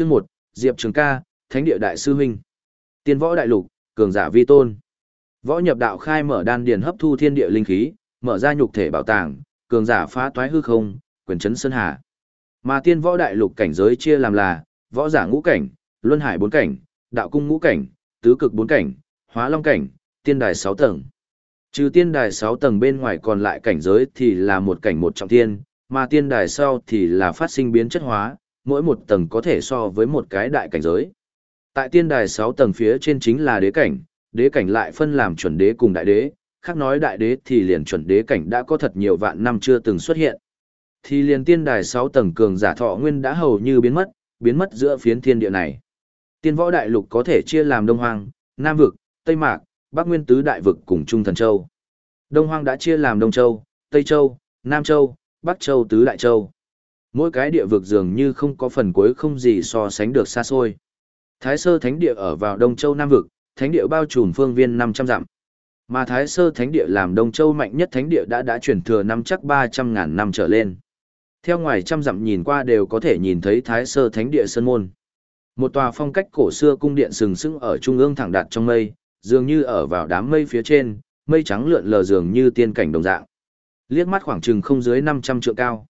Chương một, Diệp Trường Ca, Thánh địa đại sư huynh. Tiên võ đại lục, cường giả vi tôn. Võ nhập đạo khai mở đan điền hấp thu thiên địa linh khí, mở ra nhục thể bảo tàng, cường giả phá toái hư không, quyền chấn sơn hà. Mà tiên võ đại lục cảnh giới chia làm là võ giả ngũ cảnh, luân hải bốn cảnh, đạo cung ngũ cảnh, tứ cực bốn cảnh, hóa long cảnh, tiên đài sáu tầng. Trừ tiên đài sáu tầng bên ngoài còn lại cảnh giới thì là một cảnh một trọng thiên, mà tiên đài sau thì là phát sinh biến chất hóa, mỗi một tầng có thể so với một cái đại cảnh giới. Tại tiên đài 6 tầng phía trên chính là đế cảnh, đế cảnh lại phân làm chuẩn đế cùng đại đế, khác nói đại đế thì liền chuẩn đế cảnh đã có thật nhiều vạn năm chưa từng xuất hiện. Thì liền tiên đài 6 tầng cường giả thọ nguyên đã hầu như biến mất, biến mất giữa phiến thiên địa này. Tiên võ đại lục có thể chia làm Đông Hoang, Nam Vực, Tây Mạc, Bắc Nguyên Tứ Đại Vực cùng Trung Thần Châu. Đông Hoang đã chia làm Đông Châu, Tây Châu, Nam Châu, Bắc Châu Tứ Đại Châu. Mỗi cái địa vực dường như không có phần cuối không gì so sánh được xa xôi. Thái Sơ Thánh Địa ở vào Đông Châu Nam Vực, Thánh Địa bao trùm phương viên 500 dặm. Mà Thái Sơ Thánh Địa làm Đông Châu mạnh nhất Thánh Địa đã đã chuyển thừa năm chắc 300 ngàn năm trở lên. Theo ngoài trăm dặm nhìn qua đều có thể nhìn thấy Thái Sơ Thánh Địa Sơn Môn. Một tòa phong cách cổ xưa cung điện sừng sững ở trung ương thẳng đặt trong mây, dường như ở vào đám mây phía trên, mây trắng lượn lờ dường như tiên cảnh đồng dạng. Liếc mắt khoảng chừng không dưới 500 trượng cao.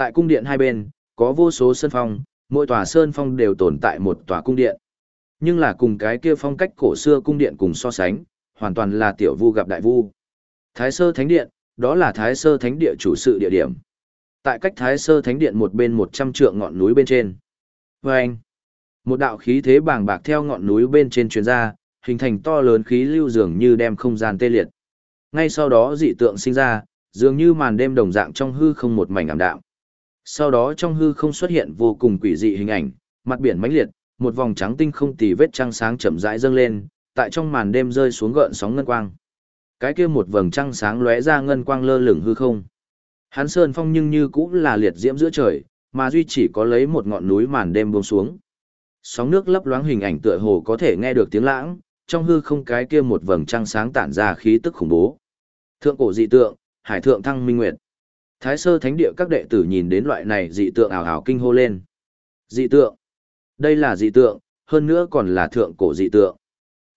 Tại cung điện hai bên, có vô số sơn phong, mỗi tòa sơn phong đều tồn tại một tòa cung điện. Nhưng là cùng cái kia phong cách cổ xưa cung điện cùng so sánh, hoàn toàn là tiểu vu gặp đại vu. Thái sơ thánh điện, đó là thái sơ thánh địa chủ sự địa điểm. Tại cách thái sơ thánh điện một bên một trăm trượng ngọn núi bên trên. Và anh, một đạo khí thế bàng bạc theo ngọn núi bên trên truyền ra, hình thành to lớn khí lưu dường như đem không gian tê liệt. Ngay sau đó dị tượng sinh ra, dường như màn đêm đồng dạng trong hư không một mảnh ảm đạm. Sau đó trong hư không xuất hiện vô cùng quỷ dị hình ảnh, mặt biển mãnh liệt, một vòng trắng tinh không tì vết trăng sáng chậm rãi dâng lên, tại trong màn đêm rơi xuống gợn sóng ngân quang. Cái kia một vầng trăng sáng lóe ra ngân quang lơ lửng hư không. Hắn sơn phong nhưng như cũng là liệt diễm giữa trời, mà duy chỉ có lấy một ngọn núi màn đêm buông xuống. Sóng nước lấp loáng hình ảnh tựa hồ có thể nghe được tiếng lãng, trong hư không cái kia một vầng trăng sáng tản ra khí tức khủng bố. Thượng cổ dị tượng, hải thượng thăng minh nguyệt. Thái sơ thánh địa các đệ tử nhìn đến loại này dị tượng ảo ảo kinh hô lên. Dị tượng. Đây là dị tượng, hơn nữa còn là thượng cổ dị tượng.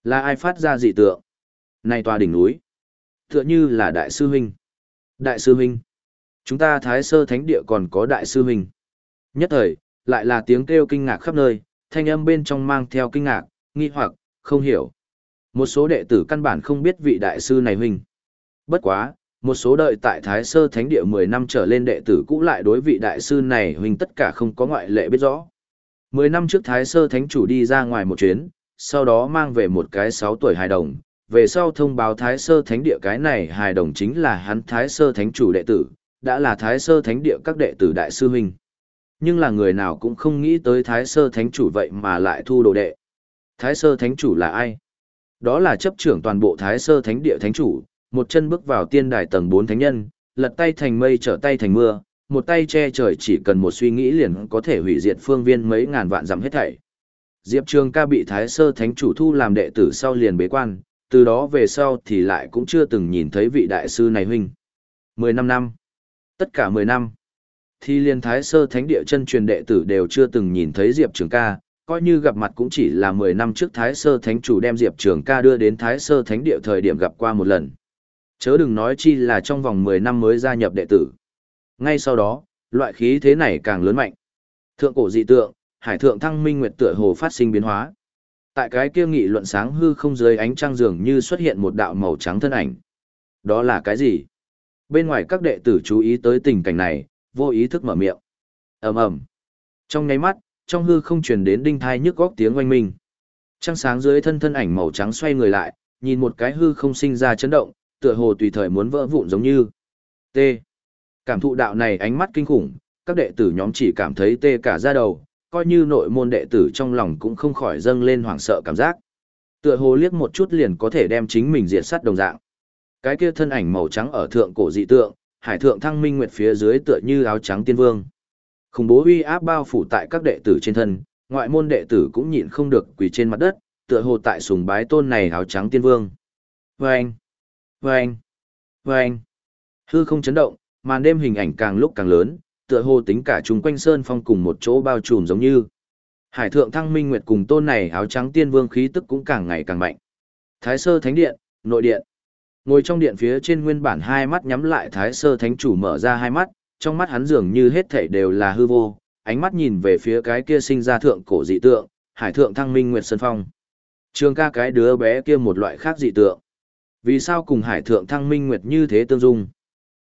Là ai phát ra dị tượng? Này tòa đỉnh núi. Tựa như là đại sư huynh. Đại sư huynh. Chúng ta thái sơ thánh địa còn có đại sư huynh. Nhất thời, lại là tiếng kêu kinh ngạc khắp nơi, thanh âm bên trong mang theo kinh ngạc, nghi hoặc, không hiểu. Một số đệ tử căn bản không biết vị đại sư này huynh. Bất quá, một số đợi tại Thái Sơ Thánh Địa 10 năm trở lên đệ tử cũ lại đối vị đại sư này huynh tất cả không có ngoại lệ biết rõ. 10 năm trước Thái Sơ Thánh Chủ đi ra ngoài một chuyến, sau đó mang về một cái 6 tuổi hài đồng, về sau thông báo Thái Sơ Thánh Địa cái này hài đồng chính là hắn Thái Sơ Thánh Chủ đệ tử, đã là Thái Sơ Thánh Địa các đệ tử đại sư huynh. Nhưng là người nào cũng không nghĩ tới Thái Sơ Thánh Chủ vậy mà lại thu đồ đệ. Thái Sơ Thánh Chủ là ai? Đó là chấp trưởng toàn bộ Thái Sơ Thánh Địa Thánh Chủ, một chân bước vào tiên đài tầng 4 thánh nhân, lật tay thành mây trở tay thành mưa, một tay che trời chỉ cần một suy nghĩ liền có thể hủy diệt phương viên mấy ngàn vạn dặm hết thảy. Diệp Trường ca bị Thái Sơ Thánh Chủ thu làm đệ tử sau liền bế quan, từ đó về sau thì lại cũng chưa từng nhìn thấy vị đại sư này huynh. 15 năm. Tất cả 10 năm. Thì liền Thái Sơ Thánh Địa chân truyền đệ tử đều chưa từng nhìn thấy Diệp Trường ca, coi như gặp mặt cũng chỉ là 10 năm trước Thái Sơ Thánh Chủ đem Diệp Trường ca đưa đến Thái Sơ Thánh Địa thời điểm gặp qua một lần. Chớ đừng nói chi là trong vòng 10 năm mới gia nhập đệ tử. Ngay sau đó, loại khí thế này càng lớn mạnh. Thượng cổ dị tượng, hải thượng thăng minh nguyệt tựa hồ phát sinh biến hóa. Tại cái kia nghị luận sáng hư không dưới ánh trăng dường như xuất hiện một đạo màu trắng thân ảnh. Đó là cái gì? Bên ngoài các đệ tử chú ý tới tình cảnh này, vô ý thức mở miệng. ầm ầm. Trong nháy mắt, trong hư không truyền đến đinh thai nhức góc tiếng oanh minh. Trăng sáng dưới thân thân ảnh màu trắng xoay người lại, nhìn một cái hư không sinh ra chấn động, tựa hồ tùy thời muốn vỡ vụn giống như. T. Cảm thụ đạo này ánh mắt kinh khủng, các đệ tử nhóm chỉ cảm thấy tê cả da đầu, coi như nội môn đệ tử trong lòng cũng không khỏi dâng lên hoảng sợ cảm giác. Tựa hồ liếc một chút liền có thể đem chính mình diệt sát đồng dạng. Cái kia thân ảnh màu trắng ở thượng cổ dị tượng, hải thượng thăng minh nguyệt phía dưới tựa như áo trắng tiên vương. Khủng bố uy áp bao phủ tại các đệ tử trên thân, ngoại môn đệ tử cũng nhịn không được quỳ trên mặt đất, tựa hồ tại sùng bái tôn này áo trắng tiên vương. Vâng! Vâng! Vâng! Hư không chấn động, màn đêm hình ảnh càng lúc càng lớn, tựa hồ tính cả chúng quanh sơn phong cùng một chỗ bao trùm giống như. Hải thượng thăng minh nguyệt cùng tôn này áo trắng tiên vương khí tức cũng càng ngày càng mạnh. Thái sơ thánh điện, nội điện. Ngồi trong điện phía trên nguyên bản hai mắt nhắm lại thái sơ thánh chủ mở ra hai mắt, trong mắt hắn dường như hết thảy đều là hư vô, ánh mắt nhìn về phía cái kia sinh ra thượng cổ dị tượng, hải thượng thăng minh nguyệt sơn phong. Trường ca cái đứa bé kia một loại khác dị tượng. Vì sao cùng hải thượng thăng minh nguyệt như thế tương dung?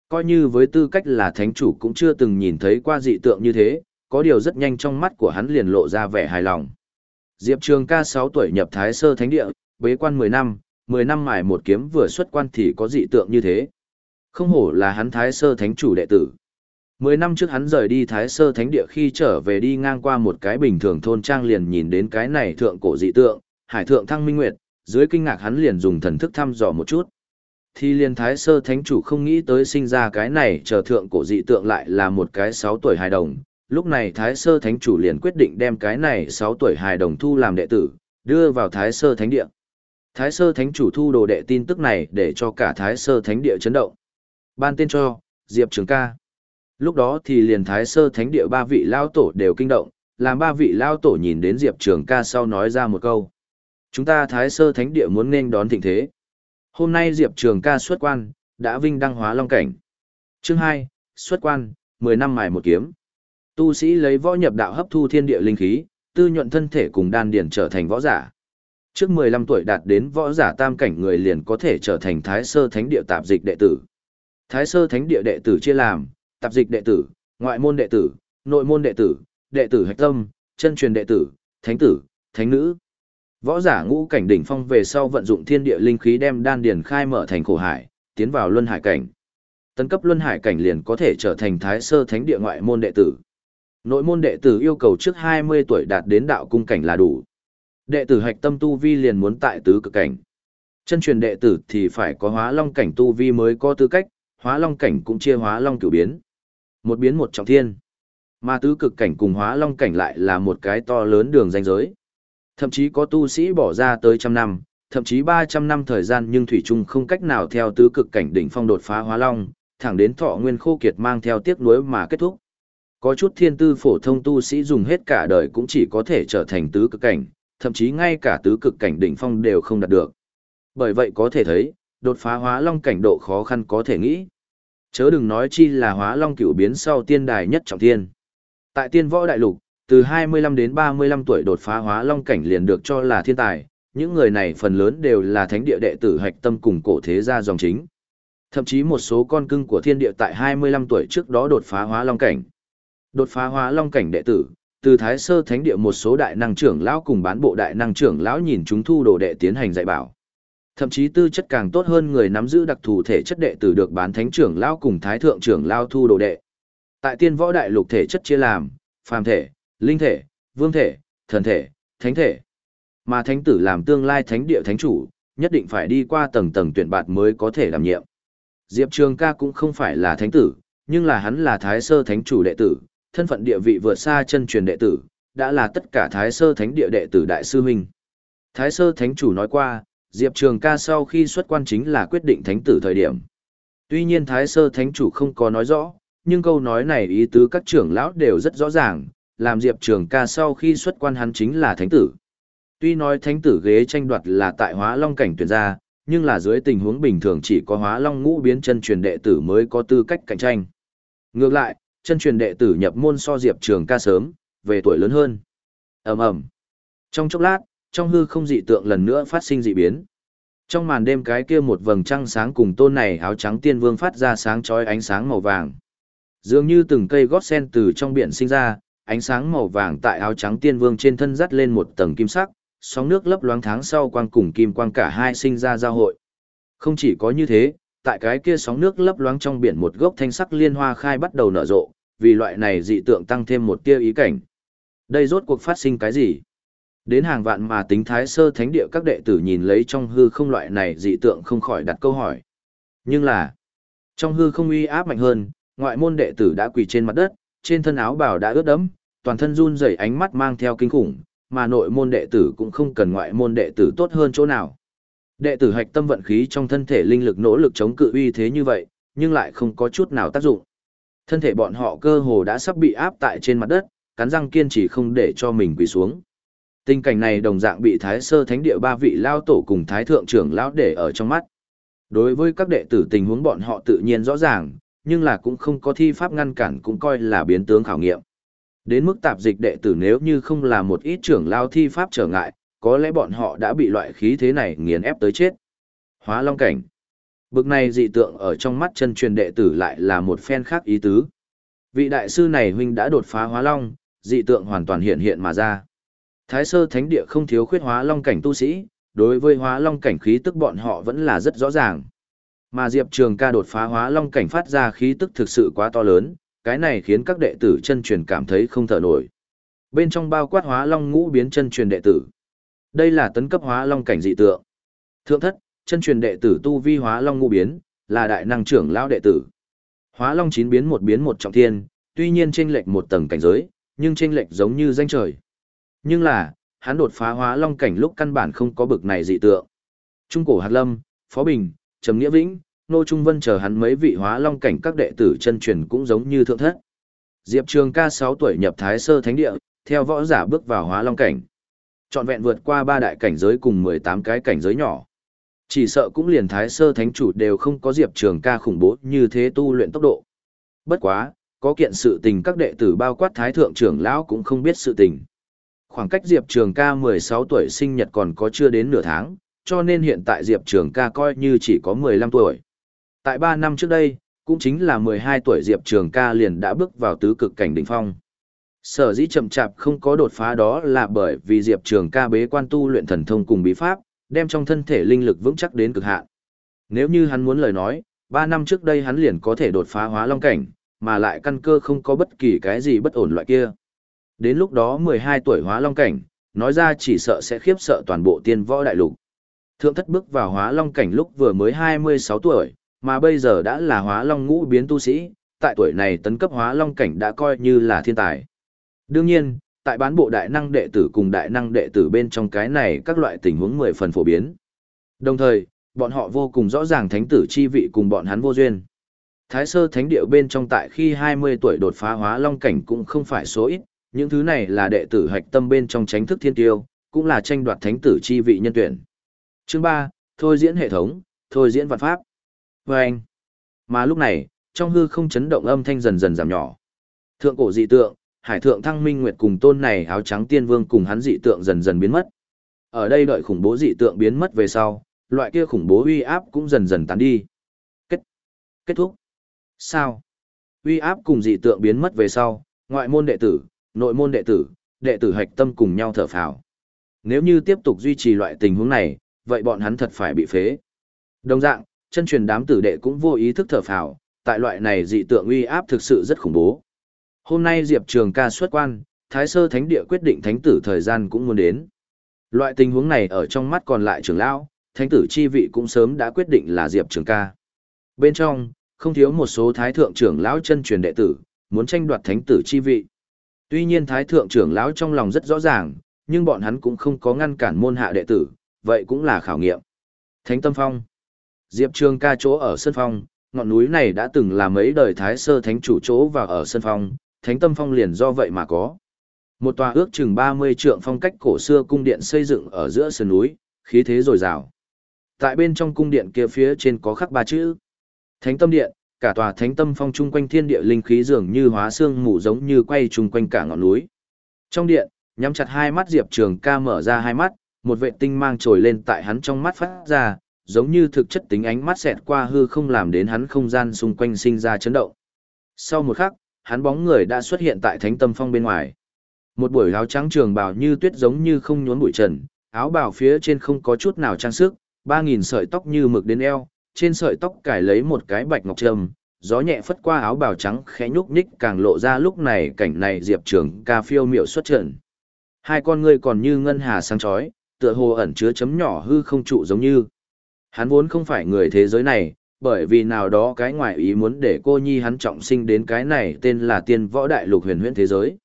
Coi như với tư cách là thánh chủ cũng chưa từng nhìn thấy qua dị tượng như thế, có điều rất nhanh trong mắt của hắn liền lộ ra vẻ hài lòng. Diệp Trường ca 6 tuổi nhập Thái Sơ Thánh Địa, bế quan 10 năm, 10 năm mài một kiếm vừa xuất quan thì có dị tượng như thế. Không hổ là hắn Thái Sơ Thánh chủ đệ tử. 10 năm trước hắn rời đi Thái Sơ Thánh Địa khi trở về đi ngang qua một cái bình thường thôn trang liền nhìn đến cái này thượng cổ dị tượng, hải thượng thăng minh nguyệt, dưới kinh ngạc hắn liền dùng thần thức thăm dò một chút. Thì liền Thái Sơ Thánh chủ không nghĩ tới sinh ra cái này chờ thượng cổ dị tượng lại là một cái 6 tuổi hài đồng, lúc này Thái Sơ Thánh Chủ liền quyết định đem cái này 6 tuổi hài đồng thu làm đệ tử, đưa vào Thái Sơ Thánh Địa. Thái Sơ Thánh Chủ thu đồ đệ tin tức này để cho cả Thái Sơ Thánh Địa chấn động. Ban tên cho, Diệp Trường ca. Lúc đó thì liền Thái Sơ Thánh Địa ba vị lao tổ đều kinh động, làm ba vị lao tổ nhìn đến Diệp Trường ca sau nói ra một câu. Chúng ta Thái Sơ Thánh Địa muốn nên đón thịnh thế. Hôm nay Diệp Trường ca xuất quan, đã vinh đăng hóa long cảnh. Chương 2, xuất quan, 10 năm mài một kiếm. Tu sĩ lấy võ nhập đạo hấp thu thiên địa linh khí, tư nhuận thân thể cùng đan điển trở thành võ giả. Trước 15 tuổi đạt đến võ giả tam cảnh người liền có thể trở thành Thái Sơ Thánh địa tạp dịch đệ tử. Thái Sơ Thánh địa đệ tử chia làm, tạp dịch đệ tử, ngoại môn đệ tử, nội môn đệ tử, đệ tử hạch tâm, chân truyền đệ tử, thánh tử, thánh nữ. Võ giả ngũ cảnh đỉnh phong về sau vận dụng thiên địa linh khí đem đan điển khai mở thành khổ hải, tiến vào luân hải cảnh. Tấn cấp luân hải cảnh liền có thể trở thành Thái Sơ Thánh địa ngoại môn đệ tử. Nội môn đệ tử yêu cầu trước 20 tuổi đạt đến đạo cung cảnh là đủ. Đệ tử hạch tâm tu vi liền muốn tại tứ cực cảnh. Chân truyền đệ tử thì phải có hóa long cảnh tu vi mới có tư cách, hóa long cảnh cũng chia hóa long cửu biến. Một biến một trọng thiên. Mà tứ cực cảnh cùng hóa long cảnh lại là một cái to lớn đường danh giới. Thậm chí có tu sĩ bỏ ra tới trăm năm, thậm chí 300 năm thời gian nhưng Thủy Trung không cách nào theo tứ cực cảnh đỉnh phong đột phá hóa long, thẳng đến thọ nguyên khô kiệt mang theo tiếc nuối mà kết thúc. Có chút thiên tư phổ thông tu sĩ dùng hết cả đời cũng chỉ có thể trở thành tứ cực cảnh, thậm chí ngay cả tứ cực cảnh đỉnh phong đều không đạt được. Bởi vậy có thể thấy, đột phá hóa long cảnh độ khó khăn có thể nghĩ. Chớ đừng nói chi là hóa long cửu biến sau tiên đài nhất trọng thiên. Tại tiên võ đại lục, từ 25 đến 35 tuổi đột phá hóa long cảnh liền được cho là thiên tài, những người này phần lớn đều là thánh địa đệ tử hạch tâm cùng cổ thế gia dòng chính. Thậm chí một số con cưng của thiên địa tại 25 tuổi trước đó đột phá hóa long cảnh. Đột phá hóa long cảnh đệ tử, từ Thái Sơ Thánh địa một số đại năng trưởng lão cùng bán bộ đại năng trưởng lão nhìn chúng thu đồ đệ tiến hành dạy bảo. Thậm chí tư chất càng tốt hơn người nắm giữ đặc thù thể chất đệ tử được bán thánh trưởng lão cùng thái thượng trưởng lão thu đồ đệ. Tại tiên võ đại lục thể chất chia làm, phàm thể, linh thể, vương thể, thần thể, thánh thể. Mà thánh tử làm tương lai thánh địa thánh chủ, nhất định phải đi qua tầng tầng tuyển bạt mới có thể đảm nhiệm. Diệp Trường ca cũng không phải là thánh tử, nhưng là hắn là thái sơ thánh chủ đệ tử, thân phận địa vị vượt xa chân truyền đệ tử, đã là tất cả Thái Sơ Thánh địa đệ tử đại sư huynh. Thái Sơ Thánh chủ nói qua, Diệp Trường ca sau khi xuất quan chính là quyết định thánh tử thời điểm. Tuy nhiên Thái Sơ Thánh chủ không có nói rõ, nhưng câu nói này ý tứ các trưởng lão đều rất rõ ràng, làm Diệp Trường ca sau khi xuất quan hắn chính là thánh tử. Tuy nói thánh tử ghế tranh đoạt là tại hóa long cảnh tuyển ra, nhưng là dưới tình huống bình thường chỉ có hóa long ngũ biến chân truyền đệ tử mới có tư cách cạnh tranh. Ngược lại, chân truyền đệ tử nhập môn so Diệp Trường ca sớm, về tuổi lớn hơn. ầm ầm Trong chốc lát, trong hư không dị tượng lần nữa phát sinh dị biến. Trong màn đêm cái kia một vầng trăng sáng cùng tôn này áo trắng tiên vương phát ra sáng chói ánh sáng màu vàng. Dường như từng cây gót sen từ trong biển sinh ra, ánh sáng màu vàng tại áo trắng tiên vương trên thân dắt lên một tầng kim sắc, sóng nước lấp loáng tháng sau quang cùng kim quang cả hai sinh ra giao hội. Không chỉ có như thế, tại cái kia sóng nước lấp loáng trong biển một gốc thanh sắc liên hoa khai bắt đầu nở rộ, vì loại này dị tượng tăng thêm một tia ý cảnh. Đây rốt cuộc phát sinh cái gì? Đến hàng vạn mà tính thái sơ thánh địa các đệ tử nhìn lấy trong hư không loại này dị tượng không khỏi đặt câu hỏi. Nhưng là, trong hư không uy áp mạnh hơn, ngoại môn đệ tử đã quỳ trên mặt đất, trên thân áo bào đã ướt đẫm, toàn thân run rẩy ánh mắt mang theo kinh khủng, mà nội môn đệ tử cũng không cần ngoại môn đệ tử tốt hơn chỗ nào. Đệ tử hạch tâm vận khí trong thân thể linh lực nỗ lực chống cự uy thế như vậy, nhưng lại không có chút nào tác dụng. Thân thể bọn họ cơ hồ đã sắp bị áp tại trên mặt đất, cắn răng kiên trì không để cho mình quỳ xuống. Tình cảnh này đồng dạng bị Thái Sơ Thánh Địa ba vị lao tổ cùng Thái Thượng trưởng lão để ở trong mắt. Đối với các đệ tử tình huống bọn họ tự nhiên rõ ràng, nhưng là cũng không có thi pháp ngăn cản cũng coi là biến tướng khảo nghiệm. Đến mức tạp dịch đệ tử nếu như không là một ít trưởng lao thi pháp trở ngại, có lẽ bọn họ đã bị loại khí thế này nghiền ép tới chết. Hóa long cảnh. Bực này dị tượng ở trong mắt chân truyền đệ tử lại là một phen khác ý tứ. Vị đại sư này huynh đã đột phá hóa long, dị tượng hoàn toàn hiện hiện mà ra. Thái sơ thánh địa không thiếu khuyết hóa long cảnh tu sĩ, đối với hóa long cảnh khí tức bọn họ vẫn là rất rõ ràng. Mà Diệp Trường ca đột phá hóa long cảnh phát ra khí tức thực sự quá to lớn, cái này khiến các đệ tử chân truyền cảm thấy không thở nổi. Bên trong bao quát hóa long ngũ biến chân truyền đệ tử. Đây là tấn cấp hóa long cảnh dị tượng. Thượng thất, chân truyền đệ tử tu vi hóa long ngũ biến, là đại năng trưởng lão đệ tử. Hóa long chín biến một biến một trọng thiên, tuy nhiên chênh lệch một tầng cảnh giới, nhưng chênh lệch giống như danh trời. Nhưng là, hắn đột phá hóa long cảnh lúc căn bản không có bực này dị tượng. Trung cổ Hạt Lâm, Phó Bình, Trầm Nghĩa Vĩnh, Nô Trung Vân chờ hắn mấy vị hóa long cảnh các đệ tử chân truyền cũng giống như thượng thất. Diệp Trường ca 6 tuổi nhập Thái Sơ Thánh Địa, theo võ giả bước vào hóa long cảnh. Trọn vẹn vượt qua ba đại cảnh giới cùng 18 cái cảnh giới nhỏ. Chỉ sợ cũng liền Thái Sơ Thánh Chủ đều không có Diệp Trường ca khủng bố như thế tu luyện tốc độ. Bất quá, có kiện sự tình các đệ tử bao quát Thái Thượng trưởng lão cũng không biết sự tình. Khoảng cách Diệp Trường ca 16 tuổi sinh nhật còn có chưa đến nửa tháng, cho nên hiện tại Diệp Trường ca coi như chỉ có 15 tuổi. Tại 3 năm trước đây, cũng chính là 12 tuổi Diệp Trường ca liền đã bước vào tứ cực cảnh đỉnh phong. Sở dĩ chậm chạp không có đột phá đó là bởi vì Diệp Trường ca bế quan tu luyện thần thông cùng bí pháp, đem trong thân thể linh lực vững chắc đến cực hạn. Nếu như hắn muốn lời nói, 3 năm trước đây hắn liền có thể đột phá hóa long cảnh, mà lại căn cơ không có bất kỳ cái gì bất ổn loại kia. Đến lúc đó 12 tuổi hóa long cảnh, nói ra chỉ sợ sẽ khiếp sợ toàn bộ tiên võ đại lục. Thượng thất bước vào hóa long cảnh lúc vừa mới 26 tuổi, mà bây giờ đã là hóa long ngũ biến tu sĩ, tại tuổi này tấn cấp hóa long cảnh đã coi như là thiên tài. Đương nhiên, tại bán bộ đại năng đệ tử cùng đại năng đệ tử bên trong cái này các loại tình huống mười phần phổ biến. Đồng thời, bọn họ vô cùng rõ ràng thánh tử chi vị cùng bọn hắn vô duyên. Thái sơ thánh điệu bên trong tại khi 20 tuổi đột phá hóa long cảnh cũng không phải số ít, những thứ này là đệ tử hạch tâm bên trong tránh thức thiên tiêu, cũng là tranh đoạt thánh tử chi vị nhân tuyển. Chương 3, thôi diễn hệ thống, thôi diễn vạn pháp. Và anh. Mà lúc này, trong hư không chấn động âm thanh dần dần giảm nhỏ. Thượng cổ dị tượng, hải thượng thăng minh nguyệt cùng tôn này áo trắng tiên vương cùng hắn dị tượng dần dần biến mất. Ở đây đợi khủng bố dị tượng biến mất về sau, loại kia khủng bố uy áp cũng dần dần tán đi. Kết. Kết thúc. Sao? Uy áp cùng dị tượng biến mất về sau, ngoại môn đệ tử, nội môn đệ tử, đệ tử hạch tâm cùng nhau thở phào. Nếu như tiếp tục duy trì loại tình huống này, vậy bọn hắn thật phải bị phế. Đồng dạng, chân truyền đám tử đệ cũng vô ý thức thở phào, tại loại này dị tượng uy áp thực sự rất khủng bố. Hôm nay Diệp Trường ca xuất quan, Thái Sơ Thánh Địa quyết định thánh tử thời gian cũng muốn đến. Loại tình huống này ở trong mắt còn lại trưởng lão, thánh tử chi vị cũng sớm đã quyết định là Diệp Trường ca. Bên trong, không thiếu một số thái thượng trưởng lão chân truyền đệ tử, muốn tranh đoạt thánh tử chi vị. Tuy nhiên thái thượng trưởng lão trong lòng rất rõ ràng, nhưng bọn hắn cũng không có ngăn cản môn hạ đệ tử, vậy cũng là khảo nghiệm. Thánh Tâm Phong Diệp Trường ca chỗ ở Sơn Phong, ngọn núi này đã từng là mấy đời thái sơ thánh chủ chỗ và ở Sơn Phong, Thánh Tâm Phong liền do vậy mà có. Một tòa ước chừng 30 trượng phong cách cổ xưa cung điện xây dựng ở giữa sườn núi, khí thế dồi dào. Tại bên trong cung điện kia phía trên có khắc ba chữ. Thánh Tâm Điện, cả tòa Thánh Tâm Phong chung quanh thiên địa linh khí dường như hóa xương mù giống như quay chung quanh cả ngọn núi. Trong điện, nhắm chặt hai mắt Diệp Trường ca mở ra hai mắt, một vệ tinh mang trồi lên tại hắn trong mắt phát ra, giống như thực chất tính ánh mắt xẹt qua hư không làm đến hắn không gian xung quanh sinh ra chấn động. Sau một khắc, hắn bóng người đã xuất hiện tại thánh tâm phong bên ngoài. Một buổi áo trắng trường bào như tuyết giống như không nhốn bụi trần, áo bào phía trên không có chút nào trang sức, ba nghìn sợi tóc như mực đến eo, trên sợi tóc cài lấy một cái bạch ngọc trầm, gió nhẹ phất qua áo bào trắng khẽ nhúc nhích càng lộ ra lúc này cảnh này diệp trường ca phiêu miệu xuất trận. Hai con ngươi còn như ngân hà sáng chói, tựa hồ ẩn chứa chấm nhỏ hư không trụ giống như. Hắn vốn không phải người thế giới này, bởi vì nào đó cái ngoại ý muốn để cô nhi hắn trọng sinh đến cái này tên là tiên võ đại lục huyền huyễn thế giới.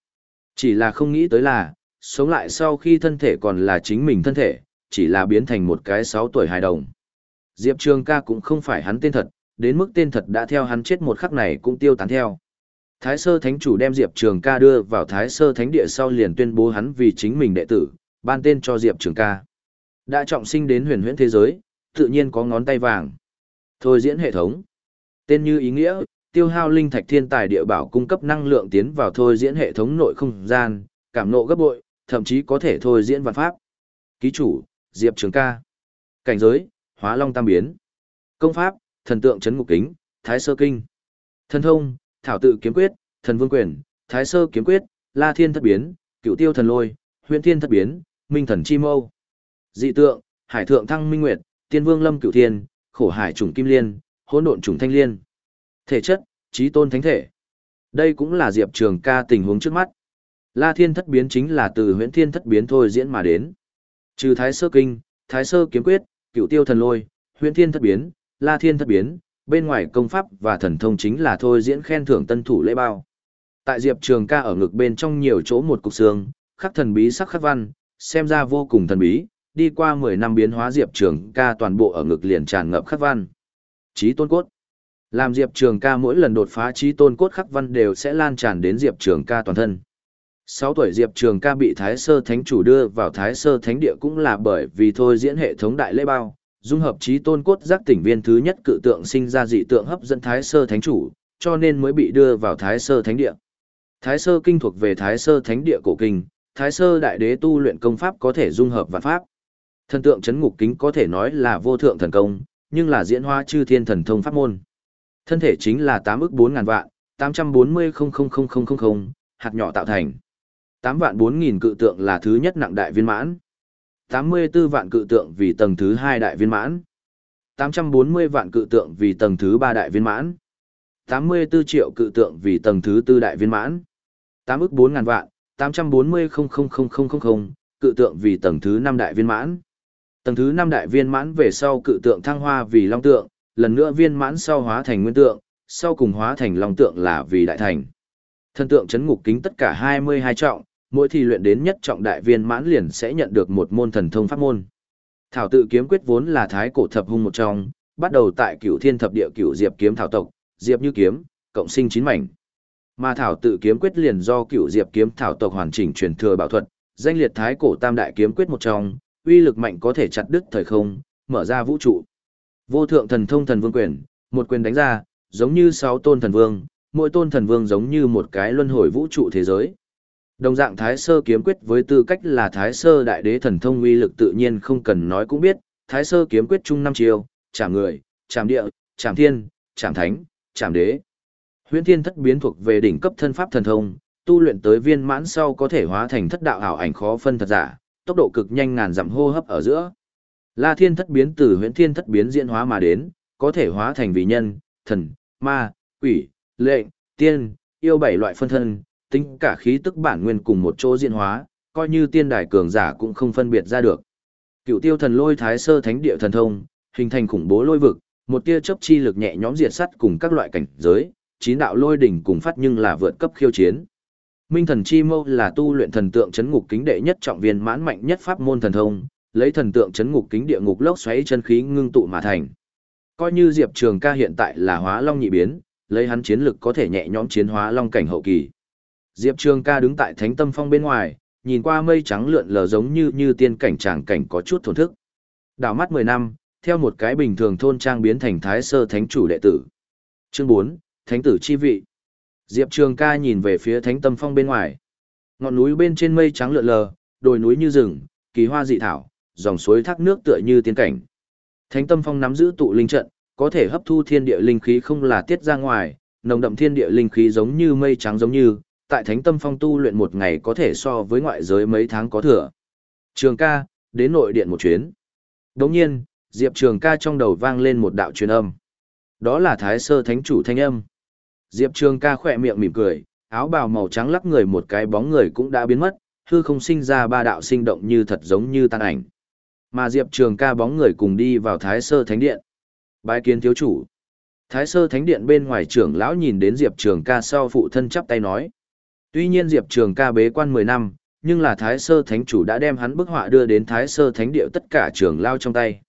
Chỉ là không nghĩ tới là, sống lại sau khi thân thể còn là chính mình thân thể, chỉ là biến thành một cái 6 tuổi hài đồng. Diệp Trường ca cũng không phải hắn tên thật, đến mức tên thật đã theo hắn chết một khắc này cũng tiêu tán theo. Thái sơ thánh chủ đem Diệp Trường ca đưa vào Thái sơ thánh địa sau liền tuyên bố hắn vì chính mình đệ tử, ban tên cho Diệp Trường ca. Đã trọng sinh đến huyền huyễn thế giới, tự nhiên có ngón tay vàng. Thôi diễn hệ thống. Tên như ý nghĩa, tiêu hao linh thạch thiên tài địa bảo cung cấp năng lượng tiến vào thôi diễn hệ thống nội không gian, cảm nộ gấp bội, thậm chí có thể thôi diễn vạn pháp. Ký chủ, Diệp Trường ca. Cảnh giới, Hóa Long Tam Biến. Công pháp, thần tượng Trấn ngục kính, Thái Sơ Kinh. Thần thông, Thảo tự kiếm quyết, Thần Vương Quyền, Thái Sơ kiếm quyết, La Thiên thất biến, Cựu Tiêu thần lôi, Huyền Thiên thất biến, Minh thần chi mâu. Dị tượng, Hải thượng thăng minh nguyệt, Tiên Vương lâm cựu thiên, Khổ hải trùng kim liên, Hỗn độn trùng thanh liên. Thể chất, trí tôn thánh thể. Đây cũng là Diệp Trường ca tình huống trước mắt. La Thiên thất biến chính là từ Huyễn Thiên thất biến thôi diễn mà đến. Trừ Thái Sơ Kinh, Thái Sơ kiếm quyết, Cựu Tiêu thần lôi, Huyễn Thiên thất biến, La Thiên thất biến, bên ngoài công pháp và thần thông chính là thôi diễn khen thưởng tân thủ lễ bao. Tại Diệp Trường ca ở ngực bên trong nhiều chỗ một cục xương, khắc thần bí sắc khắc văn, xem ra vô cùng thần bí, đi qua 10 năm biến hóa Diệp Trường ca toàn bộ ở ngực liền tràn ngập khắc văn. Chí tôn cốt. Làm Diệp Trường ca mỗi lần đột phá chí tôn cốt khắc văn đều sẽ lan tràn đến Diệp Trường ca toàn thân. 6 tuổi Diệp Trường ca bị Thái Sơ Thánh chủ đưa vào Thái Sơ Thánh địa cũng là bởi vì thôi diễn hệ thống đại lễ bao, dung hợp trí tôn cốt giác tỉnh viên thứ nhất cự tượng sinh ra dị tượng hấp dẫn Thái Sơ Thánh chủ, cho nên mới bị đưa vào Thái Sơ Thánh địa. Thái Sơ kinh thuộc về Thái Sơ Thánh địa cổ kinh, Thái Sơ đại đế tu luyện công pháp có thể dung hợp vạn pháp. Thần tượng chấn ngục kính có thể nói là vô thượng thần công, nhưng là diễn hóa chư thiên thần thông pháp môn. Thân thể chính là 8 ức 4 ngàn vạn, 840 hạt nhỏ tạo thành. 8 vạn 4 nghìn cự tượng là thứ nhất nặng đại viên mãn. 84 vạn cự tượng vì tầng thứ 2 đại viên mãn. 840 vạn cự tượng vì tầng thứ 3 đại viên mãn. 84 triệu cự tượng vì tầng thứ 4 đại viên mãn. 8 ức 4 ngàn vạn, 840 cự tượng vì tầng thứ 5 đại viên mãn. Tầng thứ 5 đại viên mãn về sau cự tượng thăng hoa vì long tượng, lần nữa viên mãn sau hóa thành nguyên tượng, sau cùng hóa thành long tượng là vì đại thành. Thần tượng chấn ngục kính tất cả 22 trọng, mỗi thi luyện đến nhất trọng đại viên mãn liền sẽ nhận được một môn thần thông pháp môn. Thảo tự kiếm quyết vốn là thái cổ thập hung một trong, bắt đầu tại cửu thiên thập địa cửu diệp kiếm thảo tộc, diệp như kiếm, cộng sinh chín mảnh. Mà thảo tự kiếm quyết liền do cửu diệp kiếm thảo tộc hoàn chỉnh truyền thừa bảo thuật, danh liệt thái cổ tam đại kiếm quyết một trong, uy lực mạnh có thể chặt đứt thời không, mở ra vũ trụ. Vô thượng thần thông thần vương quyền, một quyền đánh ra, giống như sáu tôn thần vương, mỗi tôn thần vương giống như một cái luân hồi vũ trụ thế giới. Đồng dạng Thái Sơ kiếm quyết với tư cách là Thái Sơ đại đế thần thông uy lực tự nhiên không cần nói cũng biết, Thái Sơ kiếm quyết chung năm chiều, chạm người, chạm địa, chạm thiên, chạm thánh, chạm đế. Huyễn Thiên thất biến thuộc về đỉnh cấp thân pháp thần thông, tu luyện tới viên mãn sau có thể hóa thành thất đạo ảo ảnh khó phân thật giả, tốc độ cực nhanh ngàn dặm hô hấp ở giữa. La Thiên thất biến từ Huyễn Thiên thất biến diễn hóa mà đến, có thể hóa thành vị nhân, thần, ma, quỷ, lệnh, tiên, yêu bảy loại phân thân, tính cả khí tức bản nguyên cùng một chỗ diễn hóa, coi như tiên đài cường giả cũng không phân biệt ra được. Cựu tiêu thần lôi thái sơ thánh địa thần thông, hình thành khủng bố lôi vực, một tia chớp chi lực nhẹ nhõm diệt sắt cùng các loại cảnh giới, chín đạo lôi đỉnh cùng phát nhưng là vượt cấp khiêu chiến. Minh thần chi mâu là tu luyện thần tượng chấn ngục kính đệ nhất trọng viên mãn mạnh nhất pháp môn thần thông, lấy thần tượng chấn ngục kính địa ngục lốc xoáy chân khí ngưng tụ mà thành. Coi như Diệp Trường Ca hiện tại là hóa long nhị biến, lấy hắn chiến lực có thể nhẹ nhõm chiến hóa long cảnh hậu kỳ. Diệp Trường ca đứng tại thánh tâm phong bên ngoài, nhìn qua mây trắng lượn lờ giống như như tiên cảnh tràng cảnh có chút thổn thức. Đảo mắt 10 năm, theo một cái bình thường thôn trang biến thành thái sơ thánh chủ đệ tử. Chương 4, Thánh tử chi vị. Diệp Trường ca nhìn về phía thánh tâm phong bên ngoài. Ngọn núi bên trên mây trắng lượn lờ, đồi núi như rừng, kỳ hoa dị thảo, dòng suối thác nước tựa như tiên cảnh. Thánh tâm phong nắm giữ tụ linh trận, có thể hấp thu thiên địa linh khí không là tiết ra ngoài, nồng đậm thiên địa linh khí giống như mây trắng giống như, tại thánh tâm phong tu luyện một ngày có thể so với ngoại giới mấy tháng có thừa. Trường ca, đến nội điện một chuyến. Đồng nhiên, Diệp Trường ca trong đầu vang lên một đạo truyền âm. Đó là Thái Sơ Thánh Chủ thanh âm. Diệp Trường ca khỏe miệng mỉm cười, áo bào màu trắng lắc người một cái bóng người cũng đã biến mất, hư không sinh ra ba đạo sinh động như thật giống như tan ảnh. Mà Diệp Trường ca bóng người cùng đi vào Thái Sơ Thánh Điện. Bái kiến thiếu chủ. Thái Sơ Thánh Điện bên ngoài trưởng lão nhìn đến Diệp Trường ca sau phụ thân chắp tay nói. Tuy nhiên Diệp Trường ca bế quan 10 năm, nhưng là Thái Sơ Thánh Chủ đã đem hắn bức họa đưa đến Thái Sơ Thánh Điệu tất cả trưởng lao trong tay.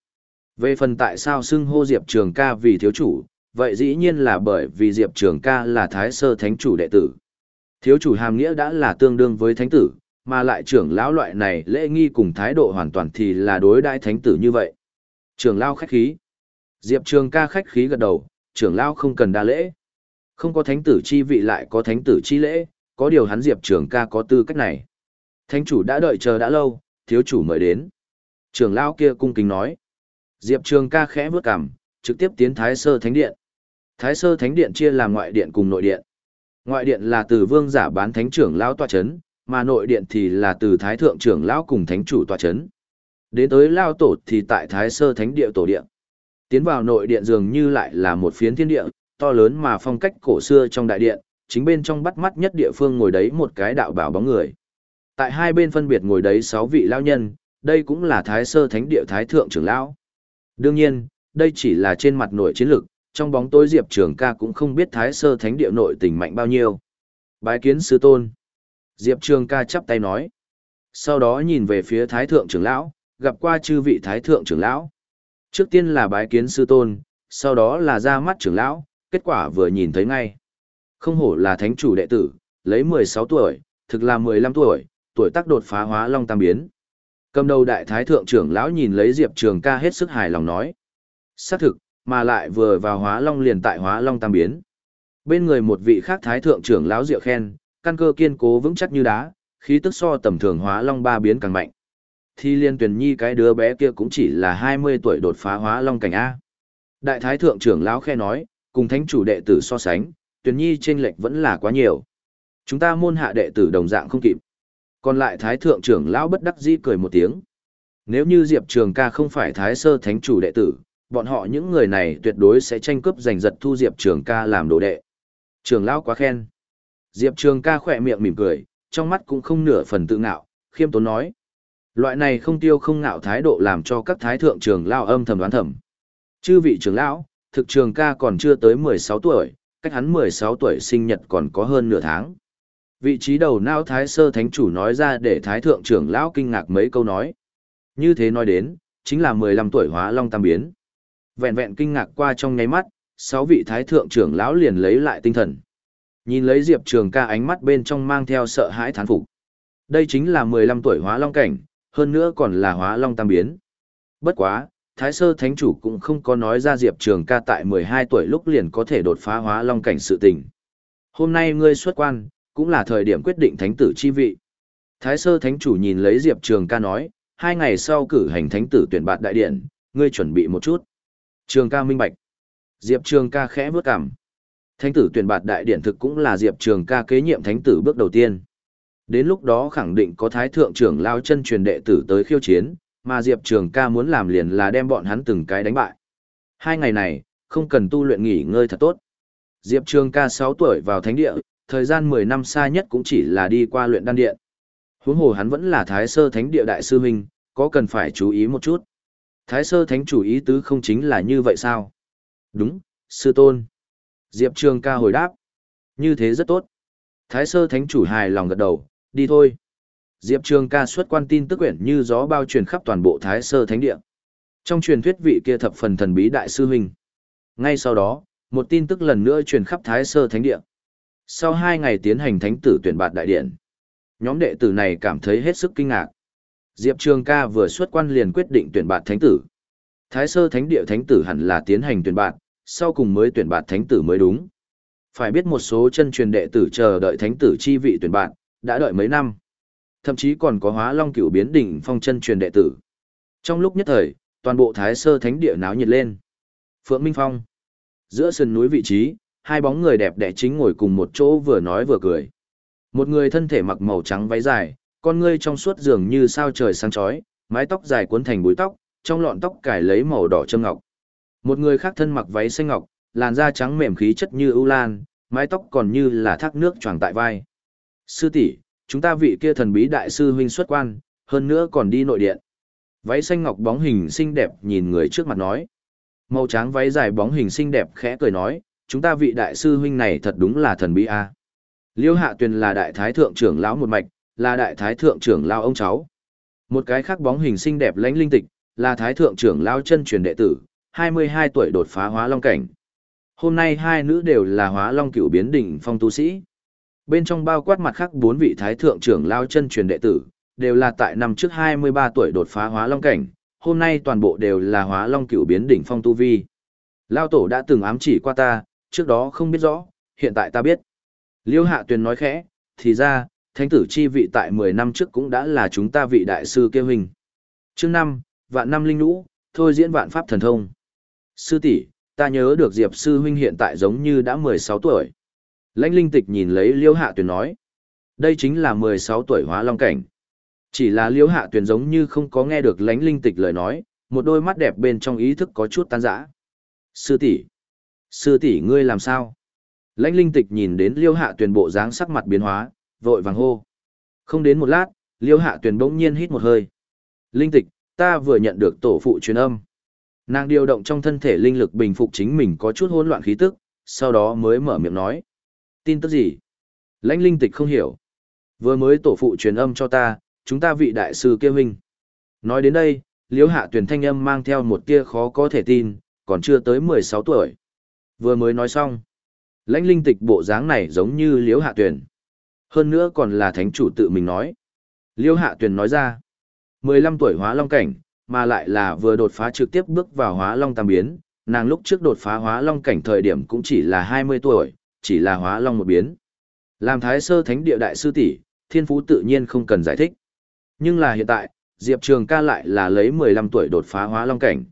Về phần tại sao xưng hô Diệp Trường ca vì thiếu chủ, vậy dĩ nhiên là bởi vì Diệp Trường ca là thái sơ thánh chủ đệ tử. Thiếu chủ hàm nghĩa đã là tương đương với thánh tử, mà lại trưởng lão loại này lễ nghi cùng thái độ hoàn toàn thì là đối đại thánh tử như vậy. Trưởng lão khách khí. Diệp Trường ca khách khí gật đầu, trưởng lão không cần đa lễ. Không có thánh tử chi vị lại có thánh tử chi lễ, có điều hắn Diệp Trường ca có tư cách này. Thánh chủ đã đợi chờ đã lâu, thiếu chủ mời đến. Trưởng lão kia cung kính nói. Diệp Trường ca khẽ bước cằm, trực tiếp tiến Thái Sơ Thánh Điện. Thái Sơ Thánh Điện chia làm ngoại điện cùng nội điện. Ngoại điện là từ vương giả bán thánh trưởng lão tọa chấn, mà nội điện thì là từ thái thượng trưởng lão cùng thánh chủ tọa chấn. Đến tới lao tổ thì tại Thái Sơ Thánh Địa tổ điện. Tiến vào nội điện dường như lại là một phiến thiên địa, to lớn mà phong cách cổ xưa trong đại điện, chính bên trong bắt mắt nhất địa phương ngồi đấy một cái đạo bảo bóng người. Tại hai bên phân biệt ngồi đấy sáu vị lão nhân, đây cũng là Thái Sơ Thánh Địa Thái Thượng trưởng lão. Đương nhiên, đây chỉ là trên mặt nội chiến lực, trong bóng tối Diệp Trường ca cũng không biết Thái Sơ Thánh Địa nội tình mạnh bao nhiêu. Bái kiến sư tôn. Diệp Trường ca chắp tay nói. Sau đó nhìn về phía Thái Thượng trưởng lão, gặp qua chư vị Thái Thượng trưởng lão. Trước tiên là bái kiến sư tôn, sau đó là ra mắt trưởng lão, kết quả vừa nhìn thấy ngay. Không hổ là thánh chủ đệ tử, lấy 16 tuổi, thực là 15 tuổi, tuổi tác đột phá hóa long tam biến. Cầm đầu đại thái thượng trưởng lão nhìn lấy Diệp Trường ca hết sức hài lòng nói. Xác thực, mà lại vừa vào hóa long liền tại hóa long tam biến. Bên người một vị khác thái thượng trưởng lão diệu khen, căn cơ kiên cố vững chắc như đá, khí tức so tầm thường hóa long ba biến càng mạnh. Thi liên tuyển nhi cái đứa bé kia cũng chỉ là 20 tuổi đột phá hóa long cảnh A. Đại thái thượng trưởng lão khe nói, cùng thánh chủ đệ tử so sánh, tuyển nhi trên lệch vẫn là quá nhiều. Chúng ta môn hạ đệ tử đồng dạng không kịp. Còn lại thái thượng trưởng lão bất đắc dĩ cười một tiếng. Nếu như Diệp Trường ca không phải thái sơ thánh chủ đệ tử, bọn họ những người này tuyệt đối sẽ tranh cướp giành giật thu Diệp Trường ca làm đồ đệ. Trường lão quá khen. Diệp Trường ca khỏe miệng mỉm cười, trong mắt cũng không nửa phần tự ngạo, khiêm tốn nói. Loại này không tiêu không ngạo thái độ làm cho các thái thượng trường lão âm thầm đoán thầm. Chư vị trưởng lão, thực trường ca còn chưa tới 16 tuổi, cách hắn 16 tuổi sinh nhật còn có hơn nửa tháng. Vị trí đầu não thái sơ thánh chủ nói ra để thái thượng trưởng lão kinh ngạc mấy câu nói. Như thế nói đến, chính là 15 tuổi hóa long tam biến. Vẹn vẹn kinh ngạc qua trong nháy mắt, sáu vị thái thượng trưởng lão liền lấy lại tinh thần. Nhìn lấy Diệp Trường ca ánh mắt bên trong mang theo sợ hãi thán phục. Đây chính là 15 tuổi hóa long cảnh, hơn nữa còn là hóa long tam biến. Bất quá, Thái Sơ Thánh Chủ cũng không có nói ra Diệp Trường ca tại 12 tuổi lúc liền có thể đột phá hóa long cảnh sự tình. Hôm nay ngươi xuất quan, cũng là thời điểm quyết định thánh tử chi vị. Thái Sơ Thánh Chủ nhìn lấy Diệp Trường ca nói, hai ngày sau cử hành thánh tử tuyển bạt đại điện, ngươi chuẩn bị một chút. Trường ca minh bạch. Diệp Trường ca khẽ bước cảm. Thánh tử tuyển bạt đại điển thực cũng là Diệp Trường ca kế nhiệm thánh tử bước đầu tiên. Đến lúc đó khẳng định có thái thượng trưởng lao chân truyền đệ tử tới khiêu chiến, mà Diệp Trường ca muốn làm liền là đem bọn hắn từng cái đánh bại. Hai ngày này, không cần tu luyện nghỉ ngơi thật tốt. Diệp Trường ca 6 tuổi vào thánh địa, thời gian 10 năm xa nhất cũng chỉ là đi qua luyện đan điện. Huống hồ hắn vẫn là thái sơ thánh địa đại sư huynh, có cần phải chú ý một chút. Thái sơ thánh chủ ý tứ không chính là như vậy sao? Đúng, sư tôn. Diệp Trường ca hồi đáp. Như thế rất tốt. Thái sơ thánh chủ hài lòng gật đầu, đi thôi. Diệp Trường ca xuất quan tin tức quyển như gió bao truyền khắp toàn bộ Thái Sơ Thánh Địa. Trong truyền thuyết vị kia thập phần thần bí đại sư huynh. Ngay sau đó, một tin tức lần nữa truyền khắp Thái Sơ Thánh Địa. Sau hai ngày tiến hành thánh tử tuyển bạt đại điện, nhóm đệ tử này cảm thấy hết sức kinh ngạc. Diệp Trường ca vừa xuất quan liền quyết định tuyển bạt thánh tử. Thái Sơ Thánh Địa thánh tử hẳn là tiến hành tuyển bạt, sau cùng mới tuyển bạt thánh tử mới đúng. Phải biết một số chân truyền đệ tử chờ đợi thánh tử chi vị tuyển bạt, đã đợi mấy năm thậm chí còn có hóa long cửu biến đỉnh phong chân truyền đệ tử. Trong lúc nhất thời, toàn bộ Thái Sơ Thánh địa náo nhiệt lên. Phượng Minh Phong. Giữa sườn núi vị trí, hai bóng người đẹp đẽ chính ngồi cùng một chỗ vừa nói vừa cười. Một người thân thể mặc màu trắng váy dài, con ngươi trong suốt dường như sao trời sáng chói, mái tóc dài cuốn thành búi tóc, trong lọn tóc cài lấy màu đỏ châm ngọc. Một người khác thân mặc váy xanh ngọc, làn da trắng mềm khí chất như ưu lan, mái tóc còn như là thác nước choàng tại vai. Sư tỷ, chúng ta vị kia thần bí đại sư huynh xuất quan, hơn nữa còn đi nội điện. Váy xanh ngọc bóng hình xinh đẹp nhìn người trước mặt nói. Màu trắng váy dài bóng hình xinh đẹp khẽ cười nói, chúng ta vị đại sư huynh này thật đúng là thần bí a. Liêu Hạ Tuyền là đại thái thượng trưởng lão một mạch, là đại thái thượng trưởng lao ông cháu. Một cái khác bóng hình xinh đẹp lãnh linh tịch, là thái thượng trưởng lao chân truyền đệ tử, 22 tuổi đột phá hóa long cảnh. Hôm nay hai nữ đều là hóa long cựu biến đỉnh phong tu sĩ. Bên trong bao quát mặt khác bốn vị thái thượng trưởng lao chân truyền đệ tử, đều là tại năm trước 23 tuổi đột phá hóa long cảnh, hôm nay toàn bộ đều là hóa long cựu biến đỉnh phong tu vi. Lao tổ đã từng ám chỉ qua ta, trước đó không biết rõ, hiện tại ta biết. Liêu hạ tuyền nói khẽ, thì ra, thánh tử chi vị tại 10 năm trước cũng đã là chúng ta vị đại sư kêu hình. Chương 5, vạn năm linh nũ, thôi diễn vạn pháp thần thông. Sư tỷ, ta nhớ được Diệp sư huynh hiện tại giống như đã 16 tuổi. Lãnh linh tịch nhìn lấy liêu hạ tuyền nói. Đây chính là 16 tuổi hóa long cảnh. Chỉ là liêu hạ tuyền giống như không có nghe được lãnh linh tịch lời nói, một đôi mắt đẹp bên trong ý thức có chút tan rã. Sư tỷ, sư tỷ ngươi làm sao? Lãnh linh tịch nhìn đến liêu hạ tuyền bộ dáng sắc mặt biến hóa, vội vàng hô. Không đến một lát, liêu hạ tuyền bỗng nhiên hít một hơi. Linh tịch, ta vừa nhận được tổ phụ truyền âm. Nàng điều động trong thân thể linh lực bình phục chính mình có chút hỗn loạn khí tức, sau đó mới mở miệng nói. Tin tức gì? Lãnh linh tịch không hiểu. Vừa mới tổ phụ truyền âm cho ta, chúng ta vị đại sư kêu hình. Nói đến đây, liêu hạ Tuyền thanh âm mang theo một tia khó có thể tin, còn chưa tới 16 tuổi. Vừa mới nói xong. Lãnh linh tịch bộ dáng này giống như liêu hạ Tuyền. Hơn nữa còn là thánh chủ tự mình nói. Liêu hạ tuyền nói ra. 15 tuổi hóa long cảnh, mà lại là vừa đột phá trực tiếp bước vào hóa long tam biến. Nàng lúc trước đột phá hóa long cảnh thời điểm cũng chỉ là 20 tuổi, chỉ là hóa long một biến. Làm thái sơ thánh địa đại sư tỷ, thiên phú tự nhiên không cần giải thích. Nhưng là hiện tại, Diệp Trường ca lại là lấy 15 tuổi đột phá hóa long cảnh.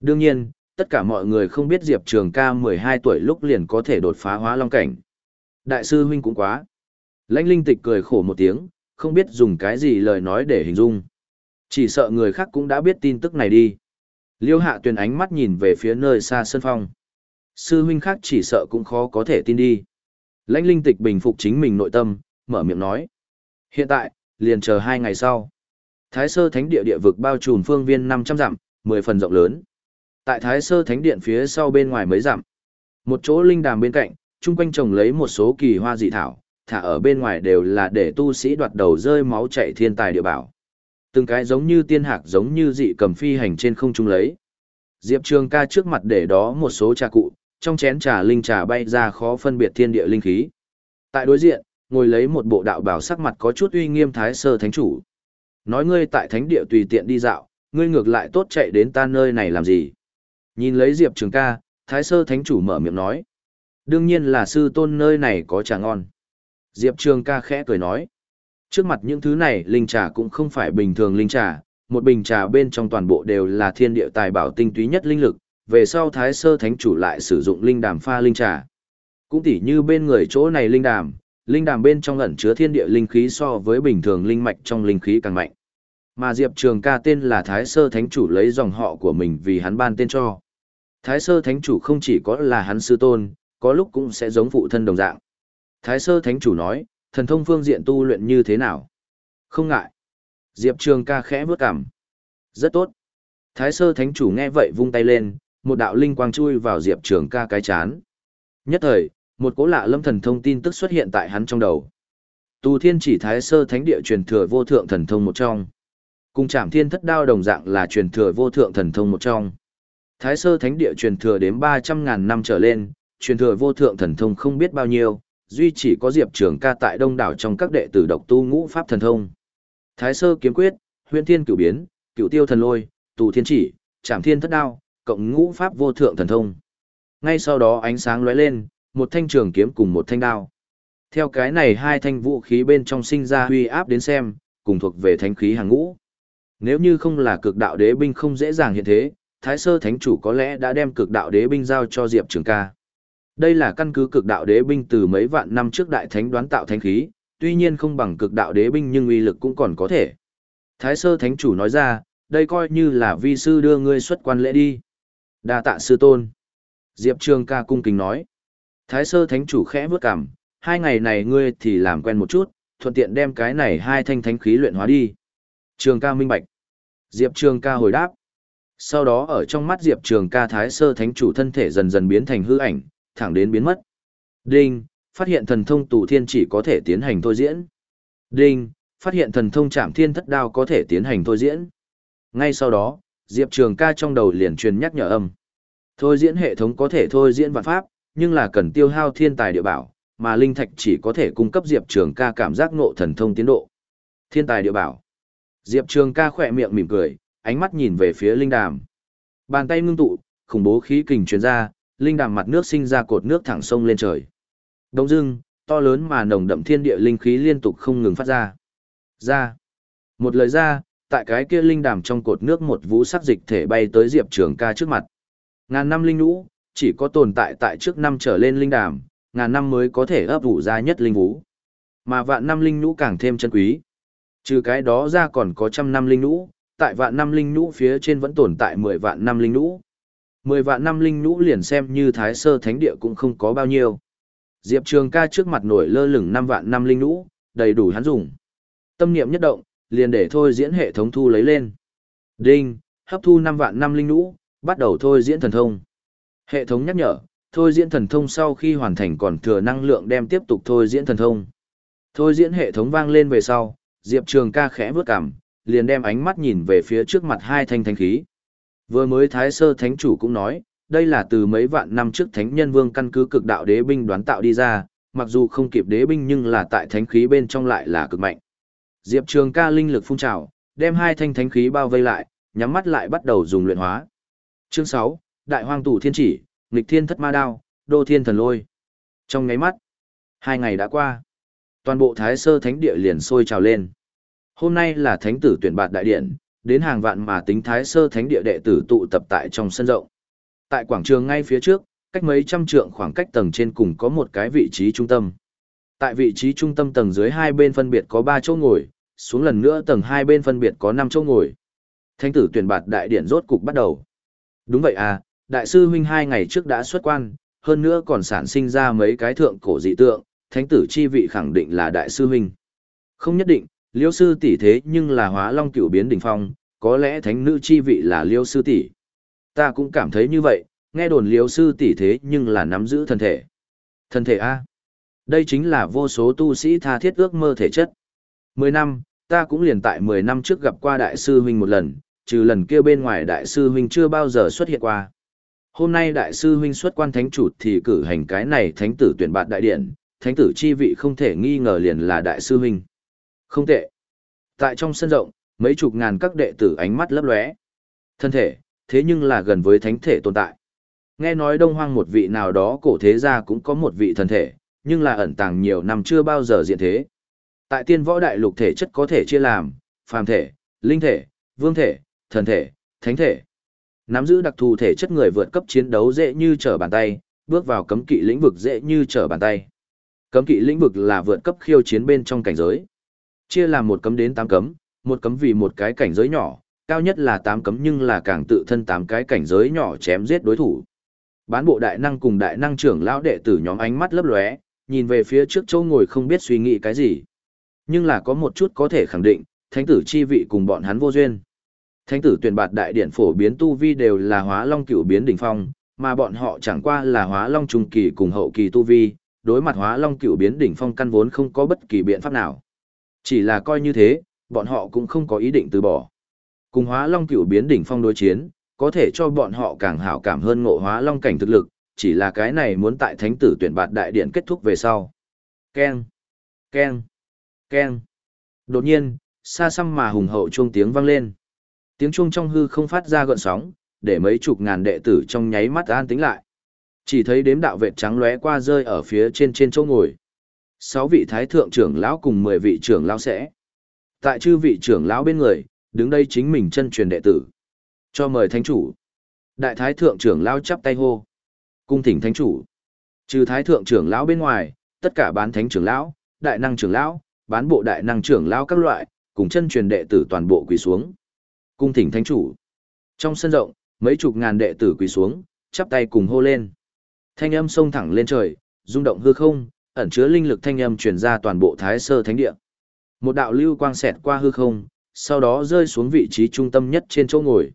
Đương nhiên, tất cả mọi người không biết Diệp Trường ca 12 tuổi lúc liền có thể đột phá hóa long cảnh. Đại sư huynh cũng quá. Lãnh linh tịch cười khổ một tiếng, không biết dùng cái gì lời nói để hình dung. Chỉ sợ người khác cũng đã biết tin tức này đi. Liêu hạ tuyền ánh mắt nhìn về phía nơi xa sân phong. Sư huynh khác chỉ sợ cũng khó có thể tin đi. Lãnh linh tịch bình phục chính mình nội tâm, mở miệng nói. Hiện tại, liền chờ hai ngày sau. Thái sơ thánh địa địa vực bao trùm phương viên 500 dặm, 10 phần rộng lớn. Tại Thái sơ thánh điện phía sau bên ngoài mấy dặm. Một chỗ linh đàm bên cạnh, chung quanh trồng lấy một số kỳ hoa dị thảo, thả ở bên ngoài đều là để tu sĩ đoạt đầu rơi máu chạy thiên tài địa bảo. Từng cái giống như tiên hạc giống như dị cầm phi hành trên không trung lấy. Diệp Trường ca trước mặt để đó một số trà cụ, trong chén trà linh trà bay ra khó phân biệt thiên địa linh khí. Tại đối diện, ngồi lấy một bộ đạo bảo sắc mặt có chút uy nghiêm thái sơ thánh chủ. Nói ngươi tại thánh địa tùy tiện đi dạo, ngươi ngược lại tốt chạy đến ta nơi này làm gì? Nhìn lấy Diệp Trường ca, thái sơ thánh chủ mở miệng nói. Đương nhiên là sư tôn nơi này có trà ngon. Diệp Trường ca khẽ cười nói. Trước mặt những thứ này, linh trà cũng không phải bình thường linh trà, một bình trà bên trong toàn bộ đều là thiên địa tài bảo tinh túy nhất linh lực, về sau thái sơ thánh chủ lại sử dụng linh đàm pha linh trà. Cũng tỉ như bên người chỗ này linh đàm, linh đàm bên trong ẩn chứa thiên địa linh khí so với bình thường linh mạch trong linh khí càng mạnh. Mà Diệp Trường ca tên là Thái Sơ Thánh Chủ lấy dòng họ của mình vì hắn ban tên cho. Thái Sơ Thánh Chủ không chỉ có là hắn sư tôn, có lúc cũng sẽ giống phụ thân đồng dạng. Thái Sơ Thánh Chủ nói, thần thông phương diện tu luyện như thế nào? Không ngại. Diệp Trường ca khẽ bước cằm. Rất tốt. Thái Sơ Thánh Chủ nghe vậy vung tay lên, một đạo linh quang chui vào Diệp Trường ca cái chán. Nhất thời, một cố lạ lâm thần thông tin tức xuất hiện tại hắn trong đầu. Tu Thiên chỉ Thái Sơ Thánh địa truyền thừa vô thượng thần thông một trong. Cùng Trảm Thiên Thất Đao đồng dạng là truyền thừa vô thượng thần thông một trong. Thái Sơ Thánh địa truyền thừa đến 300.000 năm trở lên, truyền thừa vô thượng thần thông không biết bao nhiêu, duy chỉ có Diệp Trường ca tại đông đảo trong các đệ tử độc tu ngũ pháp thần thông. Thái Sơ kiếm quyết, Huyễn Thiên cửu biến, Cửu Tiêu thần lôi, Tù Thiên chỉ, Trảm Thiên Thất Đao, cộng ngũ pháp vô thượng thần thông. Ngay sau đó ánh sáng lóe lên, một thanh trường kiếm cùng một thanh đao. Theo cái này hai thanh vũ khí bên trong sinh ra huy áp đến xem, cùng thuộc về thánh khí hàng ngũ. Nếu như không là cực đạo đế binh không dễ dàng hiện thế, Thái Sơ Thánh Chủ có lẽ đã đem cực đạo đế binh giao cho Diệp Trường ca. Đây là căn cứ cực đạo đế binh từ mấy vạn năm trước đại thánh đoán tạo thánh khí, tuy nhiên không bằng cực đạo đế binh nhưng uy lực cũng còn có thể. Thái Sơ Thánh Chủ nói ra, đây coi như là vi sư đưa ngươi xuất quan lễ đi. đa tạ sư tôn. Diệp Trường ca cung kính nói. Thái sơ thánh chủ khẽ vớt cằm, hai ngày này ngươi thì làm quen một chút, thuận tiện đem cái này hai thanh thánh khí luyện hóa đi. Trường ca minh bạch. Diệp Trường ca hồi đáp. Sau đó ở trong mắt Diệp Trường ca thái sơ thánh chủ thân thể dần dần biến thành hư ảnh, thẳng đến biến mất. Đinh, phát hiện thần thông tù thiên chỉ có thể tiến hành thôi diễn. Đinh, phát hiện thần thông chạm thiên thất đao có thể tiến hành thôi diễn. Ngay sau đó, Diệp Trường ca trong đầu liền truyền nhắc nhở âm. Thôi diễn hệ thống có thể thôi diễn vạn pháp, nhưng là cần tiêu hao thiên tài địa bảo, mà linh thạch chỉ có thể cung cấp Diệp Trường ca cảm giác ngộ thần thông tiến độ. Thiên tài địa bảo. Diệp Trường ca khỏe miệng mỉm cười, ánh mắt nhìn về phía linh đàm. Bàn tay ngưng tụ, khủng bố khí kình truyền ra, linh đàm mặt nước sinh ra cột nước thẳng sông lên trời. Đông dưng, to lớn mà nồng đậm thiên địa linh khí liên tục không ngừng phát ra. Ra. Một lời ra, tại cái kia linh đàm trong cột nước một vũ sắc dịch thể bay tới Diệp Trường ca trước mặt. Ngàn năm linh nũ, chỉ có tồn tại tại trước năm trở lên linh đàm, ngàn năm mới có thể ấp ủ ra nhất linh vũ. Mà vạn năm linh nũ càng thêm chân quý. Trừ cái đó ra còn có trăm năm linh nũ, tại vạn năm linh nũ phía trên vẫn tồn tại mười vạn năm linh nũ. Mười vạn năm linh nhũ liền xem như thái sơ thánh địa cũng không có bao nhiêu. Diệp Trường ca trước mặt nổi lơ lửng năm vạn năm linh nhũ, đầy đủ hắn dùng. Tâm niệm nhất động, liền để thôi diễn hệ thống thu lấy lên. Đinh, hấp thu năm vạn năm linh nhũ, bắt đầu thôi diễn thần thông. Hệ thống nhắc nhở, thôi diễn thần thông sau khi hoàn thành còn thừa năng lượng đem tiếp tục thôi diễn thần thông. Thôi diễn hệ thống vang lên về sau, Diệp Trường ca khẽ vướt cằm, liền đem ánh mắt nhìn về phía trước mặt hai thanh thanh khí. Vừa mới Thái Sơ Thánh Chủ cũng nói, đây là từ mấy vạn năm trước Thánh Nhân Vương căn cứ cực đạo đế binh đoán tạo đi ra, mặc dù không kịp đế binh nhưng là tại thánh khí bên trong lại là cực mạnh. Diệp Trường ca linh lực phun trào, đem hai thanh thánh khí bao vây lại, nhắm mắt lại bắt đầu dùng luyện hóa. Chương 6, Đại Hoang Tủ Thiên Chỉ, Nghịch Thiên Thất Ma Đao, Đô Thiên Thần Lôi. Trong ngáy mắt, hai ngày đã qua. Toàn bộ Thái Sơ Thánh Địa liền sôi trào lên. Hôm nay là Thánh tử tuyển bạt đại điện, đến hàng vạn mà tính Thái Sơ Thánh Địa đệ tử tụ tập tại trong sân rộng. Tại quảng trường ngay phía trước, cách mấy trăm trượng khoảng cách tầng trên cùng có một cái vị trí trung tâm. Tại vị trí trung tâm tầng dưới hai bên phân biệt có ba chỗ ngồi, xuống lần nữa tầng hai bên phân biệt có năm chỗ ngồi. Thánh tử tuyển bạt đại điển rốt cục bắt đầu. Đúng vậy à, đại sư huynh hai ngày trước đã xuất quan, hơn nữa còn sản sinh ra mấy cái thượng cổ dị tượng, thánh tử chi vị khẳng định là đại sư huynh. Không nhất định, liêu sư tỷ thế nhưng là hóa long cửu biến đỉnh phong, có lẽ thánh nữ chi vị là liêu sư tỷ. Ta cũng cảm thấy như vậy, nghe đồn liêu sư tỷ thế nhưng là nắm giữ thân thể. Thân thể A. Đây chính là vô số tu sĩ tha thiết ước mơ thể chất. Mười năm, ta cũng liền tại mười năm trước gặp qua đại sư huynh một lần, trừ lần kia bên ngoài đại sư huynh chưa bao giờ xuất hiện qua. Hôm nay đại sư huynh xuất quan thánh chủ thì cử hành cái này thánh tử tuyển bạt đại điện, thánh tử chi vị không thể nghi ngờ liền là đại sư huynh. Không tệ. Tại trong sân rộng, mấy chục ngàn các đệ tử ánh mắt lấp lóe. Thân thể, thế nhưng là gần với thánh thể tồn tại. Nghe nói đông hoang một vị nào đó cổ thế gia cũng có một vị thân thể, nhưng là ẩn tàng nhiều năm chưa bao giờ diện thế. Tại tiên võ đại lục thể chất có thể chia làm, phàm thể, linh thể, vương thể, thần thể, thánh thể. Nắm giữ đặc thù thể chất người vượt cấp chiến đấu dễ như trở bàn tay, bước vào cấm kỵ lĩnh vực dễ như trở bàn tay. Cấm kỵ lĩnh vực là vượt cấp khiêu chiến bên trong cảnh giới. Chia làm một cấm đến tám cấm, một cấm vì một cái cảnh giới nhỏ, cao nhất là tám cấm nhưng là càng tự thân tám cái cảnh giới nhỏ chém giết đối thủ. Bán bộ đại năng cùng đại năng trưởng lão đệ tử nhóm ánh mắt lấp lóe, nhìn về phía trước châu ngồi không biết suy nghĩ cái gì. Nhưng là có một chút có thể khẳng định, thánh tử chi vị cùng bọn hắn vô duyên. Thánh tử tuyển bạt đại điện phổ biến tu vi đều là hóa long cửu biến đỉnh phong, mà bọn họ chẳng qua là hóa long trung kỳ cùng hậu kỳ tu vi, đối mặt hóa long cửu biến đỉnh phong căn vốn không có bất kỳ biện pháp nào. Chỉ là coi như thế, bọn họ cũng không có ý định từ bỏ. Cùng hóa long cửu biến đỉnh phong đối chiến, có thể cho bọn họ càng hảo cảm hơn ngộ hóa long cảnh thực lực, chỉ là cái này muốn tại thánh tử tuyển bạt đại điện kết thúc về sau. Ken, ken, ken. Đột nhiên, xa xăm mà hùng hậu chuông tiếng vang lên. Tiếng chuông trong hư không phát ra gợn sóng, để mấy chục ngàn đệ tử trong nháy mắt an tĩnh lại. Chỉ thấy đếm đạo vệ trắng lóe qua rơi ở phía trên trên chỗ ngồi. Sáu vị thái thượng trưởng lão cùng mười vị trưởng lão sẽ. Tại chư vị trưởng lão bên người, đứng đây chính mình chân truyền đệ tử. Cho mời thánh chủ. Đại thái thượng trưởng lão chắp tay hô. Cung thỉnh thánh chủ. Trừ thái thượng trưởng lão bên ngoài, tất cả bán thánh trưởng lão, đại năng trưởng lão, bán bộ đại năng trưởng lão các loại, cùng chân truyền đệ tử toàn bộ quỳ xuống. Cung thỉnh thánh chủ. Trong sân rộng, mấy chục ngàn đệ tử quỳ xuống, chắp tay cùng hô lên. Thanh âm sông thẳng lên trời, rung động hư không, ẩn chứa linh lực thanh âm truyền ra toàn bộ Thái Sơ Thánh Địa. Một đạo lưu quang xẹt qua hư không, sau đó rơi xuống vị trí trung tâm nhất trên chỗ ngồi.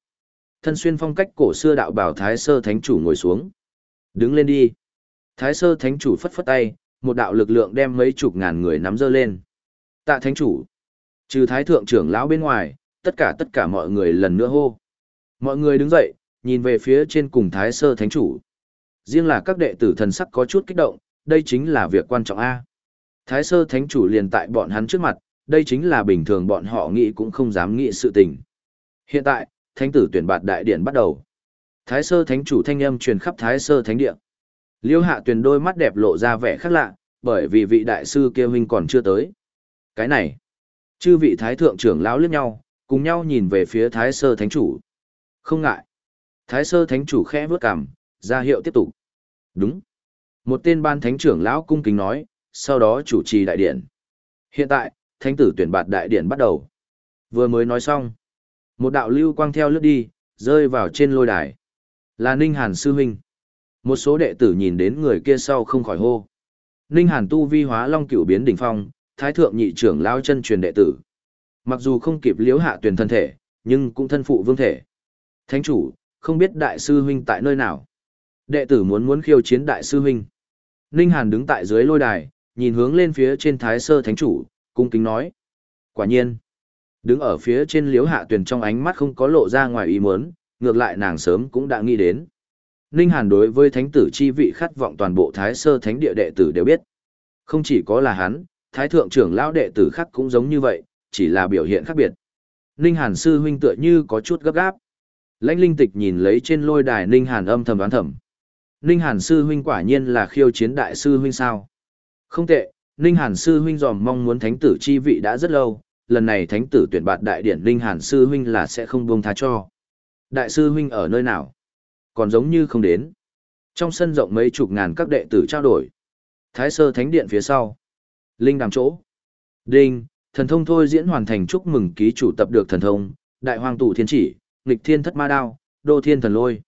Thân xuyên phong cách cổ xưa đạo bảo Thái Sơ Thánh chủ ngồi xuống. Đứng lên đi. Thái Sơ Thánh chủ phất phất tay, một đạo lực lượng đem mấy chục ngàn người nắm dơ lên. Tạ Thánh chủ. Trừ Thái Thượng trưởng lão bên ngoài, tất cả tất cả mọi người lần nữa hô. Mọi người đứng dậy, nhìn về phía trên cùng Thái Sơ Thánh Chủ. Riêng là các đệ tử thần sắc có chút kích động, đây chính là việc quan trọng A. Thái Sơ Thánh Chủ liền tại bọn hắn trước mặt, đây chính là bình thường bọn họ nghĩ cũng không dám nghĩ sự tình. Hiện tại, Thánh tử tuyển bạt đại điện bắt đầu. Thái Sơ Thánh Chủ thanh âm truyền khắp Thái Sơ Thánh Điện. Liêu Hạ Tuyền đôi mắt đẹp lộ ra vẻ khác lạ, bởi vì vị đại sư kia huynh còn chưa tới. Cái này, chư vị thái thượng trưởng lão liếc nhau, cùng nhau nhìn về phía Thái Sơ Thánh Chủ. Không ngại. Thái Sơ Thánh Chủ khẽ vướt cằm, ra hiệu tiếp tục. Đúng. Một tên ban thánh trưởng lão cung kính nói, sau đó chủ trì đại điện. Hiện tại, thánh tử tuyển bạt đại điện bắt đầu. Vừa mới nói xong, một đạo lưu quang theo lướt đi, rơi vào trên lôi đài. Là Ninh Hàn Sư Huynh. Một số đệ tử nhìn đến người kia sau không khỏi hô. Ninh Hàn tu vi hóa long cửu biến đỉnh phong, thái thượng nhị trưởng lao chân truyền đệ tử. Mặc dù không kịp liếu hạ tuyển thân thể, nhưng cũng thân phụ vương thể. Thánh chủ, không biết đại sư huynh tại nơi nào. Đệ tử muốn muốn khiêu chiến đại sư huynh. Ninh Hàn đứng tại dưới lôi đài, nhìn hướng lên phía trên thái sơ thánh chủ, cung kính nói. Quả nhiên, đứng ở phía trên liếu hạ tuyển trong ánh mắt không có lộ ra ngoài ý muốn, ngược lại nàng sớm cũng đã nghĩ đến. Ninh Hàn đối với thánh tử chi vị khát vọng toàn bộ thái sơ thánh địa đệ tử đều biết. Không chỉ có là hắn, thái thượng trưởng lão đệ tử khác cũng giống như vậy, chỉ là biểu hiện khác biệt. Ninh Hàn sư huynh tựa như có chút gấp gáp. Lãnh linh tịch nhìn lấy trên lôi đài Ninh Hàn âm thầm đoán thầm. Ninh Hàn sư huynh quả nhiên là khiêu chiến đại sư huynh sao? Không tệ, Ninh Hàn sư huynh dòm mong muốn thánh tử chi vị đã rất lâu, lần này thánh tử tuyển bạt đại điển Ninh Hàn sư huynh là sẽ không buông tha cho. Đại sư huynh ở nơi nào? Còn giống như không đến. Trong sân rộng mấy chục ngàn các đệ tử trao đổi. Thái sơ thánh điện phía sau. Linh đàm chỗ. Đinh, thần thông thôi diễn hoàn thành chúc mừng ký chủ tập được thần thông, đại hoàng tủ thiên chỉ, nghịch thiên thất ma đao, đô thiên thần lôi.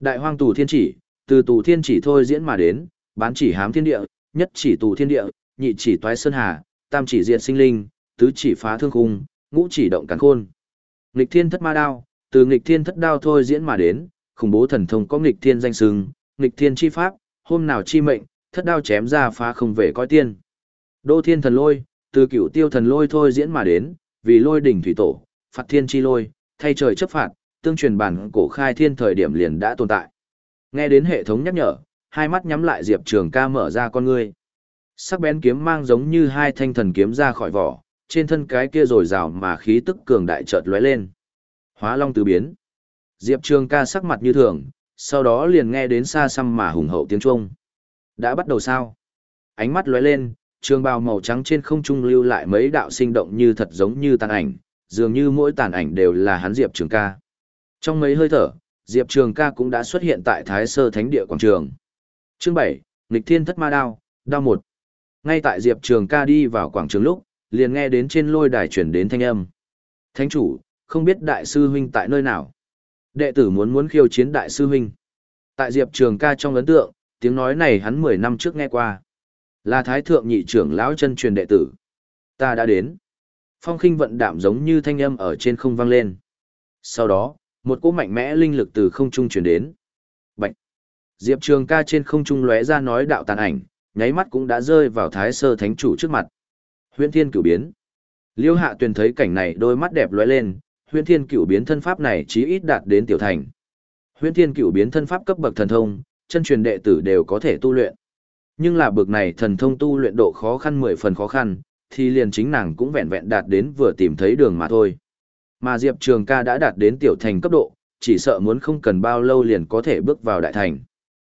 Đại hoàng tủ thiên chỉ, từ tù thiên chỉ thôi diễn mà đến, bán chỉ hám thiên địa, nhất chỉ tù thiên địa, nhị chỉ toái sơn hà, tam chỉ diệt sinh linh, tứ chỉ phá thương khung, ngũ chỉ động càn khôn. Nghịch thiên thất ma đao, từ nghịch thiên thất đao thôi diễn mà đến, khủng bố thần thông có nghịch thiên danh sừng, nghịch thiên chi pháp, hôm nào chi mệnh, thất đao chém ra phá không về coi tiên. Đô thiên thần lôi, từ cửu tiêu thần lôi thôi diễn mà đến, vì lôi đỉnh thủy tổ, phạt thiên chi lôi, thay trời chấp phạt, tương truyền bản cổ khai thiên thời điểm liền đã tồn tại. Nghe đến hệ thống nhắc nhở, hai mắt nhắm lại Diệp Trường ca mở ra con ngươi. Sắc bén kiếm mang giống như hai thanh thần kiếm ra khỏi vỏ, trên thân cái kia rồi rào mà khí tức cường đại chợt lóe lên. Hóa long tứ biến. Diệp Trường ca sắc mặt như thường, sau đó liền nghe đến xa xăm mà hùng hậu tiếng Trung. Đã bắt đầu sao? Ánh mắt lóe lên, trường bào màu trắng trên không trung lưu lại mấy đạo sinh động như thật giống như tàn ảnh, dường như mỗi tàn ảnh đều là hắn Diệp Trường ca. Trong mấy hơi thở, Diệp Trường ca cũng đã xuất hiện tại Thái Sơ Thánh Địa Quảng Trường. Chương 7, Nghịch Thiên Thất Ma Đao, Đao 1. Ngay tại Diệp Trường ca đi vào quảng trường lúc, liền nghe đến trên lôi đài chuyển đến thanh âm. Thánh chủ, không biết đại sư huynh tại nơi nào? Đệ tử muốn muốn khiêu chiến đại sư huynh. Tại Diệp Trường ca trong ấn tượng, tiếng nói này hắn 10 năm trước nghe qua. Là Thái Thượng nhị trưởng lão chân truyền đệ tử. Ta đã đến. Phong khinh vận đạm giống như thanh âm ở trên không vang lên. Sau đó, một cỗ mạnh mẽ linh lực từ không trung truyền đến. Bạch. Diệp Trường ca trên không trung lóe ra nói đạo tàn ảnh, nháy mắt cũng đã rơi vào thái sơ thánh chủ trước mặt. Huyễn thiên cửu biến. Liêu hạ tuyền thấy cảnh này đôi mắt đẹp lóe lên, huyễn thiên cửu biến thân pháp này chí ít đạt đến tiểu thành. Huyễn thiên cửu biến thân pháp cấp bậc thần thông, chân truyền đệ tử đều có thể tu luyện. Nhưng là bậc này thần thông tu luyện độ khó khăn mười phần khó khăn, thì liền chính nàng cũng vẹn vẹn đạt đến vừa tìm thấy đường mà thôi. Mà Diệp Trường ca đã đạt đến tiểu thành cấp độ, chỉ sợ muốn không cần bao lâu liền có thể bước vào đại thành.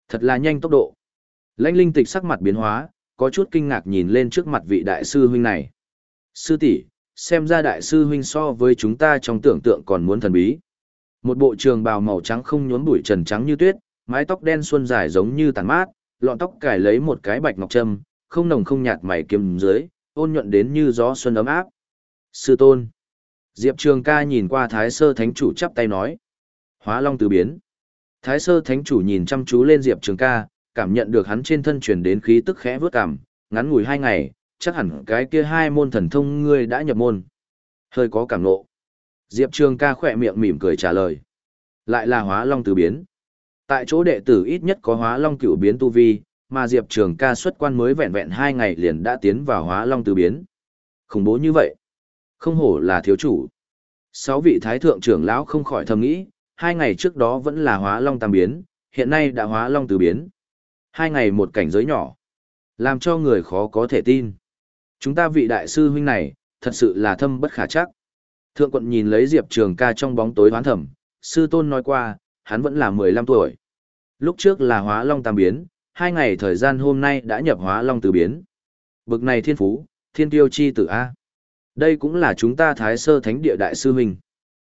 Thật là nhanh tốc độ. Lãnh linh tịch sắc mặt biến hóa, có chút kinh ngạc nhìn lên trước mặt vị đại sư huynh này. Sư tỷ, xem ra đại sư huynh so với chúng ta trong tưởng tượng còn muốn thần bí. Một bộ trường bào màu trắng không nhốn bụi trần trắng như tuyết, mái tóc đen xuân dài giống như tàn mát, lọn tóc cài lấy một cái bạch ngọc trâm, không nồng không nhạt mày kiếm dưới, ôn nhuận đến như gió xuân ấm áp. Sư tôn. Diệp Trường ca nhìn qua Thái Sơ Thánh Chủ chắp tay nói. Hóa Long tứ biến. Thái Sơ Thánh Chủ nhìn chăm chú lên Diệp Trường ca, cảm nhận được hắn trên thân truyền đến khí tức khẽ vướt cảm, ngắn ngủi hai ngày, chắc hẳn cái kia hai môn thần thông ngươi đã nhập môn. Hơi có cảm nộ. Diệp Trường ca khỏe miệng mỉm cười trả lời. Lại là hóa long tứ biến. Tại chỗ đệ tử ít nhất có hóa long cửu biến tu vi, mà Diệp Trường ca xuất quan mới vẹn vẹn hai ngày liền đã tiến vào hóa long tứ biến. Khủng bố như vậy. Không hổ là thiếu chủ. Sáu vị thái thượng trưởng lão không khỏi thầm nghĩ, hai ngày trước đó vẫn là hóa long tam biến, hiện nay đã hóa long tứ biến. Hai ngày một cảnh giới nhỏ, làm cho người khó có thể tin. Chúng ta vị đại sư huynh này, thật sự là thâm bất khả chắc. Thượng quận nhìn lấy Diệp Trường ca trong bóng tối hoán thẩm, sư tôn nói qua, hắn vẫn là 15 tuổi. Lúc trước là hóa long tam biến, hai ngày thời gian hôm nay đã nhập hóa long tứ biến. Bực này thiên phú, thiên tiêu chi tử A. Đây cũng là chúng ta thái sơ thánh địa đại sư huynh.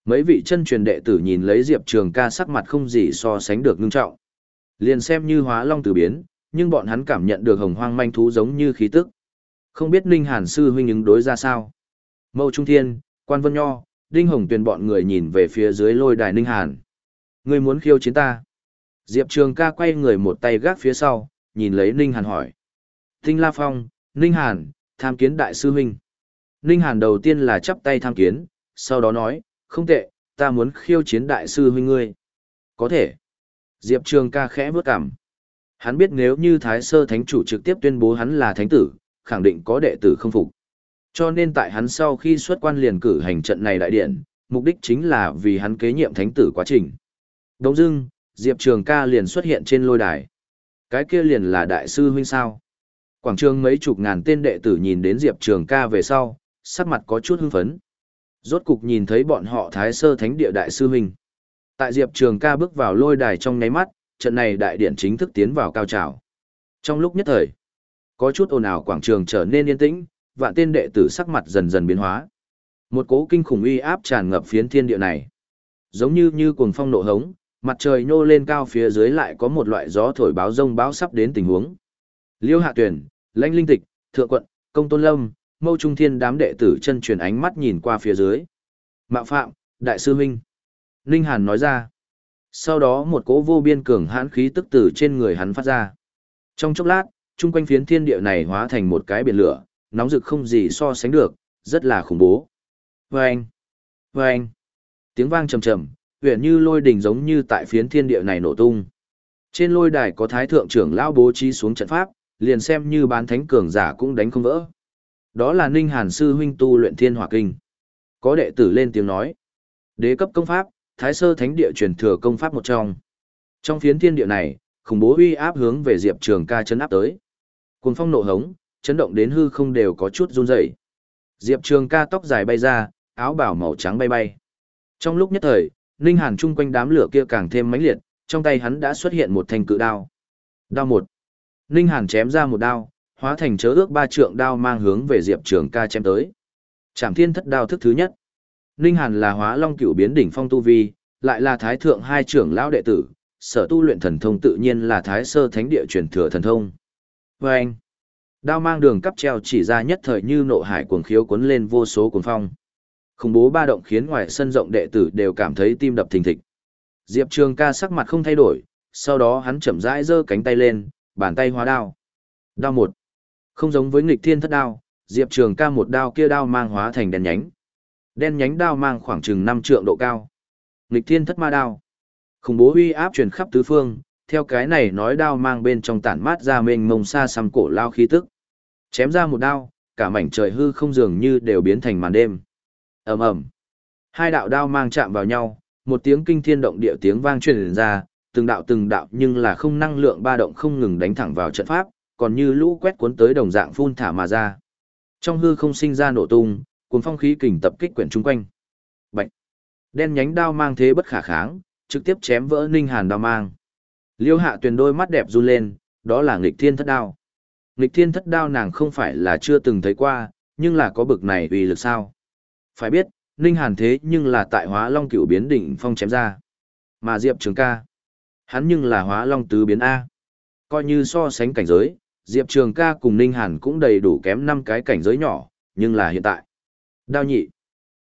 Mấy vị chân truyền đệ tử nhìn lấy Diệp Trường ca sắc mặt không gì so sánh được ngưng trọng. Liền xem như hóa long từ biến, nhưng bọn hắn cảm nhận được hồng hoang manh thú giống như khí tức. Không biết Ninh Hàn sư huynh ứng đối ra sao. Mâu Trung Thiên, Quan Vân Nho, Đinh Hồng Tuyền bọn người nhìn về phía dưới lôi đài Ninh Hàn. Người muốn khiêu chiến ta. Diệp Trường ca quay người một tay gác phía sau, nhìn lấy Ninh Hàn hỏi. Tinh La Phong, Ninh Hàn, tham kiến đại sư huynh. Ninh Hàn đầu tiên là chắp tay tham kiến, sau đó nói, không tệ, ta muốn khiêu chiến đại sư huynh ngươi. Có thể. Diệp Trường ca khẽ bước cảm. Hắn biết nếu như Thái Sơ Thánh Chủ trực tiếp tuyên bố hắn là thánh tử, khẳng định có đệ tử không phục. Cho nên tại hắn sau khi xuất quan liền cử hành trận này đại điện, mục đích chính là vì hắn kế nhiệm thánh tử quá trình. Đông dưng, Diệp Trường ca liền xuất hiện trên lôi đài. Cái kia liền là đại sư huynh sao. Quảng trường mấy chục ngàn tên đệ tử nhìn đến Diệp Trường ca về sau, sắc mặt có chút hưng phấn. Rốt cục nhìn thấy bọn họ Thái Sơ Thánh Địa Đại Sư Huynh. Tại Diệp Trường ca bước vào lôi đài trong nháy mắt, trận này đại điện chính thức tiến vào cao trào. Trong lúc nhất thời, có chút ồn ào quảng trường trở nên yên tĩnh, vạn tên đệ tử sắc mặt dần dần biến hóa. Một cố kinh khủng uy áp tràn ngập phiến thiên địa này. Giống như như cuồng phong nộ hống, mặt trời nhô lên cao phía dưới lại có một loại gió thổi báo rông báo sắp đến tình huống. Liêu Hạ Tuyển, Lãnh Linh Tịch, Thượng Quận, Công Tôn Lâm, Mâu Trung Thiên đám đệ tử chân truyền ánh mắt nhìn qua phía dưới. Mạo Phạm, Đại sư Minh. Ninh Hàn nói ra. Sau đó một cỗ vô biên cường hãn khí tức từ trên người hắn phát ra. Trong chốc lát, chung quanh phiến thiên địa này hóa thành một cái biển lửa, nóng rực không gì so sánh được, rất là khủng bố. Vâng! Vâng! Tiếng vang trầm trầm, huyện như lôi đỉnh giống như tại phiến thiên địa này nổ tung. Trên lôi đài có thái thượng trưởng lão bố trí xuống trận pháp, liền xem như bán thánh cường giả cũng đánh không vỡ. Đó là Ninh Hàn sư huynh tu luyện Thiên Hỏa Kinh. Có đệ tử lên tiếng nói: "Đế cấp công pháp, Thái Sơ Thánh địa truyền thừa công pháp một trong." Trong phiến thiên địa này, khủng bố uy áp hướng về Diệp Trường Ca chấn áp tới. Cuồng phong nộ hống, chấn động đến hư không đều có chút run rẩy. Diệp Trường Ca tóc dài bay ra, áo bào màu trắng bay bay. Trong lúc nhất thời, Ninh Hàn chung quanh đám lửa kia càng thêm mãnh liệt, trong tay hắn đã xuất hiện một thanh cự đao. Đao một. Ninh Hàn chém ra một đao, hóa thành chớ ước ba trượng đao mang hướng về Diệp Trường ca chém tới. Trảm thiên thất đao thức thứ nhất. Ninh Hàn là hóa long cửu biến đỉnh phong tu vi, lại là thái thượng hai trưởng lão đệ tử, sở tu luyện thần thông tự nhiên là thái sơ thánh địa truyền thừa thần thông. Và anh, đao mang đường cắp treo chỉ ra nhất thời như nộ hải cuồng khiếu cuốn lên vô số cuồng phong. Khủng bố ba động khiến ngoài sân rộng đệ tử đều cảm thấy tim đập thình thịch. Diệp Trường ca sắc mặt không thay đổi, sau đó hắn chậm rãi giơ cánh tay lên, bàn tay hóa đao. Đao một. Không giống với nghịch thiên thất đao, Diệp Trường ca một đao kia đao mang hóa thành đen nhánh. Đen nhánh đao mang khoảng chừng 5 trượng độ cao. Nghịch thiên thất ma đao. Khủng bố uy áp truyền khắp tứ phương, theo cái này nói đao mang bên trong tản mát ra mênh mông xa xăm cổ lao khí tức. Chém ra một đao, cả mảnh trời hư không dường như đều biến thành màn đêm. Ầm ầm. Hai đạo đao mang chạm vào nhau, một tiếng kinh thiên động địa tiếng vang truyền ra, từng đạo từng đạo nhưng là không năng lượng ba động không ngừng đánh thẳng vào trận pháp, còn như lũ quét cuốn tới đồng dạng phun thả mà ra. Trong hư không sinh ra nổ tung, cuốn phong khí kình tập kích quyển chung quanh. Bạch. Đen nhánh đao mang thế bất khả kháng, trực tiếp chém vỡ Ninh Hàn đao mang. Liêu Hạ Tuyền đôi mắt đẹp run lên, đó là nghịch thiên thất đao. Nghịch thiên thất đao nàng không phải là chưa từng thấy qua, nhưng là có bực này uy lực sao? Phải biết, Ninh Hàn thế nhưng là tại Hóa Long Cửu biến đỉnh phong chém ra. Mà Diệp Trường Ca, hắn nhưng là Hóa Long tứ biến a. Coi như so sánh cảnh giới, Diệp Trường ca cùng Ninh Hàn cũng đầy đủ kém 5 cái cảnh giới nhỏ, nhưng là hiện tại. Đao nhị.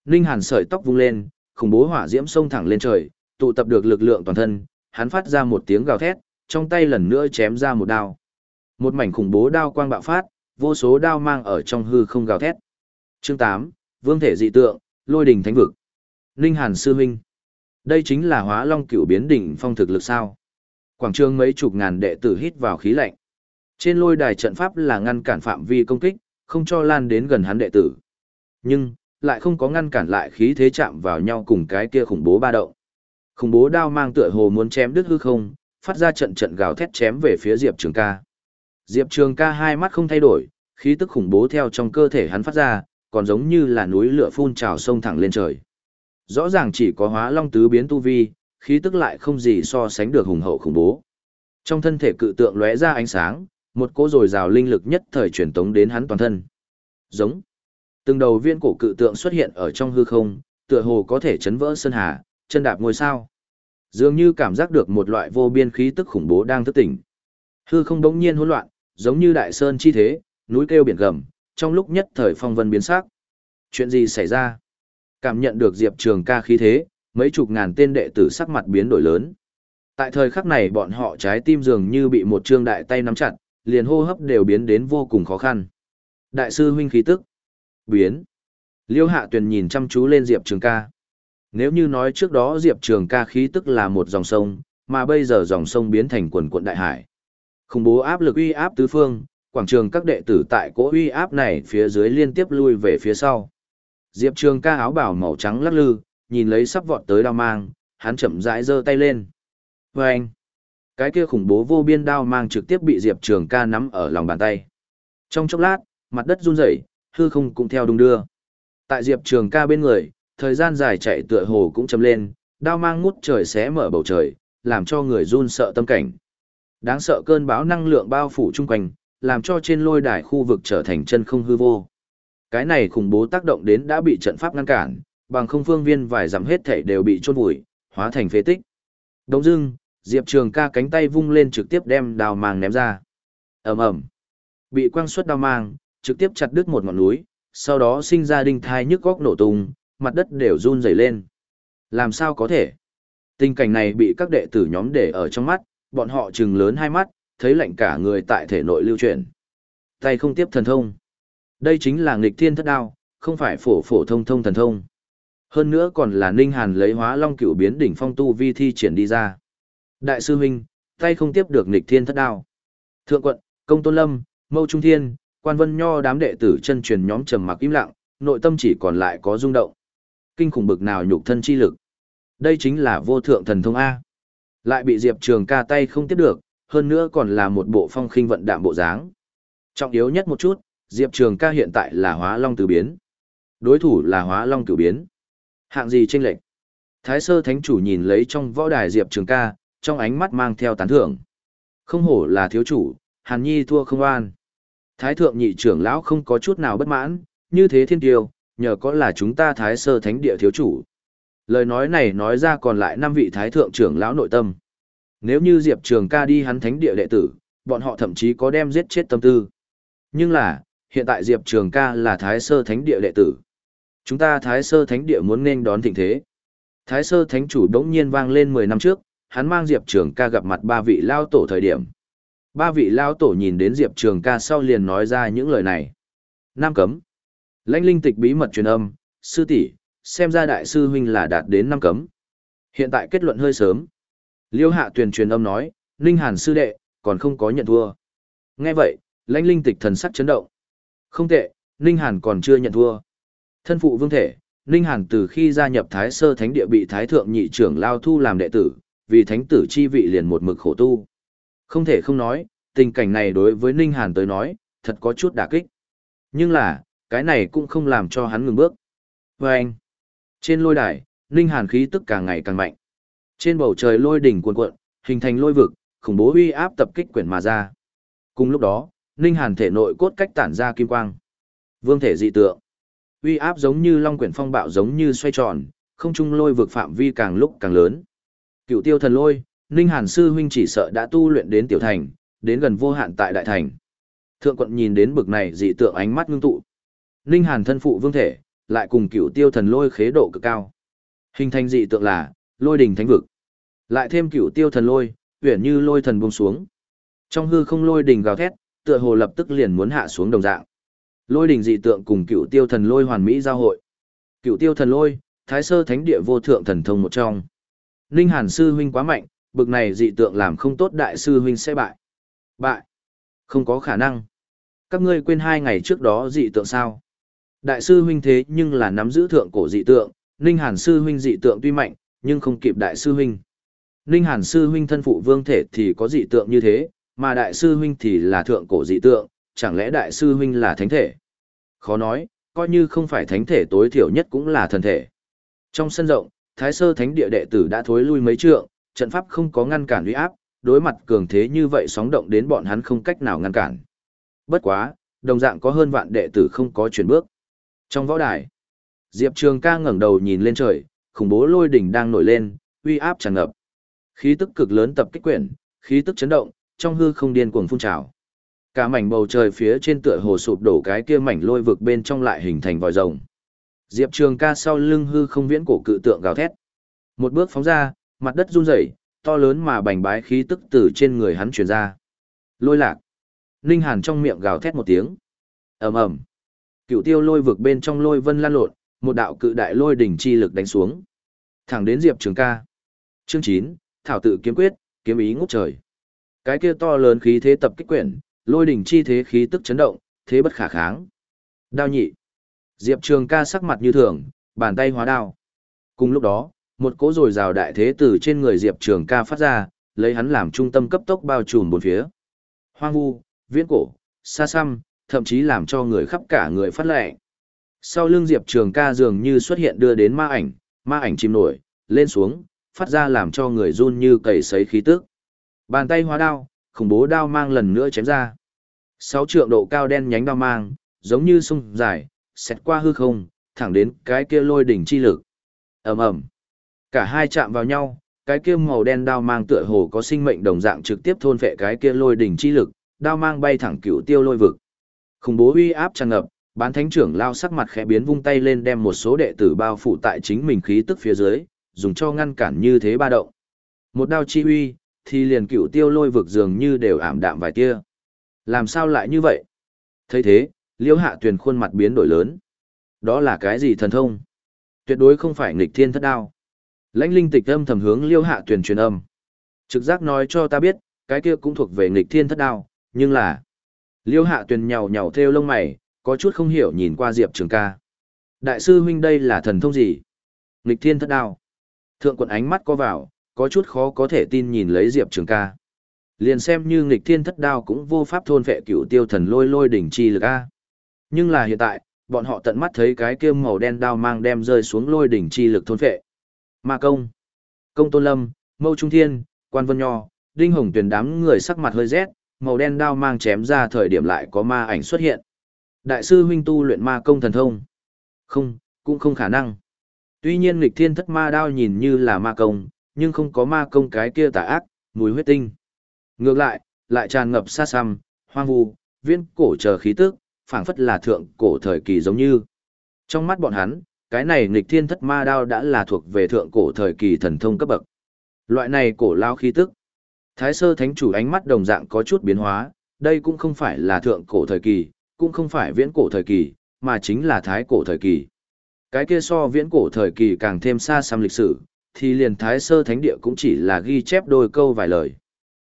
Ninh Hàn sợi tóc vung lên, khủng bố hỏa diễm xông thẳng lên trời, tụ tập được lực lượng toàn thân, hắn phát ra một tiếng gào thét, trong tay lần nữa chém ra một đao. Một mảnh khủng bố đao quang bạo phát, vô số đao mang ở trong hư không gào thét. Chương 8, Vương thể dị tượng, Lôi đỉnh thánh vực. Ninh Hàn sư huynh. Đây chính là Hóa Long Cửu biến đỉnh phong thực lực sao? Quảng trường mấy chục ngàn đệ tử hít vào khí lạnh. Trên lôi đài trận pháp là ngăn cản phạm vi công kích, không cho lan đến gần hắn đệ tử. Nhưng, lại không có ngăn cản lại khí thế chạm vào nhau cùng cái kia khủng bố ba động. Khủng bố đao mang tựa hồ muốn chém đứt hư không, phát ra trận trận gào thét chém về phía Diệp Trường ca. Diệp Trường ca hai mắt không thay đổi, khí tức khủng bố theo trong cơ thể hắn phát ra, còn giống như là núi lửa phun trào sông thẳng lên trời. Rõ ràng chỉ có hóa long tứ biến tu vi, khí tức lại không gì so sánh được hùng hậu khủng bố. Trong thân thể cự tượng lóe ra ánh sáng, một cỗ rồi rào linh lực nhất thời truyền tống đến hắn toàn thân. Giống. Từng đầu viên cổ cự tượng xuất hiện ở trong hư không, tựa hồ có thể chấn vỡ sơn hà, chân đạp ngôi sao. Dường như cảm giác được một loại vô biên khí tức khủng bố đang thức tỉnh. Hư không đống nhiên hỗn loạn, giống như đại sơn chi thế, núi kêu biển gầm, trong lúc nhất thời phong vân biến sắc. Chuyện gì xảy ra? Cảm nhận được Diệp Trường ca khí thế, mấy chục ngàn tên đệ tử sắc mặt biến đổi lớn. Tại thời khắc này bọn họ trái tim dường như bị một trương đại tay nắm chặt, liền hô hấp đều biến đến vô cùng khó khăn. Đại sư huynh khí tức. Biến. Liêu hạ tuyền nhìn chăm chú lên Diệp Trường ca. Nếu như nói trước đó Diệp Trường ca khí tức là một dòng sông, mà bây giờ dòng sông biến thành quần quận đại hải. Khủng bố áp lực uy áp tứ phương, quảng trường các đệ tử tại cỗ uy áp này phía dưới liên tiếp lui về phía sau. Diệp Trường ca áo bảo màu trắng lắc lư, nhìn lấy sắp vọt tới đao mang, hắn chậm rãi giơ tay lên. Và anh, cái kia khủng bố vô biên đao mang trực tiếp bị Diệp Trường ca nắm ở lòng bàn tay. Trong chốc lát, mặt đất run rẩy, hư không cũng theo đung đưa. Tại Diệp Trường ca bên người, thời gian dài chạy tựa hồ cũng chấm lên, đao mang ngút trời xé mở bầu trời, làm cho người run sợ tâm cảnh. Đáng sợ cơn bão năng lượng bao phủ chung quanh, làm cho trên lôi đài khu vực trở thành chân không hư vô. Cái này khủng bố tác động đến đã bị trận pháp ngăn cản, bằng không phương viên vài dặm hết thể đều bị chôn vùi, hóa thành phế tích. Đông dưng, Diệp Trường ca cánh tay vung lên trực tiếp đem đào mang ném ra. ầm ầm Bị quang suất đào mang, trực tiếp chặt đứt một ngọn núi, sau đó sinh ra đinh thai nhức góc nổ tung, mặt đất đều run rẩy lên. Làm sao có thể? Tình cảnh này bị các đệ tử nhóm để ở trong mắt, bọn họ trừng lớn hai mắt, thấy lạnh cả người tại thể nội lưu chuyển. Tay không tiếp thần thông. Đây chính là nghịch thiên thất đao, không phải phổ phổ thông thông thần thông. Hơn nữa còn là Ninh Hàn lấy hóa long cửu biến đỉnh phong tu vi thi triển đi ra. Đại sư huynh, tay không tiếp được nghịch thiên thất đao. Thượng quận, công tôn lâm, mâu trung thiên, quan vân nho đám đệ tử chân truyền nhóm trầm mặc im lặng, nội tâm chỉ còn lại có rung động. Kinh khủng bực nào nhục thân chi lực. Đây chính là vô thượng thần thông A. Lại bị Diệp Trường ca tay không tiếp được, hơn nữa còn là một bộ phong khinh vận đạm bộ dáng. Trọng yếu nhất một chút, Diệp Trường ca hiện tại là hóa long tử biến. Đối thủ là hóa long cửu biến. Hạng gì tranh lệch? Thái sơ thánh chủ nhìn lấy trong võ đài Diệp Trường ca, trong ánh mắt mang theo tán thưởng. Không hổ là thiếu chủ, Hàn Nhi thua không oan Thái thượng nhị trưởng lão không có chút nào bất mãn, như thế thiên tiêu, nhờ có là chúng ta thái sơ thánh địa thiếu chủ. Lời nói này nói ra còn lại năm vị thái thượng trưởng lão nội tâm. Nếu như Diệp Trường ca đi hắn thánh địa đệ tử, bọn họ thậm chí có đem giết chết tâm tư. Nhưng là, hiện tại Diệp Trường ca là thái sơ thánh địa đệ tử. Chúng ta thái sơ thánh địa muốn nên đón thịnh thế. Thái sơ thánh chủ đống nhiên vang lên 10 năm trước, hắn mang Diệp Trường ca gặp mặt ba vị lao tổ thời điểm. Ba vị lao tổ nhìn đến Diệp Trường ca sau liền nói ra những lời này. Nam cấm. Lãnh linh tịch bí mật truyền âm, sư tỷ xem ra đại sư huynh là đạt đến năm cấm. Hiện tại kết luận hơi sớm. Liêu hạ tuyền truyền âm nói, Ninh Hàn sư đệ, còn không có nhận thua. Nghe vậy, lãnh linh tịch thần sắc chấn động. Không tệ, Ninh Hàn còn chưa nhận thua. Thân phụ vương thể, Ninh Hàn từ khi gia nhập Thái Sơ Thánh Địa bị Thái Thượng Nhị trưởng Lao Thu làm đệ tử, vì Thánh tử chi vị liền một mực khổ tu. Không thể không nói, tình cảnh này đối với Ninh Hàn tới nói, thật có chút đả kích. Nhưng là, cái này cũng không làm cho hắn ngừng bước. Và anh, trên lôi đài, Ninh Hàn khí tức càng ngày càng mạnh. Trên bầu trời lôi đỉnh cuồn cuộn, hình thành lôi vực, khủng bố uy áp tập kích quyển mà ra. Cùng lúc đó, Ninh Hàn thể nội cốt cách tản ra kim quang. Vương thể dị tượng. Uy áp giống như long quyển phong bạo giống như xoay tròn, không trung lôi vực phạm vi càng lúc càng lớn. Cựu tiêu thần lôi, Ninh Hàn sư huynh chỉ sợ đã tu luyện đến tiểu thành, đến gần vô hạn tại đại thành. Thượng quận nhìn đến bực này dị tượng ánh mắt ngưng tụ. Ninh Hàn thân phụ vương thể, lại cùng cựu tiêu thần lôi khế độ cực cao. Hình thành dị tượng là, lôi đỉnh thánh vực. Lại thêm cựu tiêu thần lôi, uyển như lôi thần buông xuống. Trong hư không lôi đỉnh gào thét, tựa hồ lập tức liền muốn hạ xuống đồng dạng. Lôi đỉnh dị tượng cùng cựu tiêu thần lôi hoàn mỹ giao hội. Cựu tiêu thần lôi, thái sơ thánh địa vô thượng thần thông một trong. Ninh Hàn sư huynh quá mạnh, bực này dị tượng làm không tốt đại sư huynh sẽ bại. Bại? Không có khả năng. Các ngươi quên hai ngày trước đó dị tượng sao? Đại sư huynh thế nhưng là nắm giữ thượng cổ dị tượng, Ninh Hàn sư huynh dị tượng tuy mạnh, nhưng không kịp đại sư huynh. Ninh Hàn sư huynh thân phụ vương thể thì có dị tượng như thế, mà đại sư huynh thì là thượng cổ dị tượng, chẳng lẽ đại sư huynh là thánh thể? Khó nói, coi như không phải thánh thể tối thiểu nhất cũng là thần thể. Trong sân rộng, Thái Sơ Thánh Địa đệ tử đã thối lui mấy trượng, trận pháp không có ngăn cản uy áp, đối mặt cường thế như vậy sóng động đến bọn hắn không cách nào ngăn cản. Bất quá, đồng dạng có hơn vạn đệ tử không có chuyển bước. Trong võ đài, Diệp Trường ca ngẩng đầu nhìn lên trời, khủng bố lôi đỉnh đang nổi lên, uy áp tràn ngập. Khí tức cực lớn tập kích quyển, khí tức chấn động, trong hư không điên cuồng phun trào. Cả mảnh bầu trời phía trên tựa hồ sụp đổ cái kia mảnh lôi vực bên trong lại hình thành vòi rồng. Diệp Trường ca sau lưng hư không viễn cổ cự tượng gào thét. Một bước phóng ra, mặt đất run rẩy, to lớn mà bành bái khí tức từ trên người hắn truyền ra. Lôi lạc. linh Hàn trong miệng gào thét một tiếng. ầm ầm. Cựu tiêu lôi vực bên trong lôi vân lan lộn, một đạo cự đại lôi đỉnh chi lực đánh xuống. Thẳng đến Diệp Trường ca. Chương 9, Thảo tự kiếm quyết, kiếm ý ngút trời. Cái kia to lớn khí thế tập kích quyển, lôi đỉnh chi thế khí tức chấn động, thế bất khả kháng. Đao nhị. Diệp Trường ca sắc mặt như thường, bàn tay hóa đao. Cùng lúc đó, một cỗ rồi rào đại thế từ trên người Diệp Trường ca phát ra, lấy hắn làm trung tâm cấp tốc bao trùm bốn phía. Hoang vu, viễn cổ, xa xăm, thậm chí làm cho người khắp cả người phát lệ. Sau lưng Diệp Trường ca dường như xuất hiện đưa đến ma ảnh, ma ảnh chìm nổi, lên xuống, phát ra làm cho người run như cầy sấy khí tức. Bàn tay hóa đao, khủng bố đao mang lần nữa chém ra. Sáu trượng độ cao đen nhánh đao mang, giống như sung dài, xét qua hư không, thẳng đến cái kia lôi đỉnh chi lực. ầm ầm, Cả hai chạm vào nhau, cái kia màu đen đao mang tựa hồ có sinh mệnh đồng dạng trực tiếp thôn phệ cái kia lôi đỉnh chi lực, đao mang bay thẳng cựu tiêu lôi vực. Khủng bố uy áp tràn ngập, bán thánh trưởng lao sắc mặt khẽ biến vung tay lên đem một số đệ tử bao phủ tại chính mình khí tức phía dưới, dùng cho ngăn cản như thế ba động. Một đao chi uy, thì liền cựu tiêu lôi vực dường như đều ảm đạm vài tia. Làm sao lại như vậy? thấy thế, liêu hạ tuyền khuôn mặt biến đổi lớn. Đó là cái gì thần thông? Tuyệt đối không phải nghịch thiên thất đao. Lãnh linh tịch âm thầm hướng liêu hạ tuyền truyền âm. Trực giác nói cho ta biết, cái kia cũng thuộc về nghịch thiên thất đao, nhưng là... Liêu hạ tuyền nhào nhào theo lông mày, có chút không hiểu nhìn qua Diệp Trường ca. Đại sư huynh đây là thần thông gì? Nghịch thiên thất đao. Thượng quận ánh mắt co vào, có chút khó có thể tin nhìn lấy Diệp Trường ca. Liền xem như nghịch thiên thất đao cũng vô pháp thôn vệ cựu tiêu thần lôi lôi đỉnh chi lực A. Nhưng là hiện tại, bọn họ tận mắt thấy cái kia màu đen đao mang đem rơi xuống lôi đỉnh chi lực thôn phệ Ma công, công tôn lâm, mâu trung thiên, quan vân nho, đinh hồng tuyển đám người sắc mặt hơi rét, màu đen đao mang chém ra thời điểm lại có ma ảnh xuất hiện. Đại sư huynh tu luyện ma công thần thông. Không, cũng không khả năng. Tuy nhiên nghịch thiên thất ma đao nhìn như là ma công, nhưng không có ma công cái kia tà ác, mùi huyết tinh. Ngược lại, lại tràn ngập xa xăm, hoang vu, viên cổ chờ khí tức, phảng phất là thượng cổ thời kỳ giống như. Trong mắt bọn hắn, cái này nghịch thiên thất ma đao đã là thuộc về thượng cổ thời kỳ thần thông cấp bậc. Loại này cổ lao khí tức. Thái sơ thánh chủ ánh mắt đồng dạng có chút biến hóa, đây cũng không phải là thượng cổ thời kỳ, cũng không phải viễn cổ thời kỳ, mà chính là thái cổ thời kỳ. Cái kia so viễn cổ thời kỳ càng thêm xa xăm lịch sử, thì liền thái sơ thánh địa cũng chỉ là ghi chép đôi câu vài lời.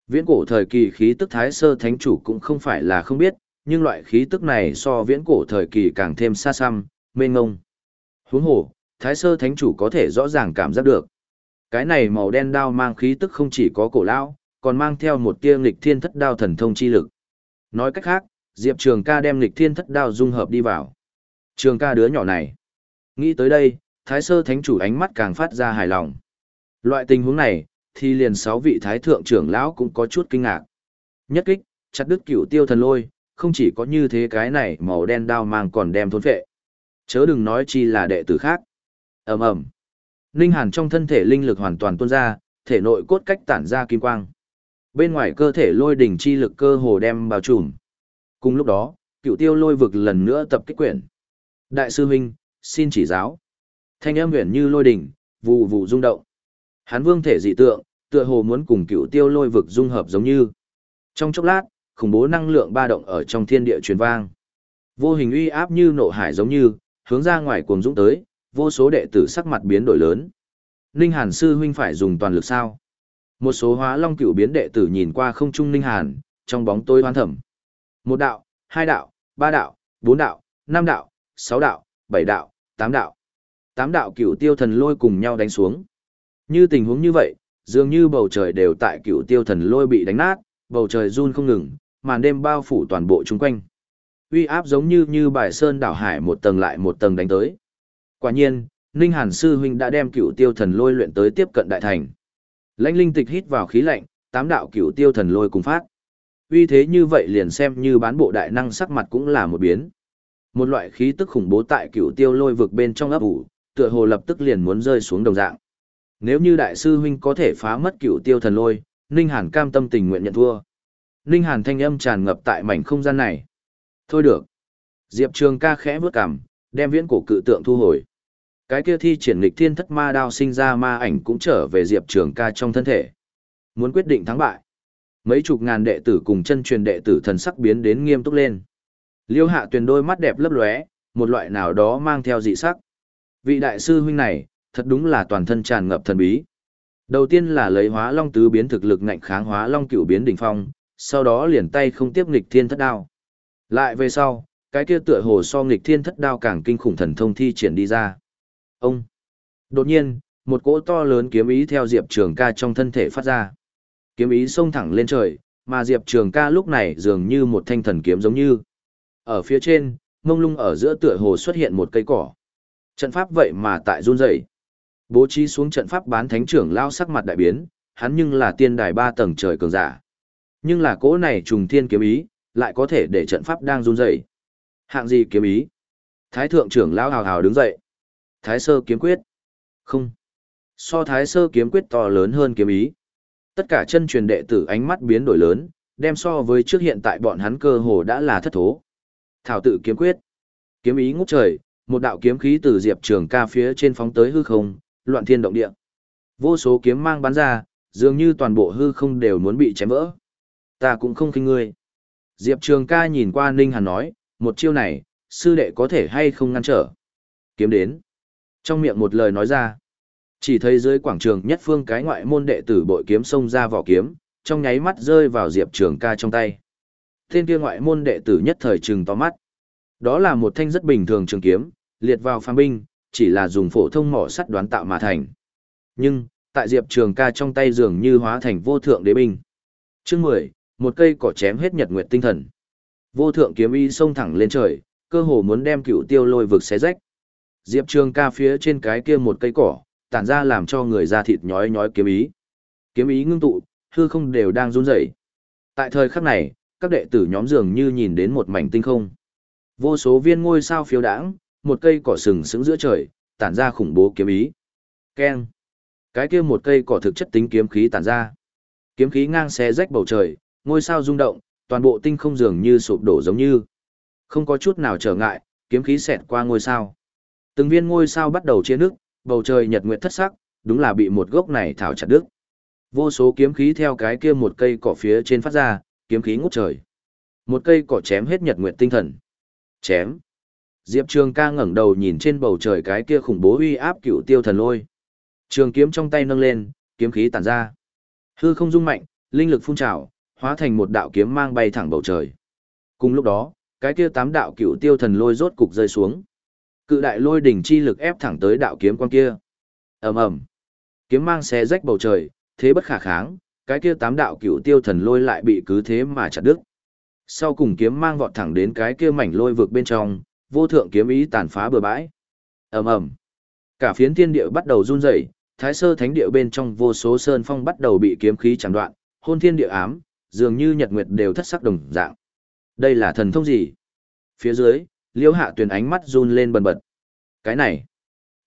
Viễn cổ thời kỳ khí tức thái sơ thánh chủ cũng không phải là không biết, nhưng loại khí tức này so viễn cổ thời kỳ càng thêm xa xăm, mênh ngông. Huống hồ, thái sơ thánh chủ có thể rõ ràng cảm giác được. Cái này màu đen đao mang khí tức không chỉ có cổ lão, còn mang theo một tia nghịch thiên thất đao thần thông chi lực. Nói cách khác, Diệp Trường ca đem nghịch thiên thất đao dung hợp đi vào. Trường ca đứa nhỏ này. Nghĩ tới đây, thái sơ thánh chủ ánh mắt càng phát ra hài lòng. Loại tình huống này, thì liền sáu vị thái thượng trưởng lão cũng có chút kinh ngạc. Nhất kích, chặt đứt cửu tiêu thần lôi, không chỉ có như thế cái này màu đen đao mang còn đem thốn phệ. Chớ đừng nói chi là đệ tử khác. ầm ầm Ninh Hàn trong thân thể linh lực hoàn toàn tuôn ra, thể nội cốt cách tản ra kim quang. Bên ngoài cơ thể lôi đỉnh chi lực cơ hồ đem bao trùm. Cùng lúc đó, cựu tiêu lôi vực lần nữa tập kích quyển. Đại sư huynh, xin chỉ giáo. Thanh âm huyền như lôi đỉnh, vụ vụ rung động. Hán vương thể dị tượng, tựa hồ muốn cùng cựu tiêu lôi vực dung hợp giống như. Trong chốc lát, khủng bố năng lượng ba động ở trong thiên địa truyền vang. Vô hình uy áp như nộ hải giống như, hướng ra ngoài cuồng dũng tới, vô số đệ tử sắc mặt biến đổi lớn. Ninh Hàn sư huynh phải dùng toàn lực sao? Một số hóa long cựu biến đệ tử nhìn qua không trung Ninh Hàn, trong bóng tối hoan thẩm. Một đạo, hai đạo, ba đạo, bốn đạo, năm đạo, sáu đạo, bảy đạo, tám đạo. Tám đạo cựu tiêu thần lôi cùng nhau đánh xuống. Như tình huống như vậy, dường như bầu trời đều tại cựu tiêu thần lôi bị đánh nát, bầu trời run không ngừng, màn đêm bao phủ toàn bộ chung quanh. Uy áp giống như như bài sơn đảo hải một tầng lại một tầng đánh tới. Quả nhiên, Ninh Hàn sư huynh đã đem cựu tiêu thần lôi luyện tới tiếp cận đại thành. Lãnh linh tịch hít vào khí lạnh, tám đạo cựu tiêu thần lôi cùng phát. Uy thế như vậy liền xem như bán bộ đại năng sắc mặt cũng là một biến. Một loại khí tức khủng bố tại cựu tiêu lôi vực bên trong ấp ủ, tựa hồ lập tức liền muốn rơi xuống đồng dạng. Nếu như đại sư huynh có thể phá mất cựu tiêu thần lôi, Ninh Hàn cam tâm tình nguyện nhận thua. Ninh Hàn thanh âm tràn ngập tại mảnh không gian này. Thôi được. Diệp Trường ca khẽ bước cằm, đem viễn cổ cự tượng thu hồi. Cái kia thi triển lịch thiên thất ma đao sinh ra ma ảnh cũng trở về Diệp Trường ca trong thân thể. Muốn quyết định thắng bại. Mấy chục ngàn đệ tử cùng chân truyền đệ tử thần sắc biến đến nghiêm túc lên. Liêu hạ tuyền đôi mắt đẹp lấp lóe, một loại nào đó mang theo dị sắc. Vị đại sư huynh này, thật đúng là toàn thân tràn ngập thần bí. Đầu tiên là lấy hóa long tứ biến thực lực ngạnh kháng hóa long cựu biến đỉnh phong, sau đó liền tay không tiếp nghịch thiên thất đao. Lại về sau, cái kia tựa hồ so nghịch thiên thất đao càng kinh khủng thần thông thi triển đi ra. Ông! Đột nhiên, một cỗ to lớn kiếm ý theo Diệp Trường ca trong thân thể phát ra. Kiếm ý xông thẳng lên trời, mà Diệp Trường ca lúc này dường như một thanh thần kiếm giống như. Ở phía trên, mông lung ở giữa tựa hồ xuất hiện một cây cỏ. Trận pháp vậy mà tại run rẩy. Bố trí xuống trận pháp bán thánh trưởng lao sắc mặt đại biến, hắn nhưng là tiên đài ba tầng trời cường giả. Nhưng là cỗ này trùng thiên kiếm ý, lại có thể để trận pháp đang run rẩy. Hạng gì kiếm ý? Thái thượng trưởng lão hào hào đứng dậy. Thái sơ kiếm quyết. Không. So thái sơ kiếm quyết to lớn hơn kiếm ý. Tất cả chân truyền đệ tử ánh mắt biến đổi lớn, đem so với trước hiện tại bọn hắn cơ hồ đã là thất thố. Thảo tự kiếm quyết. Kiếm ý ngút trời, một đạo kiếm khí từ diệp trường ca phía trên phóng tới hư không, loạn thiên động địa. Vô số kiếm mang bắn ra, dường như toàn bộ hư không đều muốn bị chém vỡ. Ta cũng không khinh ngươi. Diệp Trường ca nhìn qua Ninh Hàn nói, một chiêu này, sư đệ có thể hay không ngăn trở. Kiếm đến. Trong miệng một lời nói ra. Chỉ thấy dưới quảng trường nhất phương cái ngoại môn đệ tử bội kiếm xông ra vỏ kiếm, trong nháy mắt rơi vào Diệp Trường ca trong tay. Tên kia ngoại môn đệ tử nhất thời trừng to mắt. Đó là một thanh rất bình thường trường kiếm, liệt vào phàm binh, chỉ là dùng phổ thông mỏ sắt đoán tạo mà thành. Nhưng, tại Diệp Trường ca trong tay dường như hóa thành vô thượng đế binh. Chương 10, một cây cỏ chém hết nhật nguyệt tinh thần. Vô thượng kiếm y xông thẳng lên trời, cơ hồ muốn đem cựu tiêu lôi vực xé rách. Diệp Trường ca phía trên cái kia một cây cỏ, tản ra làm cho người da thịt nhói nhói kiếm ý. Kiếm ý ngưng tụ, hư không đều đang run rẩy. Tại thời khắc này, các đệ tử nhóm dường như nhìn đến một mảnh tinh không. Vô số viên ngôi sao phiếu đãng, một cây cỏ sừng sững giữa trời, tản ra khủng bố kiếm ý. Keng. Cái kia một cây cỏ thực chất tính kiếm khí tản ra. Kiếm khí ngang xé rách bầu trời, ngôi sao rung động, toàn bộ tinh không dường như sụp đổ giống như. Không có chút nào trở ngại, kiếm khí xẹt qua ngôi sao. Từng viên ngôi sao bắt đầu chia nước, bầu trời nhật nguyệt thất sắc, đúng là bị một gốc này thảo chặt đứt. Vô số kiếm khí theo cái kia một cây cỏ phía trên phát ra, kiếm khí ngút trời. Một cây cỏ chém hết nhật nguyệt tinh thần. Chém. Diệp Trường ca ngẩng đầu nhìn trên bầu trời cái kia khủng bố uy áp cựu tiêu thần lôi. Trường kiếm trong tay nâng lên, kiếm khí tản ra. Hư không rung mạnh, linh lực phun trào, hóa thành một đạo kiếm mang bay thẳng bầu trời. Cùng lúc đó, cái kia tám đạo cựu tiêu thần lôi rốt cục rơi xuống. Cự đại lôi đỉnh chi lực ép thẳng tới đạo kiếm quan kia. Ầm ầm. Kiếm mang xé rách bầu trời, thế bất khả kháng, cái kia tám đạo cựu tiêu thần lôi lại bị cứ thế mà chặt đứt. Sau cùng kiếm mang vọt thẳng đến cái kia mảnh lôi vực bên trong, vô thượng kiếm ý tàn phá bừa bãi. Ầm ầm. Cả phiến thiên địa bắt đầu run rẩy, Thái Sơ Thánh địa bên trong vô số sơn phong bắt đầu bị kiếm khí chạm đoạn, hôn thiên địa ám, dường như nhật nguyệt đều thất sắc đồng dạng. Đây là thần thông gì? Phía dưới, Liêu Hạ Tuyền ánh mắt run lên bần bật. Cái này,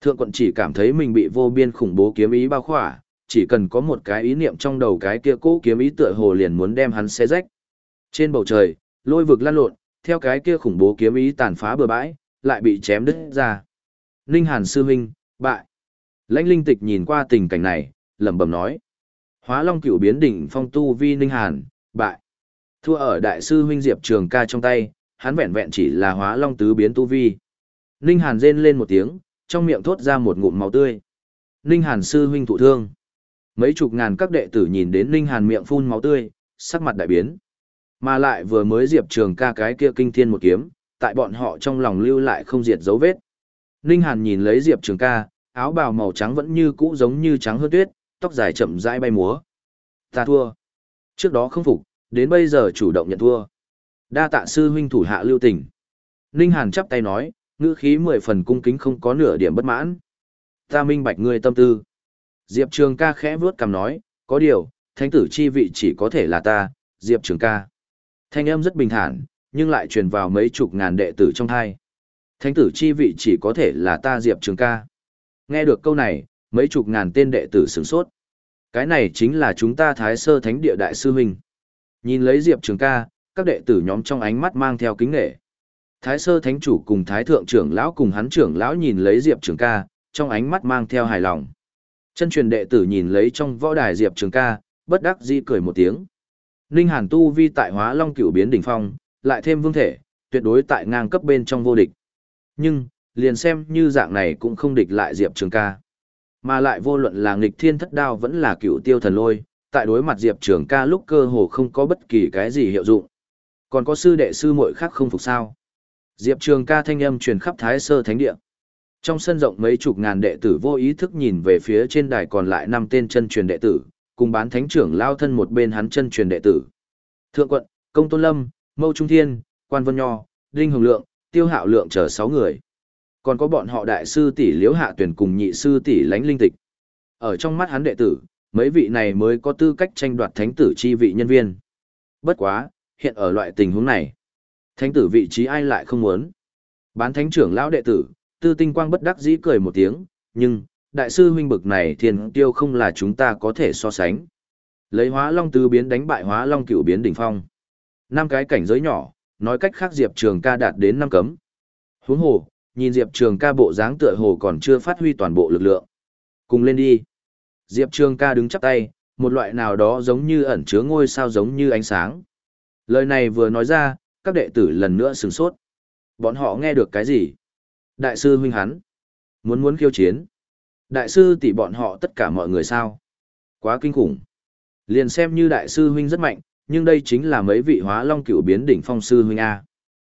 thượng quận chỉ cảm thấy mình bị vô biên khủng bố kiếm ý bao khỏa, chỉ cần có một cái ý niệm trong đầu cái kia cũ kiếm ý tựa hồ liền muốn đem hắn xé rách. Trên bầu trời, lôi vực lan lộn, theo cái kia khủng bố kiếm ý tàn phá bừa bãi, lại bị chém đứt ra. Ninh Hàn sư huynh, bại. Lãnh Linh Tịch nhìn qua tình cảnh này, lẩm bẩm nói: "Hóa Long Cửu biến đỉnh phong tu vi Ninh Hàn, bại." Thua ở đại sư huynh Diệp Trường Ca trong tay, hắn vẹn vẹn chỉ là Hóa Long tứ biến tu vi. Ninh Hàn rên lên một tiếng, trong miệng thốt ra một ngụm máu tươi. Ninh Hàn sư huynh thụ thương. Mấy chục ngàn các đệ tử nhìn đến Ninh Hàn miệng phun máu tươi, sắc mặt đại biến. Mà lại vừa mới Diệp Trường ca cái kia kinh thiên một kiếm, tại bọn họ trong lòng lưu lại không diệt dấu vết. Ninh Hàn nhìn lấy Diệp Trường ca, áo bào màu trắng vẫn như cũ giống như trắng hơn tuyết, tóc dài chậm rãi bay múa. Ta thua. Trước đó không phục, đến bây giờ chủ động nhận thua. Đa tạ sư huynh thủ hạ lưu tình. Ninh Hàn chắp tay nói, ngữ khí mười phần cung kính không có nửa điểm bất mãn. Ta minh bạch ngươi tâm tư. Diệp Trường ca khẽ vuốt cằm nói, có điều, thánh tử chi vị chỉ có thể là ta, Diệp Trường ca. Thanh âm rất bình thản, nhưng lại truyền vào mấy chục ngàn đệ tử trong thai. Thánh tử chi vị chỉ có thể là ta Diệp Trường ca. Nghe được câu này, mấy chục ngàn tên đệ tử sửng sốt. Cái này chính là chúng ta Thái Sơ Thánh Địa Đại Sư Huynh. Nhìn lấy Diệp Trường ca, các đệ tử nhóm trong ánh mắt mang theo kính nghệ. Thái Sơ Thánh Chủ cùng Thái Thượng trưởng lão cùng hắn trưởng lão nhìn lấy Diệp Trường ca, trong ánh mắt mang theo hài lòng. Chân truyền đệ tử nhìn lấy trong võ đài Diệp Trường ca, bất đắc dĩ cười một tiếng. Ninh Hàn tu vi tại Hóa Long Cửu biến đỉnh phong, lại thêm vương thể, tuyệt đối tại ngang cấp bên trong vô địch. Nhưng, liền xem như dạng này cũng không địch lại Diệp Trường ca. Mà lại vô luận là nghịch thiên thất đao vẫn là cựu tiêu thần lôi, tại đối mặt Diệp Trường ca lúc cơ hồ không có bất kỳ cái gì hiệu dụng. Còn có sư đệ sư muội khác không phục sao. Diệp Trường ca thanh âm truyền khắp Thái Sơ Thánh Địa. Trong sân rộng mấy chục ngàn đệ tử vô ý thức nhìn về phía trên đài còn lại năm tên chân truyền đệ tử, cùng bán thánh trưởng lao thân một bên hắn chân truyền đệ tử. Thượng quận, Công Tôn Lâm, Mâu Trung Thiên, Quan Vân Nho, Đinh Hồng Lượng, Tiêu Hạo Lượng chờ 6 người. Còn có bọn họ đại sư tỷ Liễu Hạ Tuyển cùng nhị sư tỷ Lánh Linh Tịch. Ở trong mắt hắn đệ tử, mấy vị này mới có tư cách tranh đoạt thánh tử chi vị nhân viên. Bất quá, hiện ở loại tình huống này, thánh tử vị trí ai lại không muốn. Bán thánh trưởng lão đệ tử, tư tinh quang bất đắc dĩ cười một tiếng, nhưng, đại sư huynh bực này thiên tiêu không là chúng ta có thể so sánh. Lấy hóa long tứ biến đánh bại hóa long cửu biến đỉnh phong. năm cái cảnh giới nhỏ, nói cách khác Diệp Trường ca đạt đến năm cấm. Huống hồ, nhìn Diệp Trường ca bộ dáng tựa hồ còn chưa phát huy toàn bộ lực lượng. Cùng lên đi. Diệp Trường ca đứng chắp tay, một loại nào đó giống như ẩn chứa ngôi sao giống như ánh sáng. Lời này vừa nói ra, các đệ tử lần nữa sửng sốt. Bọn họ nghe được cái gì? Đại sư huynh hắn. Muốn muốn khiêu chiến. Đại sư tỷ bọn họ tất cả mọi người sao? Quá kinh khủng. Liền xem như đại sư huynh rất mạnh, nhưng đây chính là mấy vị hóa long cửu biến đỉnh phong sư huynh A.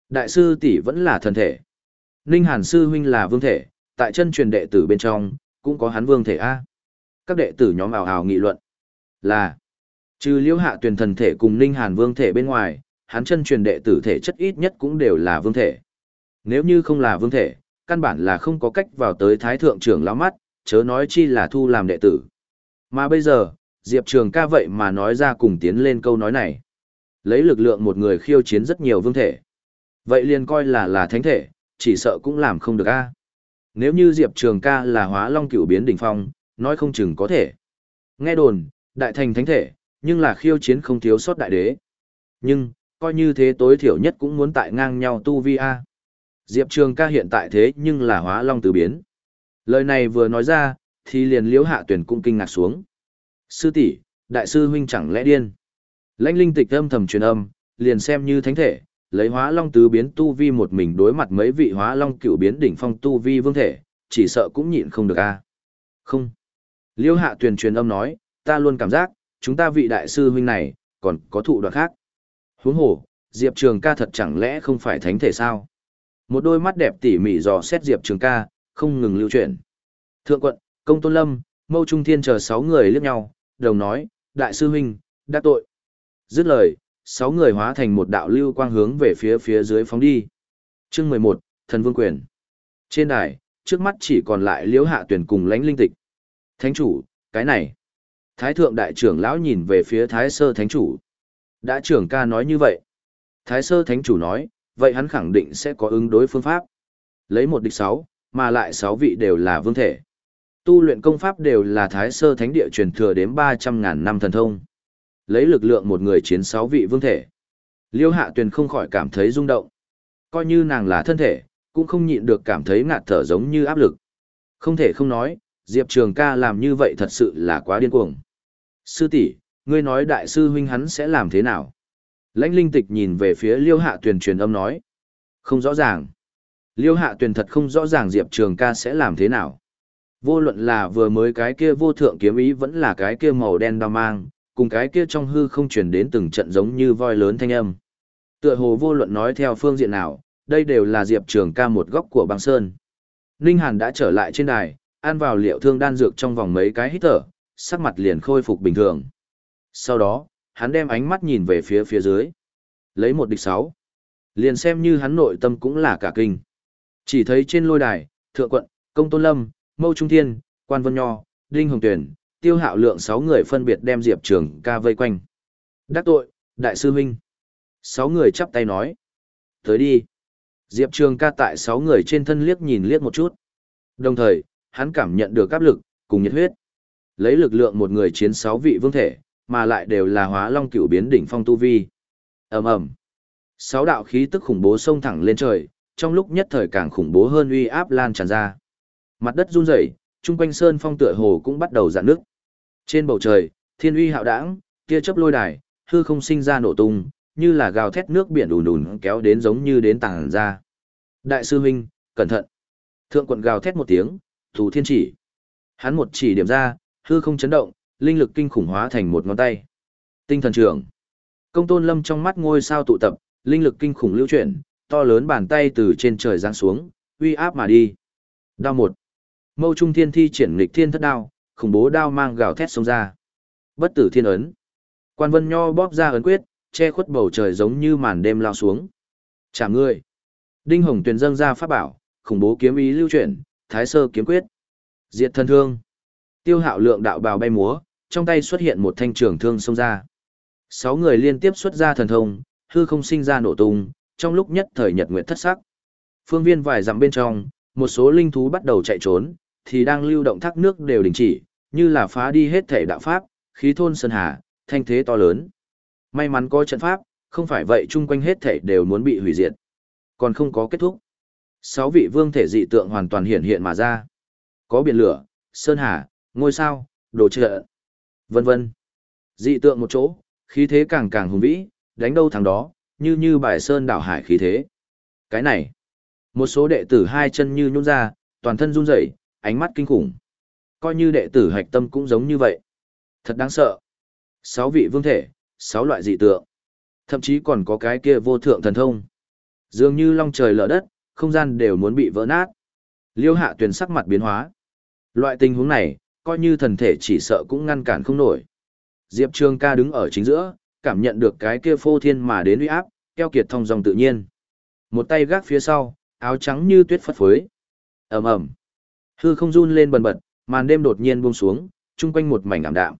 Đại sư tỷ vẫn là thần thể. Ninh Hàn sư huynh là vương thể, tại chân truyền đệ tử bên trong, cũng có hắn vương thể A. Các đệ tử nhóm ảo ảo nghị luận là trừ liễu hạ tuyển thần thể cùng Ninh Hàn vương thể bên ngoài, hắn chân truyền đệ tử thể chất ít nhất cũng đều là vương thể. Nếu như không là vương thể, căn bản là không có cách vào tới thái thượng trưởng lão mắt, chớ nói chi là thu làm đệ tử. Mà bây giờ, Diệp Trường ca vậy mà nói ra cùng tiến lên câu nói này. Lấy lực lượng một người khiêu chiến rất nhiều vương thể. Vậy liền coi là là thánh thể, chỉ sợ cũng làm không được a. Nếu như Diệp Trường ca là hóa long cửu biến đỉnh phong, nói không chừng có thể. Nghe đồn, đại thành thánh thể, nhưng là khiêu chiến không thiếu sót đại đế. Nhưng, coi như thế tối thiểu nhất cũng muốn tại ngang nhau tu vi a. Diệp Trường ca hiện tại thế nhưng là hóa long từ biến. Lời này vừa nói ra, thì liền liễu hạ tuyển cũng kinh ngạc xuống. Sư tỷ, đại sư huynh chẳng lẽ điên? Lãnh linh tịch âm thầm truyền âm, liền xem như thánh thể, lấy hóa long tứ biến tu vi một mình đối mặt mấy vị hóa long cựu biến đỉnh phong tu vi vương thể, chỉ sợ cũng nhịn không được a. Không. liêu hạ tuyển truyền âm nói, ta luôn cảm giác, chúng ta vị đại sư huynh này, còn có thụ đoạn khác. Huống hồ, Diệp Trường ca thật chẳng lẽ không phải thánh thể sao? Một đôi mắt đẹp tỉ mỉ dò xét Diệp Trường ca, không ngừng lưu chuyển. Thượng quận, công tôn lâm, mâu trung thiên chờ sáu người liếc nhau, đồng nói, đại sư huynh, đã tội. Dứt lời, sáu người hóa thành một đạo lưu quang hướng về phía phía dưới phóng đi. Chương mười một, Thần Vương Quyền. Trên đài, trước mắt chỉ còn lại liễu hạ tuyển cùng lãnh linh tịch. Thánh chủ, cái này. Thái thượng đại trưởng lão nhìn về phía thái sơ thánh chủ. Đã trưởng ca nói như vậy. Thái sơ thánh chủ nói, vậy hắn khẳng định sẽ có ứng đối phương pháp. Lấy một địch sáu, mà lại sáu vị đều là vương thể. Tu luyện công pháp đều là thái sơ thánh địa truyền thừa đến 300.000 năm thần thông. Lấy lực lượng một người chiến sáu vị vương thể. Liêu hạ tuyền không khỏi cảm thấy rung động. Coi như nàng là thân thể, cũng không nhịn được cảm thấy ngạt thở giống như áp lực. Không thể không nói, Diệp Trường ca làm như vậy thật sự là quá điên cuồng. Sư tỷ, ngươi nói đại sư huynh hắn sẽ làm thế nào? Lãnh linh tịch nhìn về phía liêu hạ tuyền truyền âm nói. Không rõ ràng. Liêu hạ tuyền thật không rõ ràng Diệp Trường ca sẽ làm thế nào. Vô luận là vừa mới cái kia vô thượng kiếm ý vẫn là cái kia màu đen đao mang, cùng cái kia trong hư không truyền đến từng trận giống như voi lớn thanh âm. Tựa hồ vô luận nói theo phương diện nào, đây đều là Diệp Trường ca một góc của băng sơn. Ninh Hàn đã trở lại trên đài, ăn vào liệu thương đan dược trong vòng mấy cái hít thở, sắc mặt liền khôi phục bình thường. Sau đó, hắn đem ánh mắt nhìn về phía phía dưới. Lấy một địch sáu. Liền xem như hắn nội tâm cũng là cả kinh. Chỉ thấy trên lôi đài, thượng quận, công tôn lâm, mâu trung thiên, quan vân nho, đinh hồng tuyển, tiêu hạo lượng sáu người phân biệt đem diệp trường ca vây quanh. Đắc tội, đại sư huynh. Sáu người chắp tay nói. Tới đi. Diệp trường ca tại sáu người trên thân liếc nhìn liếc một chút. Đồng thời, hắn cảm nhận được áp lực, cùng nhiệt huyết. Lấy lực lượng một người chiến sáu vị vương thể, mà lại đều là hóa long cửu biến đỉnh phong tu vi. ầm ầm, Sáu đạo khí tức khủng bố xông thẳng lên trời, trong lúc nhất thời càng khủng bố hơn uy áp lan tràn ra. Mặt đất run rẩy, trung quanh sơn phong tựa hồ cũng bắt đầu giãn nước. Trên bầu trời, thiên uy hạo đãng, kia chớp lôi đài, hư không sinh ra nổ tung, như là gào thét nước biển ùn ùn kéo đến giống như đến tàng ra. Đại sư huynh, cẩn thận. Thượng quận gào thét một tiếng, thủ thiên chỉ. Hắn một chỉ điểm ra, hư không chấn động, linh lực kinh khủng hóa thành một ngón tay. Tinh thần trưởng. Công tôn lâm trong mắt ngôi sao tụ tập, linh lực kinh khủng lưu chuyển, to lớn bàn tay từ trên trời giáng xuống, uy áp mà đi. Đao một. Mâu trung thiên thi triển nghịch thiên thất đao, khủng bố đao mang gào thét xông ra. Bất tử thiên ấn. Quan vân nho bóp ra ấn quyết, che khuất bầu trời giống như màn đêm lao xuống. Chạm ngươi. Đinh hồng tuyền dâng ra pháp bảo, khủng bố kiếm ý lưu chuyển, thái sơ kiếm quyết. Diệt thân thương. Tiêu hạo lượng đạo bào bay múa, trong tay xuất hiện một thanh trường thương xông ra. Sáu người liên tiếp xuất ra thần thông, hư không sinh ra nổ tung, trong lúc nhất thời nhật nguyện thất sắc. Phương viên vài dặm bên trong, một số linh thú bắt đầu chạy trốn, thì đang lưu động thác nước đều đình chỉ, như là phá đi hết thể đạo pháp, khí thôn sơn hà, thanh thế to lớn. May mắn có trận pháp, không phải vậy chung quanh hết thể đều muốn bị hủy diệt. Còn không có kết thúc. Sáu vị vương thể dị tượng hoàn toàn hiện hiện mà ra. Có biển lửa, sơn hà, ngôi sao, đồ trợ, vân vân. Dị tượng một chỗ, khí thế càng càng hùng vĩ, đánh đâu thằng đó, như như bài sơn đảo hải khí thế. Cái này, một số đệ tử hai chân như nhún ra, toàn thân run rẩy, ánh mắt kinh khủng. Coi như đệ tử hạch tâm cũng giống như vậy. Thật đáng sợ. Sáu vị vương thể, sáu loại dị tượng. Thậm chí còn có cái kia vô thượng thần thông. Dường như long trời lở đất, không gian đều muốn bị vỡ nát. Liêu hạ tuyển sắc mặt biến hóa. Loại tình huống này, coi như thần thể chỉ sợ cũng ngăn cản không nổi. Diệp Trường ca đứng ở chính giữa, cảm nhận được cái kia phô thiên mà đến uy áp, keo kiệt thông dòng tự nhiên. Một tay gác phía sau, áo trắng như tuyết phất phới. ầm ầm, hư không run lên bần bật, màn đêm đột nhiên buông xuống, chung quanh một mảnh ảm đạm.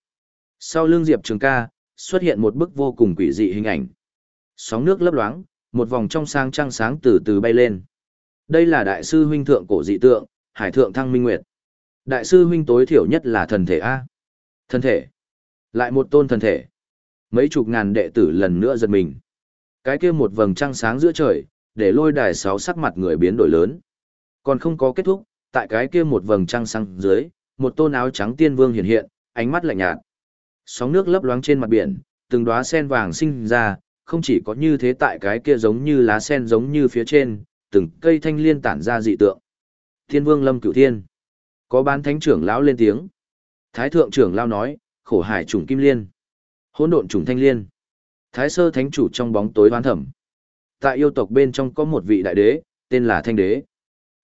Sau lưng Diệp Trường ca, xuất hiện một bức vô cùng quỷ dị hình ảnh. Sóng nước lấp loáng, một vòng trong sáng trăng sáng từ từ bay lên. Đây là đại sư huynh thượng cổ dị tượng, Hải thượng thăng minh nguyệt. Đại sư huynh tối thiểu nhất là thần thể A. Thần thể. Lại một tôn thần thể. Mấy chục ngàn đệ tử lần nữa giật mình. Cái kia một vầng trăng sáng giữa trời, để lôi đài sáu sắc mặt người biến đổi lớn. Còn không có kết thúc, tại cái kia một vầng trăng sáng dưới, một tôn áo trắng tiên vương hiện hiện, ánh mắt lạnh nhạt. Sóng nước lấp loáng trên mặt biển, từng đóa sen vàng sinh ra, không chỉ có như thế tại cái kia giống như lá sen giống như phía trên, từng cây thanh liên tản ra dị tượng. Thiên vương lâm cửu thiên. Có bán thánh trưởng lão lên tiếng. Thái thượng trưởng lão nói, khổ hải trùng kim liên. hỗn độn trùng thanh liên. Thái sơ thánh chủ trong bóng tối hoan thẩm. Tại yêu tộc bên trong có một vị đại đế, tên là thanh đế.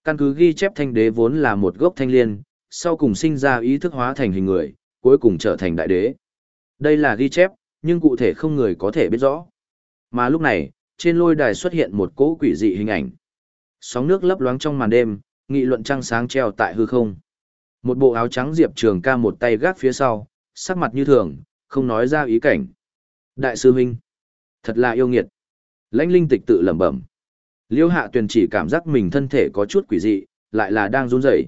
Căn cứ ghi chép thanh đế vốn là một gốc thanh liên, sau cùng sinh ra ý thức hóa thành hình người, cuối cùng trở thành đại đế. Đây là ghi chép, nhưng cụ thể không người có thể biết rõ. Mà lúc này, trên lôi đài xuất hiện một cỗ quỷ dị hình ảnh. Sóng nước lấp loáng trong màn đêm, nghị luận trăng sáng treo tại hư không. Một bộ áo trắng Diệp Trường ca một tay gác phía sau, sắc mặt như thường, không nói ra ý cảnh. Đại sư huynh, thật là yêu nghiệt. Lãnh linh tịch tự lẩm bẩm. Liêu hạ tuyền chỉ cảm giác mình thân thể có chút quỷ dị, lại là đang run rẩy.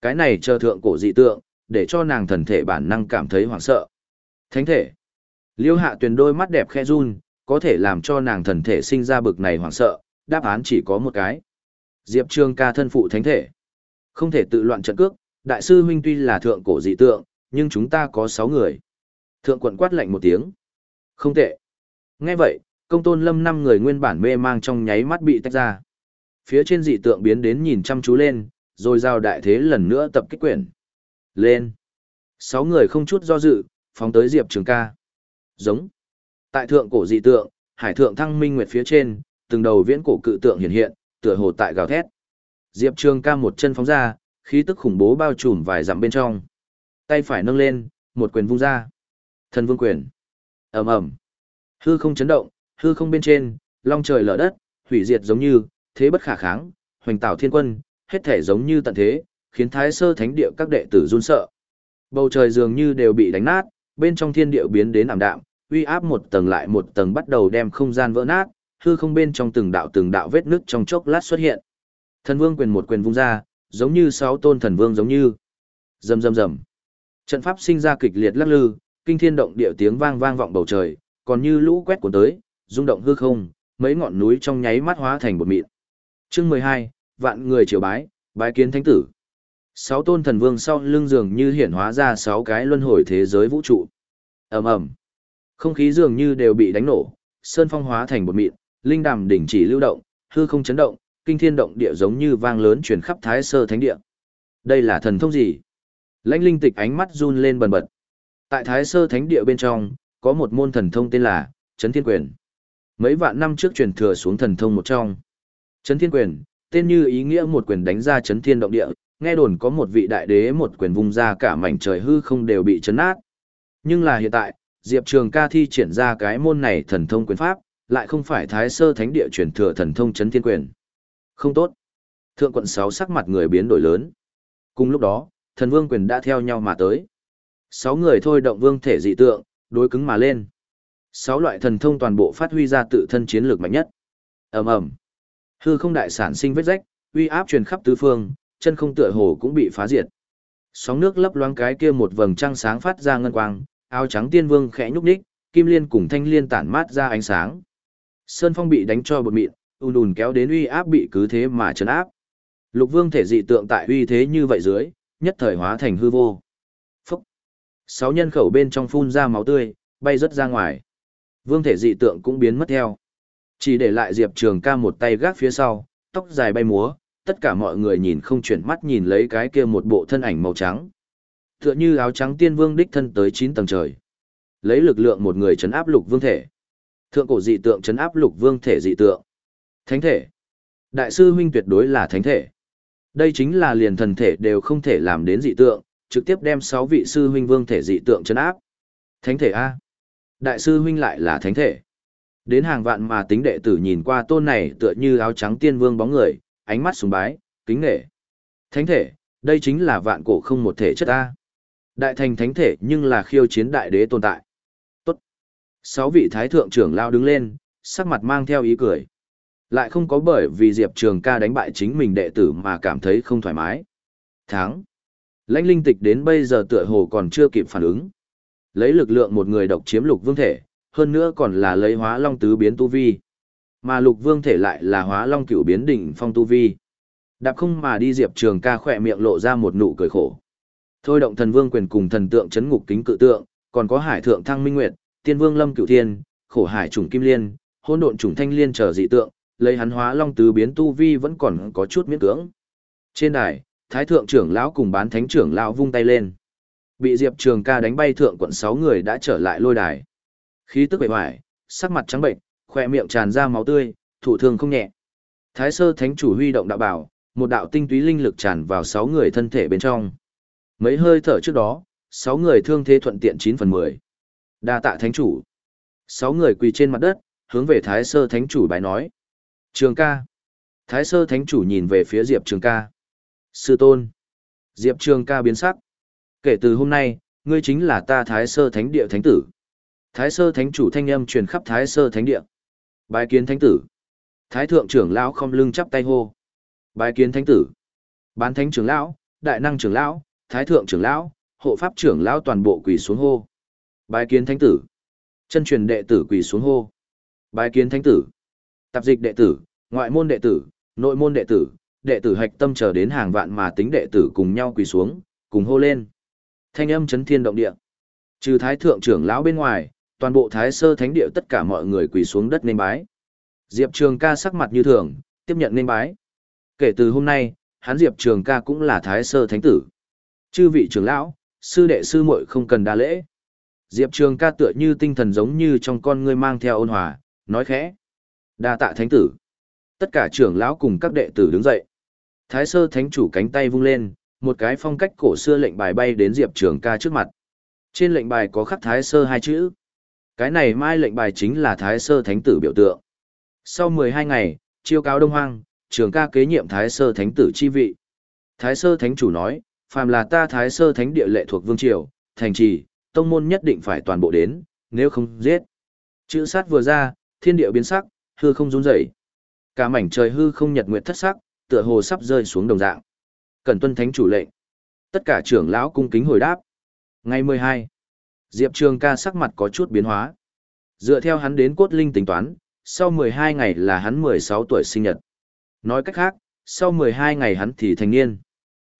Cái này chờ thượng cổ dị tượng, để cho nàng thần thể bản năng cảm thấy hoảng sợ. Thánh thể. Liêu hạ tuyền đôi mắt đẹp khe run, có thể làm cho nàng thần thể sinh ra bực này hoảng sợ, đáp án chỉ có một cái. Diệp Trường ca thân phụ thánh thể. Không thể tự loạn trận cước, đại sư huynh tuy là thượng cổ dị tượng, nhưng chúng ta có 6 người. Thượng quận quát lạnh một tiếng. Không tệ. Nghe vậy, công tôn lâm năm người nguyên bản mê mang trong nháy mắt bị tách ra. Phía trên dị tượng biến đến nhìn chăm chú lên, rồi giao đại thế lần nữa tập kích quyển. Lên. Sáu người không chút do dự, phóng tới Diệp Trường ca. Giống. Tại thượng cổ dị tượng, hải thượng thăng minh nguyệt phía trên, từng đầu viễn cổ cự tượng hiện hiện, tựa hồ tại gào thét. Diệp Trường ca một chân phóng ra, khí tức khủng bố bao trùm vài dặm bên trong. Tay phải nâng lên, một quyền vung ra. Thần vương quyền. ầm ầm, hư không chấn động, hư không bên trên, long trời lở đất, hủy diệt giống như thế bất khả kháng, hoành tạo thiên quân, hết thể giống như tận thế, khiến thái sơ thánh địa các đệ tử run sợ. Bầu trời dường như đều bị đánh nát, bên trong thiên địa biến đến ảm đạm, uy áp một tầng lại một tầng bắt đầu đem không gian vỡ nát, hư không bên trong từng đạo từng đạo vết nứt trong chốc lát xuất hiện. Thần vương quyền một quyền vung ra, giống như sáu tôn thần vương giống như. Rầm rầm rầm. Trận pháp sinh ra kịch liệt lắc lư, kinh thiên động địa tiếng vang vang vọng bầu trời, còn như lũ quét cuốn tới, rung động hư không, mấy ngọn núi trong nháy mắt hóa thành bột mịn. Chương mười hai, vạn người triều bái, bái kiến thánh tử. Sáu tôn thần vương sau lưng dường như hiển hóa ra sáu cái luân hồi thế giới vũ trụ. Ầm ầm. Không khí dường như đều bị đánh nổ, sơn phong hóa thành bột mịn, linh đàm đỉnh chỉ lưu động, hư không chấn động, kinh thiên động địa giống như vang lớn truyền khắp Thái Sơ Thánh địa. Đây là thần thông gì? Lãnh Linh Tịch ánh mắt run lên bần bật. Tại Thái Sơ Thánh địa bên trong, có một môn thần thông tên là Chấn Thiên Quyền. Mấy vạn năm trước truyền thừa xuống thần thông một trong. Chấn Thiên Quyền, tên như ý nghĩa một quyền đánh ra chấn thiên động địa, nghe đồn có một vị đại đế một quyền vung ra cả mảnh trời hư không đều bị chấn nát. Nhưng là hiện tại, Diệp Trường ca thi triển ra cái môn này thần thông quyền pháp, lại không phải Thái Sơ Thánh địa truyền thừa thần thông chấn thiên quyền. Không tốt. Thượng quận 6 sắc mặt người biến đổi lớn. Cùng lúc đó, thần vương quyền đã theo nhau mà tới. Sáu người thôi động vương thể dị tượng, đối cứng mà lên. Sáu loại thần thông toàn bộ phát huy ra tự thân chiến lược mạnh nhất. Ầm ầm. Hư không đại sản sinh vết rách, uy áp truyền khắp tứ phương, chân không tựa hồ cũng bị phá diệt. Sóng nước lấp loáng cái kia một vầng trăng sáng phát ra ngân quang, áo trắng tiên vương khẽ nhúc nhích, kim liên cùng thanh liên tản mát ra ánh sáng. Sơn phong bị đánh cho bột mịn, ùn ùn kéo đến uy áp bị cứ thế mà chấn áp. Lục vương thể dị tượng tại uy thế như vậy dưới, nhất thời hóa thành hư vô. Phúc! Sáu nhân khẩu bên trong phun ra máu tươi, bay rất ra ngoài. Vương thể dị tượng cũng biến mất theo. Chỉ để lại Diệp Trường ca một tay gác phía sau, tóc dài bay múa, tất cả mọi người nhìn không chuyển mắt nhìn lấy cái kia một bộ thân ảnh màu trắng. Tựa như áo trắng tiên vương đích thân tới 9 tầng trời. Lấy lực lượng một người chấn áp lục vương thể. Thượng cổ dị tượng chấn áp lục vương thể dị tượng. Thánh thể. Đại sư huynh tuyệt đối là thánh thể. Đây chính là liền thần thể đều không thể làm đến dị tượng, trực tiếp đem 6 vị sư huynh vương thể dị tượng chấn áp. Thánh thể A. Đại sư huynh lại là thánh thể. Đến hàng vạn mà tính đệ tử nhìn qua tôn này tựa như áo trắng tiên vương bóng người, ánh mắt sùng bái, kính nghệ. Thánh thể, đây chính là vạn cổ không một thể chất ta. Đại thành thánh thể nhưng là khiêu chiến đại đế tồn tại. Tốt. Sáu vị thái thượng trưởng lao đứng lên, sắc mặt mang theo ý cười. Lại không có bởi vì Diệp Trường ca đánh bại chính mình đệ tử mà cảm thấy không thoải mái. Tháng. Lãnh linh tịch đến bây giờ tựa hồ còn chưa kịp phản ứng. Lấy lực lượng một người độc chiếm lục vương thể, hơn nữa còn là lấy hóa long tứ biến tu vi. Mà lục vương thể lại là hóa long cửu biến đỉnh phong tu vi. Đạp không mà đi Diệp Trường ca khỏe miệng lộ ra một nụ cười khổ. Thôi động thần vương quyền cùng thần tượng chấn ngục kính cự tượng, còn có hải thượng thăng minh nguyệt, tiên vương lâm cửu thiên, khổ hải trùng kim liên, hỗn độn trùng thanh liên trở dị tượng, lấy hắn hóa long tứ biến tu vi vẫn còn có chút miễn cưỡng. Trên đài, thái thượng trưởng lão cùng bán thánh trưởng lão vung tay lên. Bị Diệp Trường Ca đánh bay thượng quận 6 người đã trở lại lôi đài. Khí tức bề ngoài, sắc mặt trắng bệnh, khỏe miệng tràn ra máu tươi, thủ thương không nhẹ. Thái sơ thánh chủ huy động đạo bảo, một đạo tinh túy linh lực tràn vào 6 người thân thể bên trong. Mấy hơi thở trước đó, 6 người thương thế thuận tiện 9 phần 10. Đa tạ thánh chủ. 6 người quỳ trên mặt đất, hướng về Thái sơ thánh chủ bài nói. Trường ca. Thái sơ thánh chủ nhìn về phía Diệp Trường ca. Sư tôn. Diệp Trường ca biến sắc. Kể từ hôm nay, ngươi chính là ta Thái sơ thánh địa thánh tử. Thái sơ thánh chủ thanh âm truyền khắp Thái sơ thánh địa. Bái kiến thánh tử. Thái thượng trưởng lão không lưng chắp tay hô. Bái kiến thánh tử. Bán thánh trưởng lão, đại năng trưởng lão, thái thượng trưởng lão, hộ pháp trưởng lão toàn bộ quỳ xuống hô. Bái kiến thánh tử. Chân truyền đệ tử quỳ xuống hô. Bái kiến thánh tử. Tạp dịch đệ tử, ngoại môn đệ tử, nội môn đệ tử, đệ tử hạch tâm chờ đến hàng vạn mà tính đệ tử cùng nhau quỳ xuống, cùng hô lên. Thanh âm chấn thiên động địa. Trừ thái thượng trưởng lão bên ngoài, toàn bộ thái sơ thánh địa tất cả mọi người quỳ xuống đất nên bái. Diệp Trường ca sắc mặt như thường, tiếp nhận nên bái. Kể từ hôm nay, hắn Diệp Trường ca cũng là thái sơ thánh tử. Chư vị trưởng lão, sư đệ sư muội không cần đa lễ. Diệp Trường ca tựa như tinh thần giống như trong con ngươi mang theo ôn hòa, nói khẽ. Đa tạ thánh tử. Tất cả trưởng lão cùng các đệ tử đứng dậy. Thái sơ thánh chủ cánh tay vung lên, một cái phong cách cổ xưa lệnh bài bay đến Diệp Trường ca trước mặt. Trên lệnh bài có khắc Thái Sơ hai chữ. Cái này mai lệnh bài chính là Thái Sơ Thánh Tử biểu tượng. Sau 12 ngày, chiêu cáo Đông Hoang, Trường ca kế nhiệm Thái Sơ Thánh Tử chi vị. Thái Sơ Thánh Chủ nói, phàm là ta Thái Sơ Thánh địa lệ thuộc Vương Triều, thành trì, tông môn nhất định phải toàn bộ đến, nếu không giết. Chữ sát vừa ra, thiên địa biến sắc, hư không run rẩy. Cả mảnh trời hư không nhật nguyệt thất sắc, tựa hồ sắp rơi xuống đồng dạng. Cần tuân thánh chủ lệnh. Tất cả trưởng lão cung kính hồi đáp. Ngày 12, Diệp Trường ca sắc mặt có chút biến hóa. Dựa theo hắn đến cốt linh tính toán, sau 12 ngày là hắn 16 tuổi sinh nhật. Nói cách khác, sau 12 ngày hắn thì thành niên.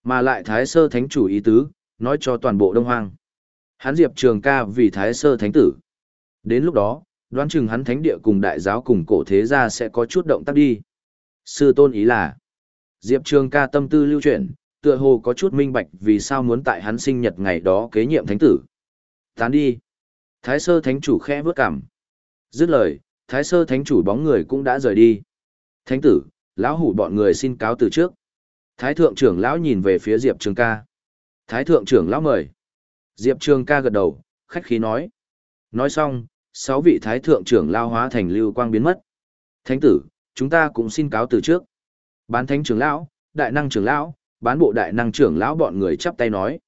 Mà lại Thái Sơ Thánh chủ ý tứ, nói cho toàn bộ Đông Hoang. Hắn Diệp Trường ca vì Thái Sơ Thánh tử. Đến lúc đó, đoán chừng hắn thánh địa cùng đại giáo cùng cổ thế gia sẽ có chút động tác đi. Sư tôn ý là, Diệp Trường ca tâm tư lưu chuyển, tựa hồ có chút minh bạch vì sao muốn tại hắn sinh nhật ngày đó kế nhiệm thánh tử. Tán đi. Thái sơ thánh chủ khẽ vướt cảm. Dứt lời, thái sơ thánh chủ bóng người cũng đã rời đi. Thánh tử, lão hủ bọn người xin cáo từ trước. Thái thượng trưởng lão nhìn về phía Diệp Trường ca. Thái thượng trưởng lão mời. Diệp Trường ca gật đầu, khách khí nói. Nói xong, sáu vị thái thượng trưởng lao hóa thành lưu quang biến mất. Thánh tử, chúng ta cũng xin cáo từ trước. Bán thánh trưởng lão, đại năng trưởng lão, bán bộ đại năng trưởng lão bọn người chắp tay nói.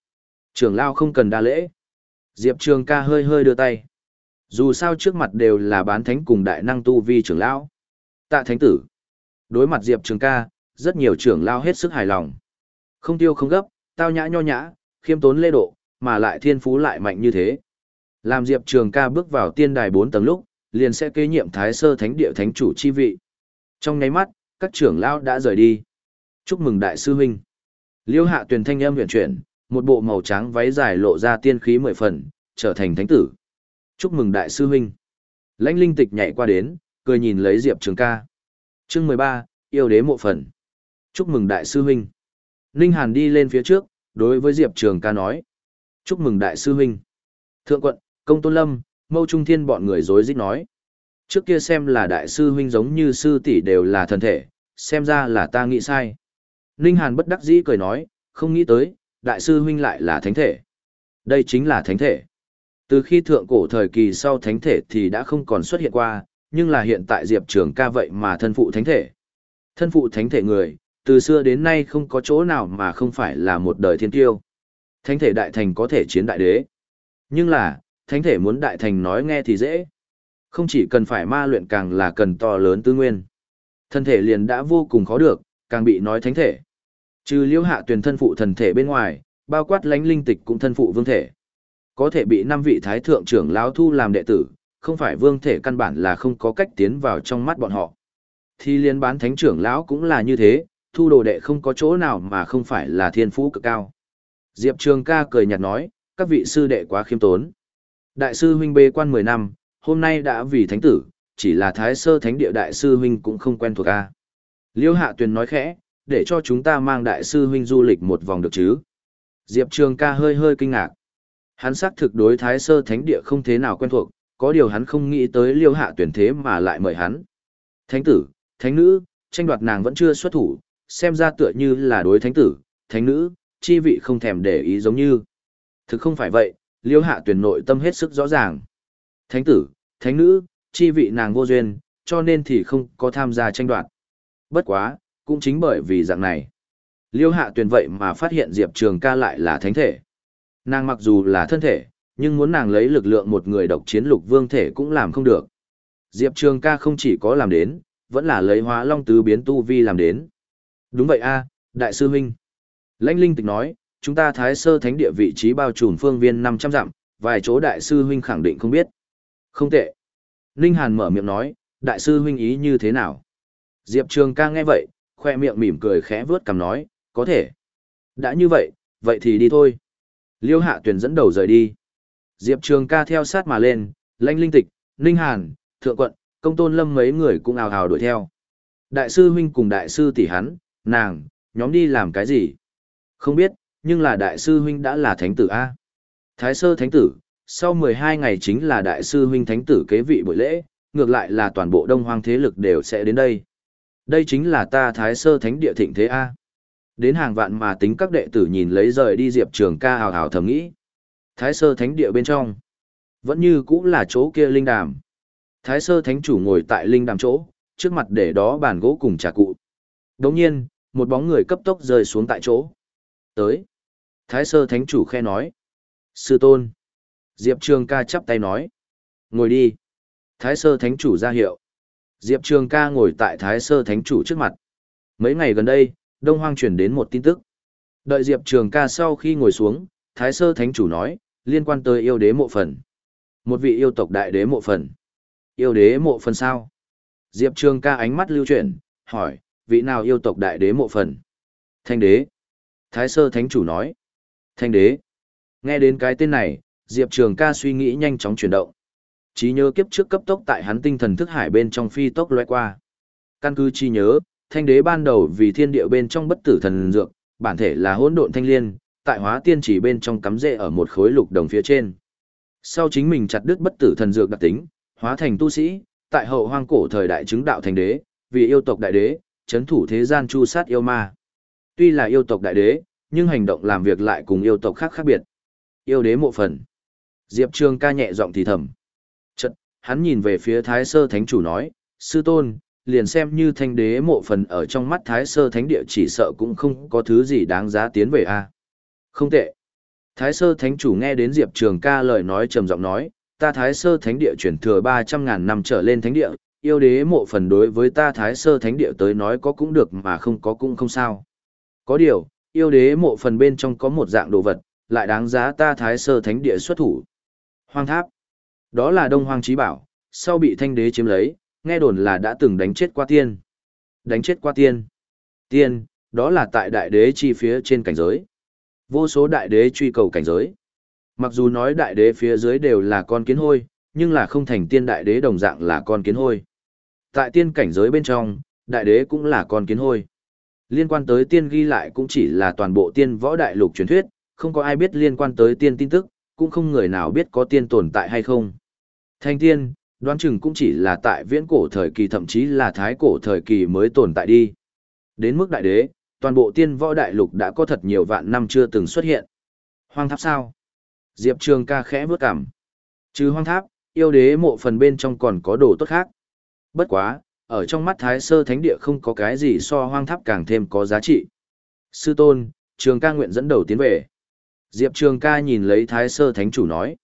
Trưởng lão không cần đa lễ. Diệp Trường ca hơi hơi đưa tay. Dù sao trước mặt đều là bán thánh cùng đại năng tu vi trưởng lão. Tạ thánh tử. Đối mặt Diệp Trường ca, rất nhiều trưởng lão hết sức hài lòng. Không tiêu không gấp, tao nhã nho nhã, khiêm tốn lê độ, mà lại thiên phú lại mạnh như thế. Làm Diệp Trường ca bước vào tiên đài 4 tầng lúc, liền sẽ kế nhiệm Thái Sơ Thánh Địa Thánh Chủ chi vị. Trong nháy mắt, các trưởng lão đã rời đi. Chúc mừng đại sư huynh. Liêu Hạ Tuyền thanh âm huyền chuyển, một bộ màu trắng váy dài lộ ra tiên khí mười phần, trở thành thánh tử. Chúc mừng đại sư huynh. Lãnh Linh Tịch nhảy qua đến, cười nhìn lấy Diệp Trường ca. Chương 13, yêu đế mộ phần. Chúc mừng đại sư huynh. Ninh Hàn đi lên phía trước, đối với Diệp Trường ca nói. Chúc mừng đại sư huynh. Thượng quận, công tôn lâm, mâu trung thiên bọn người rối rít nói. Trước kia xem là đại sư huynh giống như sư tỷ đều là thần thể, xem ra là ta nghĩ sai. Ninh Hàn bất đắc dĩ cười nói, không nghĩ tới, đại sư huynh lại là thánh thể. Đây chính là thánh thể. Từ khi thượng cổ thời kỳ sau thánh thể thì đã không còn xuất hiện qua, nhưng là hiện tại Diệp Trường ca vậy mà thân phụ thánh thể. Thân phụ thánh thể người, từ xưa đến nay không có chỗ nào mà không phải là một đời thiên tiêu. Thánh thể đại thành có thể chiến đại đế. Nhưng là, thánh thể muốn đại thành nói nghe thì dễ. Không chỉ cần phải ma luyện càng là cần to lớn tư nguyên. Thân thể liền đã vô cùng khó được, càng bị nói thánh thể. Trừ liễu hạ tuyển thân phụ thần thể bên ngoài, bao quát lánh linh tịch cũng thân phụ vương thể. Có thể bị năm vị thái thượng trưởng lão thu làm đệ tử, không phải vương thể căn bản là không có cách tiến vào trong mắt bọn họ. Thì liên bán thánh trưởng lão cũng là như thế, thu đồ đệ không có chỗ nào mà không phải là thiên phú cực cao. Diệp Trường ca cười nhạt nói, các vị sư đệ quá khiêm tốn. Đại sư huynh bê quan 10 năm, hôm nay đã vì thánh tử, chỉ là thái sơ thánh địa đại sư huynh cũng không quen thuộc a. Liêu Hạ Tuyền nói khẽ, để cho chúng ta mang đại sư huynh du lịch một vòng được chứ. Diệp Trường ca hơi hơi kinh ngạc. Hắn xác thực đối thái sơ thánh địa không thế nào quen thuộc, có điều hắn không nghĩ tới Liêu Hạ Tuyền thế mà lại mời hắn. Thánh tử, thánh nữ, tranh đoạt nàng vẫn chưa xuất thủ, xem ra tựa như là đối thánh tử, thánh nữ, chi vị không thèm để ý giống như. Thực không phải vậy, liêu hạ tuyển nội tâm hết sức rõ ràng. Thánh tử, thánh nữ, chi vị nàng vô duyên, cho nên thì không có tham gia tranh đoạt. Bất quá, cũng chính bởi vì dạng này. Liêu hạ tuyển vậy mà phát hiện Diệp Trường ca lại là thánh thể. Nàng mặc dù là thân thể, nhưng muốn nàng lấy lực lượng một người độc chiến lục vương thể cũng làm không được. Diệp Trường ca không chỉ có làm đến, vẫn là lấy hóa long tứ biến tu vi làm đến. Đúng vậy a đại sư huynh. Lãnh linh tịch nói, chúng ta thái sơ thánh địa vị trí bao trùm phương viên 500 dặm, vài chỗ đại sư huynh khẳng định không biết. Không tệ. Ninh Hàn mở miệng nói, đại sư huynh ý như thế nào? Diệp Trường ca nghe vậy, khoe miệng mỉm cười khẽ vướt cầm nói, có thể. Đã như vậy, vậy thì đi thôi. Liêu hạ tuyển dẫn đầu rời đi. Diệp Trường ca theo sát mà lên, lanh linh tịch, Ninh Hàn, Thượng Quận, Công Tôn Lâm mấy người cũng ào ào đuổi theo. Đại sư huynh cùng đại sư tỷ hắn, nàng, nhóm đi làm cái gì? Không biết, nhưng là đại sư huynh đã là thánh tử A. Thái sơ thánh tử, sau 12 ngày chính là đại sư huynh thánh tử kế vị buổi lễ, ngược lại là toàn bộ đông hoang thế lực đều sẽ đến đây. Đây chính là ta thái sơ thánh địa thịnh thế A. Đến hàng vạn mà tính các đệ tử nhìn lấy rời đi Diệp Trường ca hào hào thầm nghĩ. Thái sơ thánh địa bên trong. Vẫn như cũng là chỗ kia linh đàm. Thái sơ thánh chủ ngồi tại linh đàm chỗ, trước mặt để đó bàn gỗ cùng trà cụ. Đồng nhiên, một bóng người cấp tốc rơi xuống tại chỗ. Tới. Thái sơ thánh chủ khe nói. Sư tôn. Diệp Trường ca chắp tay nói. Ngồi đi. Thái sơ thánh chủ ra hiệu. Diệp Trường ca ngồi tại Thái sơ thánh chủ trước mặt. Mấy ngày gần đây, Đông Hoang truyền đến một tin tức. Đợi Diệp Trường ca sau khi ngồi xuống, Thái sơ thánh chủ nói, liên quan tới yêu đế mộ phần. Một vị yêu tộc đại đế mộ phần. Yêu đế mộ phần sao? Diệp Trường ca ánh mắt lưu chuyển, hỏi, vị nào yêu tộc đại đế mộ phần? Thanh đế. Thái sơ thánh chủ nói. Thanh đế. Nghe đến cái tên này, Diệp Trường ca suy nghĩ nhanh chóng chuyển động. Trí nhớ kiếp trước cấp tốc tại hắn tinh thần thức hải bên trong phi tốc lóe qua. Căn cứ chi nhớ, thanh đế ban đầu vì thiên địa bên trong bất tử thần dược, bản thể là hỗn độn thanh liên, tại hóa tiên chỉ bên trong cắm rễ ở một khối lục đồng phía trên. Sau chính mình chặt đứt bất tử thần dược đặc tính, hóa thành tu sĩ, tại hậu hoang cổ thời đại chứng đạo thành đế, vì yêu tộc đại đế, chấn thủ thế gian chu sát yêu ma. Tuy là yêu tộc đại đế, nhưng hành động làm việc lại cùng yêu tộc khác khác biệt. Yêu đế mộ phần. Diệp Trường ca nhẹ giọng thì thầm. Hắn nhìn về phía Thái Sơ Thánh Chủ nói, Sư Tôn, liền xem như thanh đế mộ phần ở trong mắt Thái Sơ Thánh Địa chỉ sợ cũng không có thứ gì đáng giá tiến về a Không tệ. Thái Sơ Thánh Chủ nghe đến Diệp Trường ca lời nói trầm giọng nói, ta Thái Sơ Thánh Địa chuyển thừa 300.000 năm trở lên Thánh Địa, yêu đế mộ phần đối với ta Thái Sơ Thánh Địa tới nói có cũng được mà không có cũng không sao. Có điều, yêu đế mộ phần bên trong có một dạng đồ vật, lại đáng giá ta Thái Sơ Thánh Địa xuất thủ. Hoang tháp. Đó là Đông Hoang Chí Bảo, sau bị thanh đế chiếm lấy, nghe đồn là đã từng đánh chết qua tiên. Đánh chết qua tiên. Tiên, đó là tại đại đế chi phía trên cảnh giới. Vô số đại đế truy cầu cảnh giới. Mặc dù nói đại đế phía dưới đều là con kiến hôi, nhưng là không thành tiên đại đế đồng dạng là con kiến hôi. Tại tiên cảnh giới bên trong, đại đế cũng là con kiến hôi. Liên quan tới tiên ghi lại cũng chỉ là toàn bộ tiên võ đại lục truyền thuyết, không có ai biết liên quan tới tiên tin tức, cũng không người nào biết có tiên tồn tại hay không. Thanh tiên, đoán chừng cũng chỉ là tại viễn cổ thời kỳ thậm chí là thái cổ thời kỳ mới tồn tại đi. Đến mức đại đế, toàn bộ tiên võ đại lục đã có thật nhiều vạn năm chưa từng xuất hiện. Hoang tháp sao? Diệp Trường ca khẽ bước cảm. Chứ hoang tháp, yêu đế mộ phần bên trong còn có đồ tốt khác. Bất quá, ở trong mắt thái sơ thánh địa không có cái gì so hoang tháp càng thêm có giá trị. Sư tôn, trường ca nguyện dẫn đầu tiến về. Diệp Trường ca nhìn lấy Thái Sơ Thánh Chủ nói.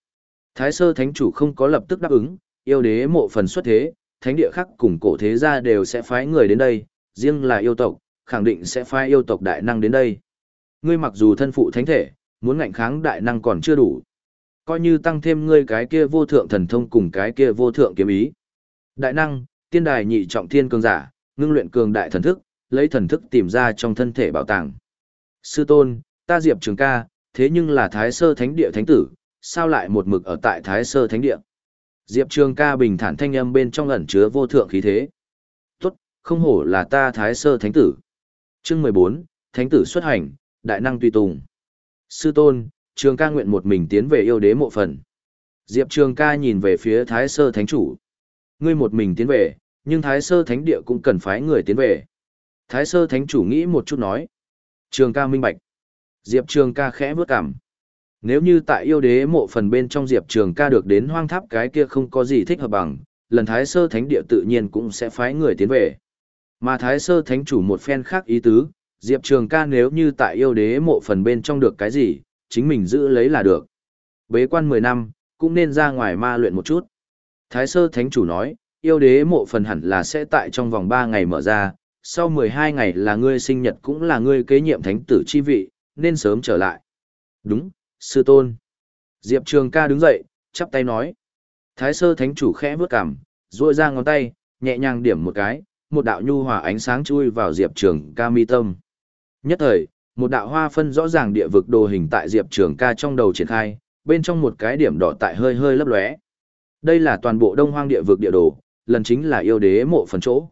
Thái Sơ Thánh Chủ không có lập tức đáp ứng, yêu đế mộ phần xuất thế, thánh địa khác cùng cổ thế gia đều sẽ phái người đến đây, riêng là yêu tộc, khẳng định sẽ phái yêu tộc đại năng đến đây. Ngươi mặc dù thân phụ thánh thể, muốn ngạnh kháng đại năng còn chưa đủ. Coi như tăng thêm ngươi cái kia vô thượng thần thông cùng cái kia vô thượng kiếm ý. Đại năng, tiên đài nhị trọng thiên cường giả, ngưng luyện cường đại thần thức, lấy thần thức tìm ra trong thân thể bảo tàng. Sư tôn, ta Diệp Trường ca, thế nhưng là Thái Sơ Thánh Địa Thánh Tử, sao lại một mực ở tại Thái Sơ Thánh Địa? Diệp Trường ca bình thản thanh âm bên trong ẩn chứa vô thượng khí thế. Tốt, không hổ là ta Thái Sơ Thánh Tử. Chương mười bốn, Thánh Tử xuất hành, đại năng tùy tùng. Sư tôn, Trường ca nguyện một mình tiến về yêu đế mộ phần. Diệp Trường ca nhìn về phía Thái Sơ Thánh Chủ. Ngươi một mình tiến về, nhưng Thái Sơ Thánh Địa cũng cần phái người tiến về. Thái Sơ Thánh Chủ nghĩ một chút nói. Trường ca minh bạch. Diệp Trường ca khẽ bước cảm. Nếu như tại yêu đế mộ phần bên trong Diệp Trường ca được đến hoang tháp cái kia không có gì thích hợp bằng, lần Thái Sơ Thánh địa tự nhiên cũng sẽ phái người tiến về. Mà Thái Sơ Thánh chủ một phen khác ý tứ, Diệp Trường ca nếu như tại yêu đế mộ phần bên trong được cái gì, chính mình giữ lấy là được. Bế quan 10 năm, cũng nên ra ngoài ma luyện một chút. Thái Sơ Thánh chủ nói, yêu đế mộ phần hẳn là sẽ tại trong vòng 3 ngày mở ra, sau 12 ngày là ngươi sinh nhật cũng là ngươi kế nhiệm thánh tử chi vị, nên sớm trở lại. Đúng, sư tôn. Diệp Trường ca đứng dậy, chắp tay nói. Thái sơ thánh chủ khẽ vướt cằm, ruôi ra ngón tay, nhẹ nhàng điểm một cái, một đạo nhu hòa ánh sáng chui vào Diệp Trường ca mi tâm. Nhất thời, một đạo hoa phân rõ ràng địa vực đồ hình tại Diệp Trường ca trong đầu triển khai, bên trong một cái điểm đỏ tại hơi hơi lấp lóe. Đây là toàn bộ đông hoang địa vực địa đồ, lần chính là yêu đế mộ phần chỗ.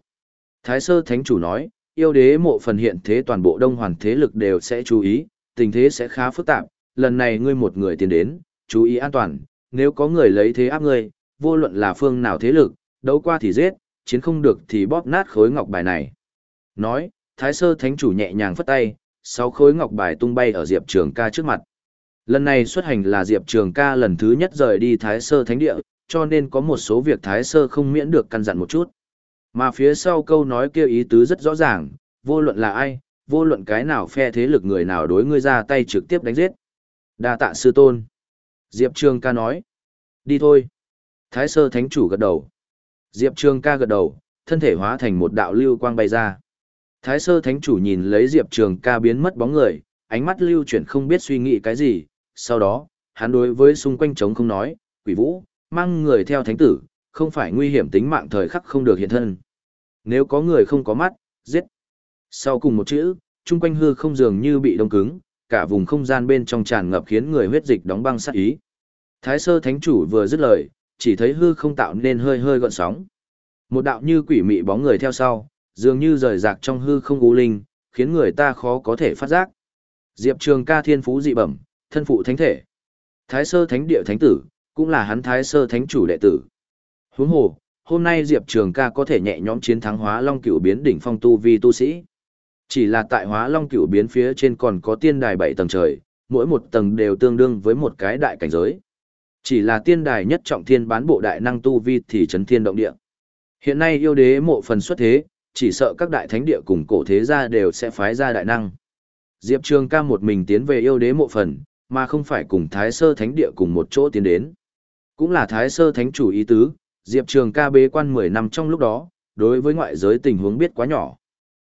Thái sơ thánh chủ nói, yêu đế mộ phần hiện thế toàn bộ đông hoàn thế lực đều sẽ chú ý, tình thế sẽ khá phức tạp, lần này ngươi một người tiến đến, chú ý an toàn, nếu có người lấy thế áp ngươi, vô luận là phương nào thế lực, đấu qua thì giết, chiến không được thì bóp nát khối ngọc bài này. Nói, Thái Sơ Thánh Chủ nhẹ nhàng phất tay, sáu khối ngọc bài tung bay ở Diệp Trường ca trước mặt. Lần này xuất hành là Diệp Trường ca lần thứ nhất rời đi Thái Sơ Thánh Địa, cho nên có một số việc Thái Sơ không miễn được căn dặn một chút. Mà phía sau câu nói kia ý tứ rất rõ ràng, vô luận là ai, vô luận cái nào phe thế lực người nào đối ngươi ra tay trực tiếp đánh giết đa tạ sư tôn. Diệp Trường ca nói. Đi thôi. Thái Sơ Thánh Chủ gật đầu. Diệp Trường ca gật đầu, thân thể hóa thành một đạo lưu quang bay ra. Thái Sơ Thánh Chủ nhìn lấy Diệp Trường ca biến mất bóng người, ánh mắt lưu chuyển không biết suy nghĩ cái gì, sau đó, hắn đối với xung quanh trống không nói, quỷ vũ, mang người theo thánh tử, không phải nguy hiểm tính mạng thời khắc không được hiện thân. Nếu có người không có mắt, giết. Sau cùng một chữ, chung quanh hư không dường như bị đông cứng, cả vùng không gian bên trong tràn ngập khiến người huyết dịch đóng băng sát ý. Thái sơ thánh chủ vừa dứt lời, chỉ thấy hư không tạo nên hơi hơi gợn sóng. Một đạo như quỷ mị bóng người theo sau, dường như rời rạc trong hư không u linh, khiến người ta khó có thể phát giác. Diệp Trường ca thiên phú dị bẩm, thân phụ thánh thể. Thái sơ thánh địa thánh tử, cũng là hắn thái sơ thánh chủ đệ tử. Huống hồ, hôm nay Diệp Trường ca có thể nhẹ nhõm chiến thắng hóa long cửu biến đỉnh phong tu vi tu sĩ. Chỉ là tại hóa long cửu biến phía trên còn có tiên đài bảy tầng trời, mỗi một tầng đều tương đương với một cái đại cảnh giới. Chỉ là tiên đài nhất trọng thiên bán bộ đại năng tu vi thì chấn thiên động địa. Hiện nay yêu đế mộ phần xuất thế, chỉ sợ các đại thánh địa cùng cổ thế gia đều sẽ phái ra đại năng. Diệp Trường ca một mình tiến về yêu đế mộ phần, mà không phải cùng Thái Sơ Thánh Địa cùng một chỗ tiến đến. Cũng là Thái Sơ Thánh chủ ý tứ, Diệp Trường ca bế quan 10 năm trong lúc đó, đối với ngoại giới tình huống biết quá nhỏ.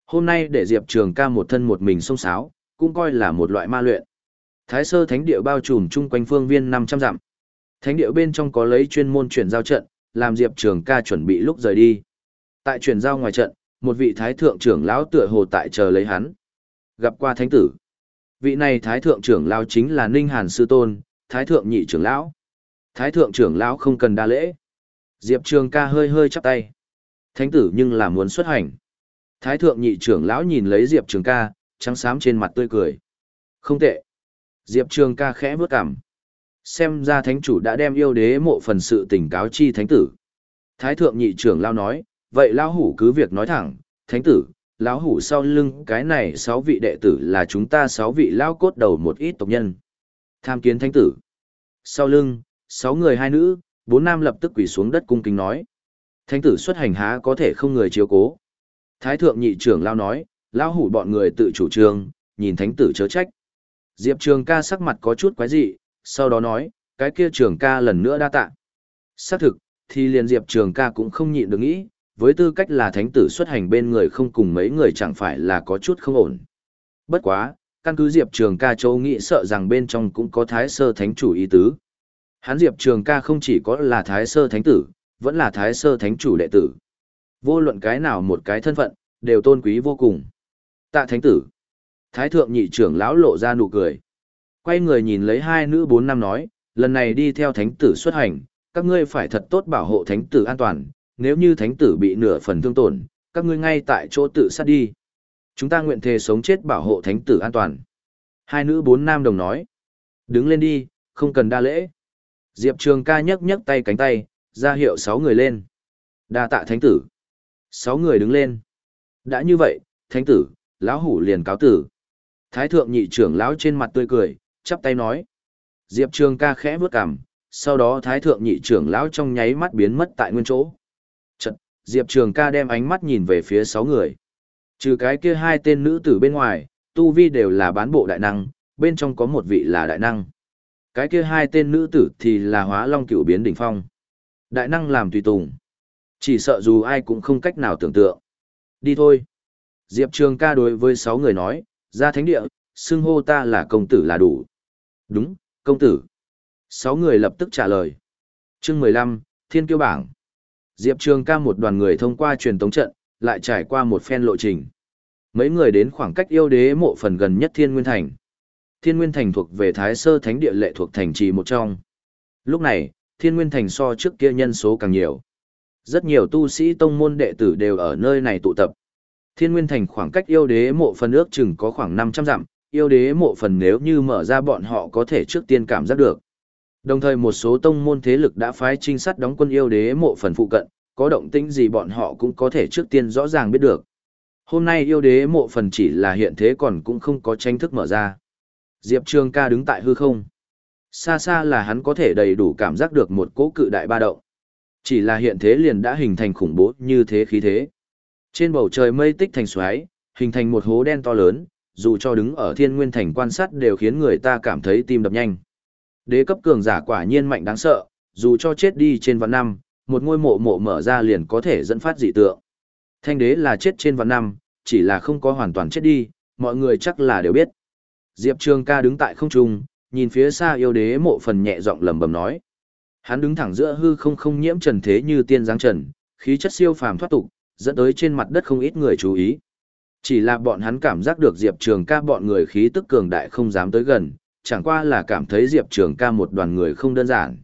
Hôm nay để Diệp Trường ca một thân một mình xông xáo cũng coi là một loại ma luyện. Thái Sơ Thánh Địa bao trùm chung quanh phương viên 500 dặm. Thánh Địa bên trong có lấy chuyên môn chuyển giao trận, làm Diệp Trường ca chuẩn bị lúc rời đi. Tại chuyển giao ngoài trận, một vị thái thượng trưởng lão tựa hồ tại chờ lấy hắn. Gặp qua thánh tử. Vị này thái thượng trưởng lão chính là Ninh Hàn Sư Tôn, thái thượng nhị trưởng lão. Thái thượng trưởng lão không cần đa lễ. Diệp Trường ca hơi hơi chắp tay. Thánh tử nhưng là muốn xuất hành. Thái thượng nhị trưởng lão nhìn lấy Diệp Trường ca, trắng xám trên mặt tươi cười. Không tệ. Diệp Trường ca khẽ bước cằm. Xem ra thánh chủ đã đem yêu đế mộ phần sự tình cáo chi thánh tử. Thái thượng nhị trưởng lão nói, vậy lão hủ cứ việc nói thẳng, thánh tử, lão hủ sau lưng cái này sáu vị đệ tử là chúng ta sáu vị lão cốt đầu một ít tộc nhân. Tham kiến thánh tử. Sau lưng, sáu người hai nữ, bốn nam lập tức quỳ xuống đất cung kính nói. Thánh tử xuất hành há có thể không người chiếu cố. Thái thượng nhị trưởng lao nói, lão hủ bọn người tự chủ trương, nhìn thánh tử chớ trách. Diệp trường ca sắc mặt có chút quái dị, sau đó nói, cái kia trường ca lần nữa đa tạ. Xác thực, thì liền Diệp trường ca cũng không nhịn được nghĩ, với tư cách là thánh tử xuất hành bên người không cùng mấy người chẳng phải là có chút không ổn. Bất quá, căn cứ Diệp Trường ca châu nghĩ sợ rằng bên trong cũng có thái sơ thánh chủ ý tứ. Hán Diệp Trường ca không chỉ có là thái sơ thánh tử, vẫn là thái sơ thánh chủ đệ tử. Vô luận cái nào một cái thân phận, đều tôn quý vô cùng. Tạ thánh tử. Thái thượng nhị trưởng lão lộ ra nụ cười. Quay người nhìn lấy hai nữ bốn năm nói, lần này đi theo thánh tử xuất hành, các ngươi phải thật tốt bảo hộ thánh tử an toàn, nếu như thánh tử bị nửa phần thương tổn, các ngươi ngay tại chỗ tự sát đi. Chúng ta nguyện thề sống chết bảo hộ thánh tử an toàn. Hai nữ bốn nam đồng nói. Đứng lên đi, không cần đa lễ. Diệp Trường ca nhấc nhấc tay cánh tay, ra hiệu sáu người lên. Đa tạ thánh tử. Sáu người đứng lên. Đã như vậy, thánh tử, lão hủ liền cáo tử. Thái thượng nhị trưởng lão trên mặt tươi cười, chắp tay nói. Diệp Trường ca khẽ bước cằm, sau đó thái thượng nhị trưởng lão trong nháy mắt biến mất tại nguyên chỗ. Chật, Diệp Trường ca đem ánh mắt nhìn về phía sáu người. Trừ cái kia hai tên nữ tử bên ngoài, tu vi đều là bán bộ đại năng, bên trong có một vị là đại năng. Cái kia hai tên nữ tử thì là hóa long cựu biến đỉnh phong. Đại năng làm tùy tùng. Chỉ sợ dù ai cũng không cách nào tưởng tượng. Đi thôi. Diệp Trường ca đối với sáu người nói, ra thánh địa, xưng hô ta là công tử là đủ. Đúng, công tử. Sáu người lập tức trả lời. chương mười lăm Thiên Kiêu Bảng. Diệp Trường ca một đoàn người thông qua truyền tống trận, lại trải qua một phen lộ trình. Mấy người đến khoảng cách yêu đế mộ phần gần nhất Thiên Nguyên Thành. Thiên Nguyên Thành thuộc về Thái Sơ Thánh Địa lệ thuộc thành trì một trong. Lúc này, Thiên Nguyên Thành so trước kia nhân số càng nhiều. Rất nhiều tu sĩ tông môn đệ tử đều ở nơi này tụ tập. Thiên Nguyên Thành khoảng cách yêu đế mộ phần ước chừng có khoảng 500 dặm, yêu đế mộ phần nếu như mở ra bọn họ có thể trước tiên cảm giác được. Đồng thời một số tông môn thế lực đã phái trinh sát đóng quân yêu đế mộ phần phụ cận, có động tĩnh gì bọn họ cũng có thể trước tiên rõ ràng biết được. Hôm nay yêu đế mộ phần chỉ là hiện thế còn cũng không có tranh thức mở ra. Diệp Trường ca đứng tại hư không. Xa xa là hắn có thể đầy đủ cảm giác được một cỗ cự đại ba động. Chỉ là hiện thế liền đã hình thành khủng bố như thế khí thế. Trên bầu trời mây tích thành xoáy, hình thành một hố đen to lớn, dù cho đứng ở thiên nguyên thành quan sát đều khiến người ta cảm thấy tim đập nhanh. Đế cấp cường giả quả nhiên mạnh đáng sợ, dù cho chết đi trên vạn năm, một ngôi mộ mộ mở ra liền có thể dẫn phát dị tượng. Thanh đế là chết trên vạn năm, chỉ là không có hoàn toàn chết đi, mọi người chắc là đều biết. Diệp Trường ca đứng tại không trung, nhìn phía xa yêu đế mộ phần nhẹ giọng lầm bầm nói. Hắn đứng thẳng giữa hư không không nhiễm trần thế như tiên giáng trần, khí chất siêu phàm thoát tục, dẫn tới trên mặt đất không ít người chú ý. Chỉ là bọn hắn cảm giác được Diệp Trường ca bọn người khí tức cường đại không dám tới gần, chẳng qua là cảm thấy Diệp Trường ca một đoàn người không đơn giản.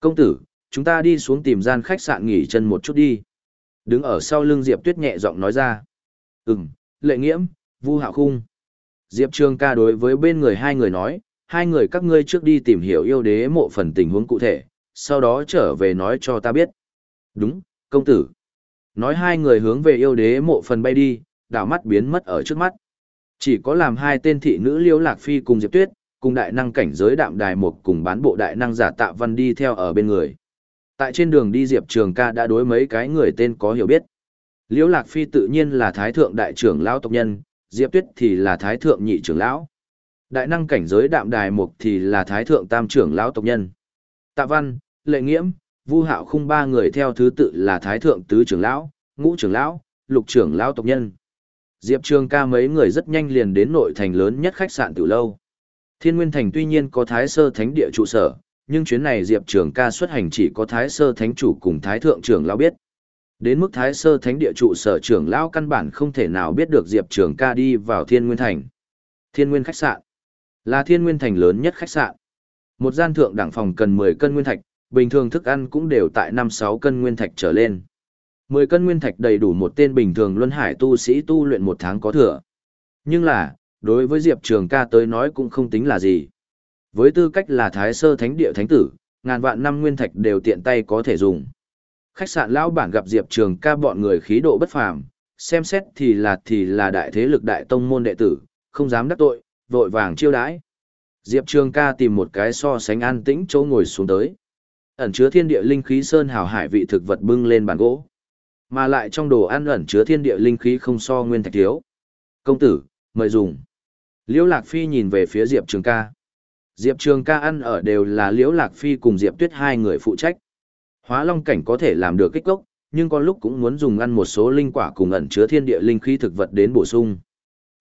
Công tử, chúng ta đi xuống tìm gian khách sạn nghỉ chân một chút đi. Đứng ở sau lưng Diệp Tuyết nhẹ giọng nói ra. Ừm, lệ nghiễm, vu hạo khung. Diệp Trường ca đối với bên người hai người nói, hai người các ngươi trước đi tìm hiểu yêu đế mộ phần tình huống cụ thể, sau đó trở về nói cho ta biết. Đúng, công tử. Nói hai người hướng về yêu đế mộ phần bay đi, đảo mắt biến mất ở trước mắt. Chỉ có làm hai tên thị nữ liễu lạc phi cùng Diệp Tuyết, cùng đại năng cảnh giới đạm đài một cùng bán bộ đại năng giả tạ văn đi theo ở bên người. Tại trên đường đi Diệp Trường ca đã đối mấy cái người tên có hiểu biết. Liễu Lạc Phi tự nhiên là thái thượng đại trưởng lão tộc nhân, Diệp Tuyết thì là thái thượng nhị trưởng lão. Đại năng cảnh giới đạm đài mục thì là thái thượng tam trưởng lão tộc nhân. Tạ Văn, Lệ Nghiễm, Vu Hạo khung ba người theo thứ tự là thái thượng tứ trưởng lão, ngũ trưởng lão, lục trưởng lão tộc nhân. Diệp Trường ca mấy người rất nhanh liền đến nội thành lớn nhất khách sạn từ lâu. Thiên Nguyên Thành tuy nhiên có Thái Sơ Thánh địa trụ sở, nhưng chuyến này Diệp Trường ca xuất hành chỉ có Thái Sơ Thánh chủ cùng Thái Thượng trưởng lão biết. Đến mức Thái Sơ Thánh địa trụ sở trưởng lão căn bản không thể nào biết được Diệp Trường ca đi vào Thiên Nguyên Thành. Thiên Nguyên khách sạn là Thiên Nguyên Thành lớn nhất khách sạn. Một gian thượng đẳng phòng cần 10 cân nguyên thạch, bình thường thức ăn cũng đều tại 5-6 cân nguyên thạch trở lên. 10 cân nguyên thạch đầy đủ một tên bình thường luân hải tu sĩ tu luyện một tháng có thừa. Nhưng là, đối với Diệp Trường ca tới nói cũng không tính là gì. Với tư cách là thái sơ thánh địa thánh tử, ngàn vạn năm nguyên thạch đều tiện tay có thể dùng. Khách sạn lão bản gặp Diệp Trường ca bọn người khí độ bất phàm, xem xét thì là thì là đại thế lực đại tông môn đệ tử, không dám đắc tội, vội vàng chiêu đãi. Diệp Trường ca tìm một cái so sánh an tĩnh chỗ ngồi xuống tới. Ẩn chứa thiên địa linh khí sơn hào hải vị thực vật bưng lên bàn gỗ. Mà lại trong đồ ăn ẩn chứa thiên địa linh khí không so nguyên thạch thiếu. Công tử, mời dùng. Liễu Lạc Phi nhìn về phía Diệp Trường ca. Diệp Trường ca ăn ở đều là Liễu Lạc Phi cùng Diệp Tuyết hai người phụ trách. Hóa long cảnh có thể làm được kích cốc, nhưng có lúc cũng muốn dùng ăn một số linh quả cùng ẩn chứa thiên địa linh khí thực vật đến bổ sung.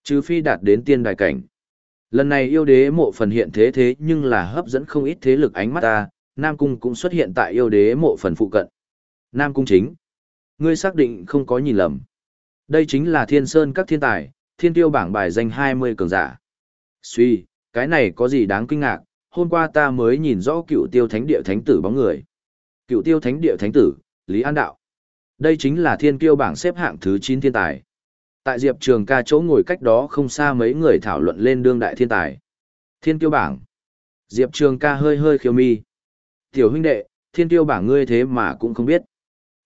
Trừ phi đạt đến tiên đài cảnh. Lần này yêu đế mộ phần hiện thế thế nhưng là hấp dẫn không ít thế lực ánh mắt ta, Nam Cung cũng xuất hiện tại yêu đế mộ phần phụ cận. Nam Cung chính. Ngươi xác định không có nhìn lầm. Đây chính là thiên sơn các thiên tài, thiên tiêu bảng bài danh 20 cường giả. Suy, cái này có gì đáng kinh ngạc, hôm qua ta mới nhìn rõ cựu tiêu thánh địa thánh tử bóng người. Cựu tiêu thánh địa thánh tử, Lý An Đạo. Đây chính là thiên tiêu bảng xếp hạng thứ 9 thiên tài. Tại Diệp Trường ca chỗ ngồi cách đó không xa mấy người thảo luận lên đương đại thiên tài. Thiên tiêu bảng. Diệp Trường ca hơi hơi khiêu mi. Tiểu huynh đệ, thiên tiêu bảng ngươi thế mà cũng không biết.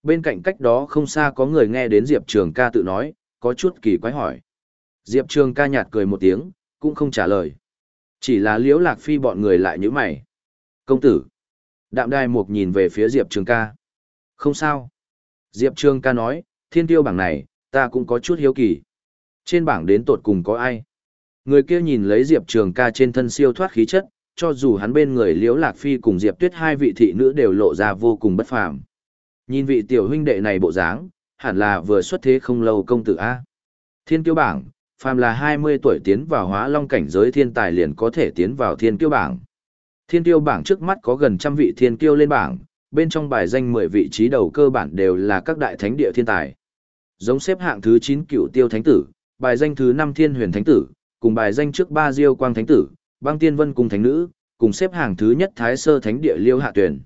Bên cạnh cách đó không xa có người nghe đến Diệp Trường ca tự nói, có chút kỳ quái hỏi. Diệp Trường ca nhạt cười một tiếng, cũng không trả lời. Chỉ là liễu lạc phi bọn người lại như mày. Công tử. Đạm đài mục nhìn về phía Diệp Trường ca. Không sao. Diệp Trường ca nói, thiên tiêu bảng này, ta cũng có chút hiếu kỳ. Trên bảng đến tột cùng có ai? Người kia nhìn lấy Diệp Trường ca trên thân siêu thoát khí chất, cho dù hắn bên người liễu lạc phi cùng Diệp tuyết hai vị thị nữ đều lộ ra vô cùng bất phàm. Nhìn vị tiểu huynh đệ này bộ dáng, hẳn là vừa xuất thế không lâu công tử A. Thiên kiêu bảng, phàm là 20 tuổi tiến vào hóa long cảnh giới thiên tài liền có thể tiến vào thiên kiêu bảng. Thiên kiêu bảng trước mắt có gần trăm vị thiên kiêu lên bảng, bên trong bài danh 10 vị trí đầu cơ bản đều là các đại thánh địa thiên tài. Giống xếp hạng thứ 9 cựu tiêu thánh tử, bài danh thứ 5 thiên huyền thánh tử, cùng bài danh trước 3 diêu quang thánh tử, băng tiên vân cùng thánh nữ, cùng xếp hàng thứ nhất thái sơ thánh địa liêu hạ tuyển.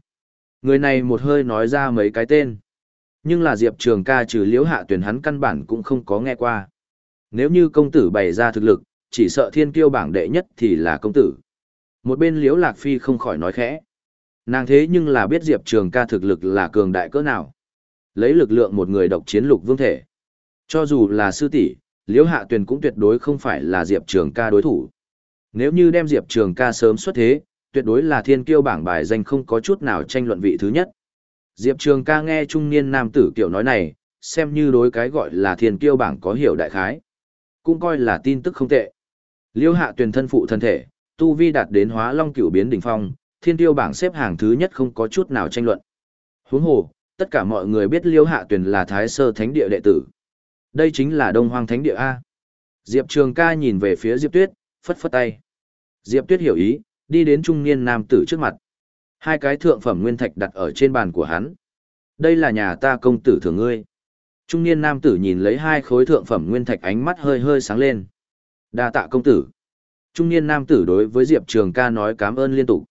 Người này một hơi nói ra mấy cái tên. Nhưng là Diệp Trường ca trừ liễu hạ tuyển hắn căn bản cũng không có nghe qua. Nếu như công tử bày ra thực lực, chỉ sợ thiên kiêu bảng đệ nhất thì là công tử. Một bên liễu lạc phi không khỏi nói khẽ. Nàng thế nhưng là biết Diệp Trường ca thực lực là cường đại cỡ nào. Lấy lực lượng một người độc chiến lục vương thể. Cho dù là sư tỷ, Liễu Hạ Tuyền cũng tuyệt đối không phải là Diệp Trường ca đối thủ. Nếu như đem Diệp Trường ca sớm xuất thế, tuyệt đối là thiên kiêu bảng bài danh không có chút nào tranh luận vị thứ nhất. Diệp Trường ca nghe trung niên nam tử kiểu nói này, xem như đối cái gọi là thiên kiêu bảng có hiểu đại khái. Cũng coi là tin tức không tệ. Liêu Hạ Tuyền thân phụ thân thể, tu vi đạt đến hóa long cửu biến đỉnh phong, thiên tiêu bảng xếp hàng thứ nhất không có chút nào tranh luận. Huống hồ, tất cả mọi người biết Liêu Hạ Tuyền là Thái Sơ Thánh Địa đệ tử. Đây chính là Đông Hoang Thánh Địa A. Diệp Trường ca nhìn về phía Diệp Tuyết, phất phất tay. Diệp Tuyết hiểu ý, đi đến trung niên nam tử trước mặt. Hai cái thượng phẩm nguyên thạch đặt ở trên bàn của hắn. Đây là nhà ta công tử thưởng ngươi. Trung niên nam tử nhìn lấy hai khối thượng phẩm nguyên thạch ánh mắt hơi hơi sáng lên. Đa tạ công tử. Trung niên nam tử đối với Diệp Trường ca nói cảm ơn liên tục.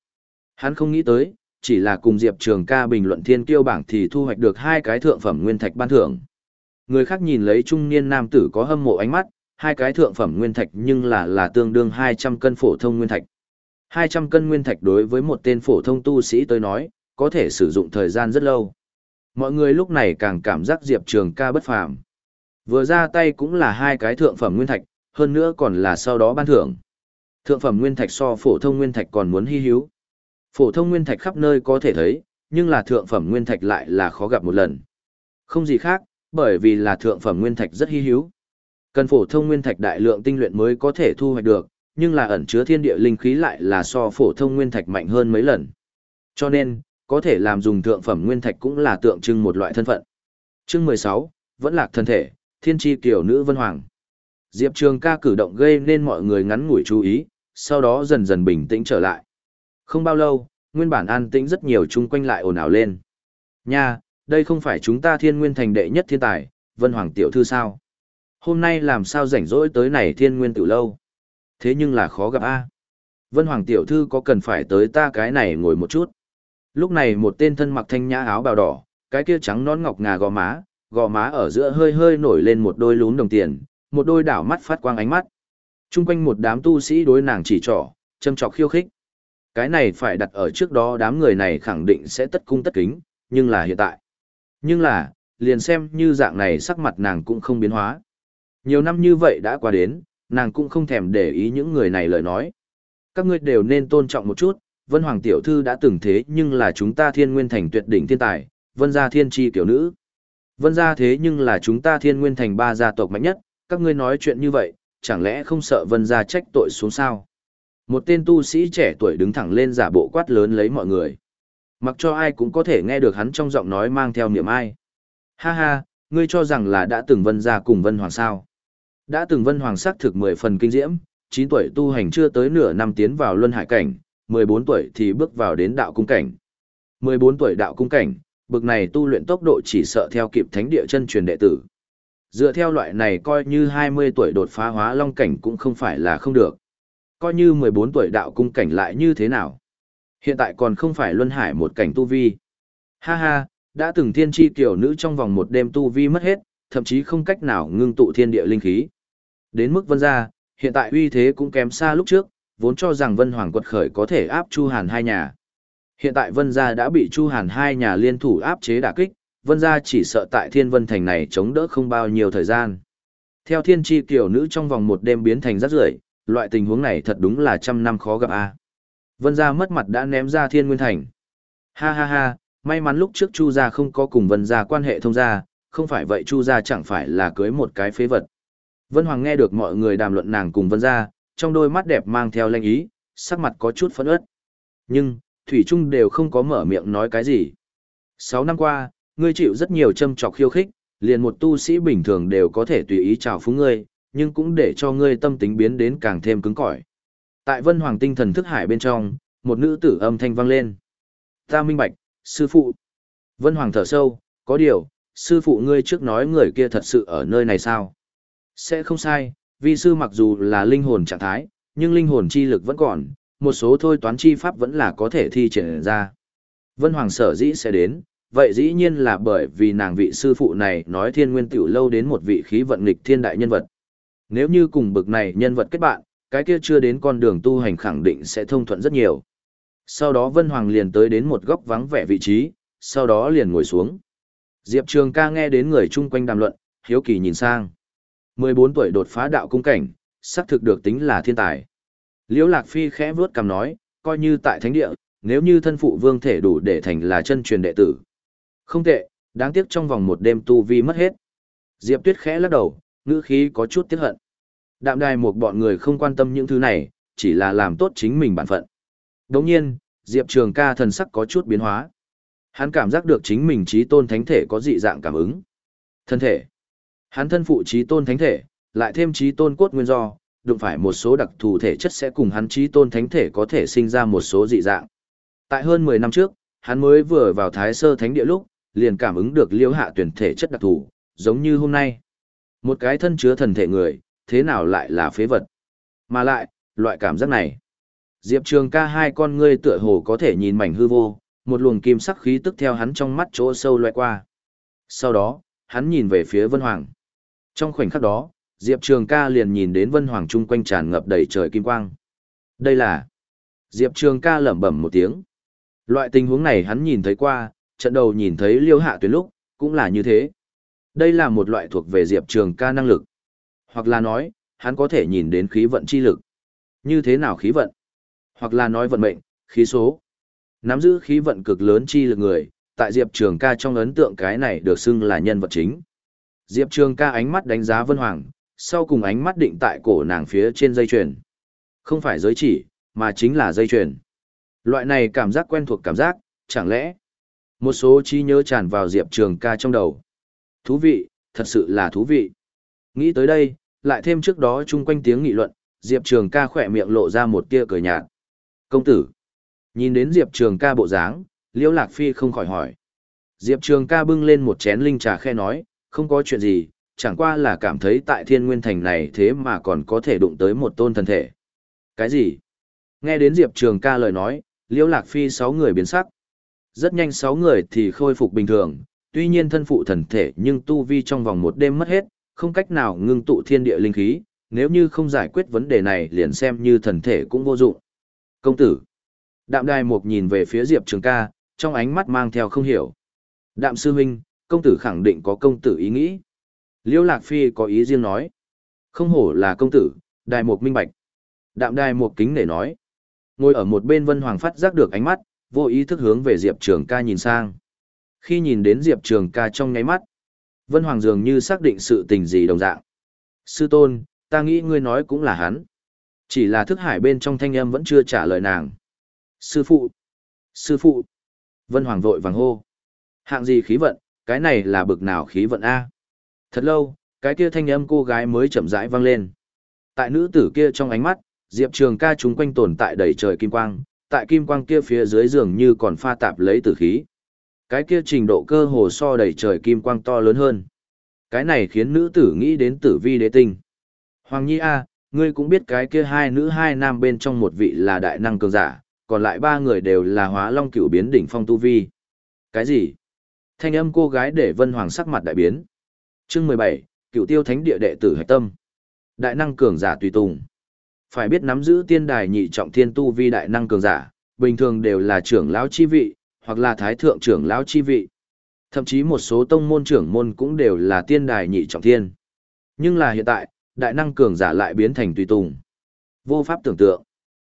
Hắn không nghĩ tới, chỉ là cùng Diệp Trường ca bình luận thiên kiêu bảng thì thu hoạch được hai cái thượng phẩm nguyên thạch ban thưởng. Người khác nhìn lấy trung niên nam tử có hâm mộ ánh mắt, hai cái thượng phẩm nguyên thạch nhưng là là tương đương 200 cân phổ thông nguyên thạch. 200 cân nguyên thạch đối với một tên phổ thông tu sĩ tới nói, có thể sử dụng thời gian rất lâu. Mọi người lúc này càng cảm giác Diệp Trường ca bất phàm. Vừa ra tay cũng là hai cái thượng phẩm nguyên thạch, hơn nữa còn là sau đó ban thưởng. Thượng phẩm nguyên thạch so phổ thông nguyên thạch còn muốn hy hữu. Phổ thông nguyên thạch khắp nơi có thể thấy, nhưng là thượng phẩm nguyên thạch lại là khó gặp một lần. Không gì khác, bởi vì là thượng phẩm nguyên thạch rất hy hữu. Cần phổ thông nguyên thạch đại lượng tinh luyện mới có thể thu hoạch được, nhưng là ẩn chứa thiên địa linh khí lại là so phổ thông nguyên thạch mạnh hơn mấy lần. Cho nên, có thể làm dùng thượng phẩm nguyên thạch cũng là tượng trưng một loại thân phận. Chương 16, vẫn lạc thân thể, thiên tri tiểu nữ vân hoàng. Diệp Trường ca cử động gây nên mọi người ngắn ngủi chú ý, sau đó dần dần bình tĩnh trở lại. Không bao lâu, nguyên bản an tĩnh rất nhiều chung quanh lại ồn ào lên. Nha, đây không phải chúng ta thiên nguyên thành đệ nhất thiên tài, vân hoàng tiểu thư sao? Hôm nay làm sao rảnh rỗi tới này thiên nguyên tiểu lâu? Thế nhưng là khó gặp a. Vân hoàng tiểu thư có cần phải tới ta cái này ngồi một chút? Lúc này một tên thân mặc thanh nhã áo bào đỏ, cái kia trắng nón ngọc ngà gò má, gò má ở giữa hơi hơi nổi lên một đôi lún đồng tiền, một đôi đảo mắt phát quang ánh mắt. Trung quanh một đám tu sĩ đối nàng chỉ trỏ, châm trọc khiêu khích. Cái này phải đặt ở trước đó đám người này khẳng định sẽ tất cung tất kính, nhưng là hiện tại. Nhưng là, liền xem như dạng này sắc mặt nàng cũng không biến hóa. Nhiều năm như vậy đã qua đến, nàng cũng không thèm để ý những người này lời nói. Các ngươi đều nên tôn trọng một chút, Vân Hoàng Tiểu Thư đã từng thế nhưng là chúng ta thiên nguyên thành tuyệt đỉnh thiên tài, Vân gia thiên tri tiểu nữ. Vân gia thế nhưng là chúng ta thiên nguyên thành ba gia tộc mạnh nhất, các ngươi nói chuyện như vậy, chẳng lẽ không sợ Vân gia trách tội xuống sao? Một tên tu sĩ trẻ tuổi đứng thẳng lên giả bộ quát lớn lấy mọi người. Mặc cho ai cũng có thể nghe được hắn trong giọng nói mang theo niềm ai. Ha ha, ngươi cho rằng là đã từng Vân gia cùng Vân Hoàng sao? Đã từng Vân Hoàng sắc thực mười phần kinh diễm, chín tuổi tu hành chưa tới nửa năm tiến vào luân hải cảnh, mười bốn tuổi thì bước vào đến đạo cung cảnh. mười bốn tuổi đạo cung cảnh, bực này tu luyện tốc độ chỉ sợ theo kịp thánh địa chân truyền đệ tử. Dựa theo loại này coi như 20 tuổi đột phá hóa long cảnh cũng không phải là không được. Coi như 14 tuổi đạo cung cảnh lại như thế nào. Hiện tại còn không phải luân hải một cảnh tu vi. Ha ha, đã từng thiên tri tiểu nữ trong vòng một đêm tu vi mất hết, thậm chí không cách nào ngưng tụ thiên địa linh khí. Đến mức vân gia, hiện tại uy thế cũng kém xa lúc trước, vốn cho rằng vân hoàng quật khởi có thể áp chu hàn hai nhà. Hiện tại vân gia đã bị chu hàn hai nhà liên thủ áp chế đả kích, vân gia chỉ sợ tại thiên vân thành này chống đỡ không bao nhiêu thời gian. Theo thiên tri tiểu nữ trong vòng một đêm biến thành rác rưởi loại tình huống này thật đúng là trăm năm khó gặp a Vân gia mất mặt đã ném ra thiên nguyên thành. Ha ha ha, may mắn lúc trước Chu gia không có cùng Vân gia quan hệ thông gia, không phải vậy Chu gia chẳng phải là cưới một cái phế vật. Vân Hoàng nghe được mọi người đàm luận nàng cùng Vân gia, trong đôi mắt đẹp mang theo lanh ý, sắc mặt có chút phẫn ớt. Nhưng, Thủy Trung đều không có mở miệng nói cái gì. Sáu năm qua, ngươi chịu rất nhiều châm trọc khiêu khích, liền một tu sĩ bình thường đều có thể tùy ý chào phúng ngươi, nhưng cũng để cho ngươi tâm tính biến đến càng thêm cứng cỏi. Tại Vân Hoàng tinh thần thức hải bên trong, một nữ tử âm thanh vang lên. Ta minh bạch, sư phụ. Vân Hoàng thở sâu, có điều, sư phụ ngươi trước nói người kia thật sự ở nơi này sao? Sẽ không sai, vi sư mặc dù là linh hồn trạng thái, nhưng linh hồn chi lực vẫn còn, một số thôi toán chi pháp vẫn là có thể thi triển ra. Vân Hoàng sở dĩ sẽ đến, vậy dĩ nhiên là bởi vì nàng vị sư phụ này nói thiên nguyên tiểu lâu đến một vị khí vận nghịch thiên đại nhân vật. Nếu như cùng bực này nhân vật kết bạn, cái kia chưa đến con đường tu hành khẳng định sẽ thông thuận rất nhiều. Sau đó Vân Hoàng liền tới đến một góc vắng vẻ vị trí, sau đó liền ngồi xuống. Diệp Trường ca nghe đến người chung quanh đàm luận, hiếu kỳ nhìn sang. 14 tuổi đột phá đạo cung cảnh, xác thực được tính là thiên tài. Liễu Lạc Phi khẽ vuốt cằm nói, coi như tại thánh địa, nếu như thân phụ vương thể đủ để thành là chân truyền đệ tử. Không tệ, đáng tiếc trong vòng một đêm tu vi mất hết. Diệp Tuyết khẽ lắc đầu, ngữ khí có chút tiếc hận. Đạm đài một bọn người không quan tâm những thứ này, chỉ là làm tốt chính mình bản phận. Đồng nhiên, Diệp Trường ca thần sắc có chút biến hóa. Hắn cảm giác được chính mình trí tôn thánh thể có dị dạng cảm ứng. Thân thể. Hắn thân phụ trí tôn thánh thể, lại thêm trí tôn cốt nguyên do, đụng phải một số đặc thù thể chất sẽ cùng hắn trí tôn thánh thể có thể sinh ra một số dị dạng. Tại hơn 10 năm trước, hắn mới vừa vào thái sơ thánh địa lúc, liền cảm ứng được liêu hạ tuyển thể chất đặc thù, giống như hôm nay. Một cái thân chứa thần thể người, thế nào lại là phế vật? Mà lại, loại cảm giác này. Diệp Trường ca hai con ngươi tựa hồ có thể nhìn mảnh hư vô, một luồng kim sắc khí tức theo hắn trong mắt chỗ sâu loại qua. Sau đó, hắn nhìn về phía Vân Hoàng. Trong khoảnh khắc đó, Diệp Trường ca liền nhìn đến Vân Hoàng chung quanh tràn ngập đầy trời kim quang. Đây là... Diệp Trường ca lẩm bẩm một tiếng. Loại tình huống này hắn nhìn thấy qua, trận đầu nhìn thấy liêu hạ tuyến lúc, cũng là như thế. Đây là một loại thuộc về Diệp Trường ca năng lực. Hoặc là nói, hắn có thể nhìn đến khí vận chi lực. Như thế nào khí vận? Hoặc là nói vận mệnh, khí số. Nắm giữ khí vận cực lớn chi lực người, tại Diệp Trường ca trong ấn tượng cái này được xưng là nhân vật chính. Diệp Trường ca ánh mắt đánh giá Vân Hoàng, sau cùng ánh mắt định tại cổ nàng phía trên dây chuyền. Không phải giới chỉ, mà chính là dây chuyền. Loại này cảm giác quen thuộc cảm giác, chẳng lẽ một số trí nhớ tràn vào Diệp Trường ca trong đầu. Thú vị, thật sự là thú vị. Nghĩ tới đây, lại thêm trước đó chung quanh tiếng nghị luận, Diệp Trường ca khỏe miệng lộ ra một tia cười nhạt. Công tử. Nhìn đến Diệp Trường ca bộ dáng, Liễu Lạc Phi không khỏi hỏi. Diệp Trường ca bưng lên một chén linh trà khe nói, không có chuyện gì, chẳng qua là cảm thấy tại thiên nguyên thành này thế mà còn có thể đụng tới một tôn thần thể. Cái gì? Nghe đến Diệp Trường ca lời nói, Liễu Lạc Phi sáu người biến sắc. Rất nhanh sáu người thì khôi phục bình thường, tuy nhiên thân phụ thần thể nhưng tu vi trong vòng một đêm mất hết, không cách nào ngưng tụ thiên địa linh khí, nếu như không giải quyết vấn đề này liền xem như thần thể cũng vô dụng. Công tử. Đạm đài mục nhìn về phía Diệp Trường ca, trong ánh mắt mang theo không hiểu. Đạm sư huynh, công tử khẳng định có công tử ý nghĩ. Liễu Lạc Phi có ý riêng nói. Không hổ là công tử, đài mục minh bạch. Đạm đài mục kính để nói. Ngồi ở một bên Vân Hoàng phát giác được ánh mắt, vô ý thức hướng về Diệp Trường ca nhìn sang. Khi nhìn đến Diệp Trường ca trong nháy mắt, Vân Hoàng dường như xác định sự tình gì đồng dạng. Sư tôn, ta nghĩ ngươi nói cũng là hắn. Chỉ là thức hải bên trong thanh âm vẫn chưa trả lời nàng. Sư phụ! Sư phụ! Vân Hoàng vội vàng hô. Hạng gì khí vận, cái này là bực nào khí vận A. Thật lâu, cái kia thanh âm cô gái mới chậm rãi vang lên. Tại nữ tử kia trong ánh mắt, Diệp Trường ca chúng quanh tồn tại đầy trời kim quang, tại kim quang kia phía dưới giường như còn pha tạp lấy tử khí. Cái kia trình độ cơ hồ so đầy trời kim quang to lớn hơn. Cái này khiến nữ tử nghĩ đến tử vi đế tinh. Hoàng Nhi A, ngươi cũng biết cái kia hai nữ hai nam bên trong một vị là đại năng cường giả, còn lại ba người đều là hóa long cựu biến đỉnh phong tu vi. Cái gì? Thanh âm cô gái để Vân Hoàng sắc mặt đại biến. Chương mười bảy, Cựu Tiêu Thánh Địa đệ tử Hạch Tâm. Đại năng cường giả tùy tùng. Phải biết nắm giữ tiên đài nhị trọng thiên tu vi đại năng cường giả, bình thường đều là trưởng lão chi vị, hoặc là thái thượng trưởng lão chi vị. Thậm chí một số tông môn trưởng môn cũng đều là tiên đài nhị trọng thiên. Nhưng là hiện tại, đại năng cường giả lại biến thành tùy tùng. Vô pháp tưởng tượng.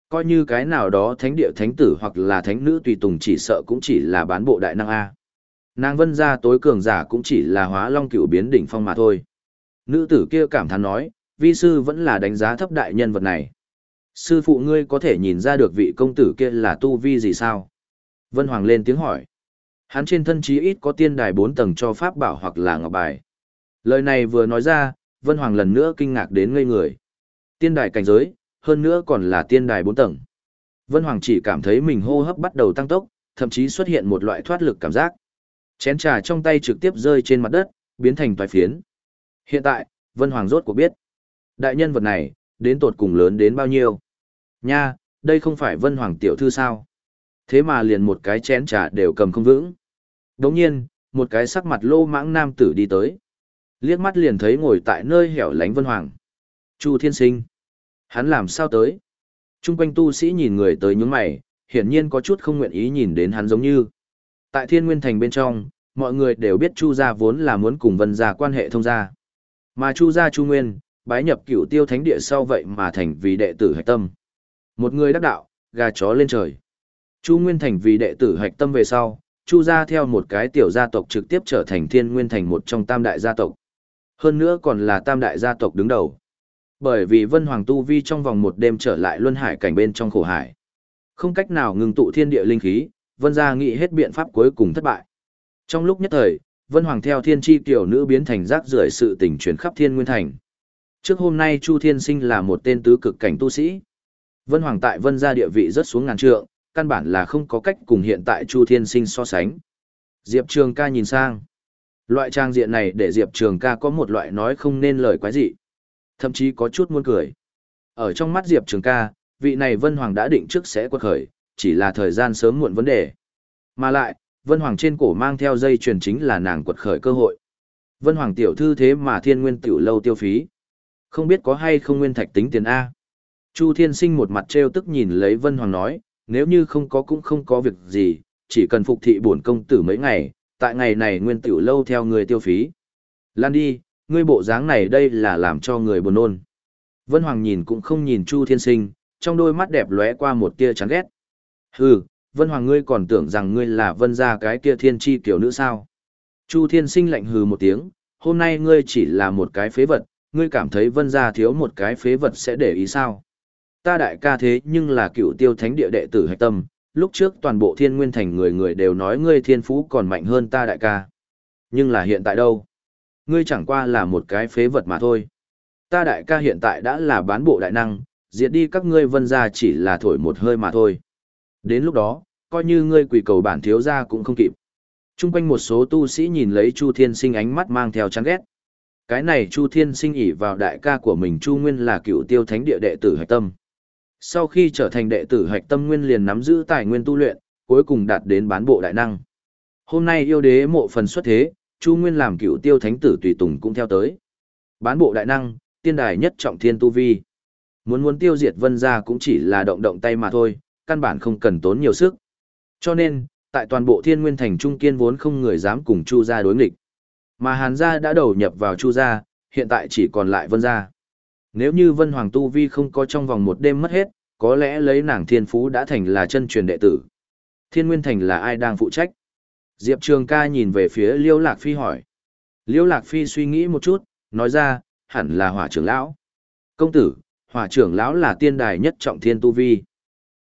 Coi như cái nào đó thánh địa thánh tử hoặc là thánh nữ tùy tùng chỉ sợ cũng chỉ là bán bộ đại năng A. Nàng vân gia tối cường giả cũng chỉ là hóa long cửu biến đỉnh phong mà thôi. Nữ tử kia cảm thán nói, vi sư vẫn là đánh giá thấp đại nhân vật này. Sư phụ ngươi có thể nhìn ra được vị công tử kia là tu vi gì sao? Vân Hoàng lên tiếng hỏi. Hắn trên thân chí ít có tiên đài bốn tầng cho pháp bảo hoặc là ngọc bài. Lời này vừa nói ra, Vân Hoàng lần nữa kinh ngạc đến ngây người. Tiên đài cảnh giới, hơn nữa còn là tiên đài bốn tầng. Vân Hoàng chỉ cảm thấy mình hô hấp bắt đầu tăng tốc, thậm chí xuất hiện một loại thoát lực cảm giác. Chén trà trong tay trực tiếp rơi trên mặt đất, biến thành toài phiến. Hiện tại, Vân Hoàng rốt cuộc biết. Đại nhân vật này, đến tột cùng lớn đến bao nhiêu? Nha, đây không phải Vân Hoàng tiểu thư sao? Thế mà liền một cái chén trà đều cầm không vững. Đồng nhiên, một cái sắc mặt lô mãng nam tử đi tới. Liếc mắt liền thấy ngồi tại nơi hẻo lánh Vân Hoàng. Chu Thiên Sinh. Hắn làm sao tới? Trung quanh tu sĩ nhìn người tới những mày, hiển nhiên có chút không nguyện ý nhìn đến hắn giống như. Tại Thiên Nguyên Thành bên trong, mọi người đều biết Chu gia vốn là muốn cùng Vân gia quan hệ thông gia. Mà Chu gia Chu Nguyên, bái nhập cửu tiêu thánh địa sau vậy mà thành vì đệ tử hạch tâm. Một người đắc đạo, gà chó lên trời. Chu Nguyên thành vì đệ tử hạch tâm về sau, Chu gia theo một cái tiểu gia tộc trực tiếp trở thành Thiên Nguyên thành một trong tam đại gia tộc. Hơn nữa còn là tam đại gia tộc đứng đầu. Bởi vì Vân Hoàng Tu Vi trong vòng một đêm trở lại luân hải cảnh bên trong khổ hải. Không cách nào ngừng tụ thiên địa linh khí, Vân gia nghĩ hết biện pháp cuối cùng thất bại. Trong lúc nhất thời, Vân Hoàng theo thiên chi tiểu nữ biến thành rác rưởi sự tình truyền khắp thiên nguyên thành. Trước hôm nay Chu Thiên Sinh là một tên tứ cực cảnh tu sĩ. Vân Hoàng tại Vân gia địa vị rất xuống ngàn trượng, căn bản là không có cách cùng hiện tại Chu Thiên Sinh so sánh. Diệp Trường ca nhìn sang. Loại trang diện này để Diệp Trường ca có một loại nói không nên lời quái dị. Thậm chí có chút muốn cười. Ở trong mắt Diệp Trường ca, vị này Vân Hoàng đã định trước sẽ quật khởi, chỉ là thời gian sớm muộn vấn đề. Mà lại, Vân Hoàng trên cổ mang theo dây chuyền chính là nàng quật khởi cơ hội. Vân Hoàng tiểu thư thế mà thiên nguyên tiểu lâu tiêu phí. Không biết có hay không nguyên thạch tính tiền A. Chu Thiên Sinh một mặt trêu tức nhìn lấy Vân Hoàng nói, nếu như không có cũng không có việc gì, chỉ cần phục thị bổn công tử mấy ngày, tại ngày này nguyên tiểu lâu theo người tiêu phí. Lan đi, ngươi bộ dáng này đây là làm cho người buồn nôn. Vân Hoàng nhìn cũng không nhìn Chu Thiên Sinh, trong đôi mắt đẹp lóe qua một tia chán ghét. Hừ, Vân Hoàng ngươi còn tưởng rằng ngươi là vân gia cái kia thiên chi kiểu nữ sao. Chu Thiên Sinh lạnh hừ một tiếng, hôm nay ngươi chỉ là một cái phế vật, ngươi cảm thấy vân gia thiếu một cái phế vật sẽ để ý sao. Ta đại ca thế nhưng là cựu tiêu thánh địa đệ tử hạch tâm, lúc trước toàn bộ thiên nguyên thành người người đều nói ngươi thiên phú còn mạnh hơn ta đại ca. Nhưng là hiện tại đâu? Ngươi chẳng qua là một cái phế vật mà thôi. Ta đại ca hiện tại đã là bán bộ đại năng, diệt đi các ngươi vân gia chỉ là thổi một hơi mà thôi. Đến lúc đó, coi như ngươi quỷ cầu bản thiếu gia cũng không kịp. Trung quanh một số tu sĩ nhìn lấy Chu Thiên Sinh ánh mắt mang theo chán ghét. Cái này Chu Thiên Sinh ỉ vào đại ca của mình Chu Nguyên là cựu tiêu thánh địa đệ tử hạch tâm. Sau khi trở thành đệ tử hạch tâm Nguyên liền nắm giữ tài nguyên tu luyện, cuối cùng đạt đến bán bộ đại năng. Hôm nay yêu đế mộ phần xuất thế, Chu Nguyên làm cựu tiêu thánh tử tùy tùng cũng theo tới. Bán bộ đại năng, tiên đài nhất trọng thiên tu vi. Muốn muốn tiêu diệt vân gia cũng chỉ là động động tay mà thôi, căn bản không cần tốn nhiều sức. Cho nên, tại toàn bộ thiên nguyên thành trung kiên vốn không người dám cùng Chu gia đối nghịch. Mà Hàn gia đã đầu nhập vào Chu gia, hiện tại chỉ còn lại Vân gia. Nếu như Vân Hoàng Tu Vi không có trong vòng một đêm mất hết, có lẽ lấy nàng thiên phú đã thành là chân truyền đệ tử. Thiên Nguyên Thành là ai đang phụ trách? Diệp Trường ca nhìn về phía Liêu Lạc Phi hỏi. Liêu Lạc Phi suy nghĩ một chút, nói ra, hẳn là hỏa trưởng lão. Công tử, hỏa trưởng lão là tiên đài nhất trọng thiên tu vi.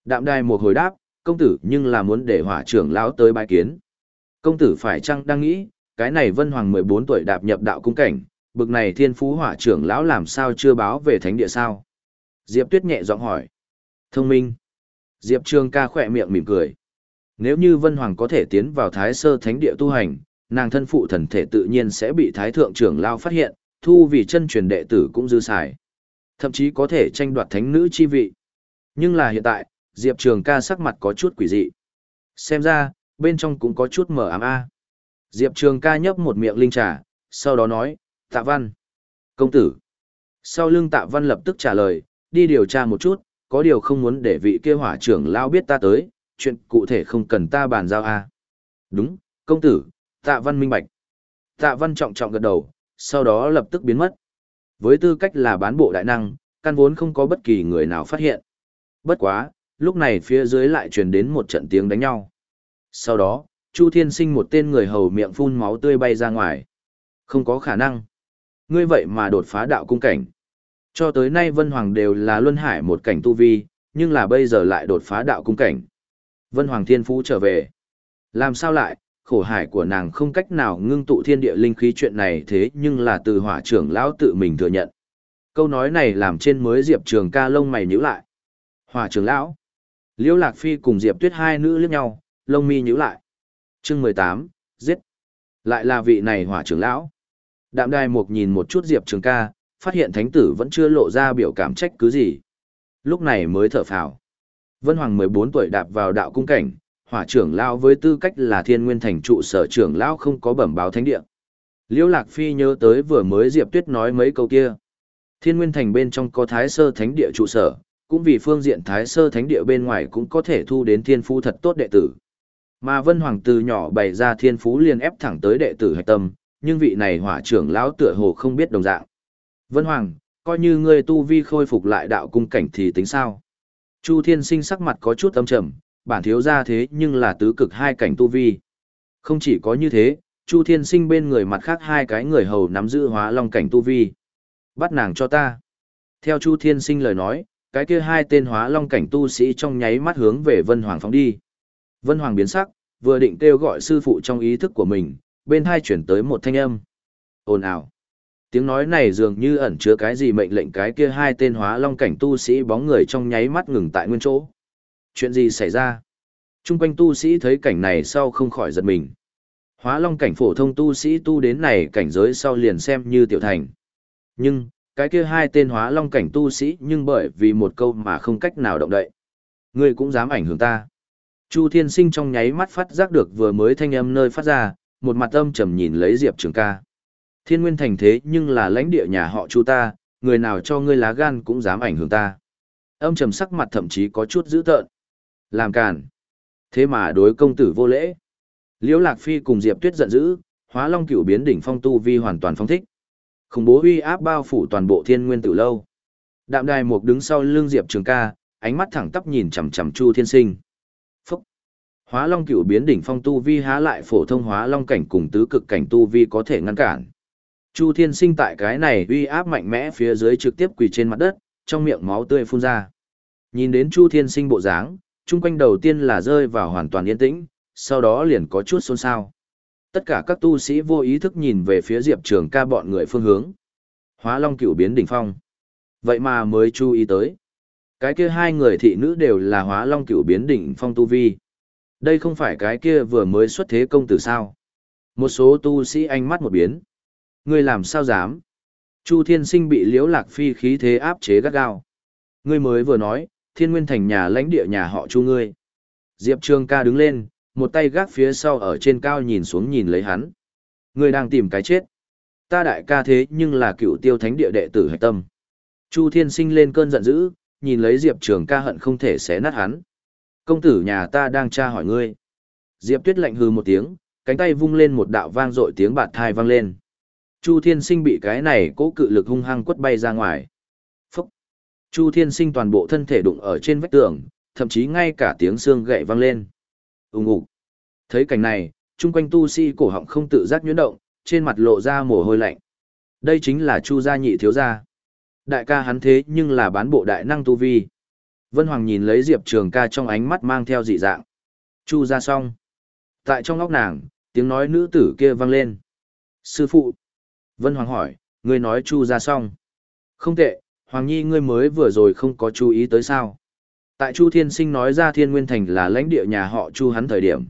Đạm đài một hồi đáp, công tử nhưng là muốn để hỏa trưởng lão tới bái kiến. Công tử phải chăng đang nghĩ, cái này Vân Hoàng 14 tuổi đạp nhập đạo cung cảnh, bực này thiên phú hỏa trưởng lão làm sao chưa báo về thánh địa sao? Diệp Tuyết nhẹ giọng hỏi. Thông minh. Diệp trương ca khỏe miệng mỉm cười. Nếu như Vân Hoàng có thể tiến vào thái sơ thánh địa tu hành, nàng thân phụ thần thể tự nhiên sẽ bị thái thượng trưởng lao phát hiện, thu vì chân truyền đệ tử cũng dư xài. Thậm chí có thể tranh đoạt thánh nữ chi vị. Nhưng là hiện tại, Diệp Trường ca sắc mặt có chút quỷ dị. Xem ra, bên trong cũng có chút mở ám a. Diệp Trường ca nhấp một miệng linh trà, sau đó nói, tạ văn. Công tử. Sau lưng tạ văn lập tức trả lời, đi điều tra một chút, có điều không muốn để vị kia hỏa trưởng lao biết ta tới, chuyện cụ thể không cần ta bàn giao a. Đúng, công tử, tạ văn minh bạch. Tạ văn trọng trọng gật đầu, sau đó lập tức biến mất. Với tư cách là bán bộ đại năng, căn vốn không có bất kỳ người nào phát hiện. Bất quá, lúc này phía dưới lại truyền đến một trận tiếng đánh nhau. Sau đó, Chu Thiên Sinh một tên người hầu miệng phun máu tươi bay ra ngoài. Không có khả năng. Ngươi vậy mà đột phá đạo cung cảnh. Cho tới nay Vân Hoàng đều là luân hải một cảnh tu vi, nhưng là bây giờ lại đột phá đạo cung cảnh. Vân Hoàng Thiên Phú trở về. Làm sao lại, khổ hải của nàng không cách nào ngưng tụ thiên địa linh khí chuyện này thế nhưng là từ hỏa trưởng lão tự mình thừa nhận. Câu nói này làm trên mới Diệp Trường ca lông mày nhíu lại. Hỏa trưởng lão. Liễu Lạc Phi cùng Diệp Tuyết hai nữ liếc nhau, lông mi nhíu lại. Chương mười tám giết. Lại là vị này hỏa trưởng lão. Đạm đài mục nhìn một chút Diệp Trường ca, phát hiện thánh tử vẫn chưa lộ ra biểu cảm trách cứ gì. Lúc này mới thở phào. Vân Hoàng mười bốn tuổi đạp vào đạo cung cảnh, hỏa trưởng lão với tư cách là thiên nguyên thành trụ sở trưởng lão không có bẩm báo thánh địa. Liễu Lạc Phi nhớ tới vừa mới Diệp Tuyết nói mấy câu kia. Thiên nguyên thành bên trong có thái sơ thánh địa trụ sở, cũng vì phương diện thái sơ thánh địa bên ngoài cũng có thể thu đến thiên phú thật tốt đệ tử. Mà Vân Hoàng từ nhỏ bày ra thiên phú liền ép thẳng tới đệ tử hạch tâm, nhưng vị này hỏa trưởng lão tựa hồ không biết đồng dạng. Vân Hoàng, coi như ngươi tu vi khôi phục lại đạo cung cảnh thì tính sao? Chu Thiên Sinh sắc mặt có chút âm trầm, bản thiếu ra thế nhưng là tứ cực hai cảnh tu vi. Không chỉ có như thế, Chu Thiên Sinh bên người mặt khác hai cái người hầu nắm giữ hóa long cảnh tu vi. Bắt nàng cho ta. Theo Chu Thiên Sinh lời nói, cái kia hai tên hóa long cảnh tu sĩ trong nháy mắt hướng về Vân Hoàng phóng đi. Vân Hoàng biến sắc, vừa định kêu gọi sư phụ trong ý thức của mình, bên hai chuyển tới một thanh âm. Ồn ào. Tiếng nói này dường như ẩn chứa cái gì mệnh lệnh cái kia hai tên hóa long cảnh tu sĩ bóng người trong nháy mắt ngừng tại nguyên chỗ. Chuyện gì xảy ra? Trung quanh tu sĩ thấy cảnh này sau không khỏi giật mình. Hóa long cảnh phổ thông tu sĩ tu đến này cảnh giới sau liền xem như tiểu thành. Nhưng, cái kia hai tên hóa long cảnh tu sĩ nhưng bởi vì một câu mà không cách nào động đậy. Ngươi cũng dám ảnh hưởng ta. Chu Thiên Sinh trong nháy mắt phát giác được vừa mới thanh âm nơi phát ra, một mặt âm trầm nhìn lấy Diệp Trường ca. Thiên Nguyên thành thế nhưng là lãnh địa nhà họ Chu ta, người nào cho ngươi lá gan cũng dám ảnh hưởng ta. Âm trầm sắc mặt thậm chí có chút dữ tợn. Làm càn. Thế mà đối công tử vô lễ. Liễu Lạc Phi cùng Diệp Tuyết giận dữ, Hóa Long Cửu biến đỉnh phong tu vi hoàn toàn phong thích. Khủng bố uy áp bao phủ toàn bộ Thiên Nguyên Tử lâu. Đạm Đài Mục đứng sau lưng Diệp Trường Ca, ánh mắt thẳng tắp nhìn chằm chằm Chu Thiên Sinh. Phúc. Hóa Long Cửu biến đỉnh phong tu vi há lại phổ thông Hóa Long cảnh cùng tứ cực cảnh tu vi có thể ngăn cản. Chu Thiên Sinh tại cái này uy áp mạnh mẽ phía dưới trực tiếp quỳ trên mặt đất, trong miệng máu tươi phun ra. Nhìn đến Chu Thiên Sinh bộ dáng, chung quanh đầu tiên là rơi vào hoàn toàn yên tĩnh, sau đó liền có chút xôn xao. Tất cả các tu sĩ vô ý thức nhìn về phía Diệp Trường ca bọn người phương hướng. Hóa Long Cựu biến đỉnh phong. Vậy mà mới chú ý tới. Cái kia hai người thị nữ đều là Hóa Long Cựu biến đỉnh phong tu vi. Đây không phải cái kia vừa mới xuất thế công tử sao. Một số tu sĩ ánh mắt một biến. Ngươi làm sao dám? Chu Thiên Sinh bị Liễu Lạc Phi khí thế áp chế gắt gao. Ngươi mới vừa nói, Thiên Nguyên thành nhà lãnh địa nhà họ Chu ngươi. Diệp Trường ca đứng lên, một tay gác phía sau ở trên cao nhìn xuống nhìn lấy hắn. Ngươi đang tìm cái chết. Ta đại ca thế nhưng là cựu tiêu thánh địa đệ tử hạch tâm. Chu Thiên Sinh lên cơn giận dữ, nhìn lấy Diệp Trường ca hận không thể xé nát hắn. Công tử nhà ta đang tra hỏi ngươi. Diệp Tuyết lạnh hừ một tiếng, cánh tay vung lên một đạo vang dội tiếng bạt thai vang lên. Chu Thiên Sinh bị cái này cố cự lực hung hăng quất bay ra ngoài. Phúc! Chu Thiên Sinh toàn bộ thân thể đụng ở trên vách tường, thậm chí ngay cả tiếng xương gậy vang lên ù ngục Thấy cảnh này, chung quanh tu sĩ cổ họng không tự giác nhuyễn động, trên mặt lộ ra mồ hôi lạnh. Đây chính là Chu gia nhị thiếu gia. Đại ca hắn thế nhưng là bán bộ đại năng tu vi. Vân Hoàng nhìn lấy Diệp Trường ca trong ánh mắt mang theo dị dạng. Chu ra xong. Tại trong óc nàng, tiếng nói nữ tử kia vang lên. Sư phụ. Vân Hoàng hỏi, ngươi nói Chu ra xong. Không tệ, Hoàng Nhi ngươi mới vừa rồi không có chú ý tới sao. Tại Chu Thiên Sinh nói ra Thiên Nguyên Thành là lãnh địa nhà họ Chu hắn thời điểm.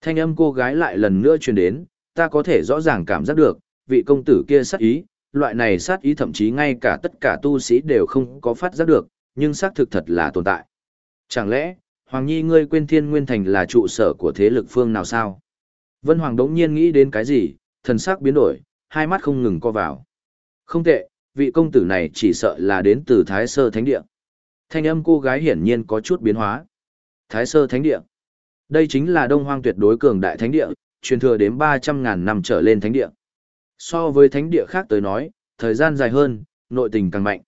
Thanh âm cô gái lại lần nữa truyền đến, ta có thể rõ ràng cảm giác được, vị công tử kia sát ý, loại này sát ý thậm chí ngay cả tất cả tu sĩ đều không có phát giác được, nhưng xác thực thật là tồn tại. Chẳng lẽ, Hoàng Nhi ngươi quên Thiên Nguyên Thành là trụ sở của thế lực phương nào sao? Vân Hoàng đống nhiên nghĩ đến cái gì, thần sắc biến đổi, hai mắt không ngừng co vào. Không tệ, vị công tử này chỉ sợ là đến từ Thái Sơ Thánh Địa. Thanh âm cô gái hiển nhiên có chút biến hóa. Thái Sơ Thánh Địa. Đây chính là đông hoang tuyệt đối cường đại thánh địa, truyền thừa đến 300.000 năm trở lên thánh địa. So với thánh địa khác tới nói, thời gian dài hơn, nội tình càng mạnh.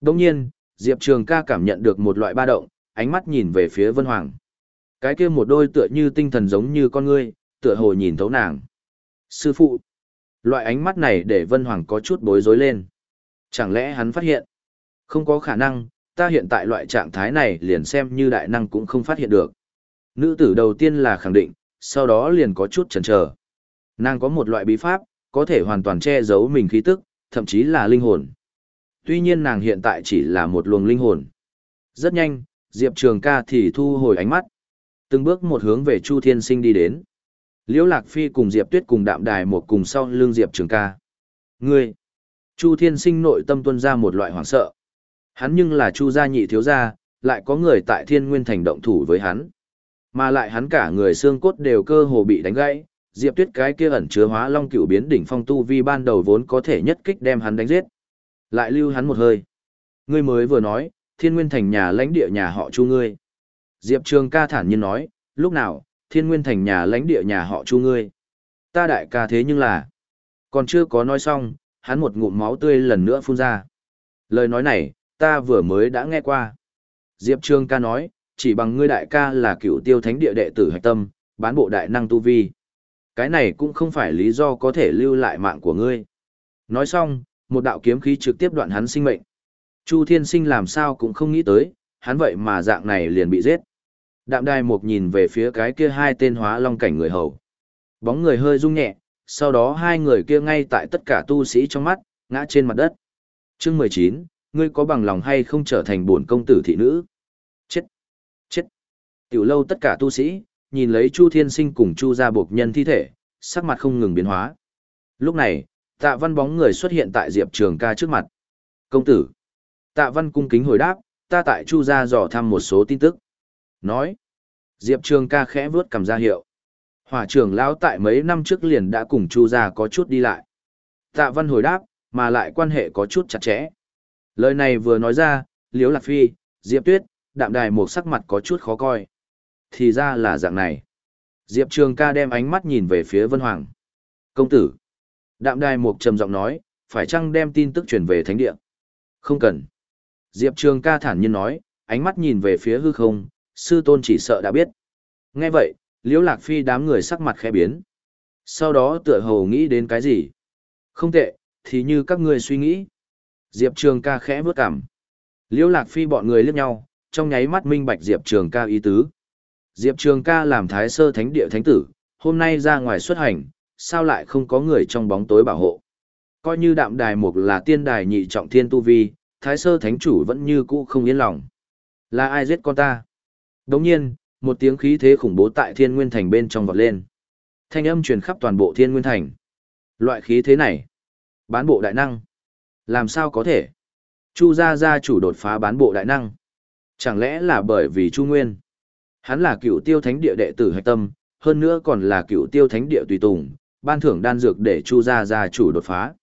Đồng nhiên, Diệp Trường ca cảm nhận được một loại ba động, ánh mắt nhìn về phía Vân Hoàng. Cái kia một đôi tựa như tinh thần giống như con ngươi, tựa hồ nhìn thấu nàng. Sư phụ, loại ánh mắt này để Vân Hoàng có chút bối rối lên. Chẳng lẽ hắn phát hiện? Không có khả năng, ta hiện tại loại trạng thái này liền xem như đại năng cũng không phát hiện được. Nữ tử đầu tiên là khẳng định, sau đó liền có chút chần chờ. Nàng có một loại bí pháp, có thể hoàn toàn che giấu mình khí tức, thậm chí là linh hồn. Tuy nhiên nàng hiện tại chỉ là một luồng linh hồn. Rất nhanh, Diệp Trường ca thì thu hồi ánh mắt. Từng bước một hướng về Chu Thiên Sinh đi đến. Liễu Lạc Phi cùng Diệp Tuyết cùng đạm đài một cùng sau lưng Diệp Trường ca. Ngươi! Chu Thiên Sinh nội tâm tuân ra một loại hoảng sợ. Hắn nhưng là Chu gia nhị thiếu gia, lại có người tại Thiên Nguyên Thành động thủ với hắn. Mà lại hắn cả người xương cốt đều cơ hồ bị đánh gãy, Diệp Tuyết cái kia ẩn chứa hóa long cựu biến đỉnh phong tu vi ban đầu vốn có thể nhất kích đem hắn đánh giết. Lại lưu hắn một hơi. Ngươi mới vừa nói, Thiên Nguyên Thành nhà lãnh địa nhà họ Chu ngươi. Diệp Trường ca thản nhiên nói, lúc nào, Thiên Nguyên Thành nhà lãnh địa nhà họ Chu ngươi. Ta đại ca thế nhưng là, còn chưa có nói xong, hắn một ngụm máu tươi lần nữa phun ra. Lời nói này, ta vừa mới đã nghe qua. Diệp Trương ca nói, chỉ bằng ngươi đại ca là cựu tiêu thánh địa đệ tử hạch tâm, bán bộ đại năng tu vi. Cái này cũng không phải lý do có thể lưu lại mạng của ngươi. Nói xong, một đạo kiếm khí trực tiếp đoạn hắn sinh mệnh. Chu Thiên Sinh làm sao cũng không nghĩ tới, hắn vậy mà dạng này liền bị giết. Đạm đài một nhìn về phía cái kia hai tên hóa long cảnh người hầu. Bóng người hơi rung nhẹ, sau đó hai người kia ngay tại tất cả tu sĩ trong mắt, ngã trên mặt đất. Chương mười chín, ngươi có bằng lòng hay không trở thành bổn công tử thị nữ? Chết! Chết! Tiểu lâu tất cả tu sĩ, nhìn lấy Chu Thiên Sinh cùng Chu gia buộc nhân thi thể, sắc mặt không ngừng biến hóa. Lúc này, tạ văn bóng người xuất hiện tại Diệp Trường ca trước mặt. Công tử! Tạ văn cung kính hồi đáp, ta tại Chu gia dò thăm một số tin tức. Nói. Diệp Trường ca khẽ vướt cầm ra hiệu. Hỏa trưởng lão tại mấy năm trước liền đã cùng Chu gia có chút đi lại. Tạ văn hồi đáp, mà lại quan hệ có chút chặt chẽ. Lời này vừa nói ra, Liễu Lạc Phi, Diệp Tuyết, đạm đài một sắc mặt có chút khó coi. Thì ra là dạng này. Diệp Trường ca đem ánh mắt nhìn về phía Vân Hoàng. Công tử. Đạm đài một trầm giọng nói, phải chăng đem tin tức truyền về thánh địa? Không cần. Diệp Trường ca thản nhiên nói, ánh mắt nhìn về phía hư không, sư tôn chỉ sợ đã biết. Nghe vậy, Liễu Lạc Phi đám người sắc mặt khẽ biến. Sau đó tựa hồ nghĩ đến cái gì? Không tệ, thì như các ngươi suy nghĩ. Diệp Trường ca khẽ bước cảm. Liễu Lạc Phi bọn người liếc nhau, trong nháy mắt minh bạch Diệp Trường ca ý tứ. Diệp Trường ca làm thái sơ thánh địa thánh tử, hôm nay ra ngoài xuất hành, sao lại không có người trong bóng tối bảo hộ. Coi như đạm đài mục là tiên đài nhị trọng thiên tu vi, thái sơ thánh chủ vẫn như cũ không yên lòng. Là ai giết con ta? Đồng nhiên, một tiếng khí thế khủng bố tại thiên nguyên thành bên trong vọt lên. Thanh âm truyền khắp toàn bộ thiên nguyên thành. Loại khí thế này, bán bộ đại năng. Làm sao có thể? Chu gia gia chủ đột phá bán bộ đại năng. Chẳng lẽ là bởi vì Chu Nguyên? Hắn là cựu tiêu thánh địa đệ tử hạch tâm, hơn nữa còn là cựu tiêu thánh địa tùy tùng, ban thưởng đan dược để Chu gia gia chủ đột phá.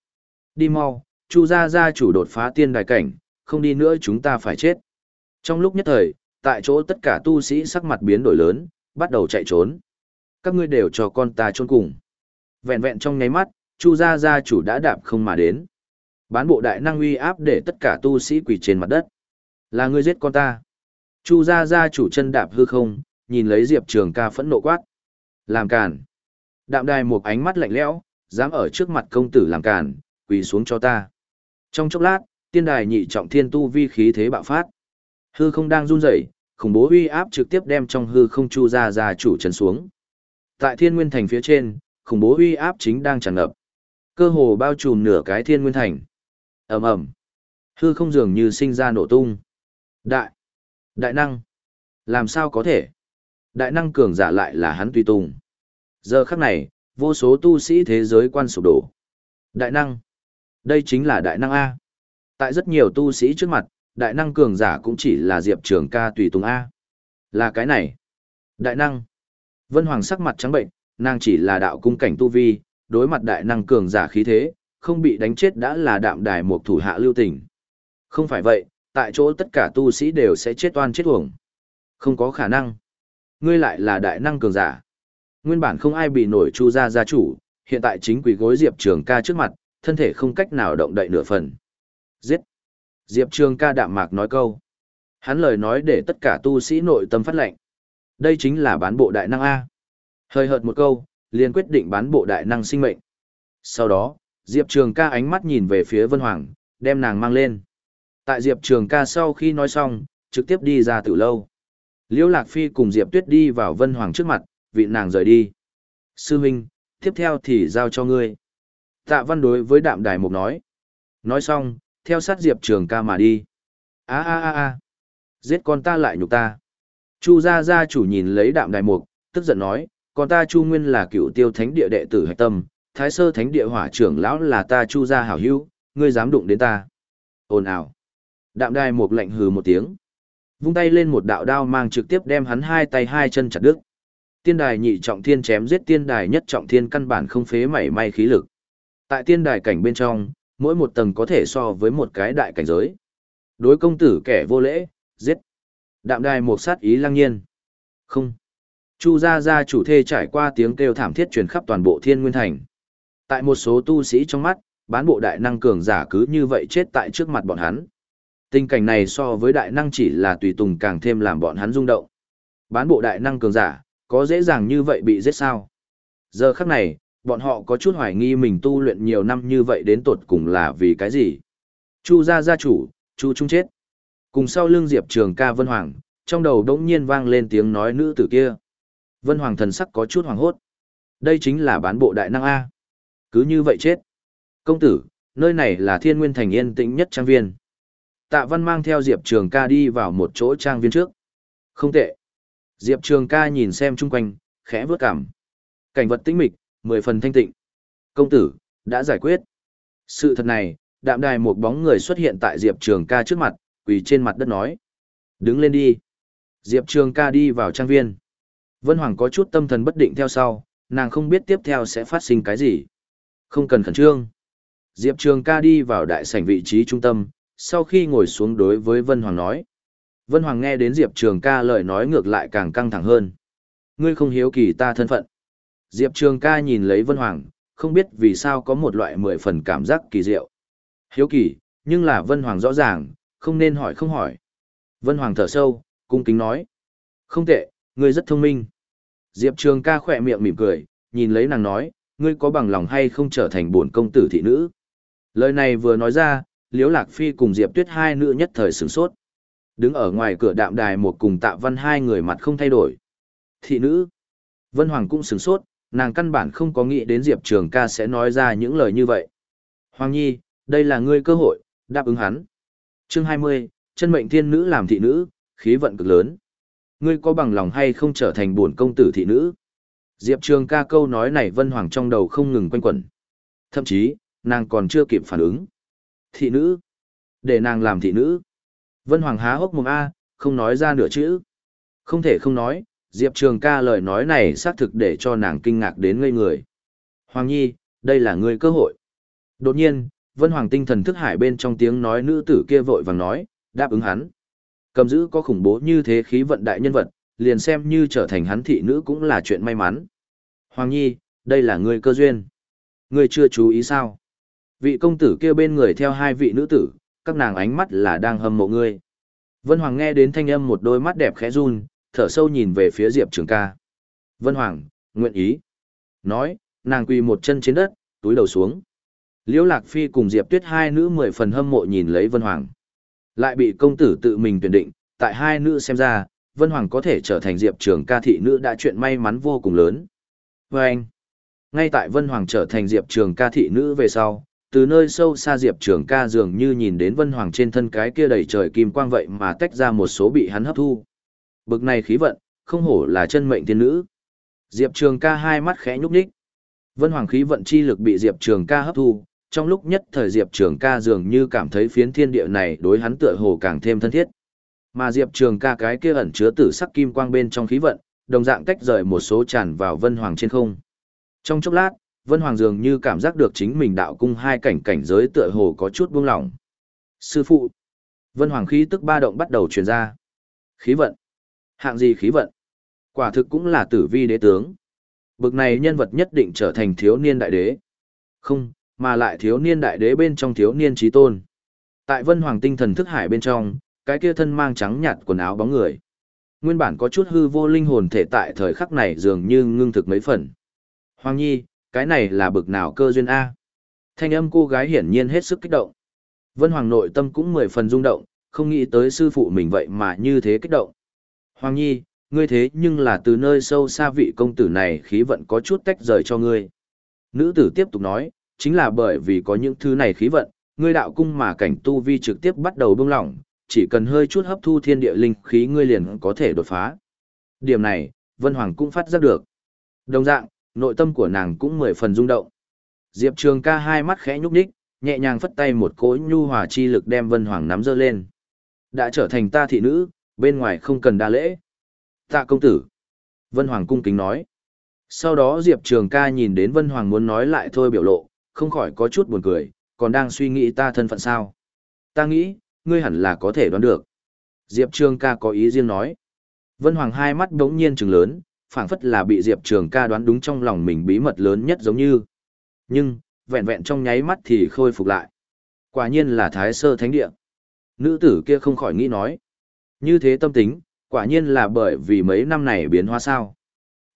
Đi mau, Chu gia gia chủ đột phá tiên đài cảnh, không đi nữa chúng ta phải chết. Trong lúc nhất thời, tại chỗ tất cả tu sĩ sắc mặt biến đổi lớn, bắt đầu chạy trốn. Các ngươi đều cho con ta trốn cùng. Vẹn vẹn trong nháy mắt, Chu gia gia chủ đã đạp không mà đến. Bán bộ đại năng uy áp để tất cả tu sĩ quỳ trên mặt đất. Là ngươi giết con ta. Chu gia gia chủ chân đạp hư không, nhìn lấy Diệp Trường ca phẫn nộ quát. Làm càn. Đạm đài một ánh mắt lạnh lẽo, dám ở trước mặt công tử làm càn, quỳ xuống cho ta. Trong chốc lát, tiên đài nhị trọng thiên tu vi khí thế bạo phát. Hư không đang run rẩy, khủng bố uy áp trực tiếp đem trong hư không chu gia gia chủ chân xuống. Tại thiên nguyên thành phía trên, khủng bố uy áp chính đang tràn ngập. Cơ hồ bao trùm nửa cái thiên nguyên thành ầm ầm. Hư không dường như sinh ra nổ tung. Đại. Đại năng. Làm sao có thể? Đại năng cường giả lại là hắn tùy tùng. Giờ khắc này, vô số tu sĩ thế giới quan sụp đổ. Đại năng. Đây chính là đại năng a. Tại rất nhiều tu sĩ trước mặt, đại năng cường giả cũng chỉ là diệp trường ca tùy tùng a. Là cái này. Đại năng. Vân hoàng sắc mặt trắng bệnh, nàng chỉ là đạo cung cảnh tu vi, đối mặt đại năng cường giả khí thế không bị đánh chết đã là đạm đài một thủ hạ lưu tình. Không phải vậy, tại chỗ tất cả tu sĩ đều sẽ chết oan chết uổng. Không có khả năng. Ngươi lại là đại năng cường giả. Nguyên bản không ai bị nổi chu gia gia chủ, hiện tại chính quỷ gối Diệp Trường ca trước mặt, thân thể không cách nào động đậy nửa phần. Giết! Diệp Trường ca đạm mạc nói câu. Hắn lời nói để tất cả tu sĩ nội tâm phát lệnh. Đây chính là bán bộ đại năng A. Hơi hợt một câu, liền quyết định bán bộ đại năng sinh mệnh. Sau đó, Diệp Trường ca ánh mắt nhìn về phía Vân Hoàng, đem nàng mang lên. Tại Diệp Trường ca sau khi nói xong, trực tiếp đi ra từ lâu. Liễu Lạc Phi cùng Diệp Tuyết đi vào Vân Hoàng trước mặt, vị nàng rời đi. Sư Minh, tiếp theo thì giao cho ngươi. Tạ Văn đối với đạm đài mục nói. Nói xong, theo sát Diệp Trường ca mà đi. a a a a giết con ta lại nhục ta. Chu gia gia chủ nhìn lấy đạm đài mục, tức giận nói, con ta Chu Nguyên là cựu tiêu thánh địa đệ tử hạch tâm, thái sơ thánh địa hỏa trưởng lão là ta chu gia hảo hữu, ngươi dám đụng đến ta. Ồn ào. Đạm đài một lệnh hừ một tiếng. Vung tay lên một đạo đao mang trực tiếp đem hắn hai tay hai chân chặt đứt. Tiên đài nhị trọng thiên chém giết tiên đài nhất trọng thiên căn bản không phế mảy may khí lực. Tại tiên đài cảnh bên trong, mỗi một tầng có thể so với một cái đại cảnh giới. Đối công tử kẻ vô lễ, giết. Đạm đài một sát ý lăng nhiên. Không. Chu gia gia chủ thê trải qua tiếng kêu thảm thiết truyền khắp toàn bộ thiên nguyên thành tại một số tu sĩ trong mắt, bán bộ đại năng cường giả cứ như vậy chết tại trước mặt bọn hắn. Tình cảnh này so với đại năng chỉ là tùy tùng càng thêm làm bọn hắn rung động. Bán bộ đại năng cường giả, có dễ dàng như vậy bị giết sao? Giờ khắc này, bọn họ có chút hoài nghi mình tu luyện nhiều năm như vậy đến tột cùng là vì cái gì? Chu gia gia chủ, Chu Trung chết. Cùng sau lưng Diệp Trường ca Vân Hoàng, trong đầu đống nhiên vang lên tiếng nói nữ tử kia. Vân Hoàng thần sắc có chút hoàng hốt. Đây chính là bán bộ đại năng A. Cứ như vậy chết. Công tử, nơi này là thiên nguyên thành yên tĩnh nhất trang viên. Tạ Văn mang theo Diệp Trường ca đi vào một chỗ trang viên trước. Không tệ. Diệp Trường ca nhìn xem chung quanh, khẽ vướt cảm. Cảnh vật tĩnh mịch, mười phần thanh tịnh. Công tử, đã giải quyết. Sự thật này, đạm đài một bóng người xuất hiện tại Diệp Trường ca trước mặt, quỳ trên mặt đất nói. Đứng lên đi. Diệp Trường ca đi vào trang viên. Vân Hoàng có chút tâm thần bất định theo sau, nàng không biết tiếp theo sẽ phát sinh cái gì. Không cần khẩn trương. Diệp Trường ca đi vào đại sảnh vị trí trung tâm, sau khi ngồi xuống đối với Vân Hoàng nói. Vân Hoàng nghe đến Diệp Trường ca lời nói ngược lại càng căng thẳng hơn. Ngươi không hiếu kỳ ta thân phận. Diệp Trường ca nhìn lấy Vân Hoàng, không biết vì sao có một loại mười phần cảm giác kỳ diệu. Hiếu kỳ, nhưng là Vân Hoàng rõ ràng, không nên hỏi không hỏi. Vân Hoàng thở sâu, cung kính nói. Không tệ, ngươi rất thông minh. Diệp Trường ca khỏe miệng mỉm cười, nhìn lấy nàng nói, ngươi có bằng lòng hay không trở thành bổn công tử thị nữ. Lời này vừa nói ra, Liễu Lạc Phi cùng Diệp Tuyết hai nữ nhất thời sửng sốt. Đứng ở ngoài cửa đạm đài một cùng tạ văn hai người mặt không thay đổi. Thị nữ. Vân Hoàng cũng sửng sốt, nàng căn bản không có nghĩ đến Diệp Trường ca sẽ nói ra những lời như vậy. Hoàng Nhi, đây là ngươi cơ hội, đáp ứng hắn. Chương 20, chân mệnh thiên nữ làm thị nữ, khí vận cực lớn. Ngươi có bằng lòng hay không trở thành buồn công tử thị nữ? Diệp Trường ca câu nói này Vân Hoàng trong đầu không ngừng quanh quẩn. Thậm chí, nàng còn chưa kịp phản ứng. Thị nữ? Để nàng làm thị nữ? Vân Hoàng há hốc mồm A, không nói ra nửa chữ. Không thể không nói, Diệp Trường ca lời nói này xác thực để cho nàng kinh ngạc đến ngây người. Hoàng Nhi, đây là ngươi cơ hội. Đột nhiên, Vân Hoàng tinh thần thức hải bên trong tiếng nói nữ tử kia vội vàng nói, đáp ứng hắn. Cầm giữ có khủng bố như thế khí vận đại nhân vật, liền xem như trở thành hắn thị nữ cũng là chuyện may mắn. Hoàng Nhi, đây là ngươi cơ duyên. Ngươi chưa chú ý sao? Vị công tử kia bên người theo hai vị nữ tử, các nàng ánh mắt là đang hâm mộ ngươi. Vân Hoàng nghe đến thanh âm một đôi mắt đẹp khẽ run, thở sâu nhìn về phía Diệp Trường ca. Vân Hoàng, nguyện ý. Nói, nàng quỳ một chân trên đất, túi đầu xuống. Liễu Lạc Phi cùng Diệp Tuyết hai nữ mười phần hâm mộ nhìn lấy Vân Hoàng. Lại bị công tử tự mình tuyển định, tại hai nữ xem ra, Vân Hoàng có thể trở thành Diệp Trường ca thị nữ đã chuyện may mắn vô cùng lớn. Và anh, ngay tại Vân Hoàng trở thành Diệp Trường ca thị nữ về sau, từ nơi sâu xa Diệp Trường ca dường như nhìn đến Vân Hoàng trên thân cái kia đầy trời kim quang vậy mà tách ra một số bị hắn hấp thu. Bực này khí vận, không hổ là chân mệnh tiên nữ. Diệp Trường ca hai mắt khẽ nhúc nhích. Vân Hoàng khí vận chi lực bị Diệp Trường ca hấp thu, trong lúc nhất thời Diệp Trường ca dường như cảm thấy phiến thiên địa này đối hắn tựa hồ càng thêm thân thiết. Mà Diệp Trường ca cái kia ẩn chứa tử sắc kim quang bên trong khí vận, đồng dạng tách rời một số tràn vào Vân Hoàng trên không. Trong chốc lát, Vân Hoàng dường như cảm giác được chính mình đạo cung hai cảnh cảnh giới tựa hồ có chút buông lỏng. Sư phụ, Vân Hoàng khí tức ba động bắt đầu truyền ra. Khí vận. Hạng gì khí vận? Quả thực cũng là tử vi đế tướng. Bực này nhân vật nhất định trở thành thiếu niên đại đế. Không, mà lại thiếu niên đại đế bên trong thiếu niên trí tôn. Tại Vân Hoàng tinh thần thức hải bên trong, cái kia thân mang trắng nhạt quần áo bóng người. Nguyên bản có chút hư vô linh hồn thể tại thời khắc này dường như ngưng thực mấy phần. Hoàng Nhi, cái này là bực nào cơ duyên A. Thanh âm cô gái hiển nhiên hết sức kích động. Vân Hoàng nội tâm cũng mười phần rung động, không nghĩ tới sư phụ mình vậy mà như thế kích động. Hoàng Nhi, ngươi thế nhưng là từ nơi sâu xa vị công tử này khí vận có chút tách rời cho ngươi. Nữ tử tiếp tục nói, chính là bởi vì có những thứ này khí vận, ngươi đạo cung mà cảnh tu vi trực tiếp bắt đầu bông lỏng, chỉ cần hơi chút hấp thu thiên địa linh khí ngươi liền có thể đột phá. Điểm này, Vân Hoàng cũng phát giác được. Đồng dạng, nội tâm của nàng cũng mười phần rung động. Diệp Trường ca hai mắt khẽ nhúc nhích, nhẹ nhàng phất tay một cỗ nhu hòa chi lực đem Vân Hoàng nắm dơ lên. Đã trở thành ta thị nữ, bên ngoài không cần đa lễ. Tạ công tử. Vân Hoàng cung kính nói. Sau đó Diệp Trường ca nhìn đến Vân Hoàng muốn nói lại thôi biểu lộ, không khỏi có chút buồn cười, còn đang suy nghĩ ta thân phận sao. Ta nghĩ, ngươi hẳn là có thể đoán được. Diệp Trường ca có ý riêng nói. Vân Hoàng hai mắt đống nhiên trừng lớn, phảng phất là bị Diệp Trường ca đoán đúng trong lòng mình bí mật lớn nhất giống như. Nhưng, vẹn vẹn trong nháy mắt thì khôi phục lại. Quả nhiên là thái sơ thánh địa. Nữ tử kia không khỏi nghĩ nói. Như thế tâm tính, quả nhiên là bởi vì mấy năm này biến hóa sao.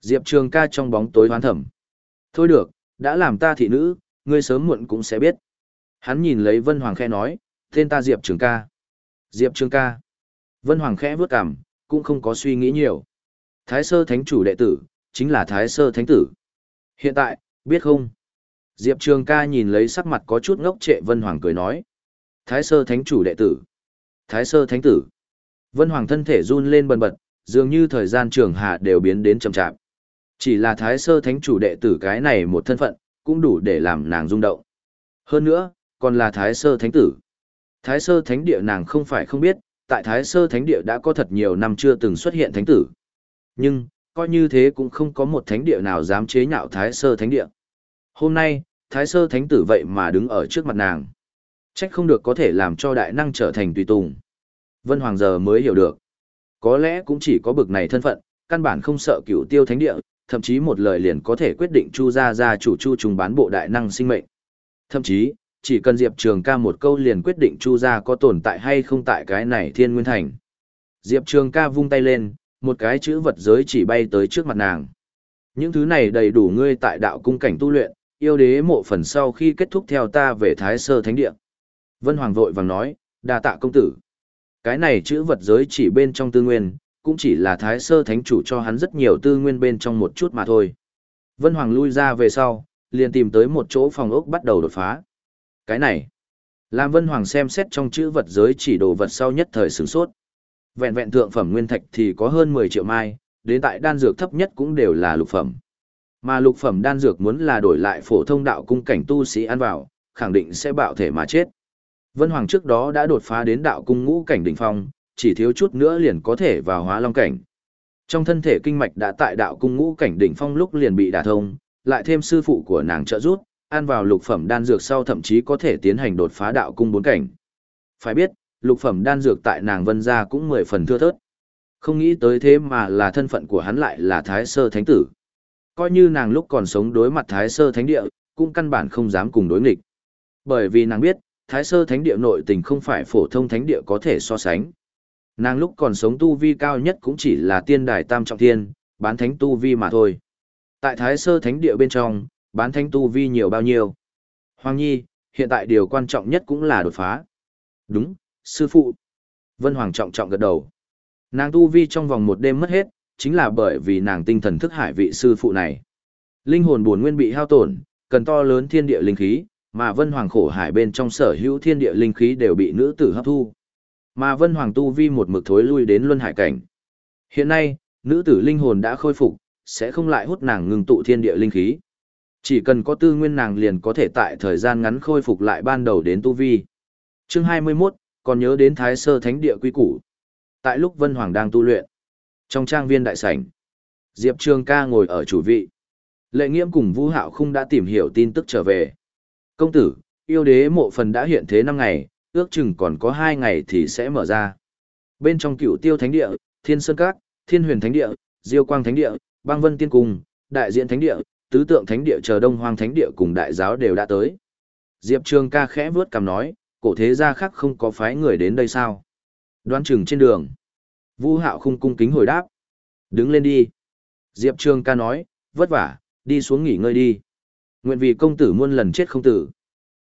Diệp Trường ca trong bóng tối hoán thẩm. Thôi được, đã làm ta thị nữ, ngươi sớm muộn cũng sẽ biết. Hắn nhìn lấy Vân Hoàng khe nói, tên ta Diệp Trường ca. Diệp Trường ca. Vân Hoàng khẽ vướt cằm, cũng không có suy nghĩ nhiều. Thái sơ thánh chủ đệ tử, chính là Thái sơ thánh tử. Hiện tại, biết không? Diệp Trường ca nhìn lấy sắc mặt có chút ngốc trệ Vân Hoàng cười nói. Thái sơ thánh chủ đệ tử. Thái sơ thánh tử. Vân Hoàng thân thể run lên bần bật, dường như thời gian trường hạ đều biến đến chậm chạp. Chỉ là thái sơ thánh chủ đệ tử cái này một thân phận, cũng đủ để làm nàng rung động. Hơn nữa, còn là thái sơ thánh tử. Thái sơ thánh địa nàng không phải không biết, tại thái sơ thánh địa đã có thật nhiều năm chưa từng xuất hiện thánh tử. Nhưng, coi như thế cũng không có một thánh địa nào dám chế nhạo thái sơ thánh địa. Hôm nay, thái sơ thánh tử vậy mà đứng ở trước mặt nàng. Trách không được có thể làm cho đại năng trở thành tùy tùng. Vân Hoàng giờ mới hiểu được. Có lẽ cũng chỉ có bực này thân phận, căn bản không sợ cửu tiêu thánh địa, thậm chí một lời liền có thể quyết định chu ra ra chủ chu trùng bán bộ đại năng sinh mệnh. Thậm chí, chỉ cần Diệp Trường ca một câu liền quyết định chu ra có tồn tại hay không tại cái này thiên nguyên thành. Diệp Trường ca vung tay lên, một cái chữ vật giới chỉ bay tới trước mặt nàng. Những thứ này đầy đủ ngươi tại đạo cung cảnh tu luyện, yêu đế mộ phần sau khi kết thúc theo ta về Thái Sơ Thánh Địa. Vân Hoàng vội vàng nói, đa tạ công tử. Cái này chữ vật giới chỉ bên trong tư nguyên, cũng chỉ là thái sơ thánh chủ cho hắn rất nhiều tư nguyên bên trong một chút mà thôi. Vân Hoàng lui ra về sau, liền tìm tới một chỗ phòng ốc bắt đầu đột phá. Cái này, Lam Vân Hoàng xem xét trong chữ vật giới chỉ đồ vật sau nhất thời sửng sốt. Vẹn vẹn thượng phẩm nguyên thạch thì có hơn 10 triệu mai, đến tại đan dược thấp nhất cũng đều là lục phẩm. Mà lục phẩm đan dược muốn là đổi lại phổ thông đạo cung cảnh tu sĩ ăn vào, khẳng định sẽ bạo thể mà chết. Vân Hoàng trước đó đã đột phá đến đạo cung ngũ cảnh đỉnh phong, chỉ thiếu chút nữa liền có thể vào hóa long cảnh. Trong thân thể kinh mạch đã tại đạo cung ngũ cảnh đỉnh phong lúc liền bị đả thông, lại thêm sư phụ của nàng trợ giúp, ăn vào lục phẩm đan dược sau thậm chí có thể tiến hành đột phá đạo cung bốn cảnh. Phải biết, lục phẩm đan dược tại nàng vân gia cũng mười phần thưa thớt. Không nghĩ tới thế mà là thân phận của hắn lại là Thái Sơ Thánh Tử. Coi như nàng lúc còn sống đối mặt Thái Sơ Thánh Địa, cũng căn bản không dám cùng đối nghịch. Bởi vì nàng biết, Thái Sơ Thánh Địa nội tình không phải phổ thông Thánh Địa có thể so sánh. Nàng lúc còn sống tu vi cao nhất cũng chỉ là tiên đài tam trọng thiên, bán thánh tu vi mà thôi. Tại Thái Sơ Thánh Địa bên trong, bán thánh tu vi nhiều bao nhiêu? Hoàng Nhi, hiện tại điều quan trọng nhất cũng là đột phá. Đúng, sư phụ. Vân Hoàng trọng trọng gật đầu. Nàng tu vi trong vòng một đêm mất hết, chính là bởi vì nàng tinh thần thức hải vị sư phụ này. Linh hồn buồn nguyên bị hao tổn, cần to lớn thiên địa linh khí, mà Vân Hoàng khổ hải bên trong sở hữu thiên địa linh khí đều bị nữ tử hấp thu. Mà Vân Hoàng tu vi một mực thối lui đến luân hải cảnh. Hiện nay, nữ tử linh hồn đã khôi phục, sẽ không lại hút nàng ngừng tụ thiên địa linh khí. Chỉ cần có tư nguyên nàng liền có thể tại thời gian ngắn khôi phục lại ban đầu đến tu vi. Chương 21, còn nhớ đến Thái Sơ Thánh địa quy củ. Tại lúc Vân Hoàng đang tu luyện, trong trang viên đại sảnh, Diệp Trường ca ngồi ở chủ vị. Lệ Nghiễm cùng Vũ Hạo Khung đã tìm hiểu tin tức trở về. Công tử, yêu đế mộ phần đã hiện thế năm ngày, ước chừng còn có hai ngày thì sẽ mở ra. Bên trong cựu tiêu thánh địa, thiên sơn các, thiên huyền thánh địa, diêu quang thánh địa, băng vân tiên cung, đại diện thánh địa, tứ tượng thánh địa chờ đông hoang thánh địa cùng đại giáo đều đã tới. Diệp Trường ca khẽ vướt cằm nói, cổ thế gia khác không có phái người đến đây sao? Đoán chừng trên đường. Vũ hạo khung cung kính hồi đáp. Đứng lên đi. Diệp Trường ca nói, vất vả, đi xuống nghỉ ngơi đi. Nguyện vì công tử muôn lần chết không tử.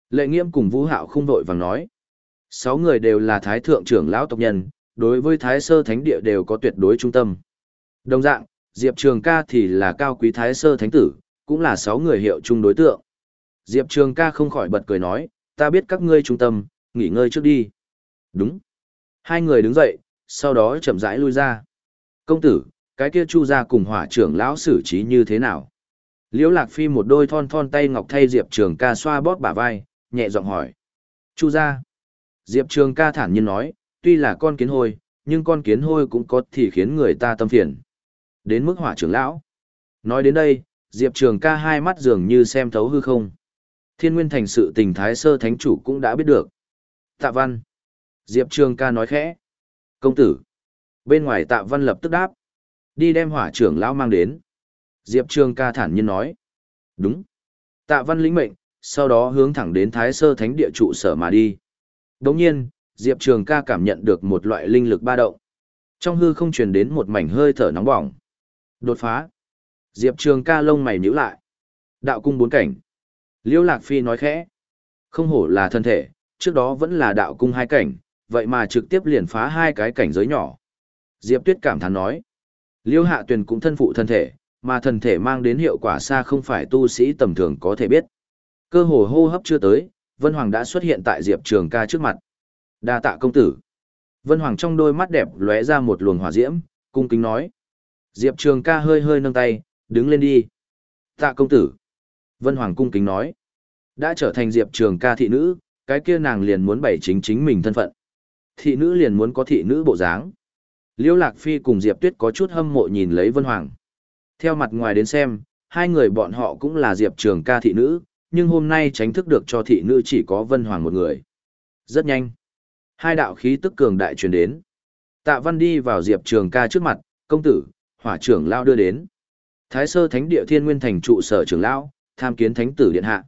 Lệ nghiễm cùng Vũ hạo không vội vàng nói. Sáu người đều là thái thượng trưởng lão tộc nhân, đối với thái sơ thánh địa đều có tuyệt đối trung tâm. Đồng dạng, Diệp Trường ca thì là cao quý thái sơ thánh tử, cũng là sáu người hiệu chung đối tượng. Diệp Trường ca không khỏi bật cười nói, ta biết các ngươi trung tâm, nghỉ ngơi trước đi. Đúng. Hai người đứng dậy, sau đó chậm rãi lui ra. Công tử, cái kia chu ra cùng hỏa trưởng lão xử trí như thế nào? Liễu Lạc Phi một đôi thon thon tay ngọc thay Diệp Trường ca xoa bóp bả vai, nhẹ giọng hỏi. Chu ra. Diệp Trường ca thản nhiên nói, tuy là con kiến hôi, nhưng con kiến hôi cũng có thì khiến người ta tâm phiền. Đến mức hỏa trưởng lão. Nói đến đây, Diệp Trường ca hai mắt dường như xem thấu hư không. Thiên nguyên thành sự tình thái sơ thánh chủ cũng đã biết được. Tạ văn. Diệp Trường ca nói khẽ. Công tử. Bên ngoài tạ văn lập tức đáp. Đi đem hỏa trưởng lão mang đến. Diệp Trường ca thản nhiên nói. Đúng. Tạ văn lĩnh mệnh, sau đó hướng thẳng đến Thái Sơ Thánh địa trụ sở mà đi. Đồng nhiên, Diệp Trường ca cảm nhận được một loại linh lực ba động. Trong hư không truyền đến một mảnh hơi thở nóng bỏng. Đột phá. Diệp Trường ca lông mày nhíu lại. Đạo cung bốn cảnh. Liễu Lạc Phi nói khẽ. Không hổ là thân thể, trước đó vẫn là đạo cung hai cảnh, vậy mà trực tiếp liền phá hai cái cảnh giới nhỏ. Diệp Tuyết cảm thán nói. Liễu Hạ Tuyền cũng thân phụ thân thể, mà thân thể mang đến hiệu quả xa không phải tu sĩ tầm thường có thể biết. Cơ hồ hô hấp chưa tới, Vân Hoàng đã xuất hiện tại Diệp Trường ca trước mặt. Đa tạ công tử. Vân Hoàng trong đôi mắt đẹp lóe ra một luồng hỏa diễm, cung kính nói. Diệp Trường ca hơi hơi nâng tay, đứng lên đi. Tạ công tử. Vân Hoàng cung kính nói. Đã trở thành Diệp Trường ca thị nữ, cái kia nàng liền muốn bày chính chính mình thân phận. Thị nữ liền muốn có thị nữ bộ dáng. Liễu Lạc Phi cùng Diệp Tuyết có chút hâm mộ nhìn lấy Vân Hoàng. Theo mặt ngoài đến xem, hai người bọn họ cũng là Diệp Trường ca thị nữ, nhưng hôm nay tránh thức được cho thị nữ chỉ có Vân Hoàng một người. Rất nhanh. Hai đạo khí tức cường đại truyền đến. Tạ Văn đi vào Diệp Trường ca trước mặt, công tử, hỏa trưởng lao đưa đến. Thái sơ thánh địa thiên nguyên thành trụ sở trưởng lão, tham kiến thánh tử điện hạ.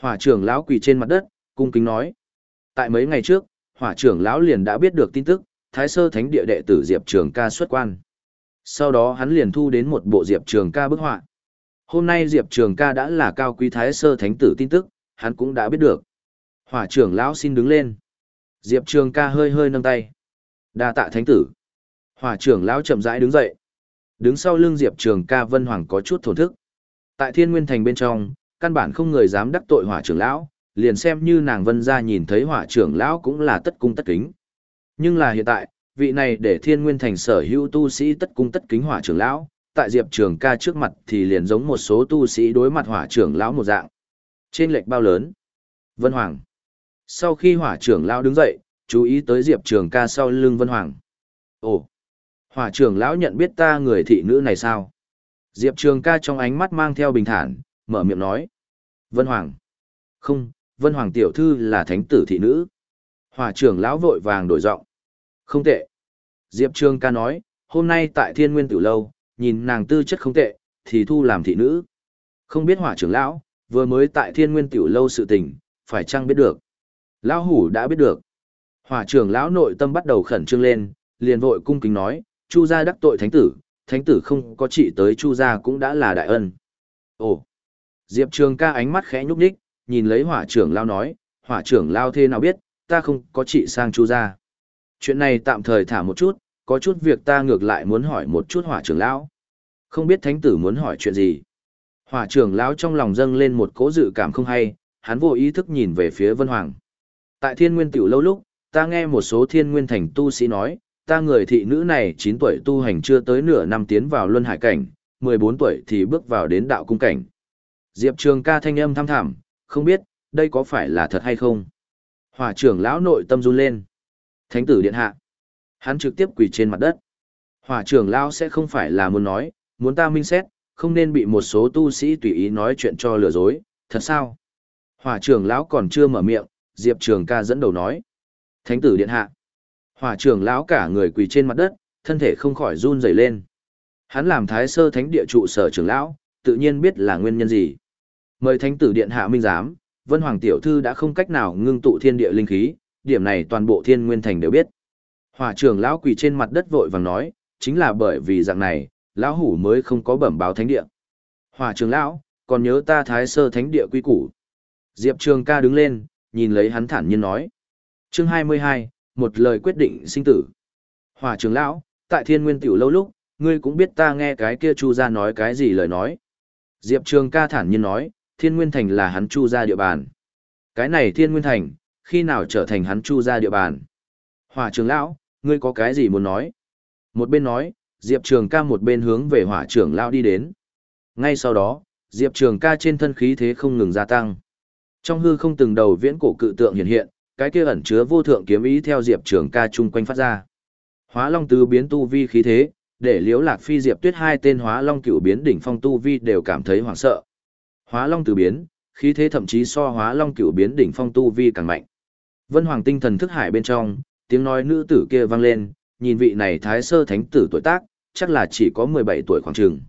Hỏa trưởng lão quỳ trên mặt đất, cung kính nói. Tại mấy ngày trước, hỏa trưởng lão liền đã biết được tin tức, Thái sơ thánh địa đệ tử Diệp Trường ca xuất quan. Sau đó hắn liền thu đến một bộ Diệp Trường ca bức họa. Hôm nay Diệp Trường ca đã là cao quý Thái sơ thánh tử tin tức, hắn cũng đã biết được. Hỏa trưởng lão xin đứng lên. Diệp Trường ca hơi hơi nâng tay. đa tạ thánh tử. Hỏa trưởng lão chậm rãi đứng dậy. Đứng sau lưng Diệp Trường ca Vân Hoàng có chút thổn thức. Tại Thiên Nguyên Thành bên trong, căn bản không người dám đắc tội hỏa trưởng lão, liền xem như nàng Vân ra nhìn thấy hỏa trưởng lão cũng là tất cung tất kính. Nhưng là hiện tại, vị này để Thiên Nguyên Thành sở hữu tu sĩ tất cung tất kính hỏa trưởng lão, tại Diệp Trường ca trước mặt thì liền giống một số tu sĩ đối mặt hỏa trưởng lão một dạng. Trên lệch bao lớn? Vân Hoàng. Sau khi hỏa trưởng lão đứng dậy, chú ý tới Diệp Trường ca sau lưng Vân Hoàng. Ồ, hỏa trưởng lão nhận biết ta người thị nữ này sao? Diệp Trường ca trong ánh mắt mang theo bình thản, mở miệng nói. Vân Hoàng. Không, Vân Hoàng tiểu thư là thánh tử thị nữ. Hỏa trưởng lão vội vàng đổi giọng. Không tệ. Diệp Trường ca nói, hôm nay tại thiên nguyên tử lâu, nhìn nàng tư chất không tệ, thì thu làm thị nữ. Không biết hỏa trưởng lão, vừa mới tại thiên nguyên tiểu lâu sự tình, phải chăng biết được. Lão hủ đã biết được. Hỏa trưởng lão nội tâm bắt đầu khẩn trương lên, liền vội cung kính nói, Chu gia đắc tội thánh tử, thánh tử không có trị tới Chu gia cũng đã là đại ân. Ồ. Diệp Trường ca ánh mắt khẽ nhúc nhích, nhìn lấy hỏa trưởng lão nói, hỏa trưởng lão thế nào biết, ta không có trị sang Chu gia. Chuyện này tạm thời thả một chút, có chút việc ta ngược lại muốn hỏi một chút hỏa trưởng lão. Không biết thánh tử muốn hỏi chuyện gì. Hỏa trưởng lão trong lòng dâng lên một cố dự cảm không hay, hắn vô ý thức nhìn về phía Vân Hoàng. Tại thiên nguyên tiểu lâu lúc, ta nghe một số thiên nguyên thành tu sĩ nói, ta người thị nữ này 9 tuổi tu hành chưa tới nửa năm tiến vào luân hải cảnh, 14 tuổi thì bước vào đến đạo cung cảnh. Diệp Trường ca thanh âm thăm thẳm, không biết, đây có phải là thật hay không? Hỏa trưởng lão nội tâm run lên. Thánh tử điện hạ. Hắn trực tiếp quỳ trên mặt đất. Hỏa trưởng lão sẽ không phải là muốn nói, muốn ta minh xét, không nên bị một số tu sĩ tùy ý nói chuyện cho lừa dối, thật sao? Hỏa trưởng lão còn chưa mở miệng, Diệp Trường ca dẫn đầu nói. Thánh tử điện hạ. Hỏa trưởng lão cả người quỳ trên mặt đất, thân thể không khỏi run rẩy lên. Hắn làm thái sơ thánh địa trụ sở trưởng lão, tự nhiên biết là nguyên nhân gì. Mời thánh tử điện hạ minh giám, Vân Hoàng tiểu thư đã không cách nào ngưng tụ thiên địa linh khí, điểm này toàn bộ thiên nguyên thành đều biết. Hỏa trưởng lão quỳ trên mặt đất vội vàng nói, chính là bởi vì dạng này, lão hủ mới không có bẩm báo thánh địa. Hỏa trưởng lão, còn nhớ ta thái sơ thánh địa quy củ. Diệp Trường ca đứng lên, nhìn lấy hắn thản nhiên nói. chương 22, một lời quyết định sinh tử. Hỏa trưởng lão, tại thiên nguyên tiểu lâu lúc, ngươi cũng biết ta nghe cái kia chu gia nói cái gì lời nói. Diệp Trường ca thản nhiên nói, thiên nguyên thành là hắn chu gia địa bàn. Cái này thiên nguyên thành, khi nào trở thành hắn chu gia địa bàn. Hỏa trưởng lão, ngươi có cái gì muốn nói? Một bên nói, Diệp Trường ca một bên hướng về hỏa trưởng lão đi đến. Ngay sau đó, Diệp Trường ca trên thân khí thế không ngừng gia tăng. Trong hư không từng đầu viễn cổ cự tượng hiện hiện, cái kia ẩn chứa vô thượng kiếm ý theo Diệp Trường ca chung quanh phát ra. Hóa Long tứ biến tu vi khí thế, để Liễu Lạc Phi Diệp Tuyết hai tên Hóa Long Cựu biến đỉnh phong tu vi đều cảm thấy hoảng sợ. Hóa Long tứ biến, khí thế thậm chí so Hóa Long Cựu biến đỉnh phong tu vi càng mạnh. Vân Hoàng tinh thần thức hải bên trong, tiếng nói nữ tử kia vang lên, nhìn vị này thái sơ thánh tử tuổi tác, chắc là chỉ có 17 tuổi khoảng chừng.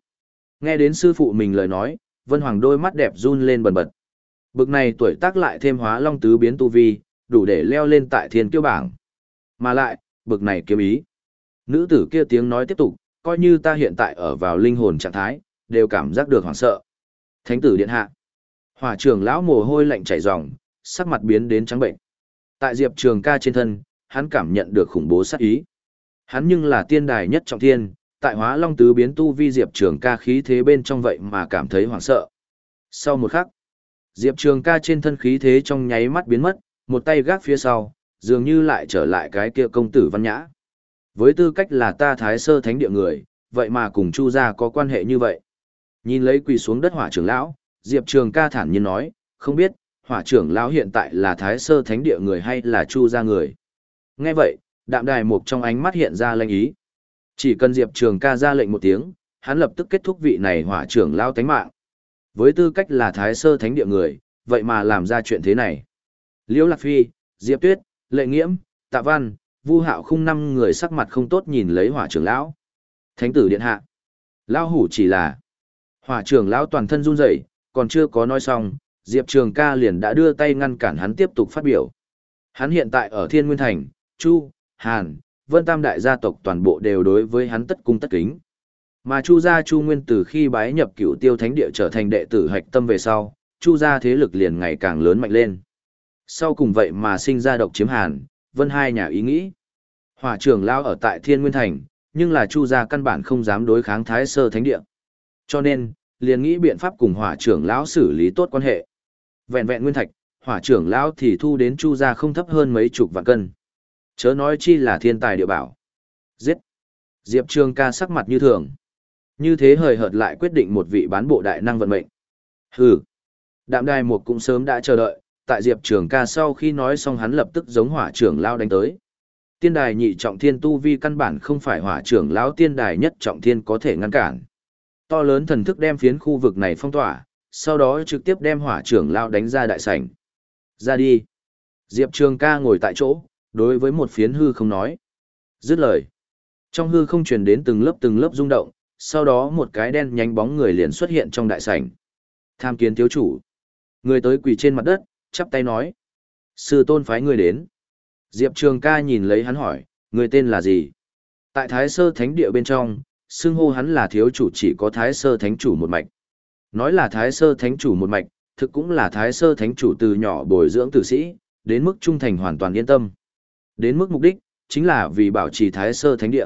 Nghe đến sư phụ mình lời nói, Vân Hoàng đôi mắt đẹp run lên bần bật. Bực này tuổi tác lại thêm hóa long tứ biến tu vi, đủ để leo lên tại thiên kiêu bảng. Mà lại, bực này kiếm ý. Nữ tử kia tiếng nói tiếp tục, coi như ta hiện tại ở vào linh hồn trạng thái, đều cảm giác được hoảng sợ. Thánh tử điện hạ. Hỏa trưởng lão mồ hôi lạnh chảy ròng, sắc mặt biến đến trắng bệnh. Tại Diệp Trường Ca trên thân, hắn cảm nhận được khủng bố sát ý. Hắn nhưng là tiên đài nhất trọng thiên, tại Hóa Long tứ biến tu vi Diệp Trường Ca khí thế bên trong vậy mà cảm thấy hoảng sợ. Sau một khắc, Diệp Trường Ca trên thân khí thế trong nháy mắt biến mất, một tay gác phía sau, dường như lại trở lại cái kia công tử văn nhã. Với tư cách là ta thái sơ thánh địa người, vậy mà cùng Chu gia có quan hệ như vậy. Nhìn lấy quỳ xuống đất hỏa trưởng lão, Diệp Trường ca thản nhiên nói, không biết, hỏa trưởng lão hiện tại là thái sơ thánh địa người hay là Chu gia người. Nghe vậy, đạm đài mục trong ánh mắt hiện ra lệnh ý. Chỉ cần Diệp Trường ca ra lệnh một tiếng, hắn lập tức kết thúc vị này hỏa trưởng lão tánh mạng. Với tư cách là thái sơ thánh địa người, vậy mà làm ra chuyện thế này. Liễu Lạc Phi, Diệp Tuyết, Lệ Nghiễm, Tạ Văn, Vu Hạo khung năm người sắc mặt không tốt nhìn lấy hỏa trưởng lão. Thánh tử điện hạ. Lão hủ chỉ là Hỏa trưởng lão toàn thân run rẩy, còn chưa có nói xong, Diệp Trường Ca liền đã đưa tay ngăn cản hắn tiếp tục phát biểu. Hắn hiện tại ở Thiên Nguyên Thành, Chu, Hàn, Vân Tam đại gia tộc toàn bộ đều đối với hắn tất cung tất kính. Mà Chu gia Chu Nguyên từ khi bái nhập Cửu Tiêu Thánh địa trở thành đệ tử hạch tâm về sau, Chu gia thế lực liền ngày càng lớn mạnh lên. Sau cùng vậy mà sinh ra độc chiếm Hàn, Vân hai nhà ý nghĩ. Hỏa trưởng lão ở tại Thiên Nguyên Thành, nhưng là Chu gia căn bản không dám đối kháng Thái Sơ Thánh địa. Cho nên, liền nghĩ biện pháp cùng hỏa trưởng lão xử lý tốt quan hệ. Vẹn vẹn nguyên thạch, hỏa trưởng lão thì thu đến chu gia không thấp hơn mấy chục vạn cân. Chớ nói chi là thiên tài địa bảo. Giết. Diệp Trường ca sắc mặt như thường. Như thế hời hợt lại quyết định một vị bán bộ đại năng vận mệnh. Hừ. Đạm đài một cũng sớm đã chờ đợi, tại Diệp Trường ca sau khi nói xong hắn lập tức giống hỏa trưởng lao đánh tới. Tiên đài nhị trọng thiên tu vi căn bản không phải hỏa trưởng lão tiên đài nhất trọng thiên có thể ngăn cản. To lớn thần thức đem phiến khu vực này phong tỏa, sau đó trực tiếp đem hỏa trưởng lao đánh ra đại sảnh. Ra đi. Diệp Trường ca ngồi tại chỗ, đối với một phiến hư không nói. Dứt lời. Trong hư không truyền đến từng lớp từng lớp rung động, sau đó một cái đen nhánh bóng người liền xuất hiện trong đại sảnh. Tham kiến thiếu chủ. Người tới quỳ trên mặt đất, chắp tay nói. Sư tôn phái người đến. Diệp Trường ca nhìn lấy hắn hỏi, người tên là gì? Tại Thái Sơ Thánh Địa bên trong, xưng hô hắn là thiếu chủ chỉ có thái sơ thánh chủ một mạch. Nói là thái sơ thánh chủ một mạch, thực cũng là thái sơ thánh chủ từ nhỏ bồi dưỡng tử sĩ, đến mức trung thành hoàn toàn yên tâm. Đến mức mục đích, chính là vì bảo trì thái sơ thánh địa.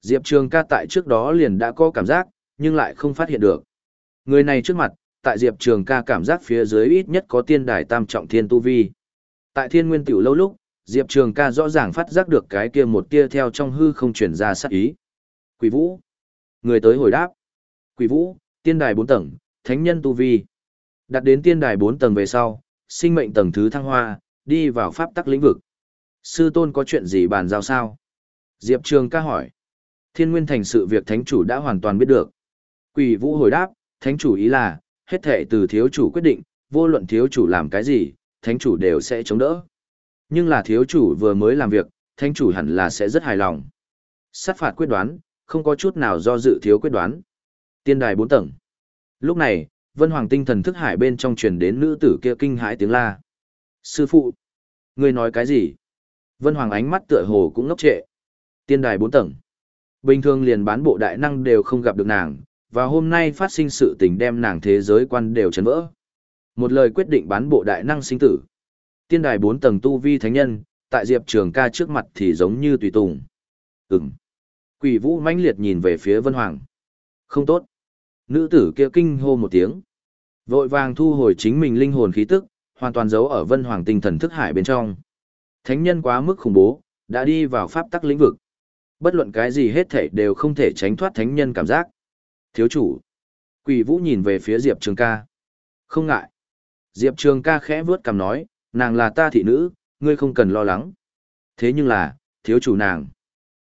Diệp Trường ca tại trước đó liền đã có cảm giác, nhưng lại không phát hiện được. Người này trước mặt, tại Diệp Trường ca cảm giác phía dưới ít nhất có tiên đài tam trọng thiên tu vi. Tại thiên nguyên tiểu lâu lúc, Diệp Trường ca rõ ràng phát giác được cái kia một tia theo trong hư không chuyển ra sát ý. Quỷ Vũ. Người tới hồi đáp. Quỷ Vũ, tiên đài 4 tầng, thánh nhân tu vi. Đặt đến tiên đài 4 tầng về sau, sinh mệnh tầng thứ thăng hoa, đi vào pháp tắc lĩnh vực. Sư tôn có chuyện gì bàn giao sao? Diệp Trường ca hỏi. Thiên nguyên thành sự việc thánh chủ đã hoàn toàn biết được. Quỷ Vũ hồi đáp, thánh chủ ý là, hết thể từ thiếu chủ quyết định, vô luận thiếu chủ làm cái gì, thánh chủ đều sẽ chống đỡ. Nhưng là thiếu chủ vừa mới làm việc, thánh chủ hẳn là sẽ rất hài lòng. Sát phạt quyết đoán, không có chút nào do dự thiếu quyết đoán. Tiên đài bốn tầng. Lúc này, Vân Hoàng tinh thần thức hải bên trong truyền đến nữ tử kia kinh hãi tiếng la. Sư phụ! Người nói cái gì? Vân Hoàng ánh mắt tựa hồ cũng ngốc trệ. Tiên đài bốn tầng. Bình thường liền bán bộ đại năng đều không gặp được nàng, và hôm nay phát sinh sự tình đem nàng thế giới quan đều chấn vỡ. Một lời quyết định bán bộ đại năng sinh tử. Tiên đài bốn tầng tu vi thánh nhân, tại Diệp Trường ca trước mặt thì giống như tùy tùng. Ừm. Quỷ vũ mãnh liệt nhìn về phía Vân Hoàng. Không tốt. Nữ tử kia kinh hô một tiếng. Vội vàng thu hồi chính mình linh hồn khí tức, hoàn toàn giấu ở Vân Hoàng tinh thần thức hải bên trong. Thánh nhân quá mức khủng bố, đã đi vào pháp tắc lĩnh vực. Bất luận cái gì hết thể đều không thể tránh thoát thánh nhân cảm giác. Thiếu chủ. Quỷ vũ nhìn về phía Diệp Trường ca. Không ngại. Diệp Trường ca khẽ vướt cằm nói, nàng là ta thị nữ, ngươi không cần lo lắng. Thế nhưng là, thiếu chủ nàng.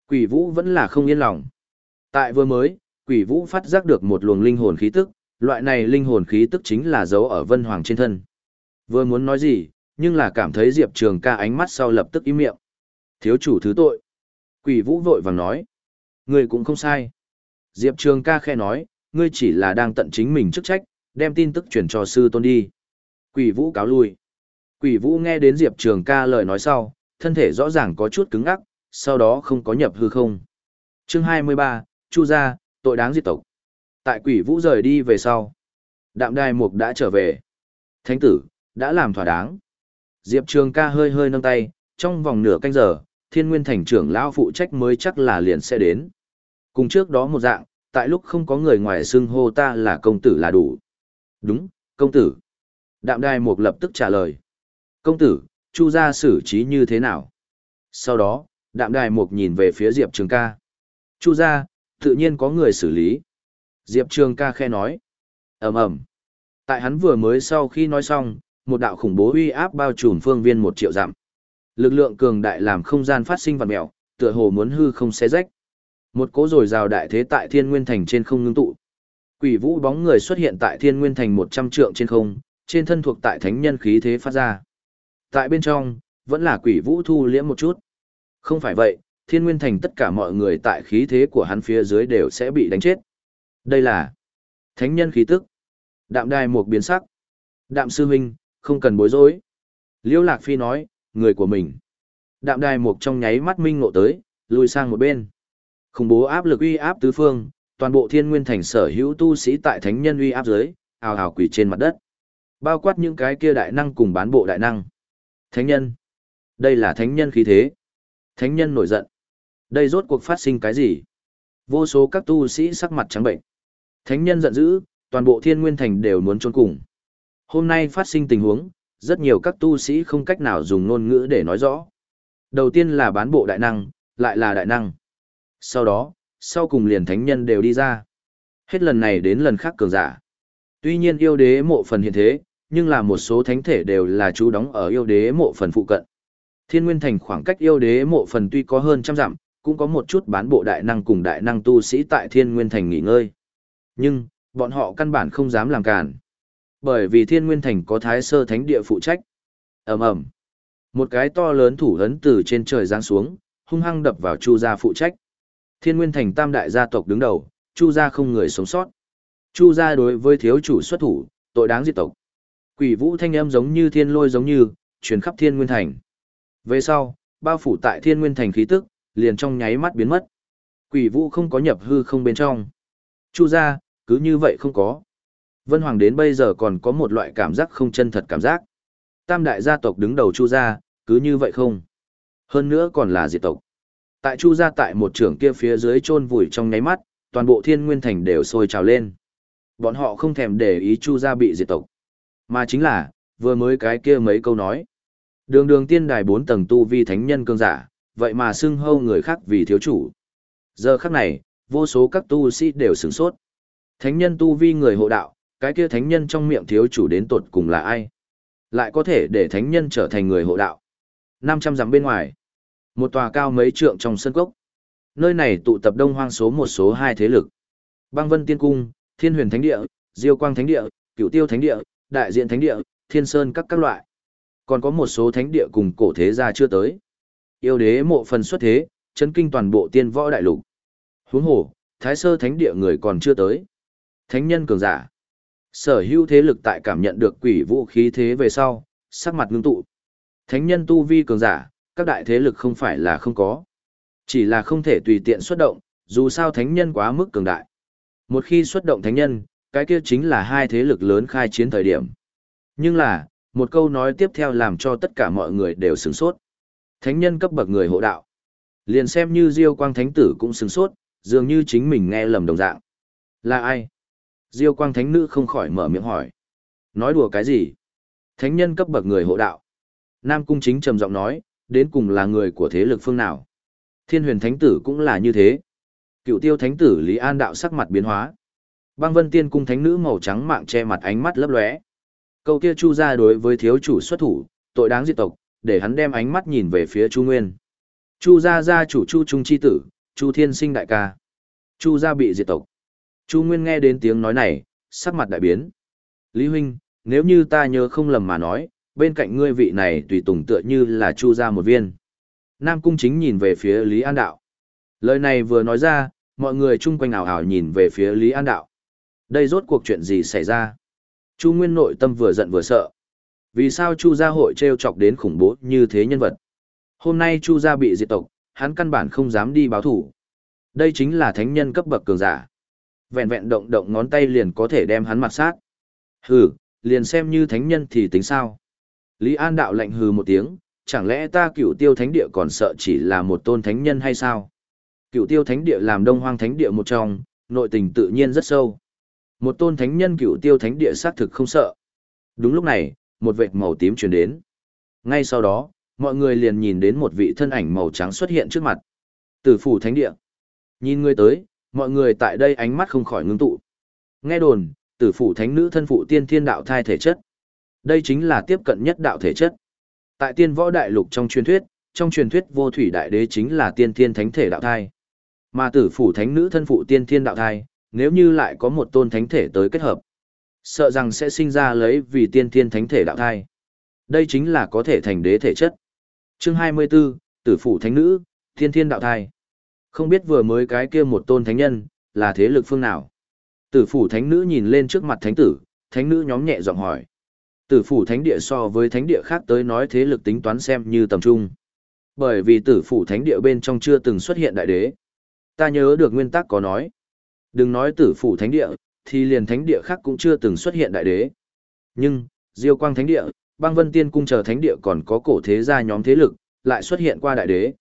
Quỷ vũ vẫn là không yên lòng. Tại vừa mới, quỷ vũ phát giác được một luồng linh hồn khí tức, loại này linh hồn khí tức chính là dấu ở vân hoàng trên thân. Vừa muốn nói gì, nhưng là cảm thấy Diệp Trường ca ánh mắt sau lập tức im miệng. Thiếu chủ thứ tội. Quỷ vũ vội vàng nói. người cũng không sai. Diệp Trường ca khe nói, ngươi chỉ là đang tận chính mình chức trách, đem tin tức chuyển cho sư tôn đi. Quỷ vũ cáo lui. Quỷ vũ nghe đến Diệp Trường ca lời nói sau, thân thể rõ ràng có chút cứng ngắc, sau đó không có nhập hư không. Chương 23, Chu gia, tội đáng diệt tộc. Tại quỷ vũ rời đi về sau. Đạm đài mục đã trở về. Thánh tử, đã làm thỏa đáng. Diệp Trường ca hơi hơi nâng tay, trong vòng nửa canh giờ, thiên nguyên thành trưởng lão phụ trách mới chắc là liền sẽ đến. Cùng trước đó một dạng, tại lúc không có người ngoài xưng hô ta là công tử là đủ. Đúng, công tử. Đạm đài mục lập tức trả lời. Công tử, chu gia xử trí như thế nào? Sau đó, đạm đài mục nhìn về phía Diệp Trường ca. Chu gia, tự nhiên có người xử lý. Diệp Trường ca khe nói. ầm ầm Tại hắn vừa mới sau khi nói xong, một đạo khủng bố uy áp bao trùm phương viên một triệu dặm. Lực lượng cường đại làm không gian phát sinh vật mèo, tựa hồ muốn hư không xé rách. Một cỗ rồi rào đại thế tại Thiên Nguyên Thành trên không ngưng tụ. Quỷ vũ bóng người xuất hiện tại Thiên Nguyên Thành 100 trượng trên không, trên thân thuộc tại thánh nhân khí thế phát ra. Tại bên trong, vẫn là quỷ vũ thu liễm một chút. Không phải vậy, Thiên Nguyên Thành tất cả mọi người tại khí thế của hắn phía dưới đều sẽ bị đánh chết. Đây là thánh nhân khí tức. Đạm đài một biến sắc. Đạm sư huynh, không cần bối rối. Liêu Lạc Phi nói, người của mình. Đạm đài một trong nháy mắt minh ngộ tới, lùi sang một bên. Khủng bố áp lực uy áp tứ phương, toàn bộ thiên nguyên thành sở hữu tu sĩ tại thánh nhân uy áp dưới, ào ào quỳ trên mặt đất. Bao quát những cái kia đại năng cùng bán bộ đại năng. Thánh nhân. Đây là thánh nhân khí thế. Thánh nhân nổi giận. Đây rốt cuộc phát sinh cái gì? Vô số các tu sĩ sắc mặt trắng bệnh. Thánh nhân giận dữ, toàn bộ thiên nguyên thành đều muốn trốn cùng. Hôm nay phát sinh tình huống, rất nhiều các tu sĩ không cách nào dùng ngôn ngữ để nói rõ. Đầu tiên là bán bộ đại năng, lại là đại năng. Sau đó, sau cùng liền thánh nhân đều đi ra. Hết lần này đến lần khác cường giả. Tuy nhiên yêu đế mộ phần hiện thế, nhưng là một số thánh thể đều là chú đóng ở yêu đế mộ phần phụ cận. Thiên Nguyên Thành khoảng cách yêu đế mộ phần tuy có hơn trăm dặm, cũng có một chút bán bộ đại năng cùng đại năng tu sĩ tại Thiên Nguyên Thành nghỉ ngơi. Nhưng, bọn họ căn bản không dám làm cản. Bởi vì Thiên Nguyên Thành có Thái Sơ Thánh Địa phụ trách. ầm ầm Một cái to lớn thủ ấn từ trên trời giáng xuống, hung hăng đập vào Chu gia phụ trách. Thiên Nguyên Thành tam đại gia tộc đứng đầu, Chu gia không người sống sót. Chu gia đối với thiếu chủ xuất thủ, tội đáng diệt tộc. Quỷ vũ thanh âm giống như thiên lôi giống như, truyền khắp Thiên Nguyên Thành. Về sau, bao phủ tại Thiên Nguyên Thành khí tức, liền trong nháy mắt biến mất. Quỷ vũ không có nhập hư không bên trong. Chu gia, cứ như vậy không có. Vân Hoàng đến bây giờ còn có một loại cảm giác không chân thật cảm giác. Tam đại gia tộc đứng đầu Chu gia, cứ như vậy không. Hơn nữa còn là diệt tộc. Tại Chu gia tại một trưởng kia phía dưới chôn vùi trong nháy mắt, toàn bộ Thiên Nguyên thành đều sôi trào lên. Bọn họ không thèm để ý Chu gia bị diệt tộc, mà chính là vừa mới cái kia mấy câu nói. Đường Đường tiên đài bốn tầng tu vi thánh nhân cương giả, vậy mà xưng hâu người khác vì thiếu chủ. Giờ khắc này, vô số các tu sĩ đều sửng sốt. Thánh nhân tu vi người hộ đạo, cái kia thánh nhân trong miệng thiếu chủ đến tột cùng là ai? Lại có thể để thánh nhân trở thành người hộ đạo. 500 dặm bên ngoài, một tòa cao mấy trượng trong sân cốc. Nơi này tụ tập đông hoang số một số hai thế lực. Băng Vân Tiên Cung, Thiên Huyền Thánh Địa, Diêu Quang Thánh Địa, Cửu Tiêu Thánh Địa, Đại Diện Thánh Địa, Thiên Sơn các các loại. Còn có một số thánh địa cùng cổ thế gia chưa tới. Yêu đế mộ phần xuất thế, chấn kinh toàn bộ tiên võ đại lục. Huống hồ, Thái Sơ Thánh Địa người còn chưa tới. Thánh nhân cường giả. Sở hữu thế lực tại cảm nhận được quỷ vũ khí thế về sau, sắc mặt ngưng tụ. Thánh nhân tu vi cường giả, các đại thế lực không phải là không có. Chỉ là không thể tùy tiện xuất động, dù sao thánh nhân quá mức cường đại. Một khi xuất động thánh nhân, cái kia chính là hai thế lực lớn khai chiến thời điểm. Nhưng là, một câu nói tiếp theo làm cho tất cả mọi người đều sửng sốt. Thánh nhân cấp bậc người hộ đạo. Liền xem như Diêu Quang Thánh Tử cũng sửng sốt, dường như chính mình nghe lầm đồng dạng. Là ai? Diêu Quang Thánh Nữ không khỏi mở miệng hỏi. Nói đùa cái gì? Thánh nhân cấp bậc người hộ đạo. Nam Cung Chính trầm giọng nói, đến cùng là người của thế lực phương nào. Thiên huyền thánh tử cũng là như thế. Cựu tiêu thánh tử Lý An đạo sắc mặt biến hóa. Băng vân tiên cung thánh nữ màu trắng mạng che mặt ánh mắt lấp lóe. Câu kia chu ra đối với thiếu chủ xuất thủ, tội đáng diệt tộc, để hắn đem ánh mắt nhìn về phía chu nguyên. Chu gia gia chủ chu trung chi tử, chu thiên sinh đại ca. Chu gia bị diệt tộc. Chu Nguyên nghe đến tiếng nói này, sắc mặt đại biến. Lý Huynh, nếu như ta nhớ không lầm mà nói, bên cạnh ngươi vị này tùy tùng tựa như là Chu ra một viên. Nam Cung chính nhìn về phía Lý An Đạo. Lời này vừa nói ra, mọi người chung quanh ảo ảo nhìn về phía Lý An Đạo. Đây rốt cuộc chuyện gì xảy ra? Chu Nguyên nội tâm vừa giận vừa sợ. Vì sao Chu gia hội treo chọc đến khủng bố như thế nhân vật? Hôm nay Chu gia bị diệt tộc, hắn căn bản không dám đi báo thủ. Đây chính là thánh nhân cấp bậc cường giả. Vẹn vẹn động động ngón tay liền có thể đem hắn mặt sát. Hừ, liền xem như thánh nhân thì tính sao? Lý An đạo lạnh hừ một tiếng, chẳng lẽ ta cựu tiêu thánh địa còn sợ chỉ là một tôn thánh nhân hay sao? Cựu tiêu thánh địa làm đông hoang thánh địa một trong, nội tình tự nhiên rất sâu. Một tôn thánh nhân cựu tiêu thánh địa xác thực không sợ. Đúng lúc này, một vệt màu tím truyền đến. Ngay sau đó, mọi người liền nhìn đến một vị thân ảnh màu trắng xuất hiện trước mặt. Tử phủ thánh địa. Nhìn người tới, mọi người tại đây ánh mắt không khỏi ngưng tụ. Nghe đồn, tử phủ thánh nữ thân phụ tiên thiên đạo thai thể chất. Đây chính là tiếp cận nhất đạo thể chất. Tại tiên võ đại lục trong truyền thuyết, trong truyền thuyết vô thủy đại đế chính là tiên thiên thánh thể đạo thai. Mà tử phủ thánh nữ thân phụ tiên thiên đạo thai, nếu như lại có một tôn thánh thể tới kết hợp, sợ rằng sẽ sinh ra lấy vì tiên thiên thánh thể đạo thai. Đây chính là có thể thành đế thể chất. Chương 24, tử phủ thánh nữ, thiên thiên đạo thai. Không biết vừa mới cái kia một tôn thánh nhân, là thế lực phương nào? Tử phủ thánh nữ nhìn lên trước mặt thánh tử, thánh nữ nhóm nhẹ giọng hỏi. Tử phủ thánh địa so với thánh địa khác tới nói thế lực tính toán xem như tầm trung. Bởi vì tử phủ thánh địa bên trong chưa từng xuất hiện đại đế. Ta nhớ được nguyên tắc có nói. Đừng nói tử phủ thánh địa, thì liền thánh địa khác cũng chưa từng xuất hiện đại đế. Nhưng, Diêu Quang thánh địa, băng vân tiên cung chờ thánh địa còn có cổ thế gia nhóm thế lực, lại xuất hiện qua đại đế.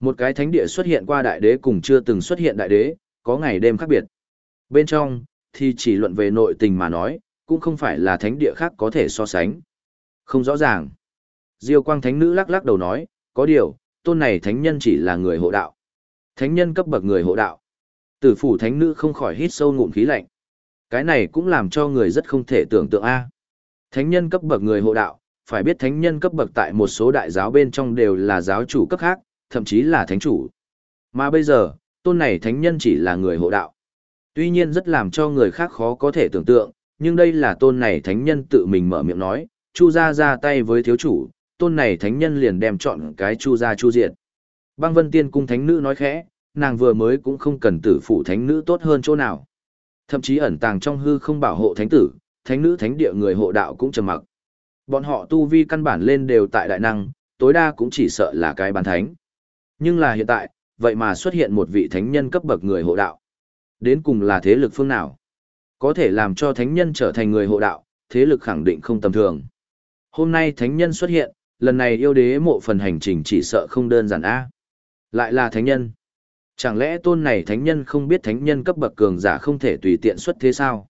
Một cái thánh địa xuất hiện qua đại đế cùng chưa từng xuất hiện đại đế, có ngày đêm khác biệt. Bên trong, thì chỉ luận về nội tình mà nói, cũng không phải là thánh địa khác có thể so sánh. Không rõ ràng. Diêu quang thánh nữ lắc lắc đầu nói, có điều, tôn này thánh nhân chỉ là người hộ đạo. Thánh nhân cấp bậc người hộ đạo. Tử phủ thánh nữ không khỏi hít sâu ngụm khí lạnh. Cái này cũng làm cho người rất không thể tưởng tượng a. Thánh nhân cấp bậc người hộ đạo, phải biết thánh nhân cấp bậc tại một số đại giáo bên trong đều là giáo chủ cấp khác, thậm chí là thánh chủ. Mà bây giờ, tôn này thánh nhân chỉ là người hộ đạo. Tuy nhiên rất làm cho người khác khó có thể tưởng tượng, nhưng đây là tôn này thánh nhân tự mình mở miệng nói, chu ra ra tay với thiếu chủ, tôn này thánh nhân liền đem chọn cái chu ra chu diệt. Băng vân tiên cung thánh nữ nói khẽ, nàng vừa mới cũng không cần tử phụ thánh nữ tốt hơn chỗ nào. Thậm chí ẩn tàng trong hư không bảo hộ thánh tử, thánh nữ thánh địa người hộ đạo cũng trầm mặc. Bọn họ tu vi căn bản lên đều tại đại năng, tối đa cũng chỉ sợ là cái bàn thánh. Nhưng là hiện tại, vậy mà xuất hiện một vị thánh nhân cấp bậc người hộ đạo. Đến cùng là thế lực phương nào? Có thể làm cho thánh nhân trở thành người hộ đạo, thế lực khẳng định không tầm thường. Hôm nay thánh nhân xuất hiện, lần này yêu đế mộ phần hành trình chỉ sợ không đơn giản a. Lại là thánh nhân. Chẳng lẽ tôn này thánh nhân không biết thánh nhân cấp bậc cường giả không thể tùy tiện xuất thế sao?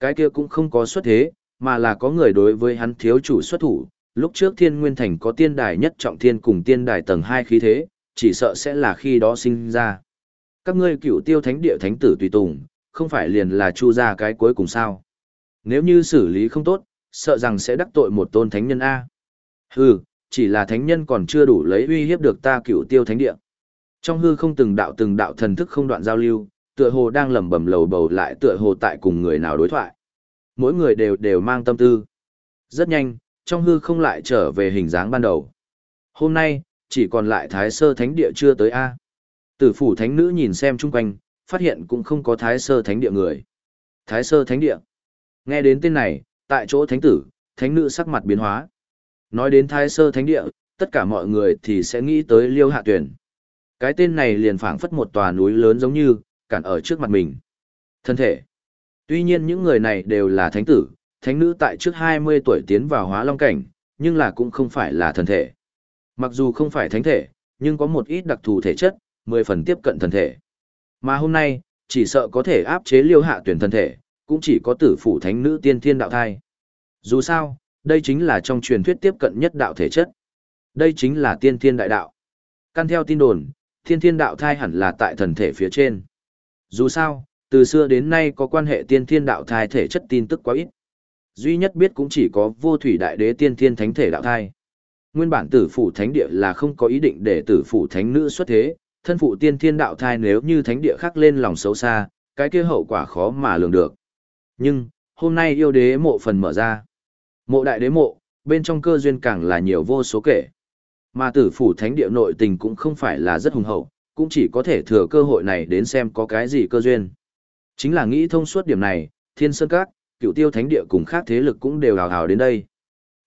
Cái kia cũng không có xuất thế, mà là có người đối với hắn thiếu chủ xuất thủ. Lúc trước thiên nguyên thành có tiên đài nhất trọng thiên cùng tiên đài tầng 2 khí thế, chỉ sợ sẽ là khi đó sinh ra. Các ngươi cựu tiêu thánh địa thánh tử tùy tùng, không phải liền là chu ra cái cuối cùng sao. Nếu như xử lý không tốt, sợ rằng sẽ đắc tội một tôn thánh nhân A. Hừ, chỉ là thánh nhân còn chưa đủ lấy uy hiếp được ta cựu tiêu thánh địa. Trong hư không từng đạo từng đạo thần thức không đoạn giao lưu, tựa hồ đang lẩm bẩm lầu bầu lại tựa hồ tại cùng người nào đối thoại. Mỗi người đều đều mang tâm tư. Rất nhanh, trong hư không lại trở về hình dáng ban đầu. Hôm nay, chỉ còn lại thái sơ thánh địa chưa tới A. Tử phủ thánh nữ nhìn xem chung quanh, phát hiện cũng không có thái sơ thánh địa người. Thái sơ thánh địa. Nghe đến tên này, tại chỗ thánh tử, thánh nữ sắc mặt biến hóa. Nói đến thái sơ thánh địa, tất cả mọi người thì sẽ nghĩ tới liêu hạ tuyển. Cái tên này liền phảng phất một tòa núi lớn giống như, cản ở trước mặt mình. Thân thể. Tuy nhiên những người này đều là thánh tử, thánh nữ tại trước 20 tuổi tiến vào hóa long cảnh, nhưng là cũng không phải là thần thể. Mặc dù không phải thánh thể, nhưng có một ít đặc thù thể chất, mười phần tiếp cận thần thể. Mà hôm nay, chỉ sợ có thể áp chế liêu hạ tuyển thân thể, cũng chỉ có tử phủ thánh nữ tiên thiên đạo thai. Dù sao, đây chính là trong truyền thuyết tiếp cận nhất đạo thể chất. Đây chính là tiên thiên đại đạo. Căn theo tin đồn, tiên thiên đạo thai hẳn là tại thần thể phía trên. Dù sao, từ xưa đến nay có quan hệ tiên thiên đạo thai thể chất tin tức quá ít. Duy nhất biết cũng chỉ có vô thủy đại đế tiên thiên thánh thể đạo thai. Nguyên bản tử phủ thánh địa là không có ý định để tử phủ thánh nữ xuất thế, thân phụ tiên thiên đạo thai nếu như thánh địa khắc lên lòng xấu xa, cái kia hậu quả khó mà lường được. Nhưng, hôm nay yêu đế mộ phần mở ra. Mộ đại đế mộ, bên trong cơ duyên càng là nhiều vô số kể. Mà tử phủ thánh địa nội tình cũng không phải là rất hùng hậu, cũng chỉ có thể thừa cơ hội này đến xem có cái gì cơ duyên. Chính là nghĩ thông suốt điểm này, thiên sơn các, cựu tiêu thánh địa cùng khác thế lực cũng đều hào hào đến đây.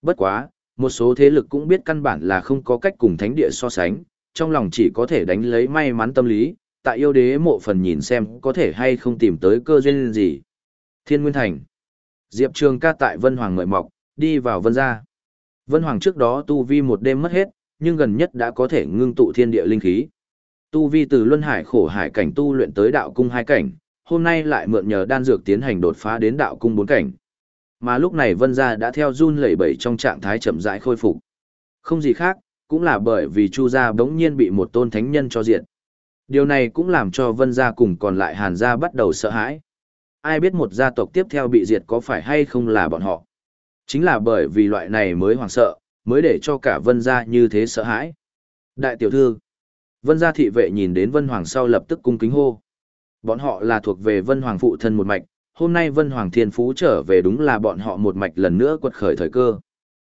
Bất quá, một số thế lực cũng biết căn bản là không có cách cùng thánh địa so sánh, trong lòng chỉ có thể đánh lấy may mắn tâm lý, tại yêu đế mộ phần nhìn xem có thể hay không tìm tới cơ duyên gì. Thiên Nguyên Thành Diệp Trường ca tại Vân Hoàng ngợi mọc, đi vào Vân gia. Vân Hoàng trước đó tu vi một đêm mất hết, nhưng gần nhất đã có thể ngưng tụ thiên địa linh khí. Tu vi từ luân hải khổ hải cảnh tu luyện tới đạo cung hai cảnh, hôm nay lại mượn nhờ đan dược tiến hành đột phá đến đạo cung bốn cảnh. Mà lúc này Vân gia đã theo run lẩy bẩy trong trạng thái chậm rãi khôi phục. Không gì khác, cũng là bởi vì Chu gia bỗng nhiên bị một tôn thánh nhân cho diệt. Điều này cũng làm cho Vân gia cùng còn lại Hàn gia bắt đầu sợ hãi. Ai biết một gia tộc tiếp theo bị diệt có phải hay không là bọn họ. Chính là bởi vì loại này mới hoảng sợ, mới để cho cả Vân gia như thế sợ hãi. Đại tiểu thư, Vân gia thị vệ nhìn đến Vân Hoàng sau lập tức cung kính hô. Bọn họ là thuộc về Vân Hoàng phụ thân một mạch, hôm nay Vân Hoàng Thiên Phú trở về đúng là bọn họ một mạch lần nữa quật khởi thời cơ.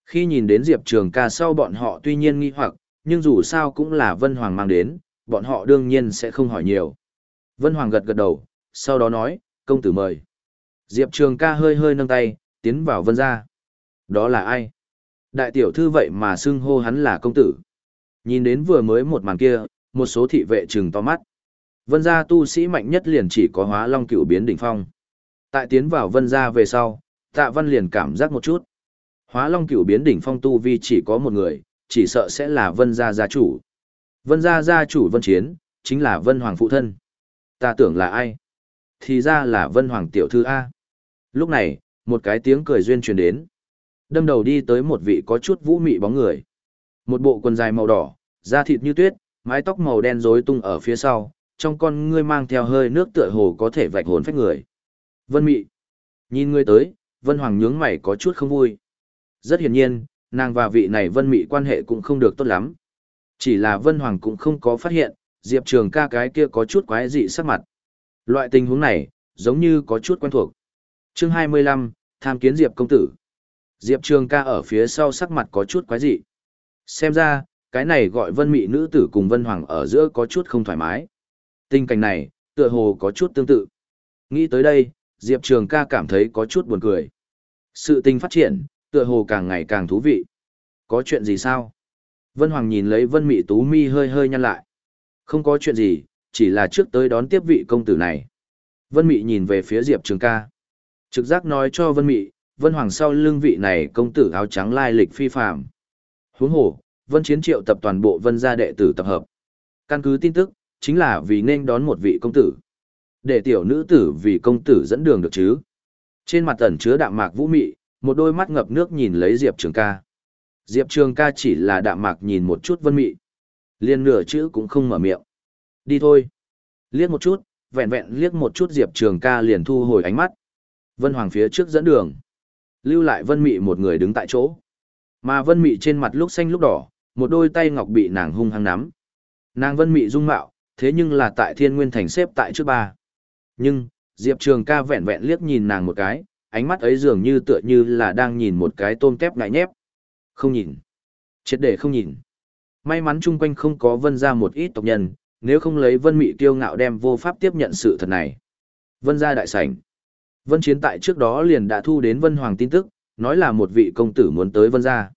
Khi nhìn đến Diệp Trường ca sau bọn họ tuy nhiên nghi hoặc, nhưng dù sao cũng là Vân Hoàng mang đến, bọn họ đương nhiên sẽ không hỏi nhiều. Vân Hoàng gật gật đầu, sau đó nói, công tử mời. Diệp Trường ca hơi hơi nâng tay, tiến vào Vân gia. Đó là ai? Đại tiểu thư vậy mà xưng hô hắn là công tử. Nhìn đến vừa mới một màn kia, một số thị vệ trừng to mắt. Vân gia tu sĩ mạnh nhất liền chỉ có hóa long cựu biến đỉnh phong. Tại tiến vào vân gia về sau, tạ văn liền cảm giác một chút. Hóa long cựu biến đỉnh phong tu vi chỉ có một người, chỉ sợ sẽ là vân gia gia chủ. Vân gia gia chủ vân chiến, chính là vân hoàng phụ thân. Ta tưởng là ai? Thì ra là vân hoàng tiểu thư A. Lúc này, một cái tiếng cười duyên truyền đến. Đâm đầu đi tới một vị có chút vũ mị bóng người. Một bộ quần dài màu đỏ, da thịt như tuyết, mái tóc màu đen rối tung ở phía sau, trong con ngươi mang theo hơi nước tựa hồ có thể vạch hồn phách người. Vân Mị. Nhìn ngươi tới, Vân Hoàng nhướng mày có chút không vui. Rất hiển nhiên, nàng và vị này Vân Mị quan hệ cũng không được tốt lắm. Chỉ là Vân Hoàng cũng không có phát hiện, Diệp Trường ca cái kia có chút quái dị sắc mặt. Loại tình huống này, giống như có chút quen thuộc. chương 25, tham kiến Diệp công tử. Diệp Trường ca ở phía sau sắc mặt có chút quái dị. Xem ra, cái này gọi Vân Mị nữ tử cùng Vân Hoàng ở giữa có chút không thoải mái. Tình cảnh này, tựa hồ có chút tương tự. Nghĩ tới đây, Diệp Trường ca cảm thấy có chút buồn cười. Sự tình phát triển, tựa hồ càng ngày càng thú vị. Có chuyện gì sao? Vân Hoàng nhìn lấy Vân Mị Tú Mi hơi hơi nhăn lại. Không có chuyện gì, chỉ là trước tới đón tiếp vị công tử này. Vân Mị nhìn về phía Diệp Trường ca. Trực giác nói cho Vân Mị, Vân Hoàng sau lưng vị này công tử áo trắng lai lịch phi phàm. Huống hồ, Vân Chiến triệu tập toàn bộ Vân gia đệ tử tập hợp. Căn cứ tin tức, chính là vì nên đón một vị công tử. Để tiểu nữ tử vì công tử dẫn đường được chứ. Trên mặt ẩn chứa đạm mạc vũ mị, một đôi mắt ngập nước nhìn lấy Diệp Trường ca. Diệp Trường ca chỉ là đạm mạc nhìn một chút vân mị. Liên nửa chữ cũng không mở miệng. Đi thôi. Liếc một chút, vẹn vẹn liếc một chút Diệp Trường ca liền thu hồi ánh mắt. Vân Hoàng phía trước dẫn đường. Lưu lại vân mị một người đứng tại chỗ. Mà vân mị trên mặt lúc xanh lúc đỏ, một đôi tay ngọc bị nàng hung hăng nắm. Nàng vân mị dung mạo, thế nhưng là tại thiên nguyên thành xếp tại trước ba. Nhưng, Diệp Trường ca vẹn vẹn liếc nhìn nàng một cái, ánh mắt ấy dường như tựa như là đang nhìn một cái tôm tép ngại nhép. Không nhìn. Chết để không nhìn. May mắn chung quanh không có vân ra một ít tộc nhân, nếu không lấy vân mị tiêu ngạo đem vô pháp tiếp nhận sự thật này. Vân ra đại sảnh. Vân chiến tại trước đó liền đã thu đến vân hoàng tin tức, nói là một vị công tử muốn tới vân gia.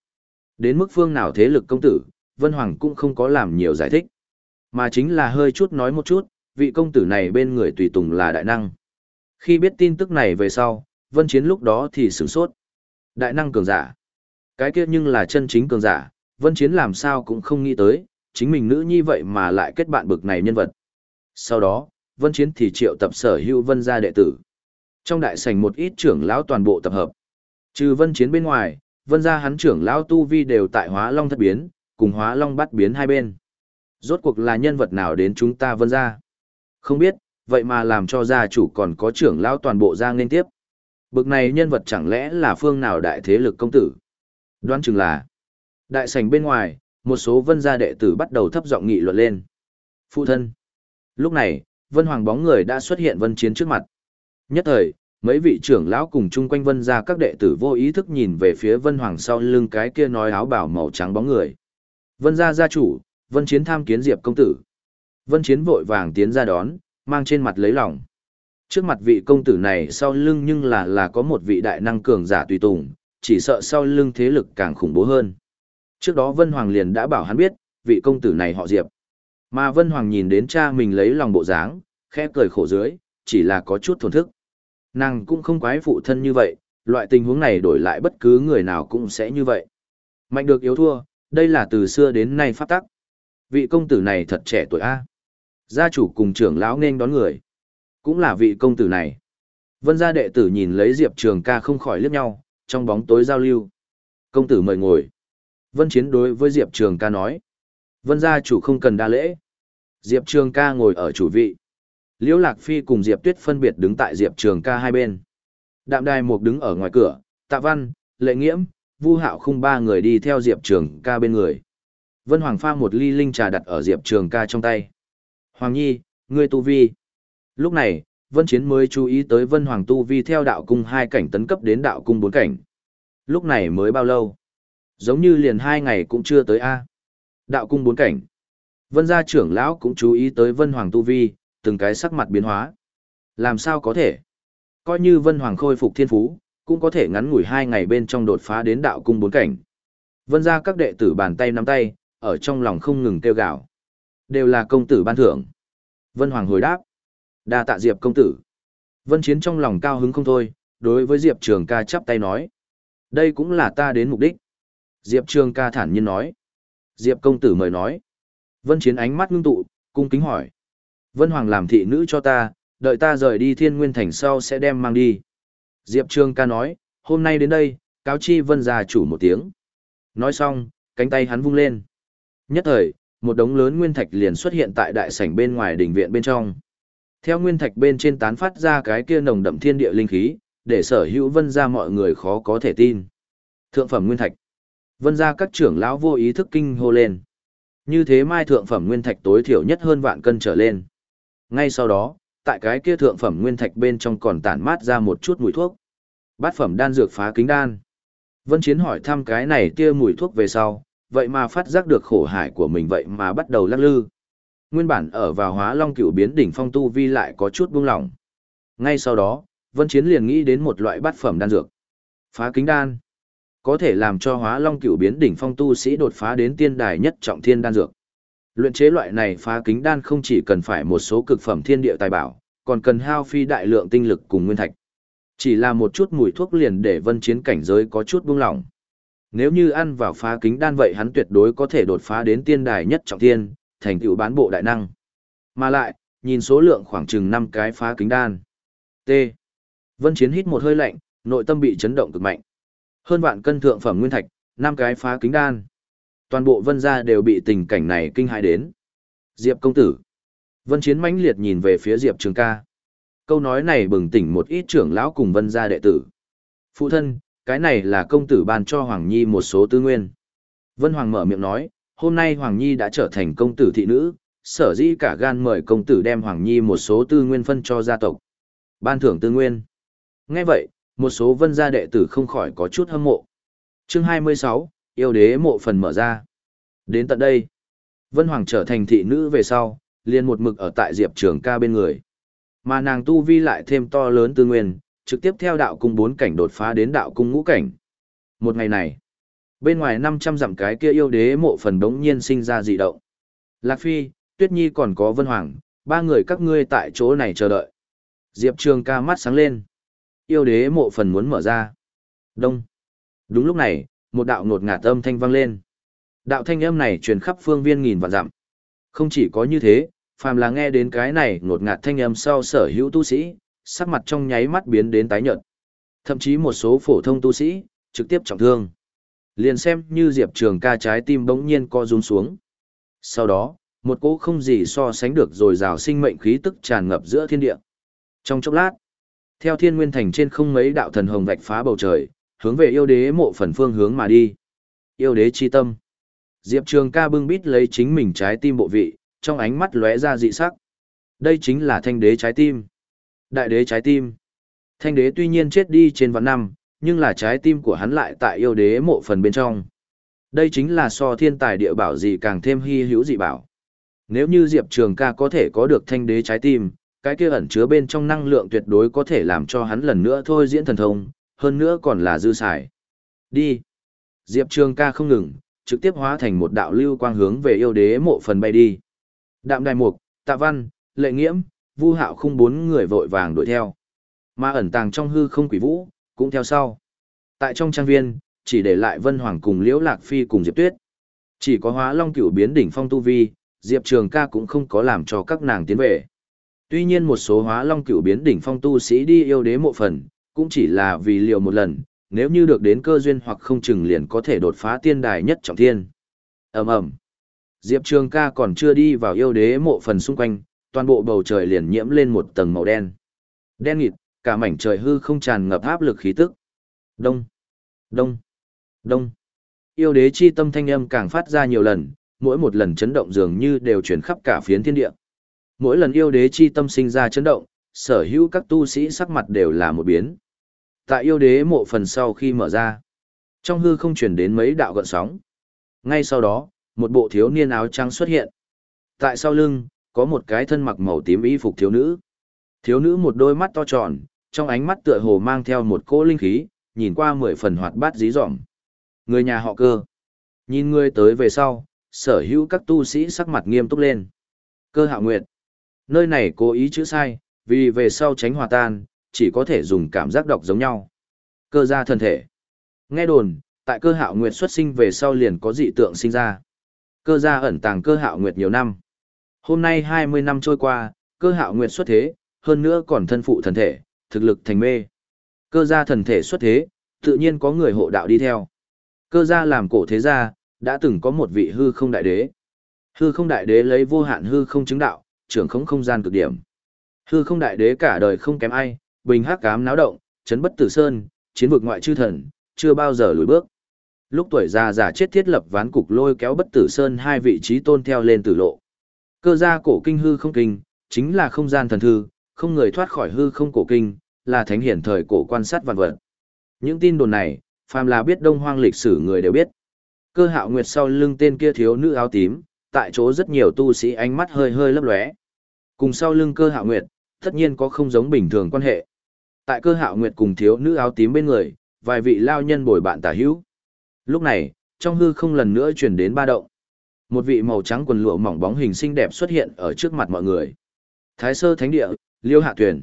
Đến mức phương nào thế lực công tử, vân hoàng cũng không có làm nhiều giải thích. Mà chính là hơi chút nói một chút, vị công tử này bên người tùy tùng là đại năng. Khi biết tin tức này về sau, vân chiến lúc đó thì sửng sốt. Đại năng cường giả. Cái kia nhưng là chân chính cường giả, vân chiến làm sao cũng không nghĩ tới, chính mình nữ nhi vậy mà lại kết bạn bực này nhân vật. Sau đó, vân chiến thì triệu tập sở hữu vân gia đệ tử. Trong đại sảnh một ít trưởng lão toàn bộ tập hợp. Trừ vân chiến bên ngoài, vân gia hắn trưởng lão tu vi đều tại hóa long thất biến, cùng hóa long bắt biến hai bên. Rốt cuộc là nhân vật nào đến chúng ta vân gia? Không biết, vậy mà làm cho gia chủ còn có trưởng lão toàn bộ gia nên tiếp. Bực này nhân vật chẳng lẽ là phương nào đại thế lực công tử? Đoán chừng là đại sảnh bên ngoài, một số vân gia đệ tử bắt đầu thấp giọng nghị luận lên. Phụ thân. Lúc này, vân hoàng bóng người đã xuất hiện vân chiến trước mặt. Nhất thời, mấy vị trưởng lão cùng chung quanh vân gia các đệ tử vô ý thức nhìn về phía vân hoàng sau lưng cái kia nói áo bảo màu trắng bóng người. Vân gia gia chủ, vân chiến tham kiến diệp công tử. Vân Chiến vội vàng tiến ra đón, mang trên mặt lấy lòng. Trước mặt vị công tử này sau lưng nhưng là là có một vị đại năng cường giả tùy tùng, chỉ sợ sau lưng thế lực càng khủng bố hơn. Trước đó Vân Hoàng liền đã bảo hắn biết, vị công tử này họ Diệp. Mà Vân Hoàng nhìn đến cha mình lấy lòng bộ dáng, khẽ cười khổ dưới, chỉ là có chút thổn thức. Nàng cũng không quái phụ thân như vậy, loại tình huống này đổi lại bất cứ người nào cũng sẽ như vậy. Mạnh được yếu thua, đây là từ xưa đến nay pháp tắc. Vị công tử này thật trẻ tuổi A. Gia chủ cùng trưởng lão nên đón người. Cũng là vị công tử này. Vân gia đệ tử nhìn lấy Diệp Trường ca không khỏi liếc nhau, trong bóng tối giao lưu. Công tử mời ngồi. Vân Chiến đối với Diệp Trường ca nói. Vân gia chủ không cần đa lễ. Diệp Trường ca ngồi ở chủ vị. Liễu Lạc Phi cùng Diệp Tuyết phân biệt đứng tại Diệp Trường ca hai bên. Đạm đài mục đứng ở ngoài cửa, tạ văn, lệ nghiễm, vu hạo khung ba người đi theo Diệp Trường ca bên người. Vân Hoàng pha một ly linh trà đặt ở Diệp Trường ca trong tay. Hoàng Nhi, ngươi tu vi. Lúc này, Vân Chiến mới chú ý tới Vân Hoàng tu vi theo đạo cung hai cảnh tấn cấp đến đạo cung bốn cảnh. Lúc này mới bao lâu? Giống như liền hai ngày cũng chưa tới A. Đạo cung bốn cảnh. Vân gia trưởng lão cũng chú ý tới Vân Hoàng tu vi, từng cái sắc mặt biến hóa. Làm sao có thể? Coi như Vân Hoàng khôi phục thiên phú, cũng có thể ngắn ngủi hai ngày bên trong đột phá đến đạo cung bốn cảnh. Vân gia các đệ tử bàn tay nắm tay, ở trong lòng không ngừng kêu gào. Đều là công tử ban thưởng. Vân Hoàng hồi đáp đa tạ Diệp công tử. Vân Chiến trong lòng cao hứng không thôi, đối với Diệp Trường ca chắp tay nói. Đây cũng là ta đến mục đích. Diệp Trường ca thản nhiên nói. Diệp công tử mời nói. Vân Chiến ánh mắt ngưng tụ, cung kính hỏi. Vân Hoàng làm thị nữ cho ta, đợi ta rời đi thiên nguyên thành sau sẽ đem mang đi. Diệp Trường ca nói, hôm nay đến đây, cáo chi Vân gia chủ một tiếng. Nói xong, cánh tay hắn vung lên. Nhất thời, một đống lớn nguyên thạch liền xuất hiện tại đại sảnh bên ngoài đình viện bên trong. Theo nguyên thạch bên trên tán phát ra cái kia nồng đậm thiên địa linh khí, để sở hữu vân gia mọi người khó có thể tin. Thượng phẩm nguyên thạch. Vân gia các trưởng lão vô ý thức kinh hô lên. Như thế mai thượng phẩm nguyên thạch tối thiểu nhất hơn vạn cân trở lên. Ngay sau đó, tại cái kia thượng phẩm nguyên thạch bên trong còn tản mát ra một chút mùi thuốc. Bát phẩm đan dược phá kính đan. Vân Chiến hỏi thăm cái này tia mùi thuốc về sau, vậy mà phát giác được khổ hải của mình vậy mà bắt đầu lắc lư. Nguyên bản ở vào hóa long cựu biến đỉnh phong tu vi lại có chút buông lỏng. Ngay sau đó, Vân Chiến liền nghĩ đến một loại bát phẩm đan dược. Phá kính đan. Có thể làm cho hóa long cựu biến đỉnh phong tu sĩ đột phá đến tiên đài nhất trọng thiên đan dược. Luyện chế loại này phá kính đan không chỉ cần phải một số cực phẩm thiên địa tài bảo, còn cần hao phi đại lượng tinh lực cùng nguyên thạch. Chỉ là một chút mùi thuốc liền để vân chiến cảnh giới có chút buông lỏng. Nếu như ăn vào phá kính đan vậy hắn tuyệt đối có thể đột phá đến tiên đài nhất trọng thiên, thành tựu bán bộ đại năng. Mà lại, nhìn số lượng khoảng chừng 5 cái phá kính đan. T. Vân Chiến hít một hơi lạnh, nội tâm bị chấn động cực mạnh. Hơn vạn cân thượng phẩm nguyên thạch, 5 cái phá kính đan. Toàn bộ vân gia đều bị tình cảnh này kinh hãi đến. Diệp công tử. Vân Chiến mãnh liệt nhìn về phía Diệp Trường ca. Câu nói này bừng tỉnh một ít trưởng lão cùng vân gia đệ tử. Phụ thân, cái này là công tử ban cho Hoàng Nhi một số tư nguyên. Vân Hoàng mở miệng nói, hôm nay Hoàng Nhi đã trở thành công tử thị nữ, sở dĩ cả gan mời công tử đem Hoàng Nhi một số tư nguyên phân cho gia tộc. Ban thưởng tư nguyên. Nghe vậy, một số vân gia đệ tử không khỏi có chút hâm mộ. Chương 26, yêu đế mộ phần mở ra. Đến tận đây, Vân Hoàng trở thành thị nữ về sau, liền một mực ở tại Diệp Trường ca bên người. Mà nàng tu vi lại thêm to lớn tư nguyên, trực tiếp theo đạo cung bốn cảnh đột phá đến đạo cung ngũ cảnh. Một ngày này, bên ngoài 500 dặm cái kia yêu đế mộ phần đống nhiên sinh ra dị động. Lạc Phi, Tuyết Nhi còn có Vân Hoàng, ba người các ngươi tại chỗ này chờ đợi. Diệp Trường ca mắt sáng lên. Yêu đế mộ phần muốn mở ra. Đông. Đúng lúc này, một đạo ngột ngạt âm thanh vang lên. Đạo thanh âm này truyền khắp phương viên nghìn vạn dặm. Không chỉ có như thế, phàm là nghe đến cái này ngột ngạt thanh âm sau sở hữu tu sĩ, sắc mặt trong nháy mắt biến đến tái nhợt. Thậm chí một số phổ thông tu sĩ, trực tiếp trọng thương. Liền xem như Diệp Trường ca trái tim bỗng nhiên co rúm xuống. Sau đó, một cỗ không gì so sánh được rồi rào sinh mệnh khí tức tràn ngập giữa thiên địa. Trong chốc lát, theo thiên nguyên thành trên không mấy đạo thần hồng vạch phá bầu trời, hướng về yêu đế mộ phần phương hướng mà đi. Yêu đế chi tâm. Diệp Trường ca bưng bít lấy chính mình trái tim bộ vị, trong ánh mắt lóe ra dị sắc. Đây chính là thanh đế trái tim. Đại đế trái tim. Thanh đế tuy nhiên chết đi trên vạn năm, nhưng là trái tim của hắn lại tại yêu đế mộ phần bên trong. Đây chính là so thiên tài địa bảo gì càng thêm hy hữu dị bảo. Nếu như Diệp Trường ca có thể có được thanh đế trái tim, cái kia ẩn chứa bên trong năng lượng tuyệt đối có thể làm cho hắn lần nữa thôi diễn thần thông, hơn nữa còn là dư xài. Đi. Diệp Trường ca không ngừng, trực tiếp hóa thành một đạo lưu quang hướng về yêu đế mộ phần bay đi. Đạm Đài Mục, Tạ Văn, Lệ Nghiễm, Vu Hạo khung bốn người vội vàng đuổi theo. Mà ẩn tàng trong hư không quỷ vũ, cũng theo sau. Tại trong trang viên, chỉ để lại Vân Hoàng cùng Liễu Lạc Phi cùng Diệp Tuyết. Chỉ có hóa long cửu biến đỉnh phong tu vi, Diệp Trường ca cũng không có làm cho các nàng tiến về. Tuy nhiên một số hóa long cửu biến đỉnh phong tu sĩ đi yêu đế mộ phần, cũng chỉ là vì liều một lần, nếu như được đến cơ duyên hoặc không chừng liền có thể đột phá tiên đài nhất trọng thiên. Ầm ầm. Diệp Trường ca còn chưa đi vào yêu đế mộ phần xung quanh, toàn bộ bầu trời liền nhiễm lên một tầng màu đen. Đen nghịt, cả mảnh trời hư không tràn ngập áp lực khí tức. Đông, đông, đông. Yêu đế chi tâm thanh âm càng phát ra nhiều lần, mỗi một lần chấn động dường như đều chuyển khắp cả phiến thiên địa. Mỗi lần yêu đế chi tâm sinh ra chấn động, sở hữu các tu sĩ sắc mặt đều là một biến. Tại yêu đế mộ phần sau khi mở ra, trong hư không chuyển đến mấy đạo gợn sóng. Ngay sau đó, một bộ thiếu niên áo trắng xuất hiện. Tại sau lưng, có một cái thân mặc màu tím y phục thiếu nữ. Thiếu nữ một đôi mắt to tròn, trong ánh mắt tựa hồ mang theo một cỗ linh khí, nhìn qua mười phần hoạt bát dí dỏm. Người nhà họ cơ. Nhìn người tới về sau, sở hữu các tu sĩ sắc mặt nghiêm túc lên. Cơ hạ nguyệt. Nơi này cố ý chữ sai, vì về sau tránh hòa tan, chỉ có thể dùng cảm giác đọc giống nhau. Cơ gia thân thể. Nghe đồn, tại cơ hạo nguyệt xuất sinh về sau liền có dị tượng sinh ra. Cơ gia ẩn tàng cơ hạo nguyệt nhiều năm. Hôm nay 20 năm trôi qua, cơ hạo nguyệt xuất thế, hơn nữa còn thân phụ thần thể, thực lực thành mê. Cơ gia thần thể xuất thế, tự nhiên có người hộ đạo đi theo. Cơ gia làm cổ thế gia, đã từng có một vị hư không đại đế. Hư không đại đế lấy vô hạn hư không chứng đạo, trưởng không không gian cực điểm. Hư không đại đế cả đời không kém ai, bình hắc cám náo động, chấn bất tử sơn, chiến vực ngoại chư thần, chưa bao giờ lùi bước. Lúc tuổi già giả chết thiết lập ván cục lôi kéo bất tử sơn hai vị trí tôn theo lên tử lộ. Cơ gia cổ kinh hư không kinh, chính là không gian thần thư, không người thoát khỏi hư không cổ kinh, là thánh hiển thời cổ quan sát vạn vật. Những tin đồn này, phàm là biết đông hoang lịch sử người đều biết. Cơ hạo nguyệt sau lưng tên kia thiếu nữ áo tím, tại chỗ rất nhiều tu sĩ ánh mắt hơi hơi lấp lóe. Cùng sau lưng cơ hạo nguyệt, tất nhiên có không giống bình thường quan hệ. Tại cơ hạo nguyệt cùng thiếu nữ áo tím bên người, vài vị lao nhân bồi bạn tả hữu. Lúc này, trong hư không lần nữa truyền đến ba động. Một vị màu trắng quần lụa mỏng bóng hình xinh đẹp xuất hiện ở trước mặt mọi người. Thái sơ thánh địa, liêu hạ tuyển.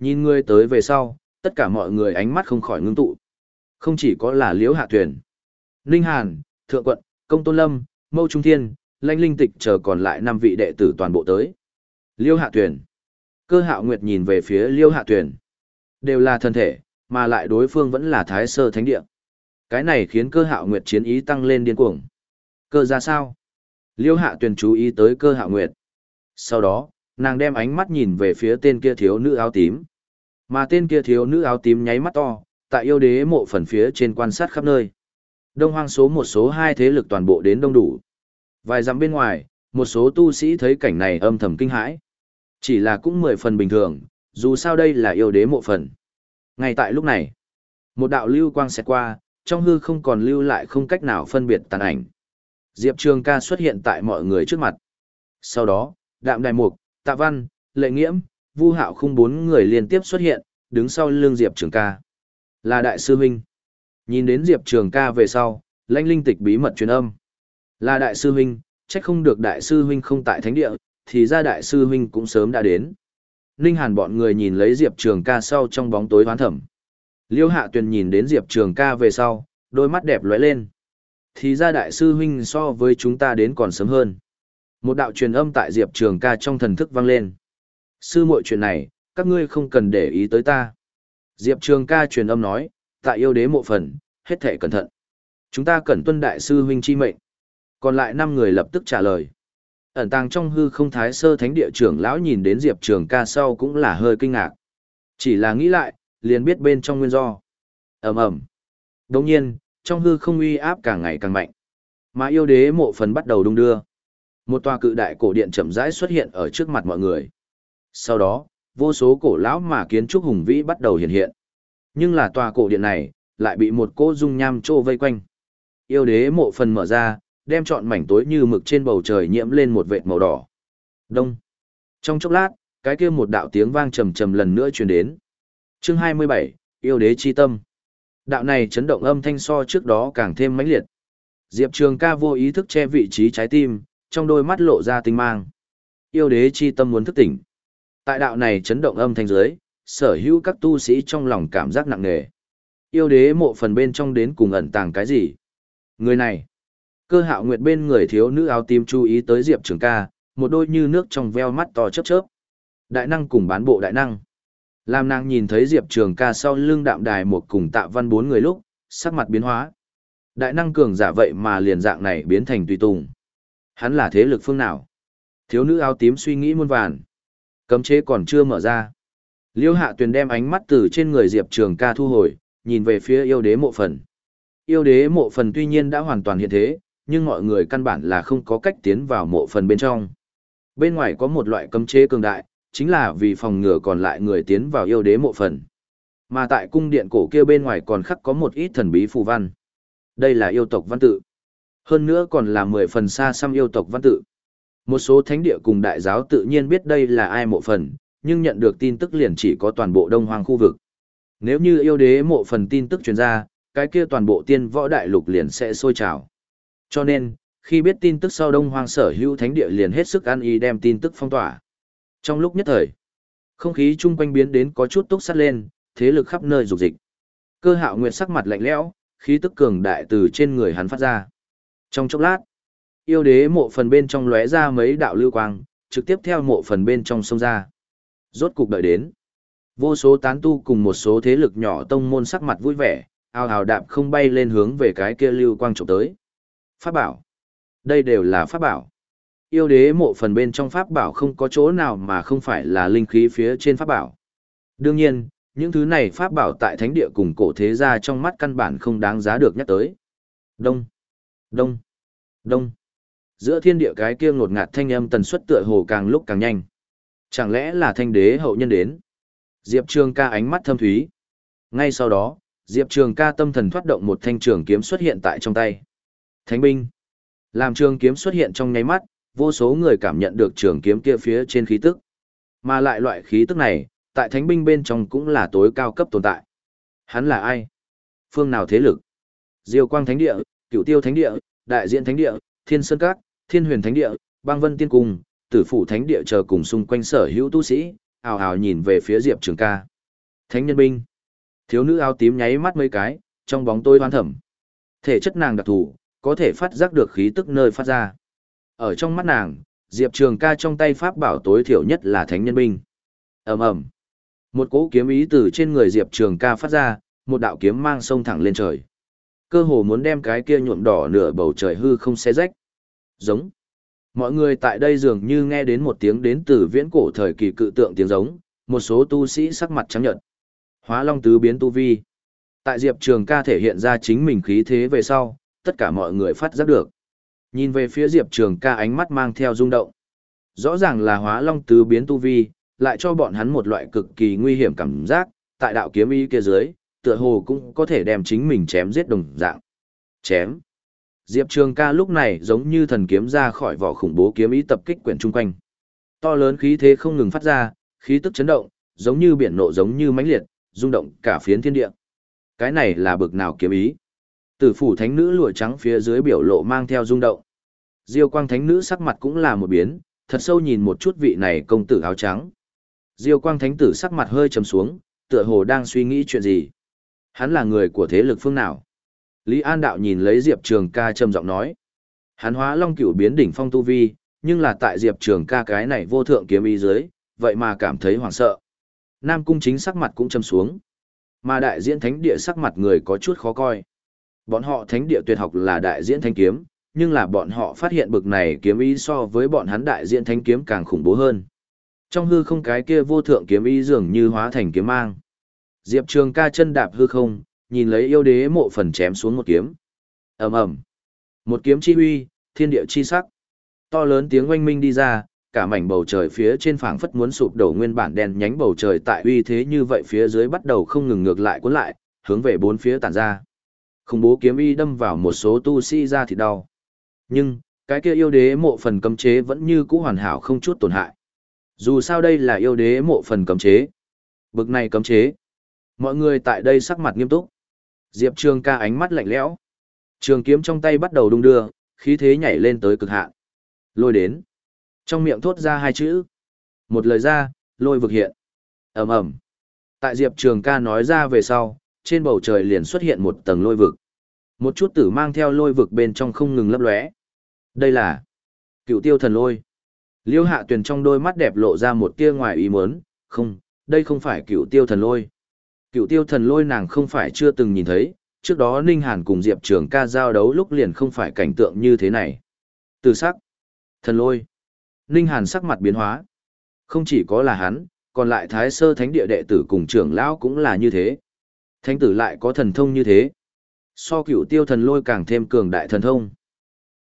Nhìn ngươi tới về sau, tất cả mọi người ánh mắt không khỏi ngưng tụ. Không chỉ có là liễu hạ Tuyền, Ninh Hàn, Thượng Quận, Công Tôn Lâm, Mâu Trung Thiên, Lanh Linh Tịch chờ còn lại năm vị đệ tử toàn bộ tới. Liêu hạ Tuyền. Cơ hạo nguyệt nhìn về phía liêu hạ Tuyền. Đều là thân thể, mà lại đối phương vẫn là thái sơ thánh địa. Cái này khiến cơ hạo nguyệt chiến ý tăng lên điên cuồng. Cơ ra sao? Liêu hạ Tuyền chú ý tới cơ hạo nguyệt. Sau đó, nàng đem ánh mắt nhìn về phía tên kia thiếu nữ áo tím. Mà tên kia thiếu nữ áo tím nháy mắt to, tại yêu đế mộ phần phía trên quan sát khắp nơi. Đông hoang số một số hai thế lực toàn bộ đến đông đủ. Vài dặm bên ngoài, một số tu sĩ thấy cảnh này âm thầm kinh hãi. Chỉ là cũng mười phần bình thường, dù sao đây là yêu đế mộ phần. Ngay tại lúc này, một đạo lưu quang xẹt qua, trong hư không còn lưu lại không cách nào phân biệt tàn ảnh. Diệp Trường ca xuất hiện tại mọi người trước mặt. Sau đó, Đạm Đài Mục, Tạ Văn, Lệ Nghiễm, Vu Hạo không bốn người liên tiếp xuất hiện, đứng sau lưng Diệp Trường ca. Là Đại sư huynh. Nhìn đến Diệp Trường ca về sau, lãnh linh tịch bí mật truyền âm. Là Đại sư huynh, trách không được Đại sư huynh không tại thánh địa, thì ra Đại sư huynh cũng sớm đã đến. Ninh Hàn bọn người nhìn lấy Diệp Trường ca sau trong bóng tối hoán thẩm. Liêu Hạ Tuyền nhìn đến Diệp Trường ca về sau, đôi mắt đẹp lóe lên. Thì ra đại sư huynh so với chúng ta đến còn sớm hơn. Một đạo truyền âm tại Diệp Trường ca trong thần thức vang lên. Sư muội chuyện này, các ngươi không cần để ý tới ta. Diệp Trường ca truyền âm nói, tại yêu đế mộ phần, hết thể cẩn thận. Chúng ta cần tuân đại sư huynh chi mệnh. Còn lại năm người lập tức trả lời. Ẩn tàng trong hư không thái sơ thánh địa trưởng lão nhìn đến Diệp Trường ca sau cũng là hơi kinh ngạc. Chỉ là nghĩ lại, liền biết bên trong nguyên do. Ẩm ẩm. Đồng nhiên, trong hư không uy áp càng ngày càng mạnh. Mà yêu đế mộ phần bắt đầu đung đưa. Một tòa cự đại cổ điện chậm rãi xuất hiện ở trước mặt mọi người. Sau đó, vô số cổ lão mà kiến trúc hùng vĩ bắt đầu hiện hiện. Nhưng là tòa cổ điện này, lại bị một cô dung nham trô vây quanh. Yêu đế mộ phần mở ra, đem trọn mảnh tối như mực trên bầu trời nhiễm lên một vệt màu đỏ. Đông. Trong chốc lát, cái kia một đạo tiếng vang trầm trầm lần nữa truyền đến. Chương 27, yêu đế chi tâm. Đạo này chấn động âm thanh so trước đó càng thêm mãnh liệt. Diệp Trường ca vô ý thức che vị trí trái tim, trong đôi mắt lộ ra tinh mang. Yêu đế chi tâm muốn thức tỉnh. Tại đạo này chấn động âm thanh dưới, sở hữu các tu sĩ trong lòng cảm giác nặng nề. Yêu đế mộ phần bên trong đến cùng ẩn tàng cái gì? Người này, cơ hạo nguyệt bên người thiếu nữ áo tím chú ý tới Diệp Trường ca, một đôi như nước trong veo mắt to chớp chớp. Đại năng cùng bán bộ đại năng. Làm nàng nhìn thấy Diệp Trường ca sau lưng đạm đài một cùng tạ văn bốn người lúc, sắc mặt biến hóa. Đại năng cường giả vậy mà liền dạng này biến thành tùy tùng. Hắn là thế lực phương nào? Thiếu nữ áo tím suy nghĩ muôn vàn. Cấm chế còn chưa mở ra. Liêu hạ tuyền đem ánh mắt từ trên người Diệp Trường ca thu hồi, nhìn về phía yêu đế mộ phần. Yêu đế mộ phần tuy nhiên đã hoàn toàn hiện thế, nhưng mọi người căn bản là không có cách tiến vào mộ phần bên trong. Bên ngoài có một loại cấm chế cường đại, chính là vì phòng ngừa còn lại người tiến vào yêu đế mộ phần. Mà tại cung điện cổ kia bên ngoài còn khắc có một ít thần bí phù văn. Đây là yêu tộc văn tự. Hơn nữa còn là mười phần xa xăm yêu tộc văn tự. Một số thánh địa cùng đại giáo tự nhiên biết đây là ai mộ phần, nhưng nhận được tin tức liền chỉ có toàn bộ đông hoang khu vực. Nếu như yêu đế mộ phần tin tức truyền ra, cái kia toàn bộ tiên võ đại lục liền sẽ sôi trào. Cho nên, khi biết tin tức sau đông hoang sở hữu thánh địa liền hết sức ăn ý đem tin tức phong tỏa. Trong lúc nhất thời, không khí chung quanh biến đến có chút túc sắt lên, thế lực khắp nơi rục dịch. Cơ hạo nguyệt sắc mặt lạnh lẽo, khí tức cường đại từ trên người hắn phát ra. Trong chốc lát, yêu đế mộ phần bên trong lóe ra mấy đạo lưu quang, trực tiếp theo mộ phần bên trong sông ra. Rốt cục đợi đến. Vô số tán tu cùng một số thế lực nhỏ tông môn sắc mặt vui vẻ, ao ào đạp không bay lên hướng về cái kia lưu quang trộm tới. Pháp bảo. Đây đều là pháp bảo. Yêu đế mộ phần bên trong pháp bảo không có chỗ nào mà không phải là linh khí phía trên pháp bảo. Đương nhiên, những thứ này pháp bảo tại thánh địa cùng cổ thế gia trong mắt căn bản không đáng giá được nhắc tới. Đông, đông, đông. Giữa thiên địa cái kia ngột ngạt thanh âm tần suất tựa hồ càng lúc càng nhanh. Chẳng lẽ là thanh đế hậu nhân đến? Diệp Trường ca ánh mắt thâm thúy. Ngay sau đó, Diệp Trường ca tâm thần thoát động một thanh trường kiếm xuất hiện tại trong tay. Thánh binh. Làm trường kiếm xuất hiện trong nháy mắt, vô số người cảm nhận được trường kiếm kia phía trên khí tức. Mà lại loại khí tức này, tại thánh binh bên trong cũng là tối cao cấp tồn tại. Hắn là ai? Phương nào thế lực? Diêu Quang Thánh Địa, Cửu Tiêu Thánh Địa, Đại Diện Thánh Địa, Thiên Sơn Các, Thiên Huyền Thánh Địa, Bang Vân Tiên Cung, Tử Phủ Thánh Địa chờ cùng xung quanh sở hữu tu sĩ, ào ào nhìn về phía Diệp Trường Ca. Thánh nhân binh. Thiếu nữ áo tím nháy mắt mấy cái, trong bóng tôi hoan thẩm. Thể chất nàng đặc thù, có thể phát giác được khí tức nơi phát ra. Ở trong mắt nàng, Diệp Trường ca trong tay pháp bảo tối thiểu nhất là thánh nhân binh. ầm ầm Một cỗ kiếm ý từ trên người Diệp Trường ca phát ra, một đạo kiếm mang sông thẳng lên trời. Cơ hồ muốn đem cái kia nhuộm đỏ nửa bầu trời hư không xé rách. Giống. Mọi người tại đây dường như nghe đến một tiếng đến từ viễn cổ thời kỳ cự tượng tiếng giống, một số tu sĩ sắc mặt trắng nhợt. Hóa Long tứ biến tu vi. Tại Diệp Trường ca thể hiện ra chính mình khí thế về sau, tất cả mọi người phát giác được. Nhìn về phía Diệp Trường ca ánh mắt mang theo rung động. Rõ ràng là hóa long tứ biến tu vi, lại cho bọn hắn một loại cực kỳ nguy hiểm cảm giác, tại đạo kiếm ý kia dưới, tựa hồ cũng có thể đem chính mình chém giết đồng dạng. Chém. Diệp Trường ca lúc này giống như thần kiếm ra khỏi vỏ khủng bố kiếm ý tập kích quyển chung quanh. To lớn khí thế không ngừng phát ra, khí tức chấn động, giống như biển nộ giống như mãnh liệt, rung động cả phiến thiên địa. Cái này là bực nào kiếm ý? Tử phủ thánh nữ lụa trắng phía dưới biểu lộ mang theo rung động. Diêu quang thánh nữ sắc mặt cũng là một biến, thật sâu nhìn một chút vị này công tử áo trắng. Diêu quang thánh tử sắc mặt hơi trầm xuống, tựa hồ đang suy nghĩ chuyện gì. Hắn là người của thế lực phương nào? Lý An Đạo nhìn lấy Diệp Trường ca trầm giọng nói. Hắn hóa long cửu biến đỉnh phong tu vi, nhưng là tại Diệp Trường ca cái này vô thượng kiếm ý dưới, vậy mà cảm thấy hoảng sợ. Nam cung chính sắc mặt cũng châm xuống. Mà đại diễn thánh địa sắc mặt người có chút khó coi. Bọn họ thánh địa tuyệt học là đại diễn thanh kiếm, nhưng là bọn họ phát hiện bực này kiếm ý so với bọn hắn đại diễn thanh kiếm càng khủng bố hơn. Trong hư không cái kia vô thượng kiếm ý dường như hóa thành kiếm mang. Diệp Trường ca chân đạp hư không, nhìn lấy yêu đế mộ phần chém xuống một kiếm. ầm ầm Một kiếm chi huy, thiên địa chi sắc. To lớn tiếng oanh minh đi ra, cả mảnh bầu trời phía trên phảng phất muốn sụp đổ nguyên bản đen nhánh bầu trời tại uy thế như vậy phía dưới bắt đầu không ngừng ngược lại cuốn lại, hướng về bốn phía tản ra khủng bố kiếm y đâm vào một số tu sĩ ra thì đau. Nhưng, cái kia yêu đế mộ phần cấm chế vẫn như cũ hoàn hảo không chút tổn hại. Dù sao đây là yêu đế mộ phần cấm chế. Bực này cấm chế. Mọi người tại đây sắc mặt nghiêm túc. Diệp Trường ca ánh mắt lạnh lẽo. Trường kiếm trong tay bắt đầu đung đưa, khí thế nhảy lên tới cực hạn. Lôi đến. Trong miệng thốt ra hai chữ. Một lời ra, lôi vực hiện. ầm ầm. Tại Diệp Trường ca nói ra về sau, trên bầu trời liền xuất hiện một tầng lôi vực. Một chút tử mang theo lôi vực bên trong không ngừng lấp lóe. Đây là cựu tiêu thần lôi. Liêu hạ tuyền trong đôi mắt đẹp lộ ra một tia ngoài ý muốn, không, đây không phải cựu tiêu thần lôi. Cựu tiêu thần lôi nàng không phải chưa từng nhìn thấy, trước đó Ninh Hàn cùng Diệp Trường ca giao đấu lúc liền không phải cảnh tượng như thế này. Từ sắc, thần lôi, Ninh Hàn sắc mặt biến hóa. Không chỉ có là hắn, còn lại thái sơ thánh địa đệ tử cùng trưởng lão cũng là như thế. Thánh tử lại có thần thông như thế. So cựu tiêu thần lôi càng thêm cường đại thần thông.